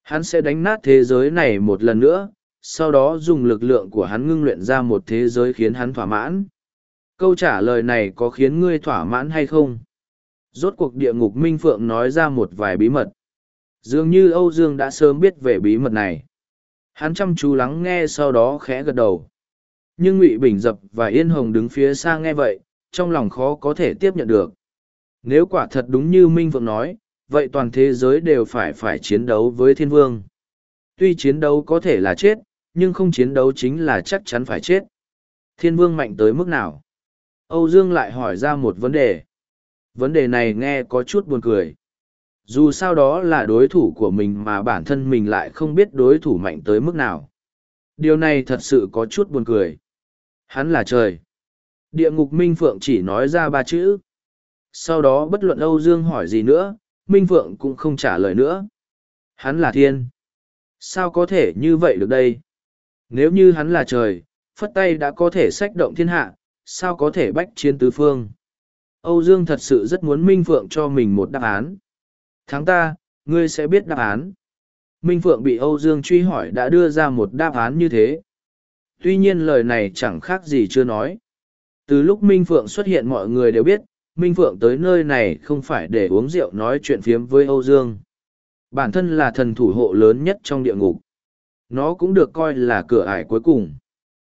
Hắn sẽ đánh nát thế giới này một lần nữa, sau đó dùng lực lượng của hắn ngưng luyện ra một thế giới khiến hắn thỏa mãn. Câu trả lời này có khiến ngươi thỏa mãn hay không? Rốt cuộc địa ngục Minh Phượng nói ra một vài bí mật. Dường như Âu Dương đã sớm biết về bí mật này. Hắn chăm chú lắng nghe sau đó khẽ gật đầu. Nhưng Ngụy Bình Dập và Yên Hồng đứng phía xa nghe vậy, trong lòng khó có thể tiếp nhận được. Nếu quả thật đúng như Minh Phượng nói, vậy toàn thế giới đều phải phải chiến đấu với thiên vương. Tuy chiến đấu có thể là chết, nhưng không chiến đấu chính là chắc chắn phải chết. Thiên vương mạnh tới mức nào? Âu Dương lại hỏi ra một vấn đề. Vấn đề này nghe có chút buồn cười. Dù sao đó là đối thủ của mình mà bản thân mình lại không biết đối thủ mạnh tới mức nào. Điều này thật sự có chút buồn cười. Hắn là trời. Địa ngục Minh Phượng chỉ nói ra ba chữ. Sau đó bất luận Âu Dương hỏi gì nữa, Minh Phượng cũng không trả lời nữa. Hắn là thiên. Sao có thể như vậy được đây? Nếu như hắn là trời, phất tay đã có thể sách động thiên hạ, sao có thể bách chiến tứ phương? Âu Dương thật sự rất muốn Minh Phượng cho mình một đáp án. Tháng ta, ngươi sẽ biết đáp án. Minh Phượng bị Âu Dương truy hỏi đã đưa ra một đáp án như thế. Tuy nhiên lời này chẳng khác gì chưa nói. Từ lúc Minh Phượng xuất hiện mọi người đều biết, Minh Phượng tới nơi này không phải để uống rượu nói chuyện phiếm với Âu Dương. Bản thân là thần thủ hộ lớn nhất trong địa ngục. Nó cũng được coi là cửa ải cuối cùng.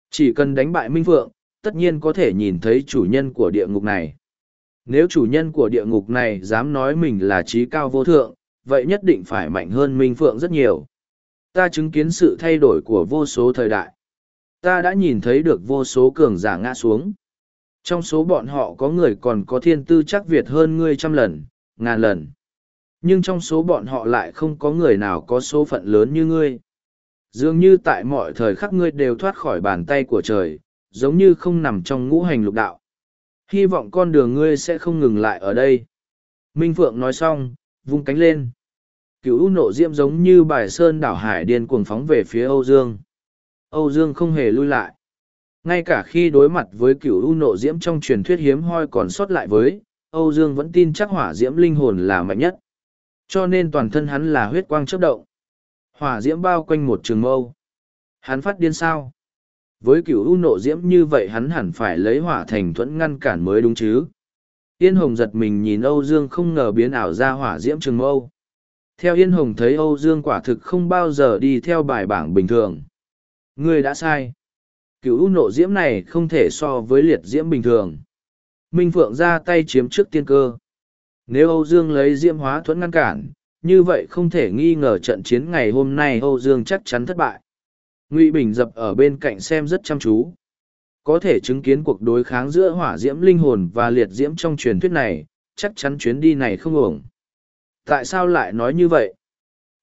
Chỉ cần đánh bại Minh Phượng, tất nhiên có thể nhìn thấy chủ nhân của địa ngục này. Nếu chủ nhân của địa ngục này dám nói mình là trí cao vô thượng, vậy nhất định phải mạnh hơn Minh Phượng rất nhiều. Ta chứng kiến sự thay đổi của vô số thời đại. Ta đã nhìn thấy được vô số cường giả ngã xuống. Trong số bọn họ có người còn có thiên tư chắc Việt hơn ngươi trăm lần, ngàn lần. Nhưng trong số bọn họ lại không có người nào có số phận lớn như ngươi. Dường như tại mọi thời khắc ngươi đều thoát khỏi bàn tay của trời, giống như không nằm trong ngũ hành lục đạo. Hy vọng con đường ngươi sẽ không ngừng lại ở đây. Minh Phượng nói xong, vung cánh lên. Cửu nộ diễm giống như bài sơn đảo hải điên cuồng phóng về phía Âu Dương. Âu Dương không hề lui lại. Ngay cả khi đối mặt với Cựu u nộ diễm trong truyền thuyết hiếm hoi còn sót lại với, Âu Dương vẫn tin chắc hỏa diễm linh hồn là mạnh nhất. Cho nên toàn thân hắn là huyết quang chớp động. Hỏa diễm bao quanh một trường mâu. Hắn phát điên sao? Với cửu u nộ diễm như vậy hắn hẳn phải lấy hỏa thành thuẫn ngăn cản mới đúng chứ. Yên Hồng giật mình nhìn Âu Dương không ngờ biến ảo ra hỏa diễm trường mâu. Theo Yên Hồng thấy Âu Dương quả thực không bao giờ đi theo bài bảng bình thường. Ngươi đã sai. Cửu u nộ diễm này không thể so với liệt diễm bình thường. Minh Phượng ra tay chiếm trước tiên cơ. Nếu Âu Dương lấy diễm hóa thuẫn ngăn cản, như vậy không thể nghi ngờ trận chiến ngày hôm nay Âu Dương chắc chắn thất bại. Ngụy Bình dập ở bên cạnh xem rất chăm chú. Có thể chứng kiến cuộc đối kháng giữa hỏa diễm linh hồn và liệt diễm trong truyền thuyết này, chắc chắn chuyến đi này không ổn. Tại sao lại nói như vậy?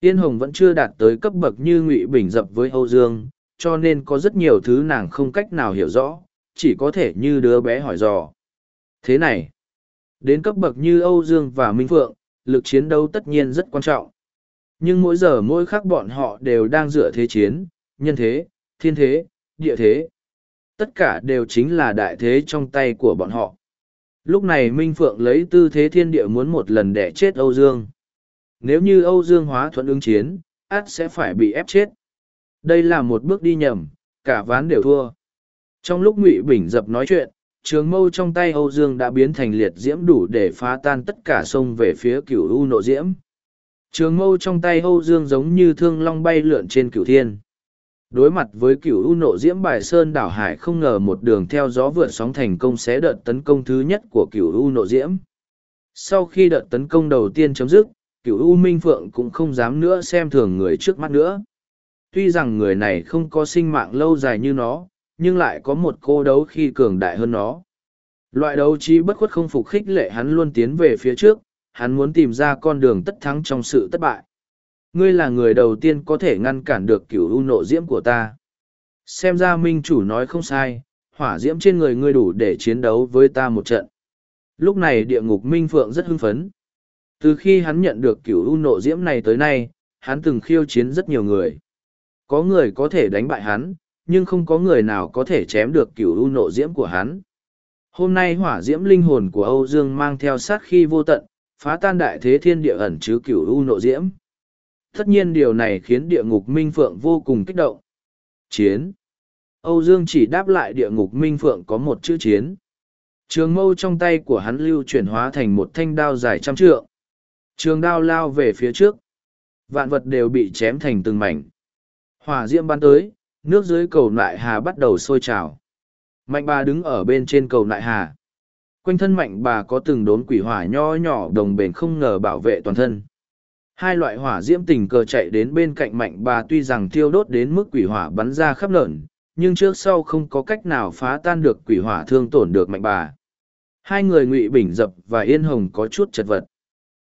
Yên Hồng vẫn chưa đạt tới cấp bậc như Ngụy Bình dập với Âu Dương, cho nên có rất nhiều thứ nàng không cách nào hiểu rõ, chỉ có thể như đứa bé hỏi dò. Thế này, đến cấp bậc như Âu Dương và Minh Phượng, lực chiến đấu tất nhiên rất quan trọng. Nhưng mỗi giờ mỗi khắc bọn họ đều đang dựa thế chiến, nhân thế, thiên thế, địa thế. Tất cả đều chính là đại thế trong tay của bọn họ. Lúc này Minh Phượng lấy tư thế thiên địa muốn một lần đẻ chết Âu Dương. Nếu như Âu Dương hóa thuận ứng chiến, át sẽ phải bị ép chết. Đây là một bước đi nhầm, cả ván đều thua. Trong lúc Ngụy Bình dập nói chuyện, trường mâu trong tay Âu Dương đã biến thành liệt diễm đủ để phá tan tất cả sông về phía cửu u nộ diễm. Trường mâu trong tay Âu Dương giống như thương long bay lượn trên cửu thiên. Đối mặt với cửu u nộ diễm bài sơn đảo hải không ngờ một đường theo gió vượt sóng thành công xé đợt tấn công thứ nhất của cửu u nộ diễm. Sau khi đợt tấn công đầu tiên chấm dứt, cửu u minh phượng cũng không dám nữa xem thường người trước mắt nữa. Tuy rằng người này không có sinh mạng lâu dài như nó, nhưng lại có một cô đấu khi cường đại hơn nó. Loại đấu trí bất khuất không phục khích lệ hắn luôn tiến về phía trước, hắn muốn tìm ra con đường tất thắng trong sự thất bại. Ngươi là người đầu tiên có thể ngăn cản được cửu u nộ diễm của ta. Xem ra minh chủ nói không sai, hỏa diễm trên người ngươi đủ để chiến đấu với ta một trận. Lúc này địa ngục minh phượng rất hưng phấn. Từ khi hắn nhận được cửu u nộ diễm này tới nay, hắn từng khiêu chiến rất nhiều người. Có người có thể đánh bại hắn, nhưng không có người nào có thể chém được cửu u nộ diễm của hắn. Hôm nay hỏa diễm linh hồn của Âu Dương mang theo sát khi vô tận, phá tan đại thế thiên địa ẩn chứa cửu u nộ diễm. Tất nhiên điều này khiến địa ngục minh phượng vô cùng kích động. Chiến. Âu Dương chỉ đáp lại địa ngục minh phượng có một chữ chiến. Trường mâu trong tay của hắn lưu chuyển hóa thành một thanh đao dài trăm trượng. Trường đao lao về phía trước. Vạn vật đều bị chém thành từng mảnh. Hỏa diễm bắn tới, nước dưới cầu nại hà bắt đầu sôi trào. Mạnh bà đứng ở bên trên cầu nại hà. Quanh thân mạnh bà có từng đốn quỷ hỏa nho nhỏ đồng bền không ngờ bảo vệ toàn thân. Hai loại hỏa diễm tình cờ chạy đến bên cạnh mạnh bà tuy rằng thiêu đốt đến mức quỷ hỏa bắn ra khắp lợn, nhưng trước sau không có cách nào phá tan được quỷ hỏa thương tổn được mạnh bà. Hai người ngụy bình dập và yên hồng có chút chật vật.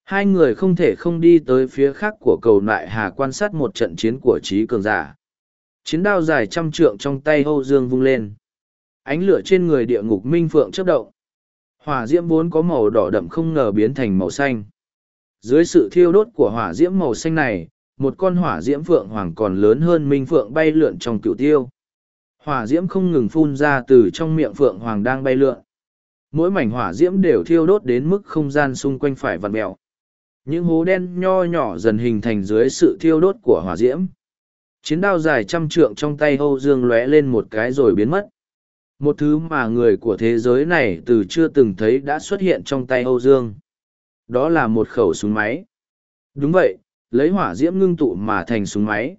Hai người không thể không đi tới phía khác của cầu nại hà quan sát một trận chiến của trí cường giả. Chiến đao dài trăm trượng trong tay Âu Dương vung lên. Ánh lửa trên người địa ngục minh phượng chớp động. Hỏa diễm vốn có màu đỏ đậm không ngờ biến thành màu xanh. Dưới sự thiêu đốt của hỏa diễm màu xanh này, một con hỏa diễm phượng hoàng còn lớn hơn minh phượng bay lượn trong cựu tiêu. Hỏa diễm không ngừng phun ra từ trong miệng phượng hoàng đang bay lượn. Mỗi mảnh hỏa diễm đều thiêu đốt đến mức không gian xung quanh phải vặn mèo. Những hố đen nho nhỏ dần hình thành dưới sự thiêu đốt của hỏa diễm. Chiến đao dài trăm trượng trong tay Âu Dương lóe lên một cái rồi biến mất. Một thứ mà người của thế giới này từ chưa từng thấy đã xuất hiện trong tay Âu Dương. Đó là một khẩu súng máy. Đúng vậy, lấy hỏa diễm ngưng tụ mà thành súng máy.